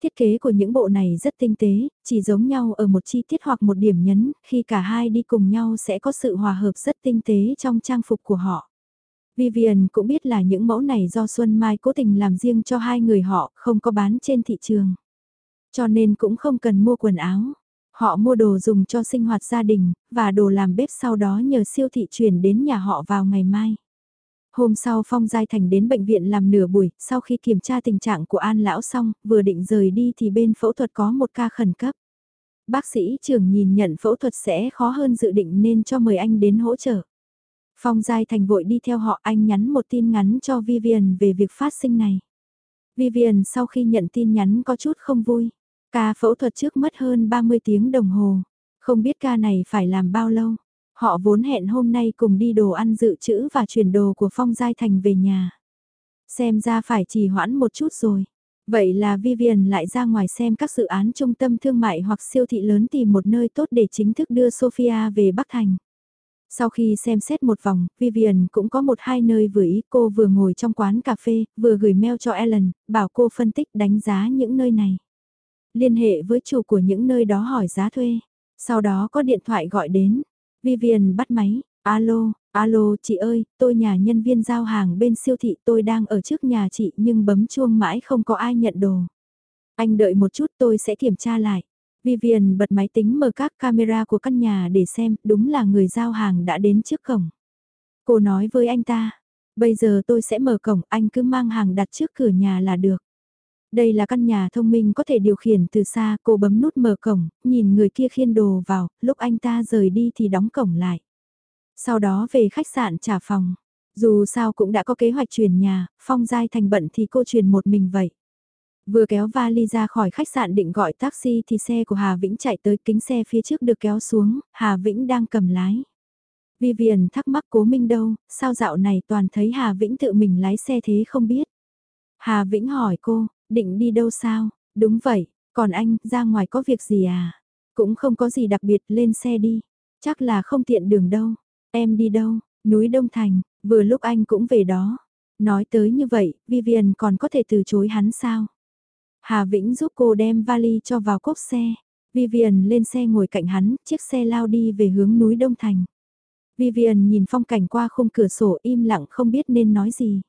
Thiết kế của những bộ này rất tinh tế, chỉ giống nhau ở một chi tiết hoặc một điểm nhấn, khi cả hai đi cùng nhau sẽ có sự hòa hợp rất tinh tế trong trang phục của họ. Vivian cũng biết là những mẫu này do Xuân Mai cố tình làm riêng cho hai người họ, không có bán trên thị trường. Cho nên cũng không cần mua quần áo. Họ mua đồ dùng cho sinh hoạt gia đình, và đồ làm bếp sau đó nhờ siêu thị chuyển đến nhà họ vào ngày mai. Hôm sau Phong Giai Thành đến bệnh viện làm nửa buổi, sau khi kiểm tra tình trạng của An Lão xong, vừa định rời đi thì bên phẫu thuật có một ca khẩn cấp. Bác sĩ trưởng nhìn nhận phẫu thuật sẽ khó hơn dự định nên cho mời anh đến hỗ trợ. Phong Giai Thành vội đi theo họ anh nhắn một tin ngắn cho Vivian về việc phát sinh này. Vivian sau khi nhận tin nhắn có chút không vui. Ca phẫu thuật trước mất hơn 30 tiếng đồng hồ. Không biết ca này phải làm bao lâu. Họ vốn hẹn hôm nay cùng đi đồ ăn dự trữ và chuyển đồ của Phong Giai Thành về nhà. Xem ra phải trì hoãn một chút rồi. Vậy là Vivian lại ra ngoài xem các dự án trung tâm thương mại hoặc siêu thị lớn tìm một nơi tốt để chính thức đưa Sophia về Bắc Thành. Sau khi xem xét một vòng, Vivian cũng có một hai nơi vừa ý cô vừa ngồi trong quán cà phê, vừa gửi mail cho Ellen, bảo cô phân tích đánh giá những nơi này. Liên hệ với chủ của những nơi đó hỏi giá thuê. Sau đó có điện thoại gọi đến. Vivian bắt máy, alo, alo chị ơi, tôi nhà nhân viên giao hàng bên siêu thị tôi đang ở trước nhà chị nhưng bấm chuông mãi không có ai nhận đồ. Anh đợi một chút tôi sẽ kiểm tra lại. Vivian bật máy tính mở các camera của căn nhà để xem, đúng là người giao hàng đã đến trước cổng. Cô nói với anh ta, bây giờ tôi sẽ mở cổng, anh cứ mang hàng đặt trước cửa nhà là được. Đây là căn nhà thông minh có thể điều khiển từ xa, cô bấm nút mở cổng, nhìn người kia khiên đồ vào, lúc anh ta rời đi thì đóng cổng lại. Sau đó về khách sạn trả phòng. Dù sao cũng đã có kế hoạch chuyển nhà, Phong Giai Thành bận thì cô chuyển một mình vậy. Vừa kéo vali ra khỏi khách sạn định gọi taxi thì xe của Hà Vĩnh chạy tới kính xe phía trước được kéo xuống, Hà Vĩnh đang cầm lái. Vivian thắc mắc cố minh đâu, sao dạo này toàn thấy Hà Vĩnh tự mình lái xe thế không biết. Hà Vĩnh hỏi cô, định đi đâu sao? Đúng vậy, còn anh, ra ngoài có việc gì à? Cũng không có gì đặc biệt, lên xe đi. Chắc là không tiện đường đâu. Em đi đâu? Núi Đông Thành, vừa lúc anh cũng về đó. Nói tới như vậy, Vivian còn có thể từ chối hắn sao? Hà Vĩnh giúp cô đem vali cho vào cốp xe. Vivian lên xe ngồi cạnh hắn, chiếc xe lao đi về hướng núi Đông Thành. Vivian nhìn phong cảnh qua khung cửa sổ im lặng không biết nên nói gì.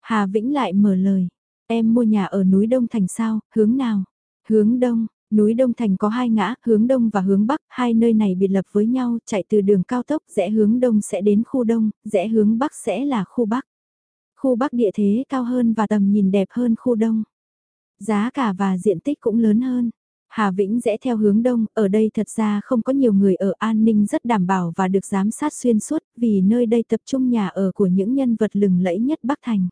Hà Vĩnh lại mở lời. Em mua nhà ở núi Đông Thành sao, hướng nào? Hướng Đông, núi Đông Thành có hai ngã, hướng Đông và hướng Bắc, hai nơi này biệt lập với nhau, chạy từ đường cao tốc, rẽ hướng Đông sẽ đến khu Đông, rẽ hướng Bắc sẽ là khu Bắc. Khu Bắc địa thế cao hơn và tầm nhìn đẹp hơn khu Đông. Giá cả và diện tích cũng lớn hơn. Hà Vĩnh rẽ theo hướng đông, ở đây thật ra không có nhiều người ở an ninh rất đảm bảo và được giám sát xuyên suốt vì nơi đây tập trung nhà ở của những nhân vật lừng lẫy nhất Bắc Thành.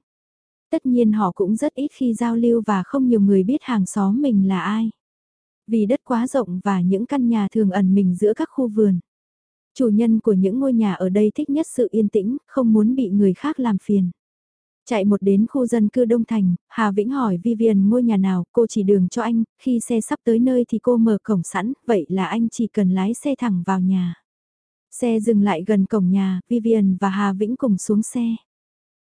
Tất nhiên họ cũng rất ít khi giao lưu và không nhiều người biết hàng xóm mình là ai. Vì đất quá rộng và những căn nhà thường ẩn mình giữa các khu vườn. Chủ nhân của những ngôi nhà ở đây thích nhất sự yên tĩnh, không muốn bị người khác làm phiền. Chạy một đến khu dân cư Đông Thành, Hà Vĩnh hỏi Vivian ngôi nhà nào, cô chỉ đường cho anh, khi xe sắp tới nơi thì cô mở cổng sẵn, vậy là anh chỉ cần lái xe thẳng vào nhà. Xe dừng lại gần cổng nhà, Vivian và Hà Vĩnh cùng xuống xe.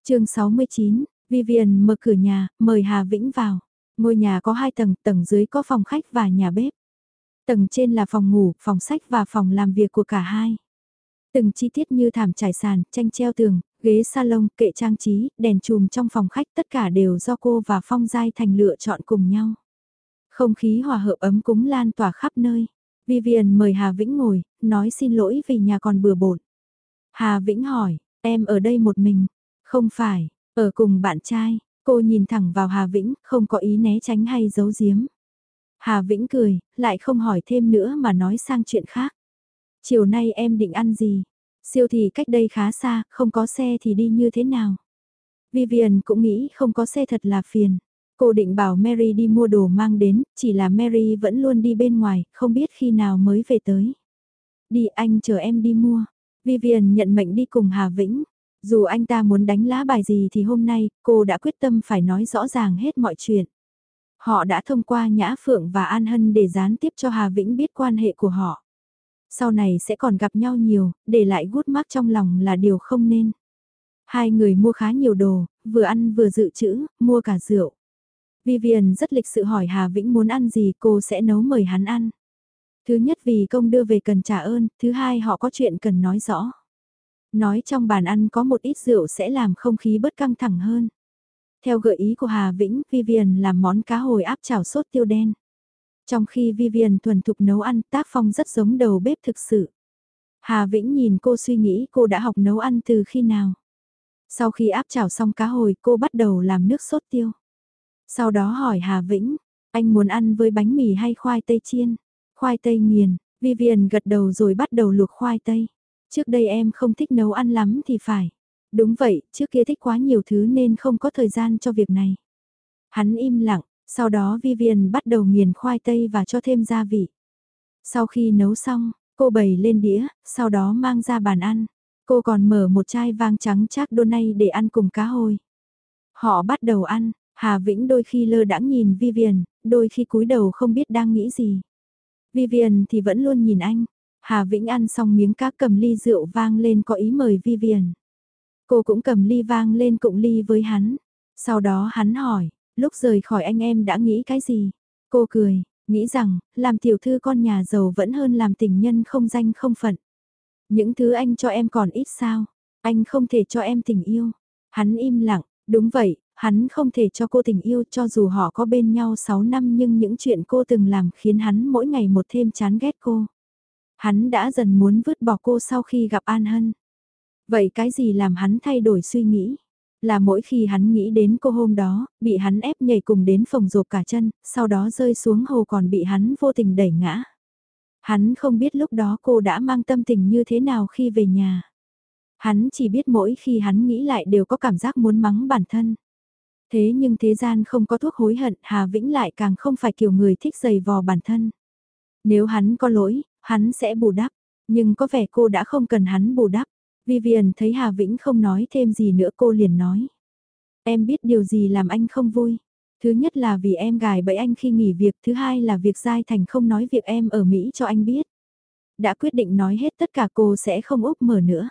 chương 69, Vivian mở cửa nhà, mời Hà Vĩnh vào. Ngôi nhà có hai tầng, tầng dưới có phòng khách và nhà bếp. Tầng trên là phòng ngủ, phòng sách và phòng làm việc của cả hai. Từng chi tiết như thảm trải sàn, tranh treo tường, ghế salon, kệ trang trí, đèn chùm trong phòng khách tất cả đều do cô và Phong Giai Thành lựa chọn cùng nhau. Không khí hòa hợp ấm cúng lan tỏa khắp nơi. Vivian mời Hà Vĩnh ngồi, nói xin lỗi vì nhà còn bừa bộn. Hà Vĩnh hỏi, em ở đây một mình? Không phải, ở cùng bạn trai. Cô nhìn thẳng vào Hà Vĩnh, không có ý né tránh hay giấu giếm. Hà Vĩnh cười, lại không hỏi thêm nữa mà nói sang chuyện khác. Chiều nay em định ăn gì? Siêu thị cách đây khá xa, không có xe thì đi như thế nào? Vivian cũng nghĩ không có xe thật là phiền. Cô định bảo Mary đi mua đồ mang đến, chỉ là Mary vẫn luôn đi bên ngoài, không biết khi nào mới về tới. Đi anh chờ em đi mua. Vivian nhận mệnh đi cùng Hà Vĩnh. Dù anh ta muốn đánh lá bài gì thì hôm nay, cô đã quyết tâm phải nói rõ ràng hết mọi chuyện. Họ đã thông qua Nhã Phượng và An Hân để gián tiếp cho Hà Vĩnh biết quan hệ của họ sau này sẽ còn gặp nhau nhiều, để lại gút mắc trong lòng là điều không nên. Hai người mua khá nhiều đồ, vừa ăn vừa dự trữ, mua cả rượu. Vivian rất lịch sự hỏi Hà Vĩnh muốn ăn gì cô sẽ nấu mời hắn ăn. Thứ nhất vì công đưa về cần trả ơn, thứ hai họ có chuyện cần nói rõ. Nói trong bàn ăn có một ít rượu sẽ làm không khí bớt căng thẳng hơn. Theo gợi ý của Hà Vĩnh, Vivian làm món cá hồi áp chảo sốt tiêu đen. Trong khi Vivian thuần thục nấu ăn tác phong rất giống đầu bếp thực sự. Hà Vĩnh nhìn cô suy nghĩ cô đã học nấu ăn từ khi nào. Sau khi áp chảo xong cá hồi cô bắt đầu làm nước sốt tiêu. Sau đó hỏi Hà Vĩnh, anh muốn ăn với bánh mì hay khoai tây chiên? Khoai tây nghiền, Vivian gật đầu rồi bắt đầu luộc khoai tây. Trước đây em không thích nấu ăn lắm thì phải. Đúng vậy, trước kia thích quá nhiều thứ nên không có thời gian cho việc này. Hắn im lặng, sau đó Vivian bắt đầu nghiền khoai tây và cho thêm gia vị. Sau khi nấu xong, cô bày lên đĩa, sau đó mang ra bàn ăn. Cô còn mở một chai vang trắng chác nay để ăn cùng cá hồi. Họ bắt đầu ăn, Hà Vĩnh đôi khi lơ đãng nhìn Vivian, đôi khi cúi đầu không biết đang nghĩ gì. Vivian thì vẫn luôn nhìn anh. Hà Vĩnh ăn xong miếng cá cầm ly rượu vang lên có ý mời Vivian. Cô cũng cầm ly vang lên cụng ly với hắn. Sau đó hắn hỏi, lúc rời khỏi anh em đã nghĩ cái gì? Cô cười, nghĩ rằng, làm tiểu thư con nhà giàu vẫn hơn làm tình nhân không danh không phận. Những thứ anh cho em còn ít sao? Anh không thể cho em tình yêu. Hắn im lặng, đúng vậy, hắn không thể cho cô tình yêu cho dù họ có bên nhau 6 năm nhưng những chuyện cô từng làm khiến hắn mỗi ngày một thêm chán ghét cô. Hắn đã dần muốn vứt bỏ cô sau khi gặp An Hân. Vậy cái gì làm hắn thay đổi suy nghĩ? Là mỗi khi hắn nghĩ đến cô hôm đó, bị hắn ép nhảy cùng đến phòng rộp cả chân, sau đó rơi xuống hồ còn bị hắn vô tình đẩy ngã. Hắn không biết lúc đó cô đã mang tâm tình như thế nào khi về nhà. Hắn chỉ biết mỗi khi hắn nghĩ lại đều có cảm giác muốn mắng bản thân. Thế nhưng thế gian không có thuốc hối hận, Hà Vĩnh lại càng không phải kiểu người thích giày vò bản thân. Nếu hắn có lỗi, hắn sẽ bù đắp, nhưng có vẻ cô đã không cần hắn bù đắp. Vivian thấy Hà Vĩnh không nói thêm gì nữa cô liền nói. Em biết điều gì làm anh không vui. Thứ nhất là vì em gài bẫy anh khi nghỉ việc, thứ hai là việc Giai Thành không nói việc em ở Mỹ cho anh biết. Đã quyết định nói hết tất cả cô sẽ không úp mở nữa.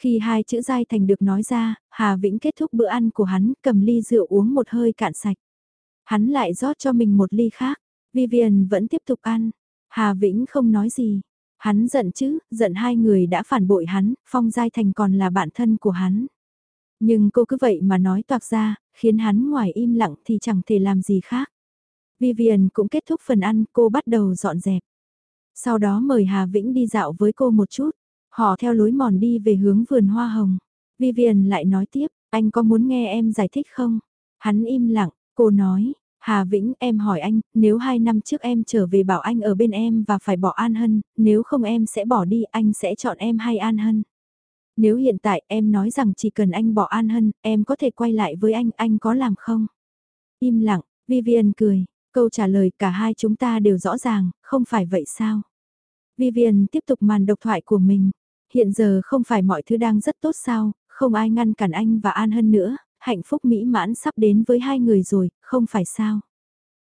Khi hai chữ Giai Thành được nói ra, Hà Vĩnh kết thúc bữa ăn của hắn, cầm ly rượu uống một hơi cạn sạch. Hắn lại rót cho mình một ly khác, Vivian vẫn tiếp tục ăn. Hà Vĩnh không nói gì. Hắn giận chứ, giận hai người đã phản bội hắn, Phong Giai Thành còn là bạn thân của hắn. Nhưng cô cứ vậy mà nói toạc ra, khiến hắn ngoài im lặng thì chẳng thể làm gì khác. Vivian cũng kết thúc phần ăn, cô bắt đầu dọn dẹp. Sau đó mời Hà Vĩnh đi dạo với cô một chút. Họ theo lối mòn đi về hướng vườn hoa hồng. Vivian lại nói tiếp, anh có muốn nghe em giải thích không? Hắn im lặng, cô nói, Hà Vĩnh em hỏi anh, nếu hai năm trước em trở về bảo anh ở bên em và phải bỏ An Hân, nếu không em sẽ bỏ đi anh sẽ chọn em hay An Hân? Nếu hiện tại em nói rằng chỉ cần anh bỏ An Hân, em có thể quay lại với anh, anh có làm không? Im lặng, Vivian cười, câu trả lời cả hai chúng ta đều rõ ràng, không phải vậy sao? Vivian tiếp tục màn độc thoại của mình. Hiện giờ không phải mọi thứ đang rất tốt sao, không ai ngăn cản anh và An Hân nữa, hạnh phúc mỹ mãn sắp đến với hai người rồi, không phải sao?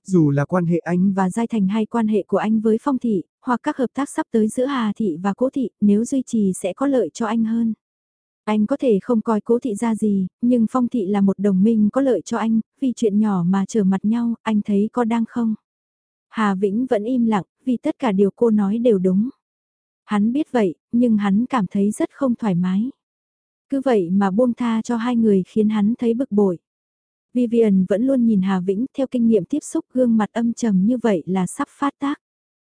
Dù là quan hệ anh và Giai Thành hay quan hệ của anh với Phong Thị, hoặc các hợp tác sắp tới giữa Hà Thị và Cố Thị, nếu duy trì sẽ có lợi cho anh hơn. Anh có thể không coi Cố Thị ra gì, nhưng Phong Thị là một đồng minh có lợi cho anh, vì chuyện nhỏ mà trở mặt nhau, anh thấy có đang không? Hà Vĩnh vẫn im lặng, vì tất cả điều cô nói đều đúng. Hắn biết vậy, nhưng hắn cảm thấy rất không thoải mái. Cứ vậy mà buông tha cho hai người khiến hắn thấy bực bội. Vivian vẫn luôn nhìn Hà Vĩnh theo kinh nghiệm tiếp xúc gương mặt âm trầm như vậy là sắp phát tác.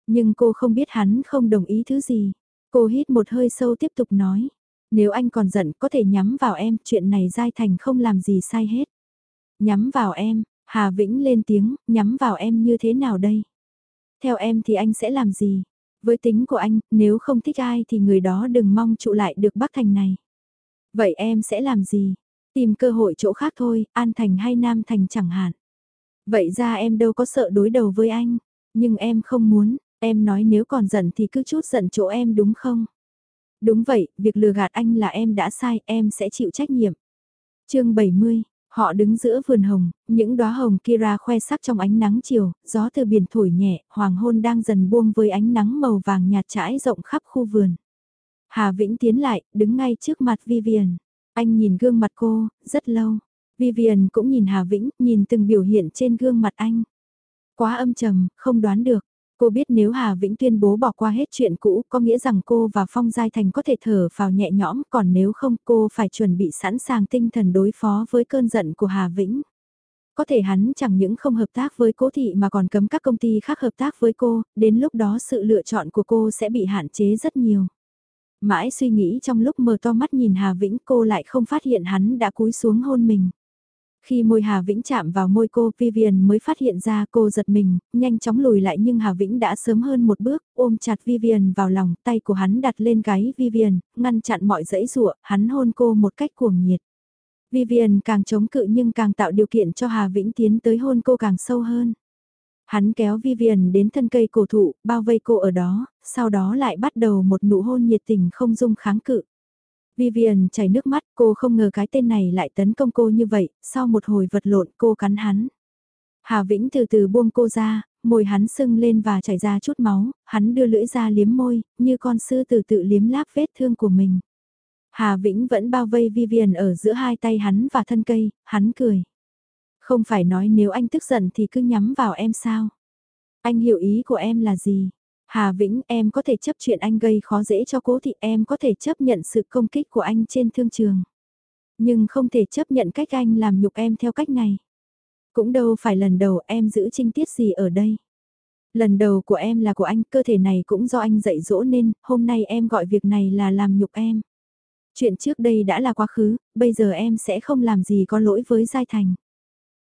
Nhưng cô không biết hắn không đồng ý thứ gì. Cô hít một hơi sâu tiếp tục nói. Nếu anh còn giận có thể nhắm vào em, chuyện này Giai Thành không làm gì sai hết. Nhắm vào em, Hà Vĩnh lên tiếng, nhắm vào em như thế nào đây? Theo em thì anh sẽ làm gì? Với tính của anh, nếu không thích ai thì người đó đừng mong trụ lại được Bắc Thành này. Vậy em sẽ làm gì? Tìm cơ hội chỗ khác thôi, An Thành hay Nam Thành chẳng hạn. Vậy ra em đâu có sợ đối đầu với anh, nhưng em không muốn, em nói nếu còn giận thì cứ chút giận chỗ em đúng không? Đúng vậy, việc lừa gạt anh là em đã sai, em sẽ chịu trách nhiệm. chương 70, họ đứng giữa vườn hồng, những đóa hồng kia ra khoe sắc trong ánh nắng chiều, gió từ biển thổi nhẹ, hoàng hôn đang dần buông với ánh nắng màu vàng nhạt trải rộng khắp khu vườn. Hà Vĩnh tiến lại, đứng ngay trước mặt Vivian. Anh nhìn gương mặt cô, rất lâu. Vivian cũng nhìn Hà Vĩnh, nhìn từng biểu hiện trên gương mặt anh. Quá âm trầm, không đoán được. Cô biết nếu Hà Vĩnh tuyên bố bỏ qua hết chuyện cũ có nghĩa rằng cô và Phong Giai Thành có thể thở vào nhẹ nhõm còn nếu không cô phải chuẩn bị sẵn sàng tinh thần đối phó với cơn giận của Hà Vĩnh. Có thể hắn chẳng những không hợp tác với cố thị mà còn cấm các công ty khác hợp tác với cô, đến lúc đó sự lựa chọn của cô sẽ bị hạn chế rất nhiều. Mãi suy nghĩ trong lúc mờ to mắt nhìn Hà Vĩnh cô lại không phát hiện hắn đã cúi xuống hôn mình. Khi môi Hà Vĩnh chạm vào môi cô, Vivian mới phát hiện ra cô giật mình, nhanh chóng lùi lại nhưng Hà Vĩnh đã sớm hơn một bước, ôm chặt Vivian vào lòng, tay của hắn đặt lên gáy Vivian, ngăn chặn mọi dãy rụa, hắn hôn cô một cách cuồng nhiệt. Vivian càng chống cự nhưng càng tạo điều kiện cho Hà Vĩnh tiến tới hôn cô càng sâu hơn. Hắn kéo Vivian đến thân cây cổ thụ, bao vây cô ở đó, sau đó lại bắt đầu một nụ hôn nhiệt tình không dung kháng cự. Vivian chảy nước mắt, cô không ngờ cái tên này lại tấn công cô như vậy, sau một hồi vật lộn cô cắn hắn. Hà Vĩnh từ từ buông cô ra, môi hắn sưng lên và chảy ra chút máu, hắn đưa lưỡi ra liếm môi, như con sư tử tự liếm láp vết thương của mình. Hà Vĩnh vẫn bao vây Vivian ở giữa hai tay hắn và thân cây, hắn cười. Không phải nói nếu anh tức giận thì cứ nhắm vào em sao? Anh hiểu ý của em là gì? Hà Vĩnh em có thể chấp chuyện anh gây khó dễ cho cố thị em có thể chấp nhận sự công kích của anh trên thương trường. Nhưng không thể chấp nhận cách anh làm nhục em theo cách này. Cũng đâu phải lần đầu em giữ trinh tiết gì ở đây. Lần đầu của em là của anh, cơ thể này cũng do anh dạy dỗ nên, hôm nay em gọi việc này là làm nhục em. Chuyện trước đây đã là quá khứ, bây giờ em sẽ không làm gì có lỗi với Giai Thành.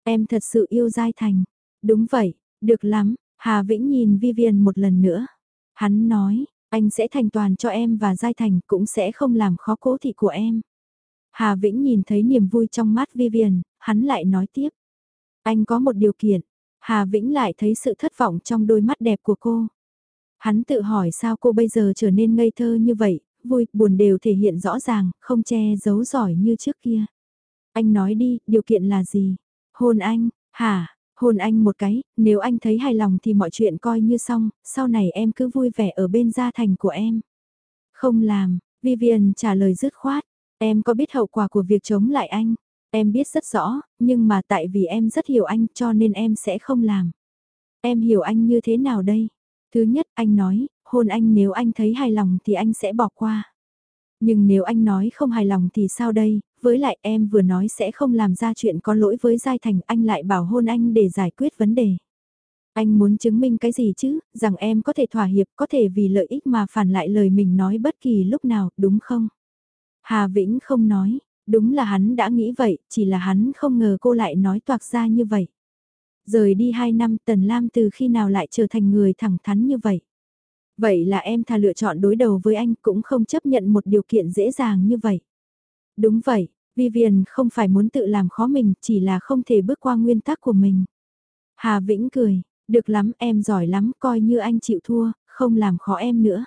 Em thật sự yêu Giai Thành. Đúng vậy, được lắm, Hà Vĩnh nhìn Vivian một lần nữa. Hắn nói, anh sẽ thành toàn cho em và Giai Thành cũng sẽ không làm khó cố thị của em. Hà Vĩnh nhìn thấy niềm vui trong mắt Vivian, hắn lại nói tiếp. Anh có một điều kiện. Hà Vĩnh lại thấy sự thất vọng trong đôi mắt đẹp của cô. Hắn tự hỏi sao cô bây giờ trở nên ngây thơ như vậy, vui, buồn đều thể hiện rõ ràng, không che giấu giỏi như trước kia. Anh nói đi, điều kiện là gì? Hôn anh, hả? Hôn anh một cái, nếu anh thấy hài lòng thì mọi chuyện coi như xong, sau này em cứ vui vẻ ở bên gia thành của em. Không làm, Vivian trả lời dứt khoát, em có biết hậu quả của việc chống lại anh? Em biết rất rõ, nhưng mà tại vì em rất hiểu anh cho nên em sẽ không làm. Em hiểu anh như thế nào đây? Thứ nhất, anh nói, hôn anh nếu anh thấy hài lòng thì anh sẽ bỏ qua. Nhưng nếu anh nói không hài lòng thì sao đây, với lại em vừa nói sẽ không làm ra chuyện có lỗi với Giai Thành, anh lại bảo hôn anh để giải quyết vấn đề. Anh muốn chứng minh cái gì chứ, rằng em có thể thỏa hiệp, có thể vì lợi ích mà phản lại lời mình nói bất kỳ lúc nào, đúng không? Hà Vĩnh không nói, đúng là hắn đã nghĩ vậy, chỉ là hắn không ngờ cô lại nói toạc ra như vậy. Rời đi hai năm Tần Lam từ khi nào lại trở thành người thẳng thắn như vậy? Vậy là em thà lựa chọn đối đầu với anh cũng không chấp nhận một điều kiện dễ dàng như vậy. Đúng vậy, Vivian không phải muốn tự làm khó mình, chỉ là không thể bước qua nguyên tắc của mình. Hà Vĩnh cười, được lắm em giỏi lắm, coi như anh chịu thua, không làm khó em nữa.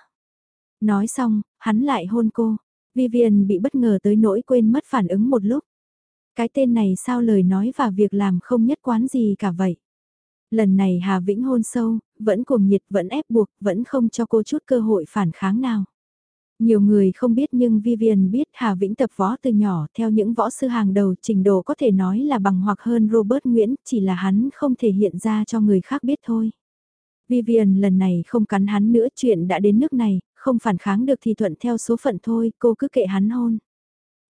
Nói xong, hắn lại hôn cô. Vivian bị bất ngờ tới nỗi quên mất phản ứng một lúc. Cái tên này sao lời nói và việc làm không nhất quán gì cả vậy. Lần này Hà Vĩnh hôn sâu, vẫn cuồng nhiệt, vẫn ép buộc, vẫn không cho cô chút cơ hội phản kháng nào. Nhiều người không biết nhưng Vivian biết Hà Vĩnh tập võ từ nhỏ theo những võ sư hàng đầu trình độ có thể nói là bằng hoặc hơn Robert Nguyễn, chỉ là hắn không thể hiện ra cho người khác biết thôi. Vivian lần này không cắn hắn nữa chuyện đã đến nước này, không phản kháng được thì thuận theo số phận thôi, cô cứ kệ hắn hôn.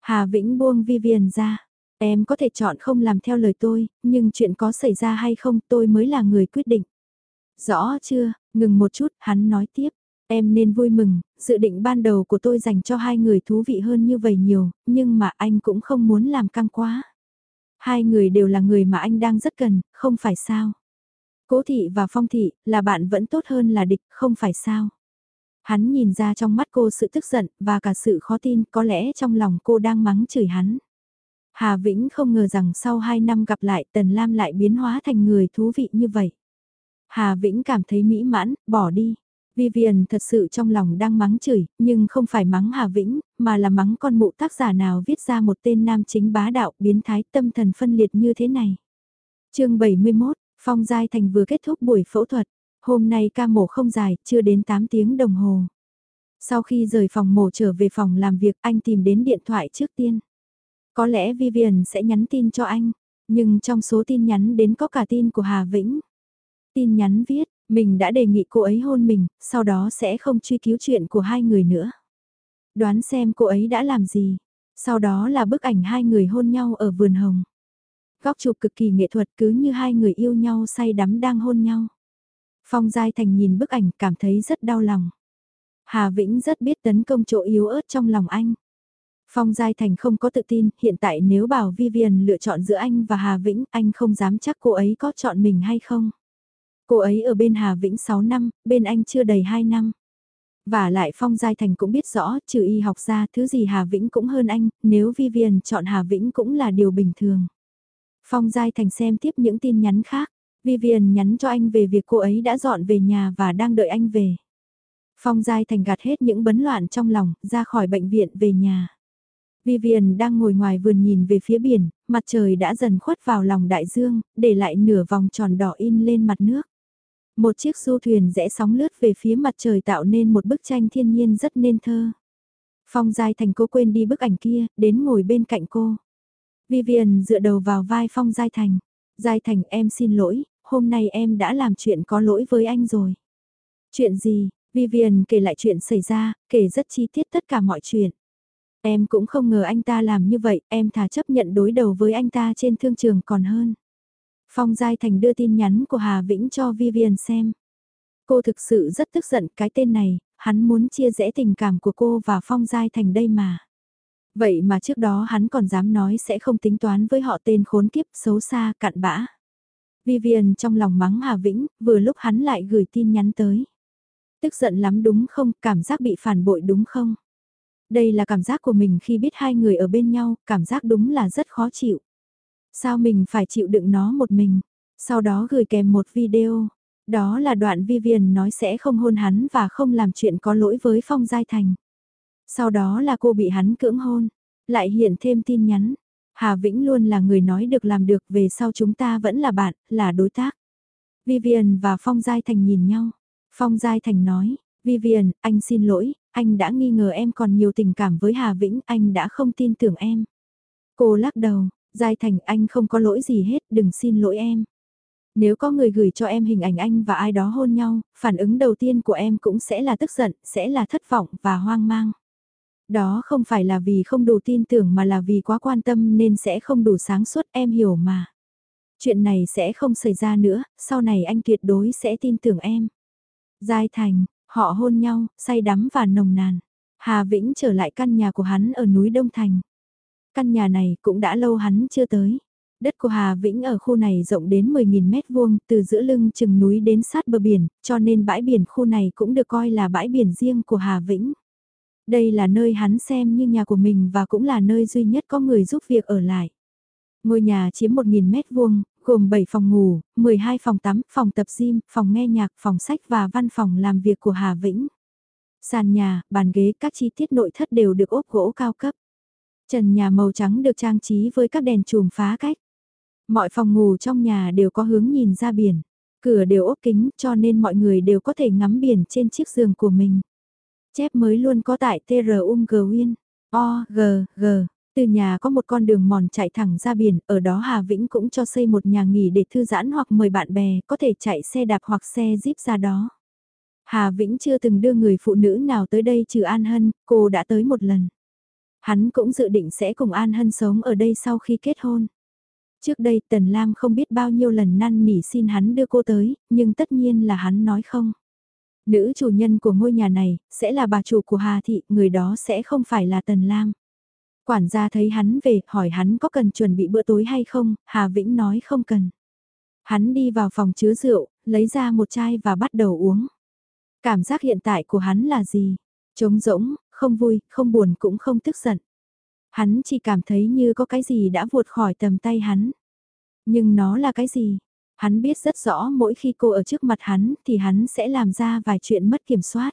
Hà Vĩnh buông Vivian ra, em có thể chọn không làm theo lời tôi, nhưng chuyện có xảy ra hay không tôi mới là người quyết định. Rõ chưa, ngừng một chút, hắn nói tiếp. Em nên vui mừng, dự định ban đầu của tôi dành cho hai người thú vị hơn như vậy nhiều, nhưng mà anh cũng không muốn làm căng quá. Hai người đều là người mà anh đang rất cần, không phải sao. Cố thị và phong thị, là bạn vẫn tốt hơn là địch, không phải sao. Hắn nhìn ra trong mắt cô sự tức giận, và cả sự khó tin, có lẽ trong lòng cô đang mắng chửi hắn. Hà Vĩnh không ngờ rằng sau hai năm gặp lại Tần Lam lại biến hóa thành người thú vị như vậy. Hà Vĩnh cảm thấy mỹ mãn, bỏ đi. Vivian thật sự trong lòng đang mắng chửi, nhưng không phải mắng Hà Vĩnh, mà là mắng con mụ tác giả nào viết ra một tên nam chính bá đạo biến thái tâm thần phân liệt như thế này. chương 71, Phong Giai Thành vừa kết thúc buổi phẫu thuật, hôm nay ca mổ không dài, chưa đến 8 tiếng đồng hồ. Sau khi rời phòng mổ trở về phòng làm việc anh tìm đến điện thoại trước tiên. Có lẽ Vivian sẽ nhắn tin cho anh, nhưng trong số tin nhắn đến có cả tin của Hà Vĩnh. Tin nhắn viết, mình đã đề nghị cô ấy hôn mình, sau đó sẽ không truy cứu chuyện của hai người nữa. Đoán xem cô ấy đã làm gì. Sau đó là bức ảnh hai người hôn nhau ở vườn hồng. Góc chụp cực kỳ nghệ thuật cứ như hai người yêu nhau say đắm đang hôn nhau. Phong Giai Thành nhìn bức ảnh cảm thấy rất đau lòng. Hà Vĩnh rất biết tấn công chỗ yếu ớt trong lòng anh. Phong Giai Thành không có tự tin, hiện tại nếu bảo Vivian lựa chọn giữa anh và Hà Vĩnh, anh không dám chắc cô ấy có chọn mình hay không. Cô ấy ở bên Hà Vĩnh 6 năm, bên anh chưa đầy 2 năm. Và lại Phong Giai Thành cũng biết rõ, trừ y học ra, thứ gì Hà Vĩnh cũng hơn anh, nếu Vivian chọn Hà Vĩnh cũng là điều bình thường. Phong Giai Thành xem tiếp những tin nhắn khác. Vivian nhắn cho anh về việc cô ấy đã dọn về nhà và đang đợi anh về. Phong Giai Thành gạt hết những bấn loạn trong lòng, ra khỏi bệnh viện về nhà. Vivian đang ngồi ngoài vườn nhìn về phía biển, mặt trời đã dần khuất vào lòng đại dương, để lại nửa vòng tròn đỏ in lên mặt nước. Một chiếc du thuyền rẽ sóng lướt về phía mặt trời tạo nên một bức tranh thiên nhiên rất nên thơ. Phong Giai Thành cố quên đi bức ảnh kia, đến ngồi bên cạnh cô. Vivian dựa đầu vào vai Phong Giai Thành. Giai Thành em xin lỗi, hôm nay em đã làm chuyện có lỗi với anh rồi. Chuyện gì? Vivian kể lại chuyện xảy ra, kể rất chi tiết tất cả mọi chuyện. Em cũng không ngờ anh ta làm như vậy, em thà chấp nhận đối đầu với anh ta trên thương trường còn hơn. Phong Giai Thành đưa tin nhắn của Hà Vĩnh cho Vivian xem. Cô thực sự rất tức giận cái tên này, hắn muốn chia rẽ tình cảm của cô và Phong Giai Thành đây mà. Vậy mà trước đó hắn còn dám nói sẽ không tính toán với họ tên khốn kiếp xấu xa cặn bã. Vivian trong lòng mắng Hà Vĩnh, vừa lúc hắn lại gửi tin nhắn tới. Tức giận lắm đúng không, cảm giác bị phản bội đúng không? Đây là cảm giác của mình khi biết hai người ở bên nhau, cảm giác đúng là rất khó chịu. Sao mình phải chịu đựng nó một mình? Sau đó gửi kèm một video. Đó là đoạn Vivian nói sẽ không hôn hắn và không làm chuyện có lỗi với Phong Giai Thành. Sau đó là cô bị hắn cưỡng hôn. Lại hiện thêm tin nhắn. Hà Vĩnh luôn là người nói được làm được về sau chúng ta vẫn là bạn, là đối tác. Vivian và Phong Giai Thành nhìn nhau. Phong Giai Thành nói, Vivian, anh xin lỗi, anh đã nghi ngờ em còn nhiều tình cảm với Hà Vĩnh, anh đã không tin tưởng em. Cô lắc đầu, Giai Thành anh không có lỗi gì hết, đừng xin lỗi em. Nếu có người gửi cho em hình ảnh anh và ai đó hôn nhau, phản ứng đầu tiên của em cũng sẽ là tức giận, sẽ là thất vọng và hoang mang. Đó không phải là vì không đủ tin tưởng mà là vì quá quan tâm nên sẽ không đủ sáng suốt em hiểu mà. Chuyện này sẽ không xảy ra nữa, sau này anh tuyệt đối sẽ tin tưởng em. Giai Thành, họ hôn nhau, say đắm và nồng nàn. Hà Vĩnh trở lại căn nhà của hắn ở núi Đông Thành. Căn nhà này cũng đã lâu hắn chưa tới. Đất của Hà Vĩnh ở khu này rộng đến 10.000 mét vuông, từ giữa lưng chừng núi đến sát bờ biển, cho nên bãi biển khu này cũng được coi là bãi biển riêng của Hà Vĩnh. Đây là nơi hắn xem như nhà của mình và cũng là nơi duy nhất có người giúp việc ở lại. Ngôi nhà chiếm 1.000 mét vuông, gồm 7 phòng ngủ, 12 phòng tắm, phòng tập gym, phòng nghe nhạc, phòng sách và văn phòng làm việc của Hà Vĩnh. Sàn nhà, bàn ghế, các chi tiết nội thất đều được ốp gỗ cao cấp. Trần nhà màu trắng được trang trí với các đèn chùm phá cách. Mọi phòng ngủ trong nhà đều có hướng nhìn ra biển. Cửa đều ốp kính cho nên mọi người đều có thể ngắm biển trên chiếc giường của mình. Chép mới luôn có tại TR Um O, G, G. Từ nhà có một con đường mòn chạy thẳng ra biển, ở đó Hà Vĩnh cũng cho xây một nhà nghỉ để thư giãn hoặc mời bạn bè, có thể chạy xe đạp hoặc xe jeep ra đó. Hà Vĩnh chưa từng đưa người phụ nữ nào tới đây trừ An Hân, cô đã tới một lần. Hắn cũng dự định sẽ cùng An Hân sống ở đây sau khi kết hôn. Trước đây Tần Lam không biết bao nhiêu lần năn nỉ xin hắn đưa cô tới, nhưng tất nhiên là hắn nói không. Nữ chủ nhân của ngôi nhà này, sẽ là bà chủ của Hà Thị, người đó sẽ không phải là Tần Lam. Quản gia thấy hắn về, hỏi hắn có cần chuẩn bị bữa tối hay không, Hà Vĩnh nói không cần. Hắn đi vào phòng chứa rượu, lấy ra một chai và bắt đầu uống. Cảm giác hiện tại của hắn là gì? Trống rỗng, không vui, không buồn cũng không tức giận. Hắn chỉ cảm thấy như có cái gì đã vụt khỏi tầm tay hắn. Nhưng nó là cái gì? Hắn biết rất rõ mỗi khi cô ở trước mặt hắn thì hắn sẽ làm ra vài chuyện mất kiểm soát.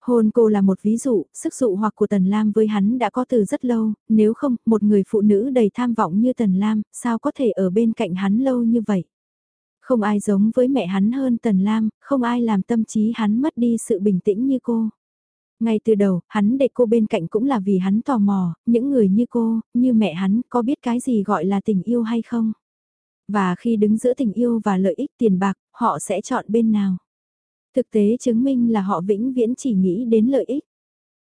Hôn cô là một ví dụ, sức dụ hoặc của Tần Lam với hắn đã có từ rất lâu, nếu không, một người phụ nữ đầy tham vọng như Tần Lam, sao có thể ở bên cạnh hắn lâu như vậy? Không ai giống với mẹ hắn hơn Tần Lam, không ai làm tâm trí hắn mất đi sự bình tĩnh như cô. Ngay từ đầu, hắn để cô bên cạnh cũng là vì hắn tò mò, những người như cô, như mẹ hắn, có biết cái gì gọi là tình yêu hay không? Và khi đứng giữa tình yêu và lợi ích tiền bạc, họ sẽ chọn bên nào? Thực tế chứng minh là họ vĩnh viễn chỉ nghĩ đến lợi ích.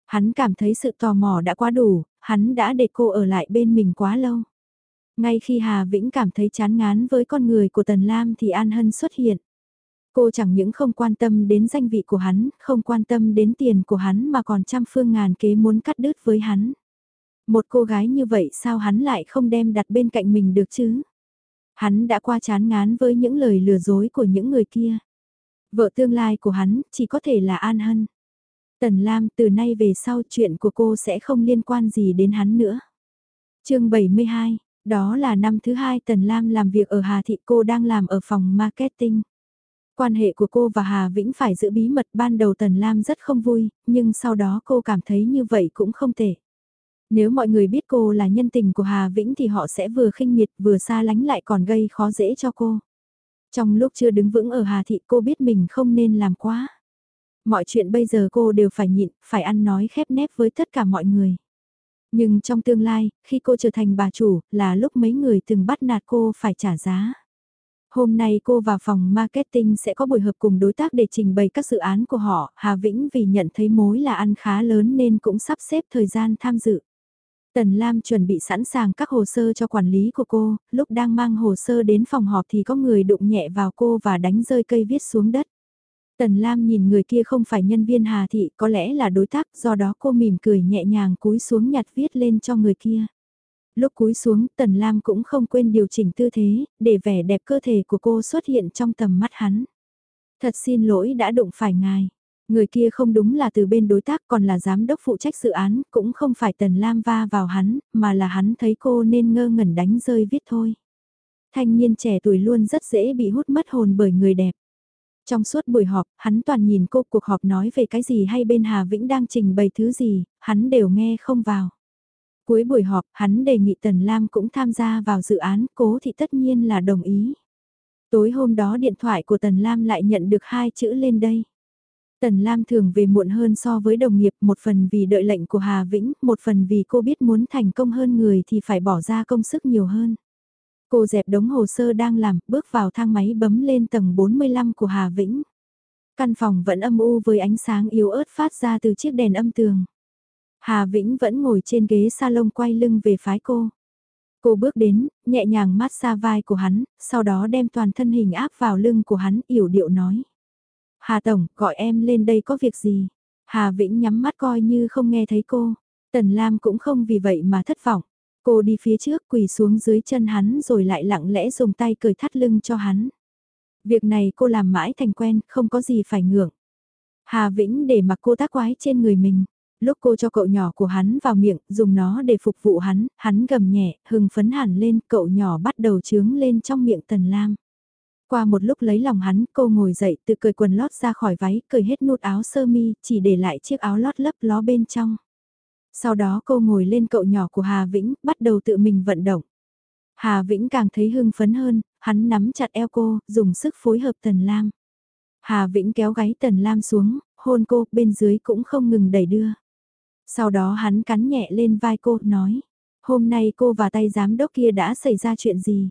Hắn cảm thấy sự tò mò đã quá đủ, hắn đã để cô ở lại bên mình quá lâu. Ngay khi Hà Vĩnh cảm thấy chán ngán với con người của Tần Lam thì An Hân xuất hiện. Cô chẳng những không quan tâm đến danh vị của hắn, không quan tâm đến tiền của hắn mà còn trăm phương ngàn kế muốn cắt đứt với hắn. Một cô gái như vậy sao hắn lại không đem đặt bên cạnh mình được chứ? Hắn đã qua chán ngán với những lời lừa dối của những người kia. Vợ tương lai của hắn chỉ có thể là An Hân. Tần Lam từ nay về sau chuyện của cô sẽ không liên quan gì đến hắn nữa. chương 72, đó là năm thứ hai Tần Lam làm việc ở Hà Thị cô đang làm ở phòng marketing. Quan hệ của cô và Hà Vĩnh phải giữ bí mật ban đầu Tần Lam rất không vui, nhưng sau đó cô cảm thấy như vậy cũng không tệ. Nếu mọi người biết cô là nhân tình của Hà Vĩnh thì họ sẽ vừa khinh miệt vừa xa lánh lại còn gây khó dễ cho cô. Trong lúc chưa đứng vững ở Hà Thị cô biết mình không nên làm quá. Mọi chuyện bây giờ cô đều phải nhịn, phải ăn nói khép nép với tất cả mọi người. Nhưng trong tương lai, khi cô trở thành bà chủ, là lúc mấy người từng bắt nạt cô phải trả giá. Hôm nay cô vào phòng marketing sẽ có buổi hợp cùng đối tác để trình bày các dự án của họ. Hà Vĩnh vì nhận thấy mối là ăn khá lớn nên cũng sắp xếp thời gian tham dự. Tần Lam chuẩn bị sẵn sàng các hồ sơ cho quản lý của cô, lúc đang mang hồ sơ đến phòng họp thì có người đụng nhẹ vào cô và đánh rơi cây viết xuống đất. Tần Lam nhìn người kia không phải nhân viên Hà Thị, có lẽ là đối tác, do đó cô mỉm cười nhẹ nhàng cúi xuống nhặt viết lên cho người kia. Lúc cúi xuống, Tần Lam cũng không quên điều chỉnh tư thế, để vẻ đẹp cơ thể của cô xuất hiện trong tầm mắt hắn. Thật xin lỗi đã đụng phải ngài. Người kia không đúng là từ bên đối tác còn là giám đốc phụ trách dự án, cũng không phải Tần Lam va vào hắn, mà là hắn thấy cô nên ngơ ngẩn đánh rơi viết thôi. Thanh niên trẻ tuổi luôn rất dễ bị hút mất hồn bởi người đẹp. Trong suốt buổi họp, hắn toàn nhìn cô cuộc họp nói về cái gì hay bên Hà Vĩnh đang trình bày thứ gì, hắn đều nghe không vào. Cuối buổi họp, hắn đề nghị Tần Lam cũng tham gia vào dự án, cố thì tất nhiên là đồng ý. Tối hôm đó điện thoại của Tần Lam lại nhận được hai chữ lên đây. Tần Lam thường về muộn hơn so với đồng nghiệp, một phần vì đợi lệnh của Hà Vĩnh, một phần vì cô biết muốn thành công hơn người thì phải bỏ ra công sức nhiều hơn. Cô dẹp đống hồ sơ đang làm, bước vào thang máy bấm lên tầng 45 của Hà Vĩnh. Căn phòng vẫn âm u với ánh sáng yếu ớt phát ra từ chiếc đèn âm tường. Hà Vĩnh vẫn ngồi trên ghế salon quay lưng về phái cô. Cô bước đến, nhẹ nhàng mát xa vai của hắn, sau đó đem toàn thân hình áp vào lưng của hắn, yểu điệu nói. Hà Tổng, gọi em lên đây có việc gì? Hà Vĩnh nhắm mắt coi như không nghe thấy cô. Tần Lam cũng không vì vậy mà thất vọng. Cô đi phía trước quỳ xuống dưới chân hắn rồi lại lặng lẽ dùng tay cởi thắt lưng cho hắn. Việc này cô làm mãi thành quen, không có gì phải ngưỡng. Hà Vĩnh để mặc cô tác quái trên người mình. Lúc cô cho cậu nhỏ của hắn vào miệng, dùng nó để phục vụ hắn, hắn gầm nhẹ, hưng phấn hẳn lên, cậu nhỏ bắt đầu trướng lên trong miệng Tần Lam. Qua một lúc lấy lòng hắn, cô ngồi dậy tự cởi quần lót ra khỏi váy, cởi hết nút áo sơ mi, chỉ để lại chiếc áo lót lấp ló bên trong. Sau đó cô ngồi lên cậu nhỏ của Hà Vĩnh, bắt đầu tự mình vận động. Hà Vĩnh càng thấy hưng phấn hơn, hắn nắm chặt eo cô, dùng sức phối hợp Tần Lam. Hà Vĩnh kéo gáy Tần Lam xuống, hôn cô, bên dưới cũng không ngừng đẩy đưa. Sau đó hắn cắn nhẹ lên vai cô, nói, hôm nay cô và tay giám đốc kia đã xảy ra chuyện gì?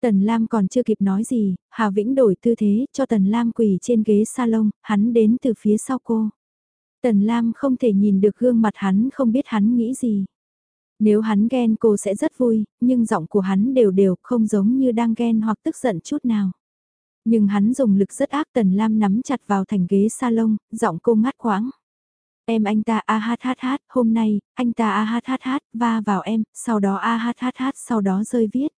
Tần Lam còn chưa kịp nói gì, Hà Vĩnh đổi tư thế cho Tần Lam quỳ trên ghế salon, hắn đến từ phía sau cô. Tần Lam không thể nhìn được gương mặt hắn không biết hắn nghĩ gì. Nếu hắn ghen cô sẽ rất vui, nhưng giọng của hắn đều đều không giống như đang ghen hoặc tức giận chút nào. Nhưng hắn dùng lực rất ác Tần Lam nắm chặt vào thành ghế salon, giọng cô ngắt quãng. Em anh ta a hát hát hát, hôm nay, anh ta a hát hát hát, va vào em, sau đó a hát hát hát, sau đó rơi viết.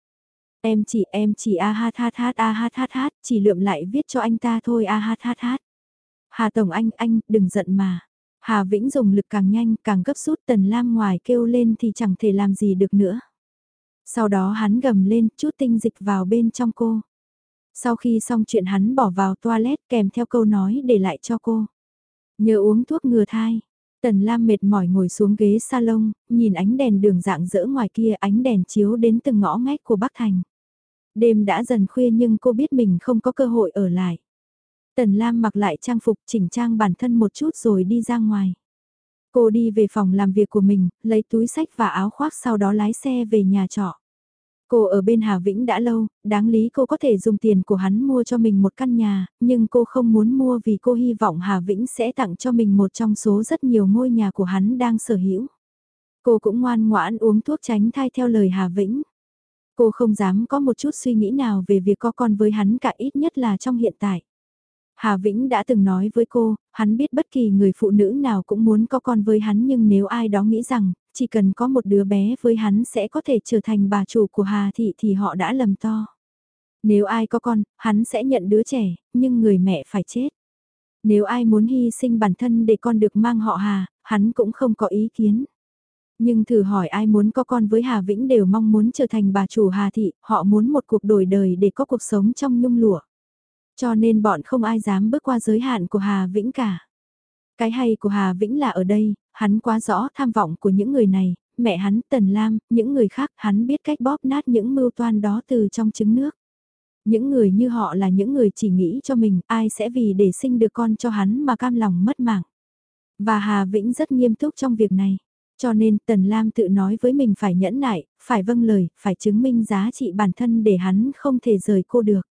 Em chỉ em chỉ a hát hát hát a hát hát hát, chỉ lượm lại viết cho anh ta thôi a hát hát hát. Hà Tổng anh, anh, đừng giận mà. Hà Vĩnh dùng lực càng nhanh, càng gấp rút Tần Lam ngoài kêu lên thì chẳng thể làm gì được nữa. Sau đó hắn gầm lên, chút tinh dịch vào bên trong cô. Sau khi xong chuyện hắn bỏ vào toilet kèm theo câu nói để lại cho cô. Nhớ uống thuốc ngừa thai. Tần Lam mệt mỏi ngồi xuống ghế salon, nhìn ánh đèn đường dạng dỡ ngoài kia ánh đèn chiếu đến từng ngõ ngách của Bắc Thành. Đêm đã dần khuya nhưng cô biết mình không có cơ hội ở lại. Tần Lam mặc lại trang phục chỉnh trang bản thân một chút rồi đi ra ngoài. Cô đi về phòng làm việc của mình, lấy túi sách và áo khoác sau đó lái xe về nhà trọ. Cô ở bên Hà Vĩnh đã lâu, đáng lý cô có thể dùng tiền của hắn mua cho mình một căn nhà, nhưng cô không muốn mua vì cô hy vọng Hà Vĩnh sẽ tặng cho mình một trong số rất nhiều ngôi nhà của hắn đang sở hữu. Cô cũng ngoan ngoãn uống thuốc tránh thai theo lời Hà Vĩnh. Cô không dám có một chút suy nghĩ nào về việc có con với hắn cả ít nhất là trong hiện tại. Hà Vĩnh đã từng nói với cô, hắn biết bất kỳ người phụ nữ nào cũng muốn có con với hắn nhưng nếu ai đó nghĩ rằng, chỉ cần có một đứa bé với hắn sẽ có thể trở thành bà chủ của Hà Thị thì họ đã lầm to. Nếu ai có con, hắn sẽ nhận đứa trẻ, nhưng người mẹ phải chết. Nếu ai muốn hy sinh bản thân để con được mang họ Hà, hắn cũng không có ý kiến. Nhưng thử hỏi ai muốn có con với Hà Vĩnh đều mong muốn trở thành bà chủ Hà Thị, họ muốn một cuộc đổi đời để có cuộc sống trong nhung lụa. Cho nên bọn không ai dám bước qua giới hạn của Hà Vĩnh cả. Cái hay của Hà Vĩnh là ở đây, hắn quá rõ tham vọng của những người này, mẹ hắn, Tần Lam, những người khác, hắn biết cách bóp nát những mưu toan đó từ trong trứng nước. Những người như họ là những người chỉ nghĩ cho mình, ai sẽ vì để sinh được con cho hắn mà cam lòng mất mạng. Và Hà Vĩnh rất nghiêm túc trong việc này. Cho nên Tần Lam tự nói với mình phải nhẫn nại, phải vâng lời, phải chứng minh giá trị bản thân để hắn không thể rời cô được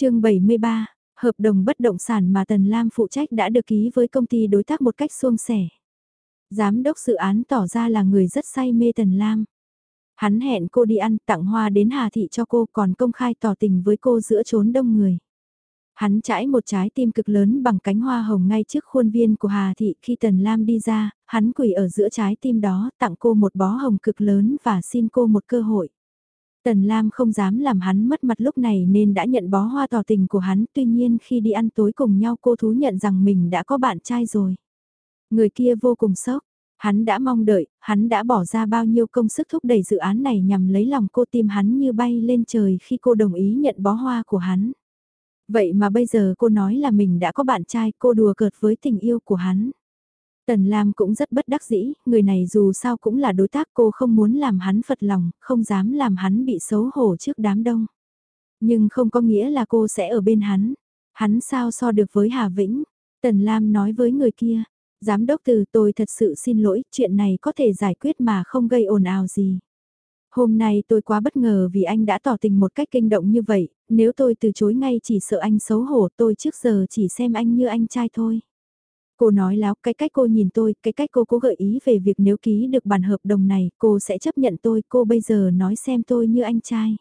chương 73, hợp đồng bất động sản mà Tần Lam phụ trách đã được ký với công ty đối tác một cách suông sẻ. Giám đốc dự án tỏ ra là người rất say mê Tần Lam. Hắn hẹn cô đi ăn tặng hoa đến Hà Thị cho cô còn công khai tỏ tình với cô giữa chốn đông người. Hắn chãi một trái tim cực lớn bằng cánh hoa hồng ngay trước khuôn viên của Hà Thị khi Tần Lam đi ra, hắn quỳ ở giữa trái tim đó tặng cô một bó hồng cực lớn và xin cô một cơ hội. Tần Lam không dám làm hắn mất mặt lúc này nên đã nhận bó hoa tỏ tình của hắn tuy nhiên khi đi ăn tối cùng nhau cô thú nhận rằng mình đã có bạn trai rồi. Người kia vô cùng sốc, hắn đã mong đợi, hắn đã bỏ ra bao nhiêu công sức thúc đẩy dự án này nhằm lấy lòng cô tim hắn như bay lên trời khi cô đồng ý nhận bó hoa của hắn. Vậy mà bây giờ cô nói là mình đã có bạn trai, cô đùa cợt với tình yêu của hắn. Tần Lam cũng rất bất đắc dĩ, người này dù sao cũng là đối tác cô không muốn làm hắn phật lòng, không dám làm hắn bị xấu hổ trước đám đông. Nhưng không có nghĩa là cô sẽ ở bên hắn. Hắn sao so được với Hà Vĩnh? Tần Lam nói với người kia, giám đốc từ tôi thật sự xin lỗi, chuyện này có thể giải quyết mà không gây ồn ào gì. Hôm nay tôi quá bất ngờ vì anh đã tỏ tình một cách kinh động như vậy, nếu tôi từ chối ngay chỉ sợ anh xấu hổ tôi trước giờ chỉ xem anh như anh trai thôi. Cô nói láo cái cách cô nhìn tôi, cái cách cô cố gợi ý về việc nếu ký được bản hợp đồng này cô sẽ chấp nhận tôi, cô bây giờ nói xem tôi như anh trai.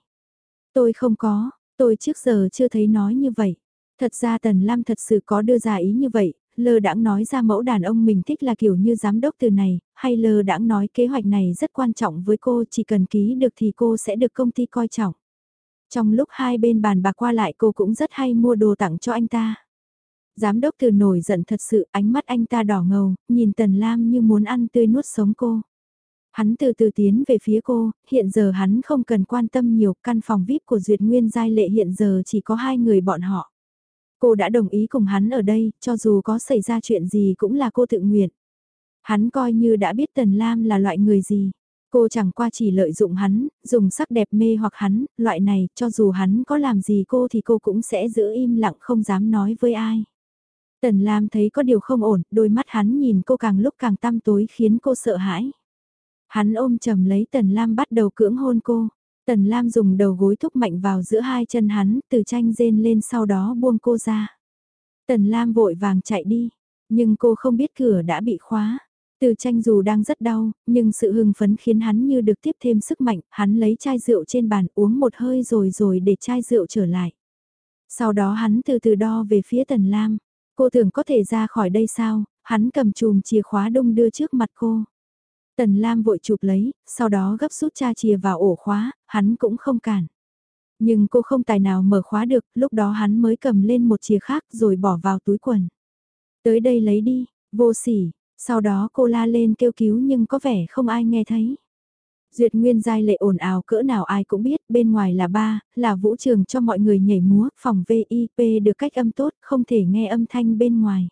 Tôi không có, tôi trước giờ chưa thấy nói như vậy. Thật ra Tần Lam thật sự có đưa ra ý như vậy, lơ đãng nói ra mẫu đàn ông mình thích là kiểu như giám đốc từ này, hay lơ đãng nói kế hoạch này rất quan trọng với cô chỉ cần ký được thì cô sẽ được công ty coi trọng. Trong lúc hai bên bàn bạc qua lại cô cũng rất hay mua đồ tặng cho anh ta. Giám đốc từ nổi giận thật sự ánh mắt anh ta đỏ ngầu, nhìn Tần Lam như muốn ăn tươi nuốt sống cô. Hắn từ từ tiến về phía cô, hiện giờ hắn không cần quan tâm nhiều căn phòng VIP của Duyệt Nguyên Giai Lệ hiện giờ chỉ có hai người bọn họ. Cô đã đồng ý cùng hắn ở đây, cho dù có xảy ra chuyện gì cũng là cô tự nguyện. Hắn coi như đã biết Tần Lam là loại người gì. Cô chẳng qua chỉ lợi dụng hắn, dùng sắc đẹp mê hoặc hắn, loại này, cho dù hắn có làm gì cô thì cô cũng sẽ giữ im lặng không dám nói với ai. Tần Lam thấy có điều không ổn, đôi mắt hắn nhìn cô càng lúc càng tăm tối khiến cô sợ hãi. Hắn ôm chầm lấy Tần Lam bắt đầu cưỡng hôn cô. Tần Lam dùng đầu gối thúc mạnh vào giữa hai chân hắn, từ tranh rên lên sau đó buông cô ra. Tần Lam vội vàng chạy đi, nhưng cô không biết cửa đã bị khóa. Từ tranh dù đang rất đau, nhưng sự hưng phấn khiến hắn như được tiếp thêm sức mạnh, hắn lấy chai rượu trên bàn uống một hơi rồi rồi để chai rượu trở lại. Sau đó hắn từ từ đo về phía Tần Lam, cô tưởng có thể ra khỏi đây sao, hắn cầm chùm chìa khóa đông đưa trước mặt cô. Tần Lam vội chụp lấy, sau đó gấp rút cha chìa vào ổ khóa, hắn cũng không cản. Nhưng cô không tài nào mở khóa được, lúc đó hắn mới cầm lên một chìa khác rồi bỏ vào túi quần. Tới đây lấy đi, vô sỉ, sau đó cô la lên kêu cứu nhưng có vẻ không ai nghe thấy. Duyệt Nguyên giai lệ ồn ào cỡ nào ai cũng biết, bên ngoài là ba, là vũ trường cho mọi người nhảy múa, phòng VIP được cách âm tốt, không thể nghe âm thanh bên ngoài.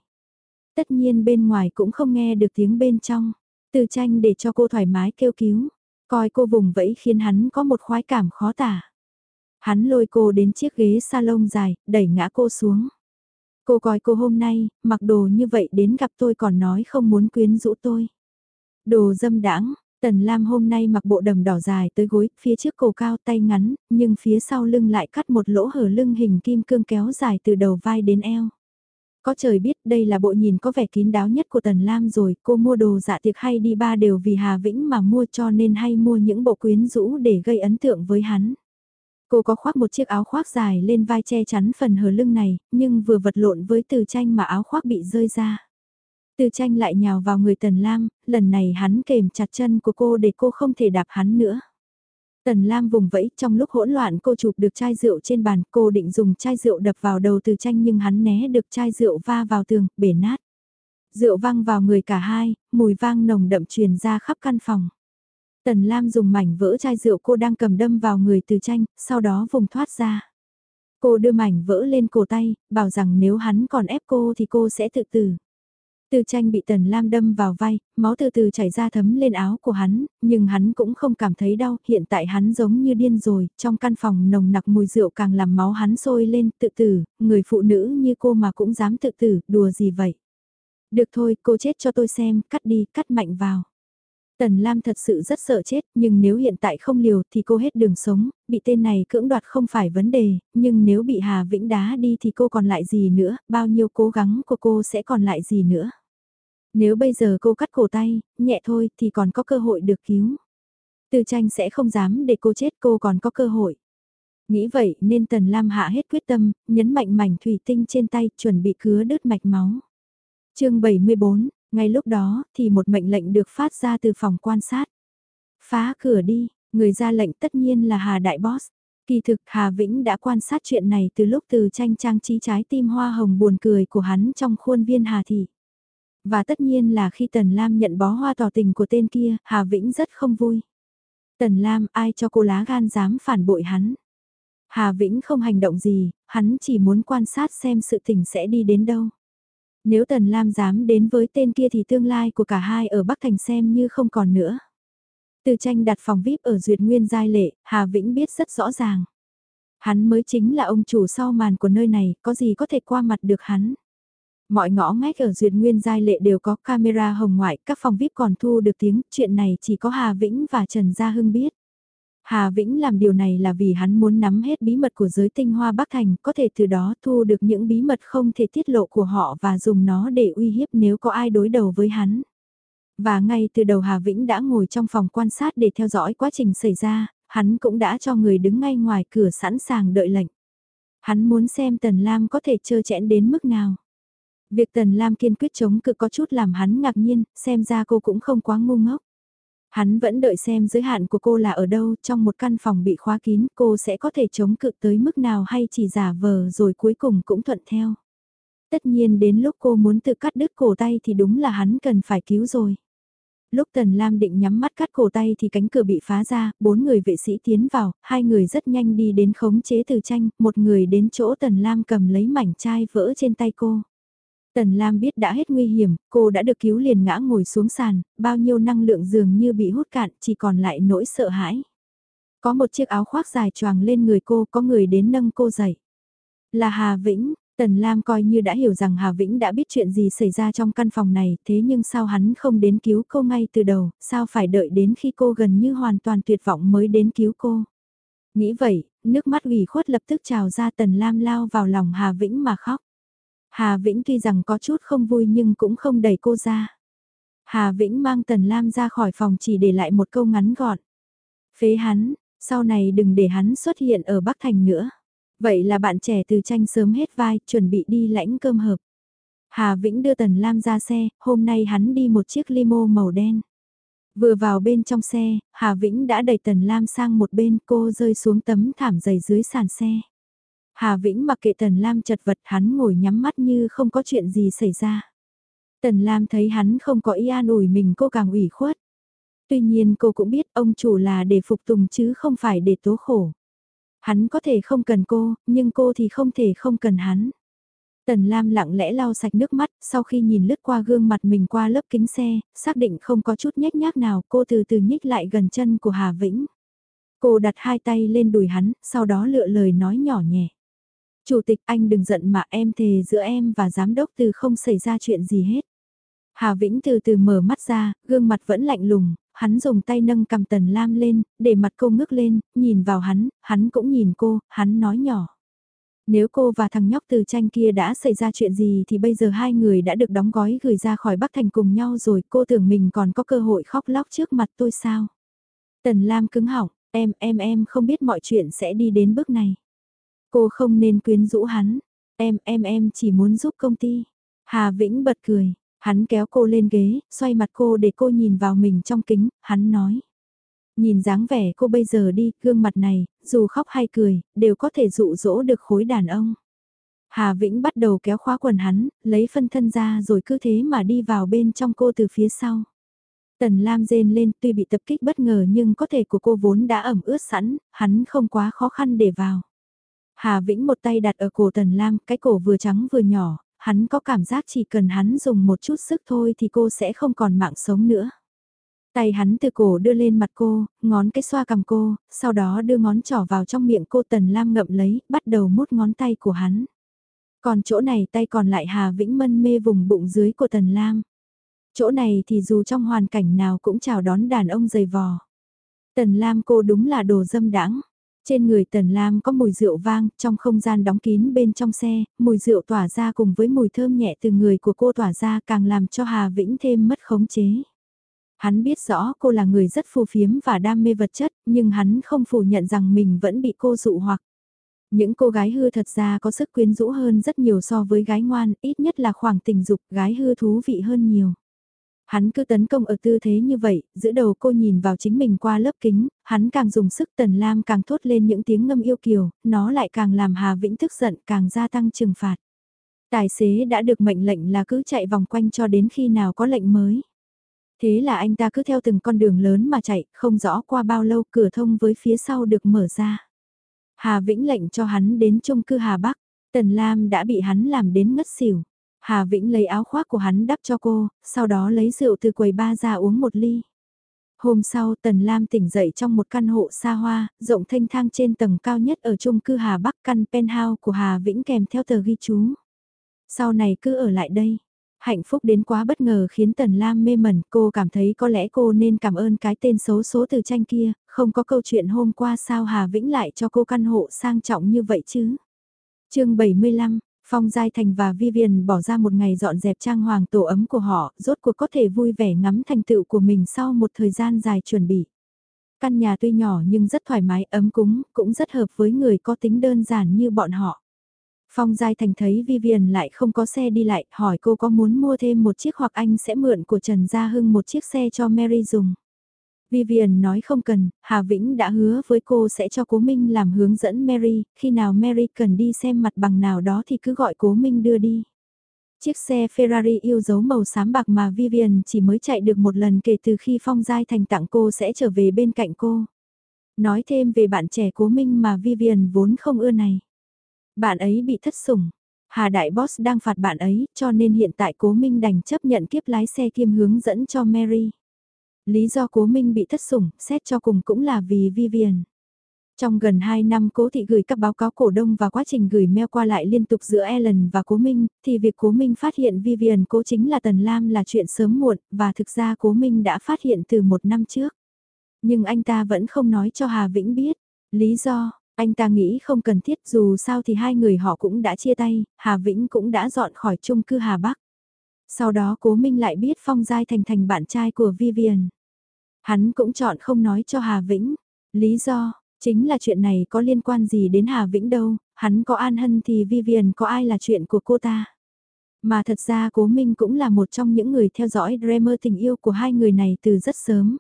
Tất nhiên bên ngoài cũng không nghe được tiếng bên trong. Từ tranh để cho cô thoải mái kêu cứu. Coi cô vùng vẫy khiến hắn có một khoái cảm khó tả. Hắn lôi cô đến chiếc ghế salon dài, đẩy ngã cô xuống. Cô coi cô hôm nay, mặc đồ như vậy đến gặp tôi còn nói không muốn quyến rũ tôi. Đồ dâm đãng Tần Lam hôm nay mặc bộ đầm đỏ dài tới gối, phía trước cổ cao tay ngắn, nhưng phía sau lưng lại cắt một lỗ hở lưng hình kim cương kéo dài từ đầu vai đến eo. Có trời biết đây là bộ nhìn có vẻ kín đáo nhất của Tần Lam rồi, cô mua đồ dạ tiệc hay đi ba đều vì Hà Vĩnh mà mua cho nên hay mua những bộ quyến rũ để gây ấn tượng với hắn. Cô có khoác một chiếc áo khoác dài lên vai che chắn phần hờ lưng này, nhưng vừa vật lộn với từ tranh mà áo khoác bị rơi ra. Từ tranh lại nhào vào người Tần Lam, lần này hắn kềm chặt chân của cô để cô không thể đạp hắn nữa. Tần Lam vùng vẫy trong lúc hỗn loạn cô chụp được chai rượu trên bàn cô định dùng chai rượu đập vào đầu từ tranh nhưng hắn né được chai rượu va vào tường, bể nát. Rượu văng vào người cả hai, mùi vang nồng đậm truyền ra khắp căn phòng. Tần Lam dùng mảnh vỡ chai rượu cô đang cầm đâm vào người từ tranh, sau đó vùng thoát ra. Cô đưa mảnh vỡ lên cổ tay, bảo rằng nếu hắn còn ép cô thì cô sẽ tự tử. Từ tranh bị Tần Lam đâm vào vai, máu từ từ chảy ra thấm lên áo của hắn, nhưng hắn cũng không cảm thấy đau, hiện tại hắn giống như điên rồi, trong căn phòng nồng nặc mùi rượu càng làm máu hắn sôi lên, tự tử, người phụ nữ như cô mà cũng dám tự tử, đùa gì vậy. Được thôi, cô chết cho tôi xem, cắt đi, cắt mạnh vào. Tần Lam thật sự rất sợ chết, nhưng nếu hiện tại không liều thì cô hết đường sống, bị tên này cưỡng đoạt không phải vấn đề, nhưng nếu bị Hà Vĩnh đá đi thì cô còn lại gì nữa, bao nhiêu cố gắng của cô sẽ còn lại gì nữa. Nếu bây giờ cô cắt cổ tay, nhẹ thôi thì còn có cơ hội được cứu. Từ tranh sẽ không dám để cô chết cô còn có cơ hội. Nghĩ vậy nên Tần Lam hạ hết quyết tâm, nhấn mạnh mảnh thủy tinh trên tay chuẩn bị cứa đứt mạch máu. chương 74, ngay lúc đó thì một mệnh lệnh được phát ra từ phòng quan sát. Phá cửa đi, người ra lệnh tất nhiên là Hà Đại Boss. Kỳ thực Hà Vĩnh đã quan sát chuyện này từ lúc từ tranh trang trí trái tim hoa hồng buồn cười của hắn trong khuôn viên Hà Thị. Và tất nhiên là khi Tần Lam nhận bó hoa tỏ tình của tên kia, Hà Vĩnh rất không vui. Tần Lam ai cho cô lá gan dám phản bội hắn. Hà Vĩnh không hành động gì, hắn chỉ muốn quan sát xem sự tình sẽ đi đến đâu. Nếu Tần Lam dám đến với tên kia thì tương lai của cả hai ở Bắc Thành xem như không còn nữa. Từ tranh đặt phòng VIP ở Duyệt Nguyên Giai Lệ, Hà Vĩnh biết rất rõ ràng. Hắn mới chính là ông chủ sau màn của nơi này, có gì có thể qua mặt được hắn. Mọi ngõ ngách ở Duyệt Nguyên Giai Lệ đều có camera hồng ngoại, các phòng VIP còn thu được tiếng, chuyện này chỉ có Hà Vĩnh và Trần Gia Hưng biết. Hà Vĩnh làm điều này là vì hắn muốn nắm hết bí mật của giới tinh hoa Bắc Thành, có thể từ đó thu được những bí mật không thể tiết lộ của họ và dùng nó để uy hiếp nếu có ai đối đầu với hắn. Và ngay từ đầu Hà Vĩnh đã ngồi trong phòng quan sát để theo dõi quá trình xảy ra, hắn cũng đã cho người đứng ngay ngoài cửa sẵn sàng đợi lệnh. Hắn muốn xem Tần Lam có thể trơ chẽn đến mức nào. Việc Tần Lam kiên quyết chống cự có chút làm hắn ngạc nhiên, xem ra cô cũng không quá ngu ngốc. Hắn vẫn đợi xem giới hạn của cô là ở đâu, trong một căn phòng bị khóa kín cô sẽ có thể chống cự tới mức nào hay chỉ giả vờ rồi cuối cùng cũng thuận theo. Tất nhiên đến lúc cô muốn tự cắt đứt cổ tay thì đúng là hắn cần phải cứu rồi. Lúc Tần Lam định nhắm mắt cắt cổ tay thì cánh cửa bị phá ra, bốn người vệ sĩ tiến vào, hai người rất nhanh đi đến khống chế từ tranh, một người đến chỗ Tần Lam cầm lấy mảnh chai vỡ trên tay cô. Tần Lam biết đã hết nguy hiểm, cô đã được cứu liền ngã ngồi xuống sàn, bao nhiêu năng lượng dường như bị hút cạn, chỉ còn lại nỗi sợ hãi. Có một chiếc áo khoác dài choàng lên người cô, có người đến nâng cô dậy. Là Hà Vĩnh, Tần Lam coi như đã hiểu rằng Hà Vĩnh đã biết chuyện gì xảy ra trong căn phòng này, thế nhưng sao hắn không đến cứu cô ngay từ đầu, sao phải đợi đến khi cô gần như hoàn toàn tuyệt vọng mới đến cứu cô. Nghĩ vậy, nước mắt ủy khuất lập tức trào ra Tần Lam lao vào lòng Hà Vĩnh mà khóc. Hà Vĩnh tuy rằng có chút không vui nhưng cũng không đẩy cô ra. Hà Vĩnh mang Tần Lam ra khỏi phòng chỉ để lại một câu ngắn gọn. Phế hắn, sau này đừng để hắn xuất hiện ở Bắc Thành nữa. Vậy là bạn trẻ từ tranh sớm hết vai, chuẩn bị đi lãnh cơm hợp. Hà Vĩnh đưa Tần Lam ra xe, hôm nay hắn đi một chiếc limo màu đen. Vừa vào bên trong xe, Hà Vĩnh đã đẩy Tần Lam sang một bên cô rơi xuống tấm thảm dày dưới sàn xe. Hà Vĩnh mặc kệ Tần Lam chật vật hắn ngồi nhắm mắt như không có chuyện gì xảy ra. Tần Lam thấy hắn không có ý an ủi mình cô càng ủy khuất. Tuy nhiên cô cũng biết ông chủ là để phục tùng chứ không phải để tố khổ. Hắn có thể không cần cô, nhưng cô thì không thể không cần hắn. Tần Lam lặng lẽ lau sạch nước mắt, sau khi nhìn lướt qua gương mặt mình qua lớp kính xe, xác định không có chút nhếch nhác nào, cô từ từ nhích lại gần chân của Hà Vĩnh. Cô đặt hai tay lên đùi hắn, sau đó lựa lời nói nhỏ nhẹ. Chủ tịch anh đừng giận mà em thề giữa em và giám đốc từ không xảy ra chuyện gì hết. Hà Vĩnh từ từ mở mắt ra, gương mặt vẫn lạnh lùng, hắn dùng tay nâng cầm tần lam lên, để mặt cô ngước lên, nhìn vào hắn, hắn cũng nhìn cô, hắn nói nhỏ. Nếu cô và thằng nhóc từ tranh kia đã xảy ra chuyện gì thì bây giờ hai người đã được đóng gói gửi ra khỏi Bắc Thành cùng nhau rồi cô tưởng mình còn có cơ hội khóc lóc trước mặt tôi sao? Tần Lam cứng họng, Em, em, em không biết mọi chuyện sẽ đi đến bước này. Cô không nên quyến rũ hắn. Em, em, em chỉ muốn giúp công ty. Hà Vĩnh bật cười. Hắn kéo cô lên ghế, xoay mặt cô để cô nhìn vào mình trong kính, hắn nói. Nhìn dáng vẻ cô bây giờ đi, gương mặt này, dù khóc hay cười, đều có thể dụ dỗ được khối đàn ông. Hà Vĩnh bắt đầu kéo khóa quần hắn, lấy phân thân ra rồi cứ thế mà đi vào bên trong cô từ phía sau. Tần Lam rên lên tuy bị tập kích bất ngờ nhưng có thể của cô vốn đã ẩm ướt sẵn, hắn không quá khó khăn để vào. Hà Vĩnh một tay đặt ở cổ Tần Lam, cái cổ vừa trắng vừa nhỏ, hắn có cảm giác chỉ cần hắn dùng một chút sức thôi thì cô sẽ không còn mạng sống nữa. Tay hắn từ cổ đưa lên mặt cô, ngón cái xoa cầm cô, sau đó đưa ngón trỏ vào trong miệng cô Tần Lam ngậm lấy, bắt đầu mút ngón tay của hắn. Còn chỗ này tay còn lại Hà Vĩnh mân mê vùng bụng dưới của Tần Lam. Chỗ này thì dù trong hoàn cảnh nào cũng chào đón đàn ông dày vò. Tần Lam cô đúng là đồ dâm đãng. Trên người Tần Lam có mùi rượu vang, trong không gian đóng kín bên trong xe, mùi rượu tỏa ra cùng với mùi thơm nhẹ từ người của cô tỏa ra càng làm cho Hà Vĩnh thêm mất khống chế. Hắn biết rõ cô là người rất phù phiếm và đam mê vật chất, nhưng hắn không phủ nhận rằng mình vẫn bị cô dụ hoặc. Những cô gái hư thật ra có sức quyến rũ hơn rất nhiều so với gái ngoan, ít nhất là khoảng tình dục gái hư thú vị hơn nhiều. Hắn cứ tấn công ở tư thế như vậy, giữ đầu cô nhìn vào chính mình qua lớp kính, hắn càng dùng sức tần lam càng thốt lên những tiếng ngâm yêu kiều, nó lại càng làm Hà Vĩnh tức giận càng gia tăng trừng phạt. Tài xế đã được mệnh lệnh là cứ chạy vòng quanh cho đến khi nào có lệnh mới. Thế là anh ta cứ theo từng con đường lớn mà chạy, không rõ qua bao lâu cửa thông với phía sau được mở ra. Hà Vĩnh lệnh cho hắn đến chung cư Hà Bắc, Tần Lam đã bị hắn làm đến ngất xỉu. Hà Vĩnh lấy áo khoác của hắn đắp cho cô, sau đó lấy rượu từ quầy ba ra uống một ly. Hôm sau Tần Lam tỉnh dậy trong một căn hộ xa hoa, rộng thanh thang trên tầng cao nhất ở chung cư Hà Bắc căn penthouse của Hà Vĩnh kèm theo tờ ghi chú. Sau này cứ ở lại đây. Hạnh phúc đến quá bất ngờ khiến Tần Lam mê mẩn, cô cảm thấy có lẽ cô nên cảm ơn cái tên xấu số từ tranh kia, không có câu chuyện hôm qua sao Hà Vĩnh lại cho cô căn hộ sang trọng như vậy chứ. chương 75, Phong Giai Thành và Vivian bỏ ra một ngày dọn dẹp trang hoàng tổ ấm của họ, rốt cuộc có thể vui vẻ ngắm thành tựu của mình sau một thời gian dài chuẩn bị. Căn nhà tuy nhỏ nhưng rất thoải mái, ấm cúng, cũng rất hợp với người có tính đơn giản như bọn họ. Phong Giai Thành thấy Vivian lại không có xe đi lại, hỏi cô có muốn mua thêm một chiếc hoặc anh sẽ mượn của Trần Gia Hưng một chiếc xe cho Mary dùng. Vivian nói không cần, Hà Vĩnh đã hứa với cô sẽ cho Cố Minh làm hướng dẫn Mary, khi nào Mary cần đi xem mặt bằng nào đó thì cứ gọi Cố Minh đưa đi. Chiếc xe Ferrari yêu dấu màu xám bạc mà Vivian chỉ mới chạy được một lần kể từ khi Phong Giai Thành tặng cô sẽ trở về bên cạnh cô. Nói thêm về bạn trẻ Cố Minh mà Vivian vốn không ưa này. Bạn ấy bị thất sủng. Hà Đại Boss đang phạt bạn ấy, cho nên hiện tại Cố Minh đành chấp nhận kiếp lái xe kiêm hướng dẫn cho Mary. Lý do Cố Minh bị thất sủng, xét cho cùng cũng là vì Vivian. Trong gần 2 năm Cố Thị gửi các báo cáo cổ đông và quá trình gửi mail qua lại liên tục giữa Ellen và Cố Minh, thì việc Cố Minh phát hiện Vivian Cố chính là Tần Lam là chuyện sớm muộn, và thực ra Cố Minh đã phát hiện từ một năm trước. Nhưng anh ta vẫn không nói cho Hà Vĩnh biết. Lý do, anh ta nghĩ không cần thiết dù sao thì hai người họ cũng đã chia tay, Hà Vĩnh cũng đã dọn khỏi chung cư Hà Bắc. Sau đó Cố Minh lại biết Phong Giai Thành thành bạn trai của Vivian. Hắn cũng chọn không nói cho Hà Vĩnh. Lý do, chính là chuyện này có liên quan gì đến Hà Vĩnh đâu, hắn có an hân thì Vivian có ai là chuyện của cô ta. Mà thật ra Cố Minh cũng là một trong những người theo dõi drama tình yêu của hai người này từ rất sớm.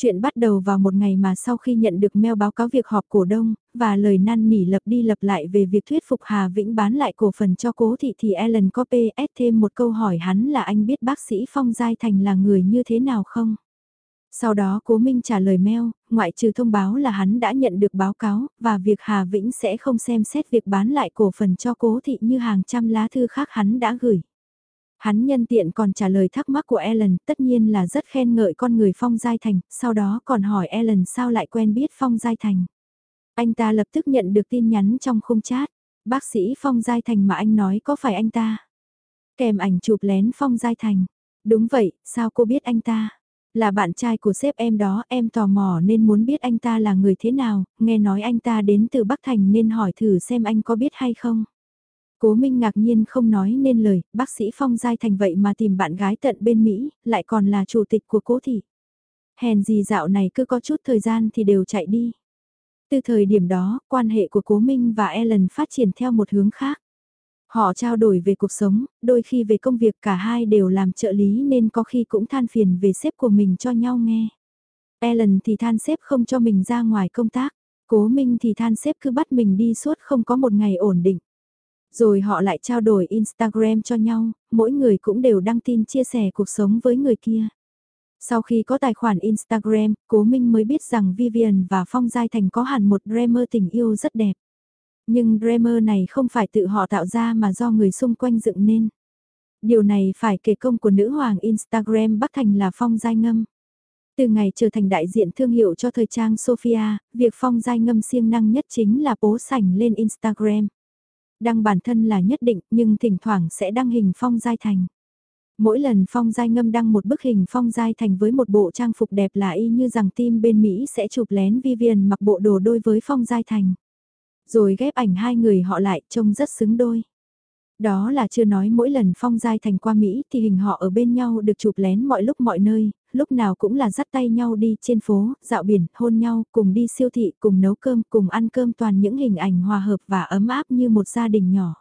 Chuyện bắt đầu vào một ngày mà sau khi nhận được mail báo cáo việc họp cổ đông, và lời năn nỉ lập đi lập lại về việc thuyết phục Hà Vĩnh bán lại cổ phần cho cố thị thì Ellen có PS thêm một câu hỏi hắn là anh biết bác sĩ Phong Giai Thành là người như thế nào không? Sau đó Cố Minh trả lời mail, ngoại trừ thông báo là hắn đã nhận được báo cáo, và việc Hà Vĩnh sẽ không xem xét việc bán lại cổ phần cho cố thị như hàng trăm lá thư khác hắn đã gửi. Hắn nhân tiện còn trả lời thắc mắc của Ellen, tất nhiên là rất khen ngợi con người Phong Giai Thành, sau đó còn hỏi Ellen sao lại quen biết Phong Giai Thành. Anh ta lập tức nhận được tin nhắn trong khung chat, bác sĩ Phong Giai Thành mà anh nói có phải anh ta? Kèm ảnh chụp lén Phong Giai Thành. Đúng vậy, sao cô biết anh ta? Là bạn trai của sếp em đó, em tò mò nên muốn biết anh ta là người thế nào, nghe nói anh ta đến từ Bắc Thành nên hỏi thử xem anh có biết hay không. Cố Minh ngạc nhiên không nói nên lời, bác sĩ Phong Giai Thành vậy mà tìm bạn gái tận bên Mỹ, lại còn là chủ tịch của cố thị. Hèn gì dạo này cứ có chút thời gian thì đều chạy đi. Từ thời điểm đó, quan hệ của Cố Minh và Ellen phát triển theo một hướng khác. Họ trao đổi về cuộc sống, đôi khi về công việc cả hai đều làm trợ lý nên có khi cũng than phiền về sếp của mình cho nhau nghe. Ellen thì than sếp không cho mình ra ngoài công tác, cố minh thì than sếp cứ bắt mình đi suốt không có một ngày ổn định. Rồi họ lại trao đổi Instagram cho nhau, mỗi người cũng đều đăng tin chia sẻ cuộc sống với người kia. Sau khi có tài khoản Instagram, Cố Minh mới biết rằng Vivian và Phong Giai Thành có hẳn một dreamer tình yêu rất đẹp. Nhưng dreamer này không phải tự họ tạo ra mà do người xung quanh dựng nên. Điều này phải kể công của nữ hoàng Instagram Bắc Thành là Phong Giai Ngâm. Từ ngày trở thành đại diện thương hiệu cho thời trang Sophia, việc Phong Giai Ngâm siêng năng nhất chính là bố sảnh lên Instagram. Đăng bản thân là nhất định nhưng thỉnh thoảng sẽ đăng hình Phong Giai Thành. Mỗi lần Phong Giai Ngâm đăng một bức hình Phong Giai Thành với một bộ trang phục đẹp là y như rằng team bên Mỹ sẽ chụp lén Vivian mặc bộ đồ đôi với Phong Giai Thành. Rồi ghép ảnh hai người họ lại trông rất xứng đôi. Đó là chưa nói mỗi lần Phong Giai Thành qua Mỹ thì hình họ ở bên nhau được chụp lén mọi lúc mọi nơi, lúc nào cũng là dắt tay nhau đi trên phố, dạo biển, hôn nhau, cùng đi siêu thị, cùng nấu cơm, cùng ăn cơm toàn những hình ảnh hòa hợp và ấm áp như một gia đình nhỏ.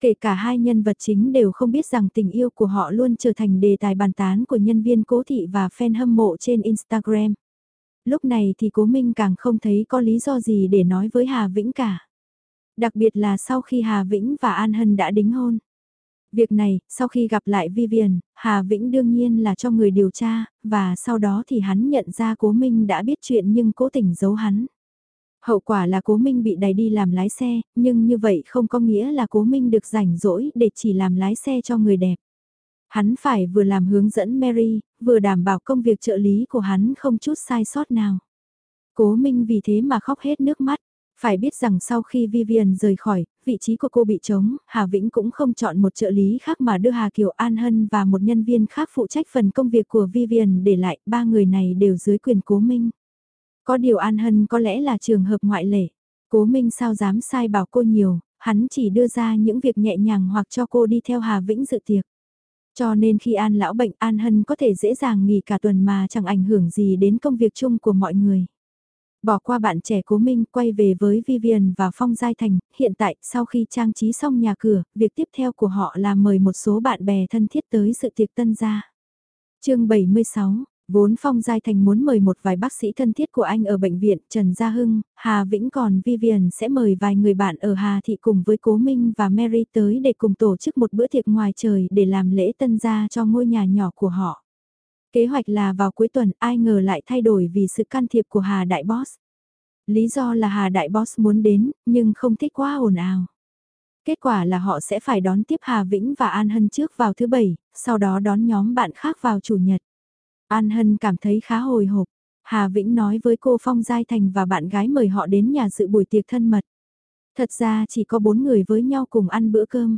Kể cả hai nhân vật chính đều không biết rằng tình yêu của họ luôn trở thành đề tài bàn tán của nhân viên cố thị và fan hâm mộ trên Instagram. Lúc này thì cố Minh càng không thấy có lý do gì để nói với Hà Vĩnh cả. Đặc biệt là sau khi Hà Vĩnh và An Hân đã đính hôn. Việc này, sau khi gặp lại Vivian, Hà Vĩnh đương nhiên là cho người điều tra, và sau đó thì hắn nhận ra cố Minh đã biết chuyện nhưng cố tình giấu hắn. Hậu quả là cố Minh bị đẩy đi làm lái xe, nhưng như vậy không có nghĩa là cố Minh được rảnh rỗi để chỉ làm lái xe cho người đẹp. Hắn phải vừa làm hướng dẫn Mary, vừa đảm bảo công việc trợ lý của hắn không chút sai sót nào. Cố Minh vì thế mà khóc hết nước mắt. Phải biết rằng sau khi Vivian rời khỏi, vị trí của cô bị trống, Hà Vĩnh cũng không chọn một trợ lý khác mà đưa Hà Kiều An Hân và một nhân viên khác phụ trách phần công việc của Vivian để lại, ba người này đều dưới quyền cố minh. Có điều An Hân có lẽ là trường hợp ngoại lệ. Cố minh sao dám sai bảo cô nhiều, hắn chỉ đưa ra những việc nhẹ nhàng hoặc cho cô đi theo Hà Vĩnh dự tiệc. Cho nên khi An lão bệnh An Hân có thể dễ dàng nghỉ cả tuần mà chẳng ảnh hưởng gì đến công việc chung của mọi người. Bỏ qua bạn trẻ cố minh quay về với Vivian và Phong Giai Thành, hiện tại sau khi trang trí xong nhà cửa, việc tiếp theo của họ là mời một số bạn bè thân thiết tới sự tiệc tân gia. chương 76 Vốn Phong Giai Thành muốn mời một vài bác sĩ thân thiết của anh ở bệnh viện Trần Gia Hưng, Hà Vĩnh còn Vivian sẽ mời vài người bạn ở Hà Thị cùng với Cố Minh và Mary tới để cùng tổ chức một bữa tiệc ngoài trời để làm lễ tân gia cho ngôi nhà nhỏ của họ. Kế hoạch là vào cuối tuần ai ngờ lại thay đổi vì sự can thiệp của Hà Đại Boss. Lý do là Hà Đại Boss muốn đến, nhưng không thích quá ồn ào. Kết quả là họ sẽ phải đón tiếp Hà Vĩnh và An Hân trước vào thứ bảy, sau đó đón nhóm bạn khác vào chủ nhật. An Hân cảm thấy khá hồi hộp. Hà Vĩnh nói với cô Phong Giai Thành và bạn gái mời họ đến nhà dự buổi tiệc thân mật. Thật ra chỉ có bốn người với nhau cùng ăn bữa cơm.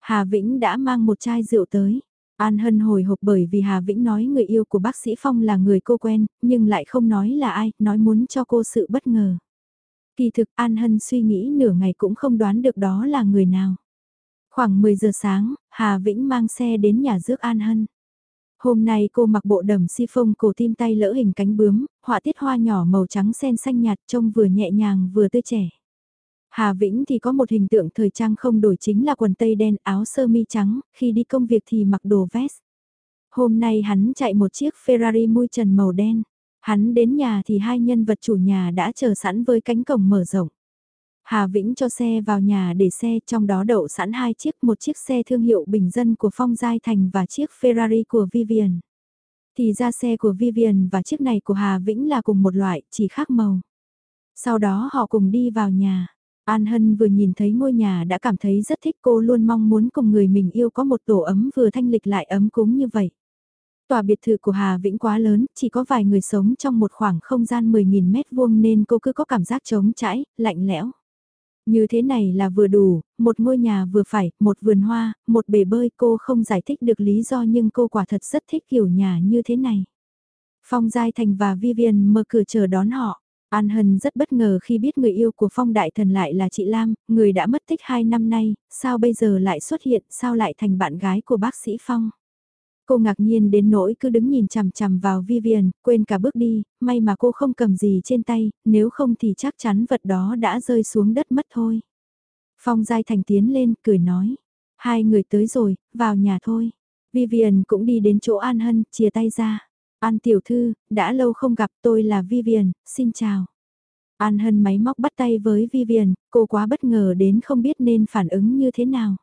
Hà Vĩnh đã mang một chai rượu tới. An Hân hồi hộp bởi vì Hà Vĩnh nói người yêu của bác sĩ Phong là người cô quen, nhưng lại không nói là ai, nói muốn cho cô sự bất ngờ. Kỳ thực An Hân suy nghĩ nửa ngày cũng không đoán được đó là người nào. Khoảng 10 giờ sáng, Hà Vĩnh mang xe đến nhà rước An Hân. Hôm nay cô mặc bộ đầm si phông cổ tim tay lỡ hình cánh bướm, họa tiết hoa nhỏ màu trắng sen xanh nhạt trông vừa nhẹ nhàng vừa tươi trẻ. Hà Vĩnh thì có một hình tượng thời trang không đổi chính là quần tây đen áo sơ mi trắng, khi đi công việc thì mặc đồ vest. Hôm nay hắn chạy một chiếc Ferrari mui trần màu đen. Hắn đến nhà thì hai nhân vật chủ nhà đã chờ sẵn với cánh cổng mở rộng. Hà Vĩnh cho xe vào nhà để xe trong đó đậu sẵn hai chiếc, một chiếc xe thương hiệu bình dân của Phong Giai Thành và chiếc Ferrari của Vivian. Thì ra xe của Vivian và chiếc này của Hà Vĩnh là cùng một loại, chỉ khác màu. Sau đó họ cùng đi vào nhà. An Hân vừa nhìn thấy ngôi nhà đã cảm thấy rất thích cô luôn mong muốn cùng người mình yêu có một tổ ấm vừa thanh lịch lại ấm cúng như vậy. Tòa biệt thự của Hà Vĩnh quá lớn, chỉ có vài người sống trong một khoảng không gian 10.000 mét vuông nên cô cứ có cảm giác trống trãi, lạnh lẽo. Như thế này là vừa đủ, một ngôi nhà vừa phải, một vườn hoa, một bể bơi cô không giải thích được lý do nhưng cô quả thật rất thích kiểu nhà như thế này. Phong Giai Thành và Vivian mở cửa chờ đón họ. An Hân rất bất ngờ khi biết người yêu của Phong Đại Thần lại là chị Lam, người đã mất tích 2 năm nay, sao bây giờ lại xuất hiện, sao lại thành bạn gái của bác sĩ Phong. Cô ngạc nhiên đến nỗi cứ đứng nhìn chằm chằm vào Vivian, quên cả bước đi, may mà cô không cầm gì trên tay, nếu không thì chắc chắn vật đó đã rơi xuống đất mất thôi. Phong Giai Thành tiến lên, cười nói. Hai người tới rồi, vào nhà thôi. Vivian cũng đi đến chỗ An Hân, chia tay ra. An tiểu thư, đã lâu không gặp tôi là Vivian, xin chào. An Hân máy móc bắt tay với Vivian, cô quá bất ngờ đến không biết nên phản ứng như thế nào.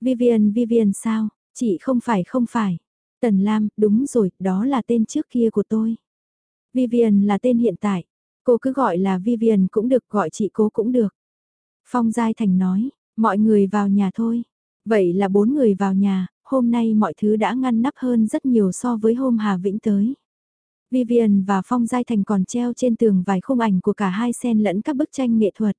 Vivian, Vivian sao? Chị không phải không phải. Tần Lam, đúng rồi, đó là tên trước kia của tôi. Vivian là tên hiện tại. Cô cứ gọi là Vivian cũng được, gọi chị cố cũng được. Phong Giai Thành nói, mọi người vào nhà thôi. Vậy là bốn người vào nhà, hôm nay mọi thứ đã ngăn nắp hơn rất nhiều so với hôm Hà Vĩnh tới. Vivian và Phong Giai Thành còn treo trên tường vài khung ảnh của cả hai sen lẫn các bức tranh nghệ thuật.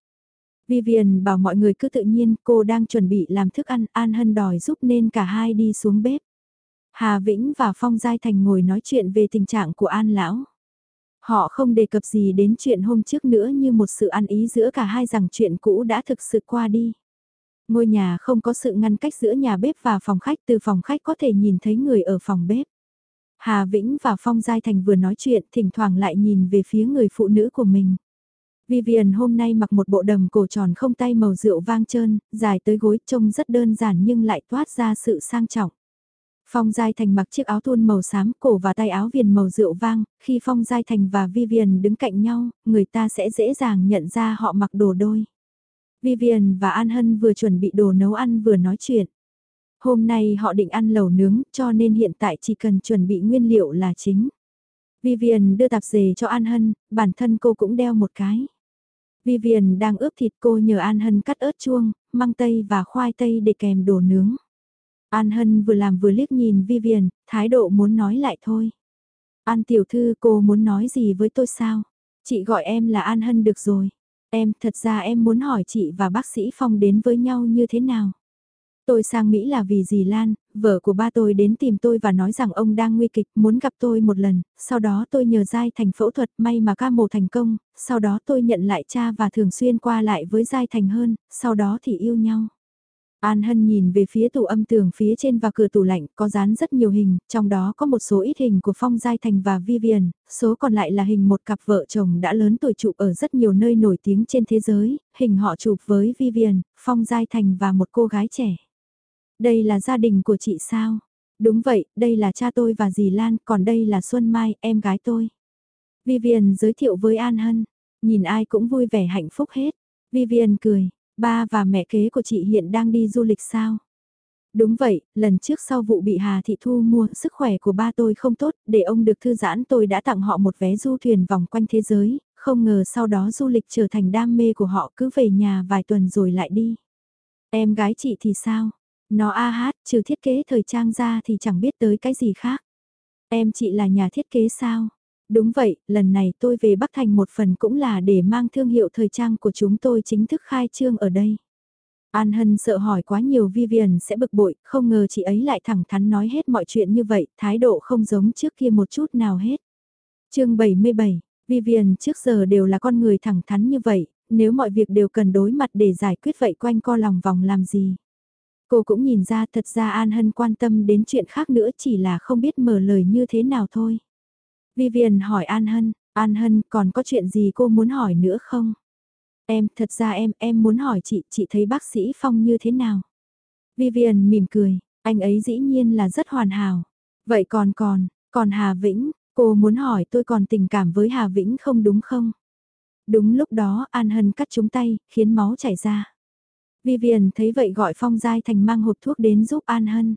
Vivian bảo mọi người cứ tự nhiên cô đang chuẩn bị làm thức ăn, An Hân đòi giúp nên cả hai đi xuống bếp. Hà Vĩnh và Phong Giai Thành ngồi nói chuyện về tình trạng của An Lão. Họ không đề cập gì đến chuyện hôm trước nữa như một sự ăn ý giữa cả hai rằng chuyện cũ đã thực sự qua đi. Ngôi nhà không có sự ngăn cách giữa nhà bếp và phòng khách từ phòng khách có thể nhìn thấy người ở phòng bếp. Hà Vĩnh và Phong Giai Thành vừa nói chuyện thỉnh thoảng lại nhìn về phía người phụ nữ của mình. Vivian hôm nay mặc một bộ đầm cổ tròn không tay màu rượu vang trơn, dài tới gối trông rất đơn giản nhưng lại toát ra sự sang trọng. Phong Giai Thành mặc chiếc áo thun màu xám cổ và tay áo viền màu rượu vang, khi Phong Giai Thành và Vivian đứng cạnh nhau, người ta sẽ dễ dàng nhận ra họ mặc đồ đôi. Vivian và An Hân vừa chuẩn bị đồ nấu ăn vừa nói chuyện. Hôm nay họ định ăn lẩu nướng cho nên hiện tại chỉ cần chuẩn bị nguyên liệu là chính. Vivian đưa tạp dề cho An Hân, bản thân cô cũng đeo một cái. Vivian đang ướp thịt cô nhờ An Hân cắt ớt chuông, măng tây và khoai tây để kèm đồ nướng. An Hân vừa làm vừa liếc nhìn Vivian, thái độ muốn nói lại thôi. An tiểu thư cô muốn nói gì với tôi sao? Chị gọi em là An Hân được rồi. Em, thật ra em muốn hỏi chị và bác sĩ Phong đến với nhau như thế nào? Tôi sang Mỹ là vì dì Lan, vợ của ba tôi đến tìm tôi và nói rằng ông đang nguy kịch, muốn gặp tôi một lần, sau đó tôi nhờ Giai Thành phẫu thuật may mà ca mổ thành công, sau đó tôi nhận lại cha và thường xuyên qua lại với Giai Thành hơn, sau đó thì yêu nhau. An Hân nhìn về phía tủ âm tường phía trên và cửa tủ lạnh có dán rất nhiều hình, trong đó có một số ít hình của Phong Giai Thành và Vivian, số còn lại là hình một cặp vợ chồng đã lớn tuổi chụp ở rất nhiều nơi nổi tiếng trên thế giới, hình họ chụp với Vivian, Phong Giai Thành và một cô gái trẻ. Đây là gia đình của chị sao? Đúng vậy, đây là cha tôi và dì Lan, còn đây là Xuân Mai, em gái tôi. Vivian giới thiệu với An Hân, nhìn ai cũng vui vẻ hạnh phúc hết. Vivian cười, ba và mẹ kế của chị hiện đang đi du lịch sao? Đúng vậy, lần trước sau vụ bị Hà Thị Thu mua, sức khỏe của ba tôi không tốt, để ông được thư giãn tôi đã tặng họ một vé du thuyền vòng quanh thế giới, không ngờ sau đó du lịch trở thành đam mê của họ cứ về nhà vài tuần rồi lại đi. Em gái chị thì sao? Nó a hát, trừ thiết kế thời trang ra thì chẳng biết tới cái gì khác. Em chị là nhà thiết kế sao? Đúng vậy, lần này tôi về Bắc Thành một phần cũng là để mang thương hiệu thời trang của chúng tôi chính thức khai trương ở đây. An Hân sợ hỏi quá nhiều Vivian sẽ bực bội, không ngờ chị ấy lại thẳng thắn nói hết mọi chuyện như vậy, thái độ không giống trước kia một chút nào hết. chương 77, Vivian trước giờ đều là con người thẳng thắn như vậy, nếu mọi việc đều cần đối mặt để giải quyết vậy quanh co lòng vòng làm gì. Cô cũng nhìn ra thật ra An Hân quan tâm đến chuyện khác nữa chỉ là không biết mở lời như thế nào thôi. Vivian hỏi An Hân, An Hân còn có chuyện gì cô muốn hỏi nữa không? Em, thật ra em, em muốn hỏi chị, chị thấy bác sĩ Phong như thế nào? Vivian mỉm cười, anh ấy dĩ nhiên là rất hoàn hảo. Vậy còn còn, còn Hà Vĩnh, cô muốn hỏi tôi còn tình cảm với Hà Vĩnh không đúng không? Đúng lúc đó An Hân cắt chúng tay, khiến máu chảy ra. Vivian thấy vậy gọi Phong Giai Thành mang hộp thuốc đến giúp An Hân.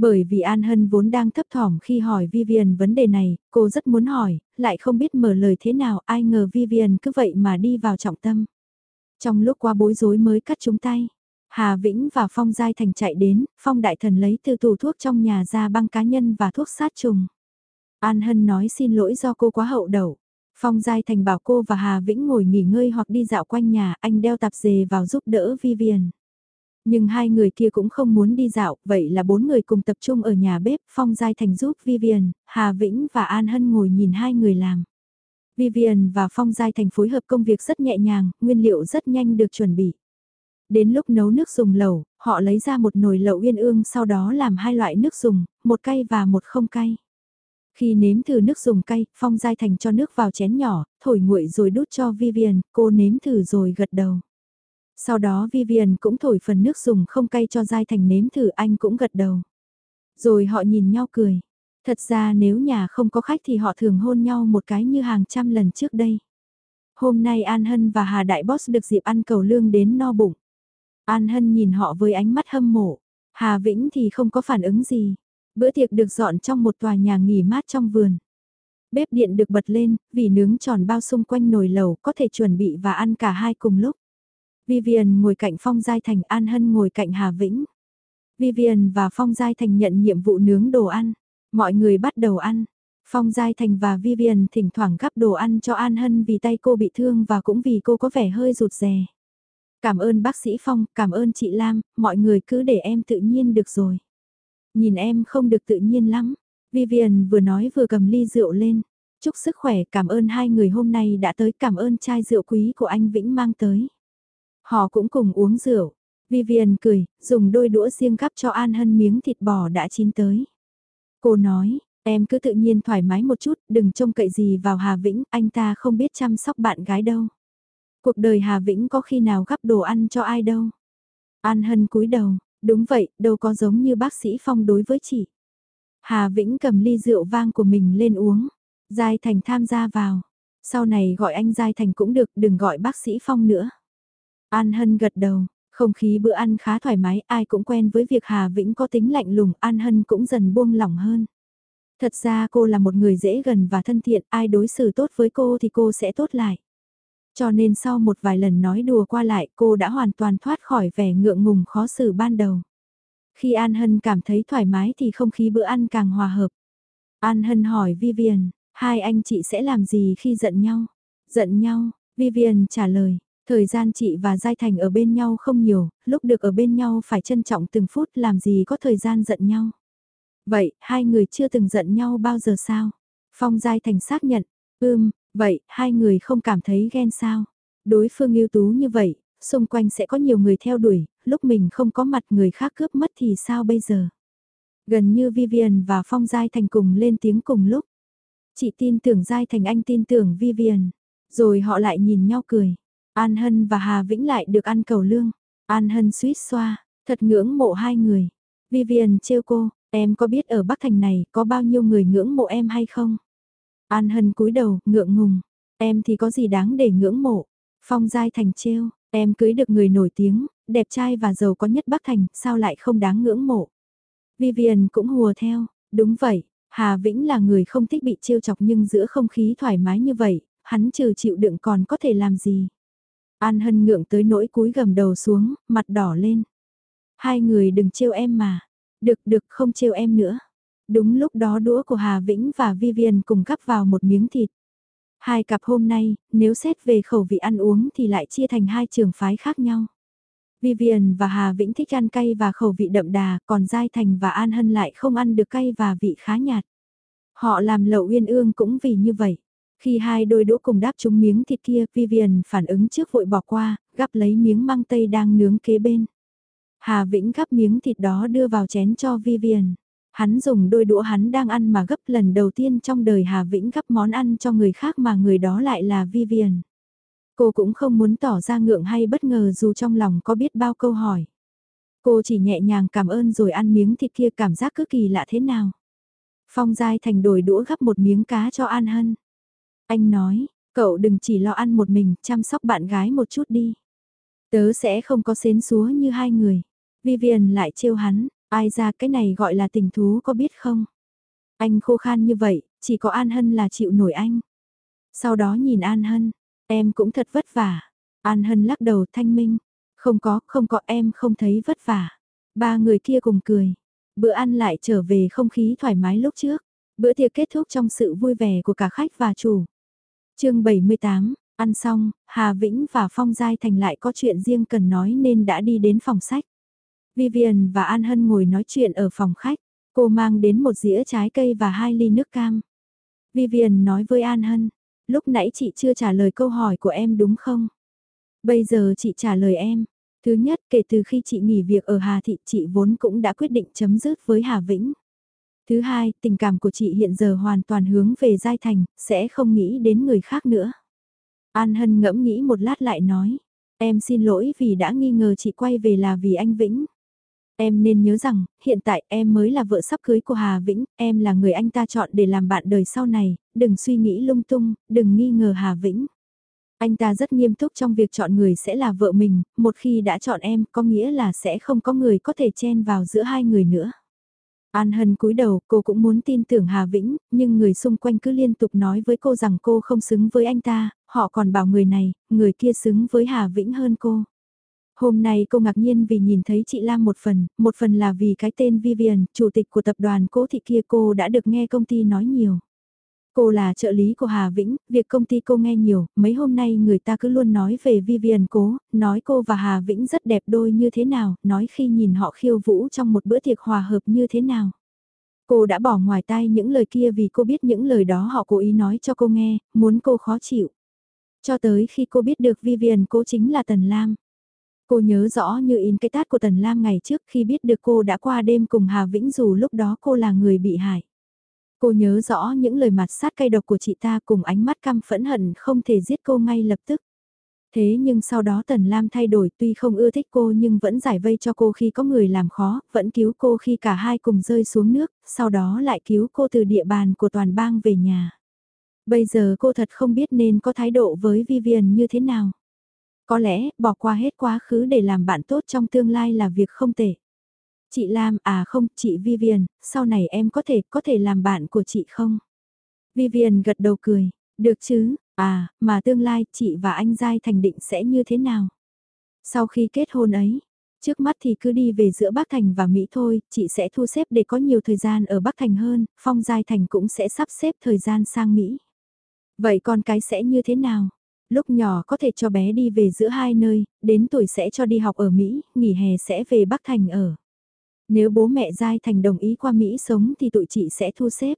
Bởi vì An Hân vốn đang thấp thỏm khi hỏi Vivian vấn đề này, cô rất muốn hỏi, lại không biết mở lời thế nào, ai ngờ Vivian cứ vậy mà đi vào trọng tâm. Trong lúc qua bối rối mới cắt chúng tay, Hà Vĩnh và Phong Giai Thành chạy đến, Phong Đại Thần lấy từ tủ thuốc trong nhà ra băng cá nhân và thuốc sát trùng. An Hân nói xin lỗi do cô quá hậu đậu. Phong Giai Thành bảo cô và Hà Vĩnh ngồi nghỉ ngơi hoặc đi dạo quanh nhà, anh đeo tạp dề vào giúp đỡ Vivian. Nhưng hai người kia cũng không muốn đi dạo, vậy là bốn người cùng tập trung ở nhà bếp, Phong Giai Thành giúp Vivian, Hà Vĩnh và An Hân ngồi nhìn hai người làm. Vivian và Phong Giai Thành phối hợp công việc rất nhẹ nhàng, nguyên liệu rất nhanh được chuẩn bị. Đến lúc nấu nước dùng lẩu, họ lấy ra một nồi lẩu uyên ương sau đó làm hai loại nước dùng, một cay và một không cay. Khi nếm thử nước dùng cay, Phong Giai Thành cho nước vào chén nhỏ, thổi nguội rồi đút cho Vivian, cô nếm thử rồi gật đầu. Sau đó Vivian cũng thổi phần nước dùng không cay cho Giai Thành nếm thử anh cũng gật đầu. Rồi họ nhìn nhau cười. Thật ra nếu nhà không có khách thì họ thường hôn nhau một cái như hàng trăm lần trước đây. Hôm nay An Hân và Hà Đại Boss được dịp ăn cầu lương đến no bụng. An Hân nhìn họ với ánh mắt hâm mộ. Hà Vĩnh thì không có phản ứng gì. Bữa tiệc được dọn trong một tòa nhà nghỉ mát trong vườn. Bếp điện được bật lên, vì nướng tròn bao xung quanh nồi lẩu có thể chuẩn bị và ăn cả hai cùng lúc. Vivian ngồi cạnh Phong Giai Thành, An Hân ngồi cạnh Hà Vĩnh. Vivian và Phong Giai Thành nhận nhiệm vụ nướng đồ ăn. Mọi người bắt đầu ăn. Phong Giai Thành và Vivian thỉnh thoảng gắp đồ ăn cho An Hân vì tay cô bị thương và cũng vì cô có vẻ hơi rụt rè. Cảm ơn bác sĩ Phong, cảm ơn chị Lam, mọi người cứ để em tự nhiên được rồi. Nhìn em không được tự nhiên lắm. Vivian vừa nói vừa cầm ly rượu lên. Chúc sức khỏe, cảm ơn hai người hôm nay đã tới, cảm ơn chai rượu quý của anh Vĩnh mang tới. Họ cũng cùng uống rượu. Vivian cười, dùng đôi đũa riêng gắp cho An Hân miếng thịt bò đã chín tới. Cô nói, em cứ tự nhiên thoải mái một chút, đừng trông cậy gì vào Hà Vĩnh, anh ta không biết chăm sóc bạn gái đâu. Cuộc đời Hà Vĩnh có khi nào gắp đồ ăn cho ai đâu. An Hân cúi đầu, đúng vậy, đâu có giống như bác sĩ Phong đối với chị. Hà Vĩnh cầm ly rượu vang của mình lên uống. Giai Thành tham gia vào. Sau này gọi anh Giai Thành cũng được, đừng gọi bác sĩ Phong nữa. An Hân gật đầu, không khí bữa ăn khá thoải mái, ai cũng quen với việc Hà Vĩnh có tính lạnh lùng, An Hân cũng dần buông lỏng hơn. Thật ra cô là một người dễ gần và thân thiện, ai đối xử tốt với cô thì cô sẽ tốt lại. Cho nên sau một vài lần nói đùa qua lại cô đã hoàn toàn thoát khỏi vẻ ngượng ngùng khó xử ban đầu. Khi An Hân cảm thấy thoải mái thì không khí bữa ăn càng hòa hợp. An Hân hỏi Vivian, hai anh chị sẽ làm gì khi giận nhau? Giận nhau, Vivian trả lời, thời gian chị và Giai Thành ở bên nhau không nhiều, lúc được ở bên nhau phải trân trọng từng phút làm gì có thời gian giận nhau. Vậy, hai người chưa từng giận nhau bao giờ sao? Phong Giai Thành xác nhận, ưm, vậy, hai người không cảm thấy ghen sao? Đối phương ưu tú như vậy, xung quanh sẽ có nhiều người theo đuổi, lúc mình không có mặt người khác cướp mất thì sao bây giờ? Gần như Vivian và Phong Giai Thành cùng lên tiếng cùng lúc. Chị tin tưởng Giai Thành anh tin tưởng Vivian. Rồi họ lại nhìn nhau cười. An Hân và Hà Vĩnh lại được ăn cầu lương. An Hân suýt xoa, thật ngưỡng mộ hai người. Vivian trêu cô, em có biết ở Bắc Thành này có bao nhiêu người ngưỡng mộ em hay không? An Hân cúi đầu, ngượng ngùng. Em thì có gì đáng để ngưỡng mộ? Phong Giai Thành trêu, em cưới được người nổi tiếng, đẹp trai và giàu có nhất Bắc Thành, sao lại không đáng ngưỡng mộ? Vivian cũng hùa theo, đúng vậy, Hà Vĩnh là người không thích bị trêu chọc nhưng giữa không khí thoải mái như vậy, hắn trừ chịu đựng còn có thể làm gì? An Hân ngượng tới nỗi cúi gầm đầu xuống, mặt đỏ lên. Hai người đừng trêu em mà. Được được không trêu em nữa. Đúng lúc đó đũa của Hà Vĩnh và Vivian cùng cắp vào một miếng thịt. Hai cặp hôm nay, nếu xét về khẩu vị ăn uống thì lại chia thành hai trường phái khác nhau. Vivian và Hà Vĩnh thích ăn cay và khẩu vị đậm đà, còn Giai Thành và An Hân lại không ăn được cay và vị khá nhạt. Họ làm lẩu uyên ương cũng vì như vậy. Khi hai đôi đũa cùng đáp trúng miếng thịt kia, Vivian phản ứng trước vội bỏ qua, gắp lấy miếng măng tây đang nướng kế bên. Hà Vĩnh gắp miếng thịt đó đưa vào chén cho Vivian. Hắn dùng đôi đũa hắn đang ăn mà gấp lần đầu tiên trong đời Hà Vĩnh gắp món ăn cho người khác mà người đó lại là Vivian. Cô cũng không muốn tỏ ra ngượng hay bất ngờ dù trong lòng có biết bao câu hỏi. Cô chỉ nhẹ nhàng cảm ơn rồi ăn miếng thịt kia cảm giác cứ kỳ lạ thế nào. Phong Giai Thành đổi đũa gắp một miếng cá cho An Hân. Anh nói, cậu đừng chỉ lo ăn một mình, chăm sóc bạn gái một chút đi. Tớ sẽ không có xến xúa như hai người. Vivian lại trêu hắn, ai ra cái này gọi là tình thú có biết không? Anh khô khan như vậy, chỉ có An Hân là chịu nổi anh. Sau đó nhìn An Hân, em cũng thật vất vả. An Hân lắc đầu thanh minh, không có, không có em không thấy vất vả. Ba người kia cùng cười. Bữa ăn lại trở về không khí thoải mái lúc trước. Bữa tiệc kết thúc trong sự vui vẻ của cả khách và chủ chương 78, ăn xong, Hà Vĩnh và Phong Giai Thành lại có chuyện riêng cần nói nên đã đi đến phòng sách. Vivian và An Hân ngồi nói chuyện ở phòng khách, cô mang đến một dĩa trái cây và hai ly nước cam. Vivian nói với An Hân, lúc nãy chị chưa trả lời câu hỏi của em đúng không? Bây giờ chị trả lời em, Thứ nhất, kể từ khi chị nghỉ việc ở Hà Thị, chị vốn cũng đã quyết định chấm dứt với Hà Vĩnh. Thứ hai, tình cảm của chị hiện giờ hoàn toàn hướng về Giai Thành, sẽ không nghĩ đến người khác nữa. An Hân ngẫm nghĩ một lát lại nói, em xin lỗi vì đã nghi ngờ chị quay về là vì anh Vĩnh. Em nên nhớ rằng, hiện tại em mới là vợ sắp cưới của Hà Vĩnh, em là người anh ta chọn để làm bạn đời sau này, đừng suy nghĩ lung tung, đừng nghi ngờ Hà Vĩnh. Anh ta rất nghiêm túc trong việc chọn người sẽ là vợ mình, một khi đã chọn em có nghĩa là sẽ không có người có thể chen vào giữa hai người nữa. An Hân cúi đầu, cô cũng muốn tin tưởng Hà Vĩnh, nhưng người xung quanh cứ liên tục nói với cô rằng cô không xứng với anh ta, họ còn bảo người này, người kia xứng với Hà Vĩnh hơn cô. Hôm nay cô ngạc nhiên vì nhìn thấy chị Lam một phần, một phần là vì cái tên Vivian, chủ tịch của tập đoàn cố thị kia cô đã được nghe công ty nói nhiều. Cô là trợ lý của Hà Vĩnh, việc công ty cô nghe nhiều, mấy hôm nay người ta cứ luôn nói về Vivian cố, nói cô và Hà Vĩnh rất đẹp đôi như thế nào, nói khi nhìn họ khiêu vũ trong một bữa tiệc hòa hợp như thế nào. Cô đã bỏ ngoài tai những lời kia vì cô biết những lời đó họ cố ý nói cho cô nghe, muốn cô khó chịu. Cho tới khi cô biết được Vivian cố chính là Tần Lam. Cô nhớ rõ như in cái tát của Tần Lam ngày trước khi biết được cô đã qua đêm cùng Hà Vĩnh dù lúc đó cô là người bị hại. Cô nhớ rõ những lời mặt sát cay độc của chị ta cùng ánh mắt căm phẫn hận không thể giết cô ngay lập tức. Thế nhưng sau đó Tần Lam thay đổi tuy không ưa thích cô nhưng vẫn giải vây cho cô khi có người làm khó, vẫn cứu cô khi cả hai cùng rơi xuống nước, sau đó lại cứu cô từ địa bàn của toàn bang về nhà. Bây giờ cô thật không biết nên có thái độ với Vivian như thế nào. Có lẽ bỏ qua hết quá khứ để làm bạn tốt trong tương lai là việc không tệ. Chị Lam, à không, chị Vivian, sau này em có thể, có thể làm bạn của chị không? Vivian gật đầu cười, được chứ, à, mà tương lai chị và anh Giai thành định sẽ như thế nào? Sau khi kết hôn ấy, trước mắt thì cứ đi về giữa Bắc Thành và Mỹ thôi, chị sẽ thu xếp để có nhiều thời gian ở Bắc Thành hơn, Phong Giai Thành cũng sẽ sắp xếp thời gian sang Mỹ. Vậy con cái sẽ như thế nào? Lúc nhỏ có thể cho bé đi về giữa hai nơi, đến tuổi sẽ cho đi học ở Mỹ, nghỉ hè sẽ về Bắc Thành ở. Nếu bố mẹ Giai Thành đồng ý qua Mỹ sống thì tụi chị sẽ thu xếp.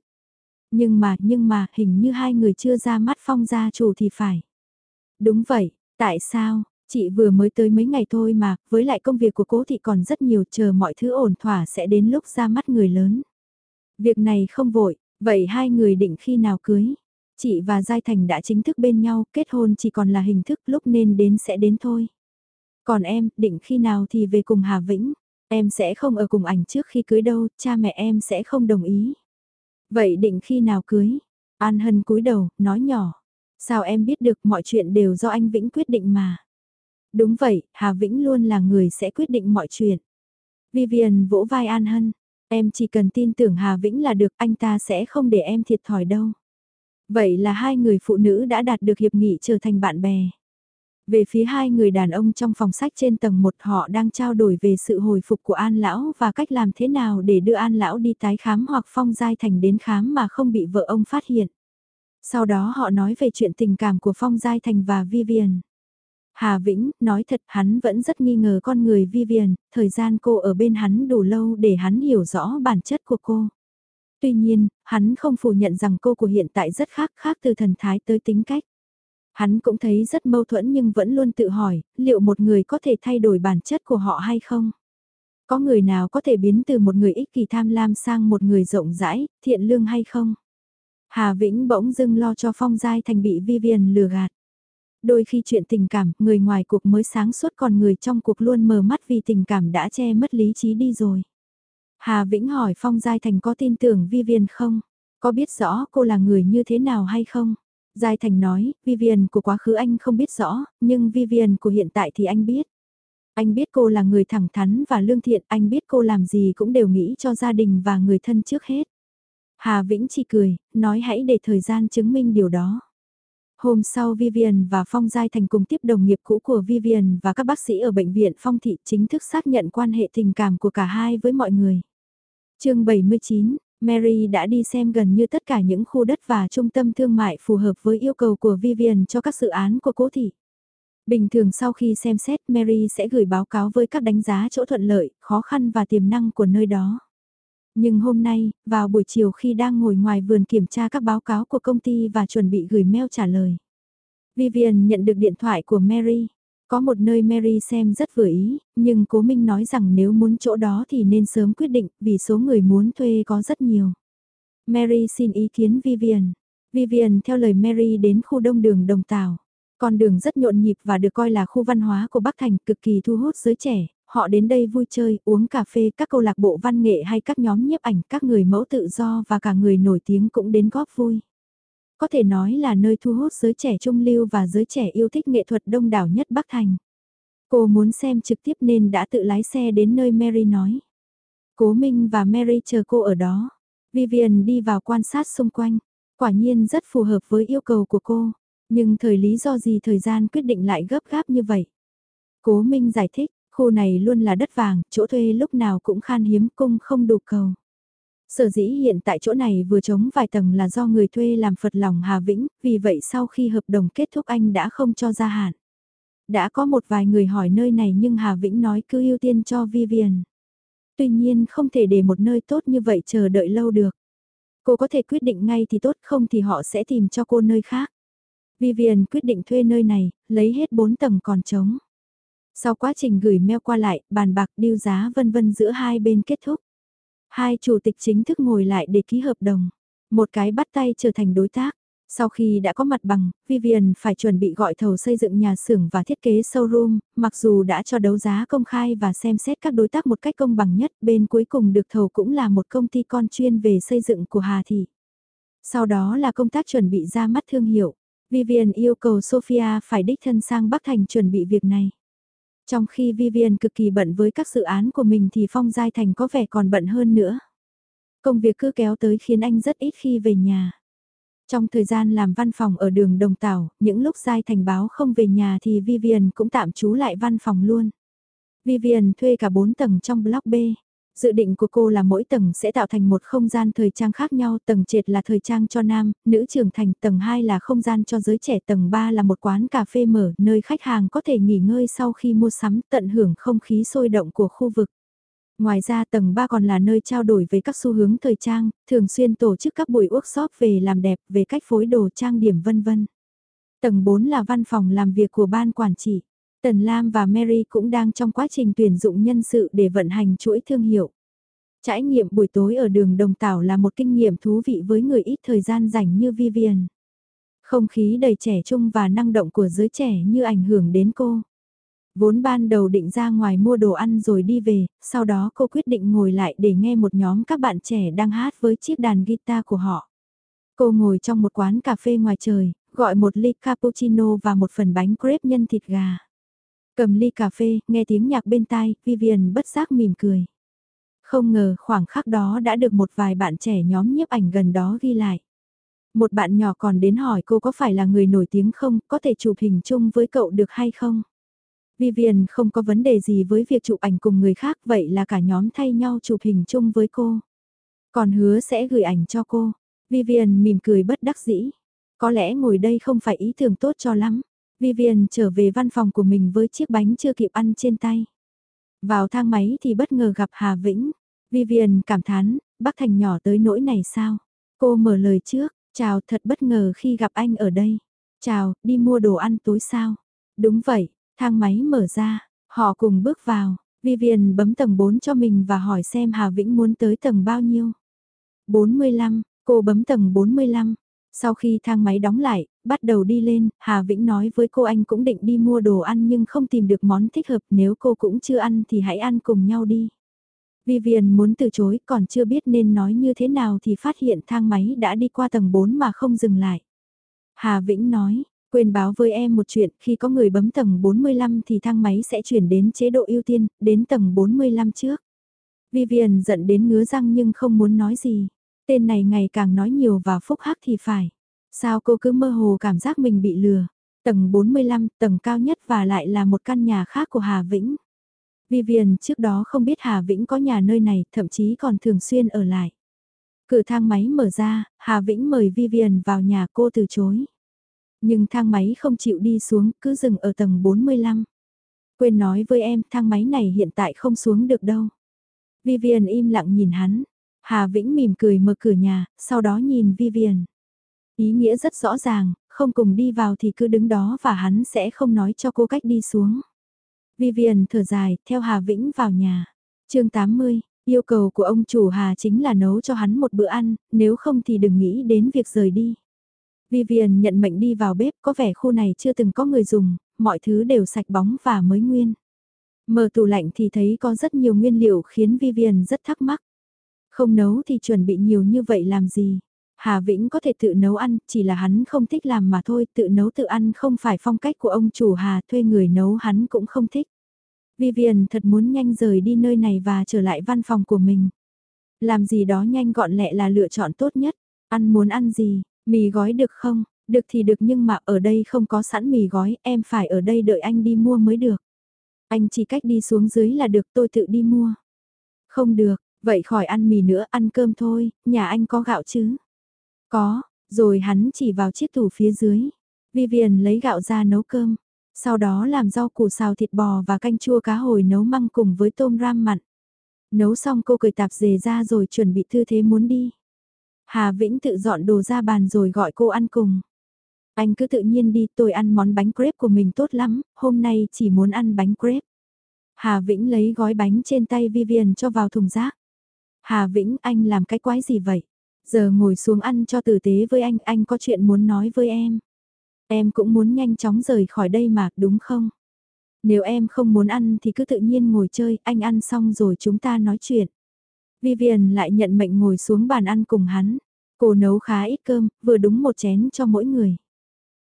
Nhưng mà, nhưng mà, hình như hai người chưa ra mắt phong gia chủ thì phải. Đúng vậy, tại sao, chị vừa mới tới mấy ngày thôi mà, với lại công việc của cố thị còn rất nhiều chờ mọi thứ ổn thỏa sẽ đến lúc ra mắt người lớn. Việc này không vội, vậy hai người định khi nào cưới? Chị và Giai Thành đã chính thức bên nhau, kết hôn chỉ còn là hình thức lúc nên đến sẽ đến thôi. Còn em, định khi nào thì về cùng Hà Vĩnh? Em sẽ không ở cùng ảnh trước khi cưới đâu, cha mẹ em sẽ không đồng ý. Vậy định khi nào cưới? An Hân cúi đầu, nói nhỏ. Sao em biết được mọi chuyện đều do anh Vĩnh quyết định mà. Đúng vậy, Hà Vĩnh luôn là người sẽ quyết định mọi chuyện. Vivian vỗ vai An Hân. Em chỉ cần tin tưởng Hà Vĩnh là được anh ta sẽ không để em thiệt thòi đâu. Vậy là hai người phụ nữ đã đạt được hiệp nghị trở thành bạn bè. Về phía hai người đàn ông trong phòng sách trên tầng 1 họ đang trao đổi về sự hồi phục của An Lão và cách làm thế nào để đưa An Lão đi tái khám hoặc phong giai thành đến khám mà không bị vợ ông phát hiện. Sau đó họ nói về chuyện tình cảm của Phong Giai Thành và Vivian. Hà Vĩnh, nói thật hắn vẫn rất nghi ngờ con người Vivian, thời gian cô ở bên hắn đủ lâu để hắn hiểu rõ bản chất của cô. Tuy nhiên, hắn không phủ nhận rằng cô của hiện tại rất khác khác từ thần thái tới tính cách. Hắn cũng thấy rất mâu thuẫn nhưng vẫn luôn tự hỏi, liệu một người có thể thay đổi bản chất của họ hay không? Có người nào có thể biến từ một người ích kỷ tham lam sang một người rộng rãi, thiện lương hay không? Hà Vĩnh bỗng dưng lo cho Phong Giai Thành bị Vivian lừa gạt. Đôi khi chuyện tình cảm, người ngoài cuộc mới sáng suốt còn người trong cuộc luôn mờ mắt vì tình cảm đã che mất lý trí đi rồi. Hà Vĩnh hỏi Phong Giai Thành có tin tưởng Vivian không? Có biết rõ cô là người như thế nào hay không? Giai Thành nói, Vivian của quá khứ anh không biết rõ, nhưng Vivian của hiện tại thì anh biết. Anh biết cô là người thẳng thắn và lương thiện, anh biết cô làm gì cũng đều nghĩ cho gia đình và người thân trước hết. Hà Vĩnh chỉ cười, nói hãy để thời gian chứng minh điều đó. Hôm sau Vivian và Phong Giai Thành cùng tiếp đồng nghiệp cũ của Vivian và các bác sĩ ở bệnh viện Phong Thị chính thức xác nhận quan hệ tình cảm của cả hai với mọi người. chương 79, Mary đã đi xem gần như tất cả những khu đất và trung tâm thương mại phù hợp với yêu cầu của Vivian cho các dự án của cố thị. Bình thường sau khi xem xét Mary sẽ gửi báo cáo với các đánh giá chỗ thuận lợi, khó khăn và tiềm năng của nơi đó. Nhưng hôm nay, vào buổi chiều khi đang ngồi ngoài vườn kiểm tra các báo cáo của công ty và chuẩn bị gửi mail trả lời. Vivian nhận được điện thoại của Mary. Có một nơi Mary xem rất vừa ý, nhưng Cố Minh nói rằng nếu muốn chỗ đó thì nên sớm quyết định vì số người muốn thuê có rất nhiều. Mary xin ý kiến Vivian. Vivian theo lời Mary đến khu đông đường Đồng Tàu. Con đường rất nhộn nhịp và được coi là khu văn hóa của Bắc Thành cực kỳ thu hút giới trẻ. Họ đến đây vui chơi, uống cà phê, các câu lạc bộ văn nghệ hay các nhóm nhiếp ảnh, các người mẫu tự do và cả người nổi tiếng cũng đến góp vui. Có thể nói là nơi thu hút giới trẻ trung lưu và giới trẻ yêu thích nghệ thuật đông đảo nhất Bắc Thành. Cô muốn xem trực tiếp nên đã tự lái xe đến nơi Mary nói. Cố Minh và Mary chờ cô ở đó. Vivian đi vào quan sát xung quanh. Quả nhiên rất phù hợp với yêu cầu của cô. Nhưng thời lý do gì thời gian quyết định lại gấp gáp như vậy? Cố Minh giải thích, khu này luôn là đất vàng, chỗ thuê lúc nào cũng khan hiếm cung không đủ cầu. Sở dĩ hiện tại chỗ này vừa trống vài tầng là do người thuê làm phật lòng Hà Vĩnh, vì vậy sau khi hợp đồng kết thúc anh đã không cho gia hạn. Đã có một vài người hỏi nơi này nhưng Hà Vĩnh nói cứ ưu tiên cho Vivian. Tuy nhiên không thể để một nơi tốt như vậy chờ đợi lâu được. Cô có thể quyết định ngay thì tốt không thì họ sẽ tìm cho cô nơi khác. Vivian quyết định thuê nơi này, lấy hết 4 tầng còn trống. Sau quá trình gửi mail qua lại, bàn bạc điêu giá vân vân giữa hai bên kết thúc. Hai chủ tịch chính thức ngồi lại để ký hợp đồng. Một cái bắt tay trở thành đối tác. Sau khi đã có mặt bằng, Vivian phải chuẩn bị gọi thầu xây dựng nhà xưởng và thiết kế showroom, mặc dù đã cho đấu giá công khai và xem xét các đối tác một cách công bằng nhất, bên cuối cùng được thầu cũng là một công ty con chuyên về xây dựng của Hà Thị. Sau đó là công tác chuẩn bị ra mắt thương hiệu. Vivian yêu cầu Sophia phải đích thân sang Bắc Thành chuẩn bị việc này. Trong khi Vivian cực kỳ bận với các dự án của mình thì Phong Giai Thành có vẻ còn bận hơn nữa. Công việc cứ kéo tới khiến anh rất ít khi về nhà. Trong thời gian làm văn phòng ở đường Đồng Tảo, những lúc Giai Thành báo không về nhà thì Vivian cũng tạm trú lại văn phòng luôn. Vivian thuê cả 4 tầng trong block B. Dự định của cô là mỗi tầng sẽ tạo thành một không gian thời trang khác nhau, tầng trệt là thời trang cho nam, nữ trưởng thành, tầng 2 là không gian cho giới trẻ, tầng 3 là một quán cà phê mở, nơi khách hàng có thể nghỉ ngơi sau khi mua sắm, tận hưởng không khí sôi động của khu vực. Ngoài ra tầng 3 còn là nơi trao đổi về các xu hướng thời trang, thường xuyên tổ chức các buổi workshop về làm đẹp, về cách phối đồ trang điểm vân vân. Tầng 4 là văn phòng làm việc của ban quản trị. Tần Lam và Mary cũng đang trong quá trình tuyển dụng nhân sự để vận hành chuỗi thương hiệu. Trải nghiệm buổi tối ở đường Đồng Tảo là một kinh nghiệm thú vị với người ít thời gian rảnh như Vivian. Không khí đầy trẻ trung và năng động của giới trẻ như ảnh hưởng đến cô. Vốn ban đầu định ra ngoài mua đồ ăn rồi đi về, sau đó cô quyết định ngồi lại để nghe một nhóm các bạn trẻ đang hát với chiếc đàn guitar của họ. Cô ngồi trong một quán cà phê ngoài trời, gọi một ly cappuccino và một phần bánh crepe nhân thịt gà. Cầm ly cà phê, nghe tiếng nhạc bên tai, Vivian bất giác mỉm cười. Không ngờ khoảng khắc đó đã được một vài bạn trẻ nhóm nhiếp ảnh gần đó ghi lại. Một bạn nhỏ còn đến hỏi cô có phải là người nổi tiếng không, có thể chụp hình chung với cậu được hay không? Vivian không có vấn đề gì với việc chụp ảnh cùng người khác vậy là cả nhóm thay nhau chụp hình chung với cô. Còn hứa sẽ gửi ảnh cho cô. Vivian mỉm cười bất đắc dĩ. Có lẽ ngồi đây không phải ý tưởng tốt cho lắm. Vivian trở về văn phòng của mình với chiếc bánh chưa kịp ăn trên tay. Vào thang máy thì bất ngờ gặp Hà Vĩnh. Vivian cảm thán, Bắc Thành nhỏ tới nỗi này sao? Cô mở lời trước, chào thật bất ngờ khi gặp anh ở đây. Chào, đi mua đồ ăn tối sao? Đúng vậy, thang máy mở ra, họ cùng bước vào. Vivian bấm tầng 4 cho mình và hỏi xem Hà Vĩnh muốn tới tầng bao nhiêu. 45, cô bấm tầng 45. Sau khi thang máy đóng lại, bắt đầu đi lên, Hà Vĩnh nói với cô anh cũng định đi mua đồ ăn nhưng không tìm được món thích hợp nếu cô cũng chưa ăn thì hãy ăn cùng nhau đi. Vivian muốn từ chối còn chưa biết nên nói như thế nào thì phát hiện thang máy đã đi qua tầng 4 mà không dừng lại. Hà Vĩnh nói, quên báo với em một chuyện, khi có người bấm tầng 45 thì thang máy sẽ chuyển đến chế độ ưu tiên, đến tầng 45 trước. Vivian giận đến ngứa răng nhưng không muốn nói gì. Tên này ngày càng nói nhiều và phúc hắc thì phải. Sao cô cứ mơ hồ cảm giác mình bị lừa? Tầng 45, tầng cao nhất và lại là một căn nhà khác của Hà Vĩnh. Vivian trước đó không biết Hà Vĩnh có nhà nơi này, thậm chí còn thường xuyên ở lại. Cửa thang máy mở ra, Hà Vĩnh mời Vivian vào nhà cô từ chối. Nhưng thang máy không chịu đi xuống, cứ dừng ở tầng 45. Quên nói với em, thang máy này hiện tại không xuống được đâu. Vivian im lặng nhìn hắn. Hà Vĩnh mỉm cười mở cửa nhà, sau đó nhìn Vivian. Ý nghĩa rất rõ ràng, không cùng đi vào thì cứ đứng đó và hắn sẽ không nói cho cô cách đi xuống. Vivian thở dài, theo Hà Vĩnh vào nhà. chương 80, yêu cầu của ông chủ Hà chính là nấu cho hắn một bữa ăn, nếu không thì đừng nghĩ đến việc rời đi. Vivian nhận mệnh đi vào bếp, có vẻ khu này chưa từng có người dùng, mọi thứ đều sạch bóng và mới nguyên. Mở tủ lạnh thì thấy có rất nhiều nguyên liệu khiến Vivian rất thắc mắc. Không nấu thì chuẩn bị nhiều như vậy làm gì? Hà Vĩnh có thể tự nấu ăn, chỉ là hắn không thích làm mà thôi, tự nấu tự ăn không phải phong cách của ông chủ Hà, thuê người nấu hắn cũng không thích. Vivian thật muốn nhanh rời đi nơi này và trở lại văn phòng của mình. Làm gì đó nhanh gọn lẹ là lựa chọn tốt nhất. Ăn muốn ăn gì, mì gói được không? Được thì được nhưng mà ở đây không có sẵn mì gói, em phải ở đây đợi anh đi mua mới được. Anh chỉ cách đi xuống dưới là được tôi tự đi mua. Không được, vậy khỏi ăn mì nữa, ăn cơm thôi, nhà anh có gạo chứ? Có, rồi hắn chỉ vào chiếc tủ phía dưới. Vivian lấy gạo ra nấu cơm. Sau đó làm rau củ xào thịt bò và canh chua cá hồi nấu măng cùng với tôm ram mặn. Nấu xong cô cười tạp dề ra rồi chuẩn bị thư thế muốn đi. Hà Vĩnh tự dọn đồ ra bàn rồi gọi cô ăn cùng. Anh cứ tự nhiên đi tôi ăn món bánh crepe của mình tốt lắm, hôm nay chỉ muốn ăn bánh crepe. Hà Vĩnh lấy gói bánh trên tay Vivian cho vào thùng rác. Hà Vĩnh anh làm cái quái gì vậy? Giờ ngồi xuống ăn cho tử tế với anh, anh có chuyện muốn nói với em. Em cũng muốn nhanh chóng rời khỏi đây mà, đúng không? Nếu em không muốn ăn thì cứ tự nhiên ngồi chơi, anh ăn xong rồi chúng ta nói chuyện. Vivian lại nhận mệnh ngồi xuống bàn ăn cùng hắn. Cô nấu khá ít cơm, vừa đúng một chén cho mỗi người.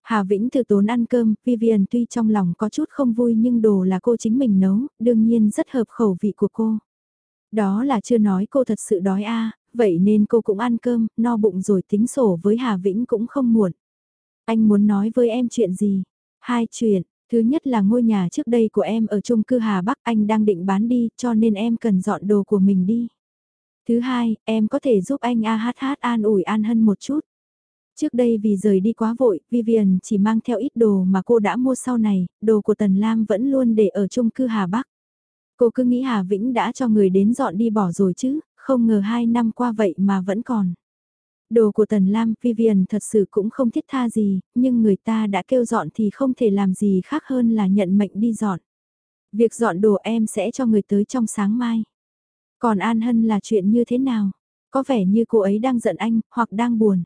Hà Vĩnh từ tốn ăn cơm, Vivian tuy trong lòng có chút không vui nhưng đồ là cô chính mình nấu, đương nhiên rất hợp khẩu vị của cô. Đó là chưa nói cô thật sự đói a vậy nên cô cũng ăn cơm, no bụng rồi tính sổ với Hà Vĩnh cũng không muộn. Anh muốn nói với em chuyện gì? Hai chuyện, thứ nhất là ngôi nhà trước đây của em ở chung cư Hà Bắc anh đang định bán đi cho nên em cần dọn đồ của mình đi. Thứ hai, em có thể giúp anh AHH an ủi an hân một chút. Trước đây vì rời đi quá vội, Vivian chỉ mang theo ít đồ mà cô đã mua sau này, đồ của Tần Lam vẫn luôn để ở chung cư Hà Bắc. Cô cứ nghĩ Hà Vĩnh đã cho người đến dọn đi bỏ rồi chứ, không ngờ hai năm qua vậy mà vẫn còn. Đồ của Tần Lam, Vivian thật sự cũng không thiết tha gì, nhưng người ta đã kêu dọn thì không thể làm gì khác hơn là nhận mệnh đi dọn. Việc dọn đồ em sẽ cho người tới trong sáng mai. Còn An Hân là chuyện như thế nào? Có vẻ như cô ấy đang giận anh, hoặc đang buồn.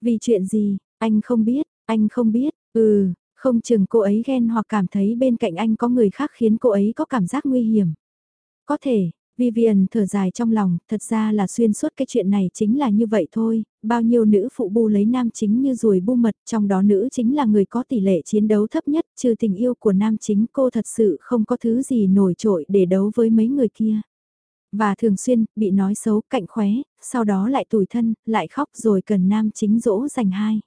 Vì chuyện gì, anh không biết, anh không biết, ừ, không chừng cô ấy ghen hoặc cảm thấy bên cạnh anh có người khác khiến cô ấy có cảm giác nguy hiểm. Có thể, Vivian thở dài trong lòng, thật ra là xuyên suốt cái chuyện này chính là như vậy thôi, bao nhiêu nữ phụ bu lấy nam chính như ruồi bu mật, trong đó nữ chính là người có tỷ lệ chiến đấu thấp nhất, trừ tình yêu của nam chính cô thật sự không có thứ gì nổi trội để đấu với mấy người kia. Và thường xuyên, bị nói xấu, cạnh khóe, sau đó lại tủi thân, lại khóc rồi cần nam chính dỗ dành hai.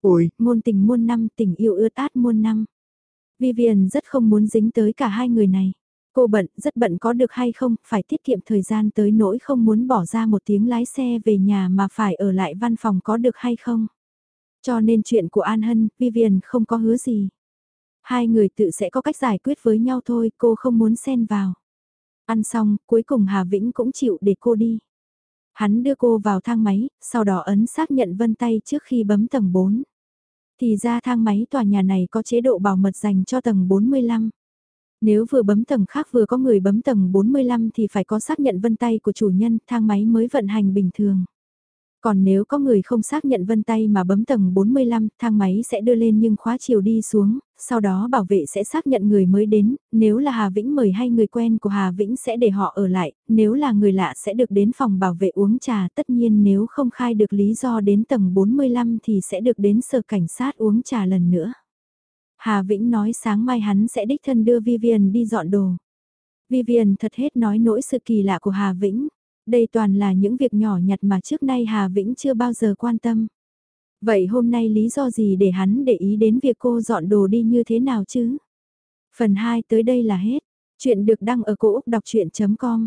Ôi, ngôn tình muôn năm, tình yêu ướt át muôn năm. Vivian rất không muốn dính tới cả hai người này. Cô bận, rất bận có được hay không, phải tiết kiệm thời gian tới nỗi không muốn bỏ ra một tiếng lái xe về nhà mà phải ở lại văn phòng có được hay không. Cho nên chuyện của An Hân, Vivian không có hứa gì. Hai người tự sẽ có cách giải quyết với nhau thôi, cô không muốn xen vào. Ăn xong, cuối cùng Hà Vĩnh cũng chịu để cô đi. Hắn đưa cô vào thang máy, sau đó ấn xác nhận vân tay trước khi bấm tầng 4. Thì ra thang máy tòa nhà này có chế độ bảo mật dành cho tầng 45. Nếu vừa bấm tầng khác vừa có người bấm tầng 45 thì phải có xác nhận vân tay của chủ nhân, thang máy mới vận hành bình thường. Còn nếu có người không xác nhận vân tay mà bấm tầng 45, thang máy sẽ đưa lên nhưng khóa chiều đi xuống, sau đó bảo vệ sẽ xác nhận người mới đến, nếu là Hà Vĩnh mời hay người quen của Hà Vĩnh sẽ để họ ở lại, nếu là người lạ sẽ được đến phòng bảo vệ uống trà, tất nhiên nếu không khai được lý do đến tầng 45 thì sẽ được đến sở cảnh sát uống trà lần nữa. Hà Vĩnh nói sáng mai hắn sẽ đích thân đưa Vivian đi dọn đồ. Vivian thật hết nói nỗi sự kỳ lạ của Hà Vĩnh. Đây toàn là những việc nhỏ nhặt mà trước nay Hà Vĩnh chưa bao giờ quan tâm. Vậy hôm nay lý do gì để hắn để ý đến việc cô dọn đồ đi như thế nào chứ? Phần 2 tới đây là hết. Chuyện được đăng ở cổ Úc đọc chuyện.com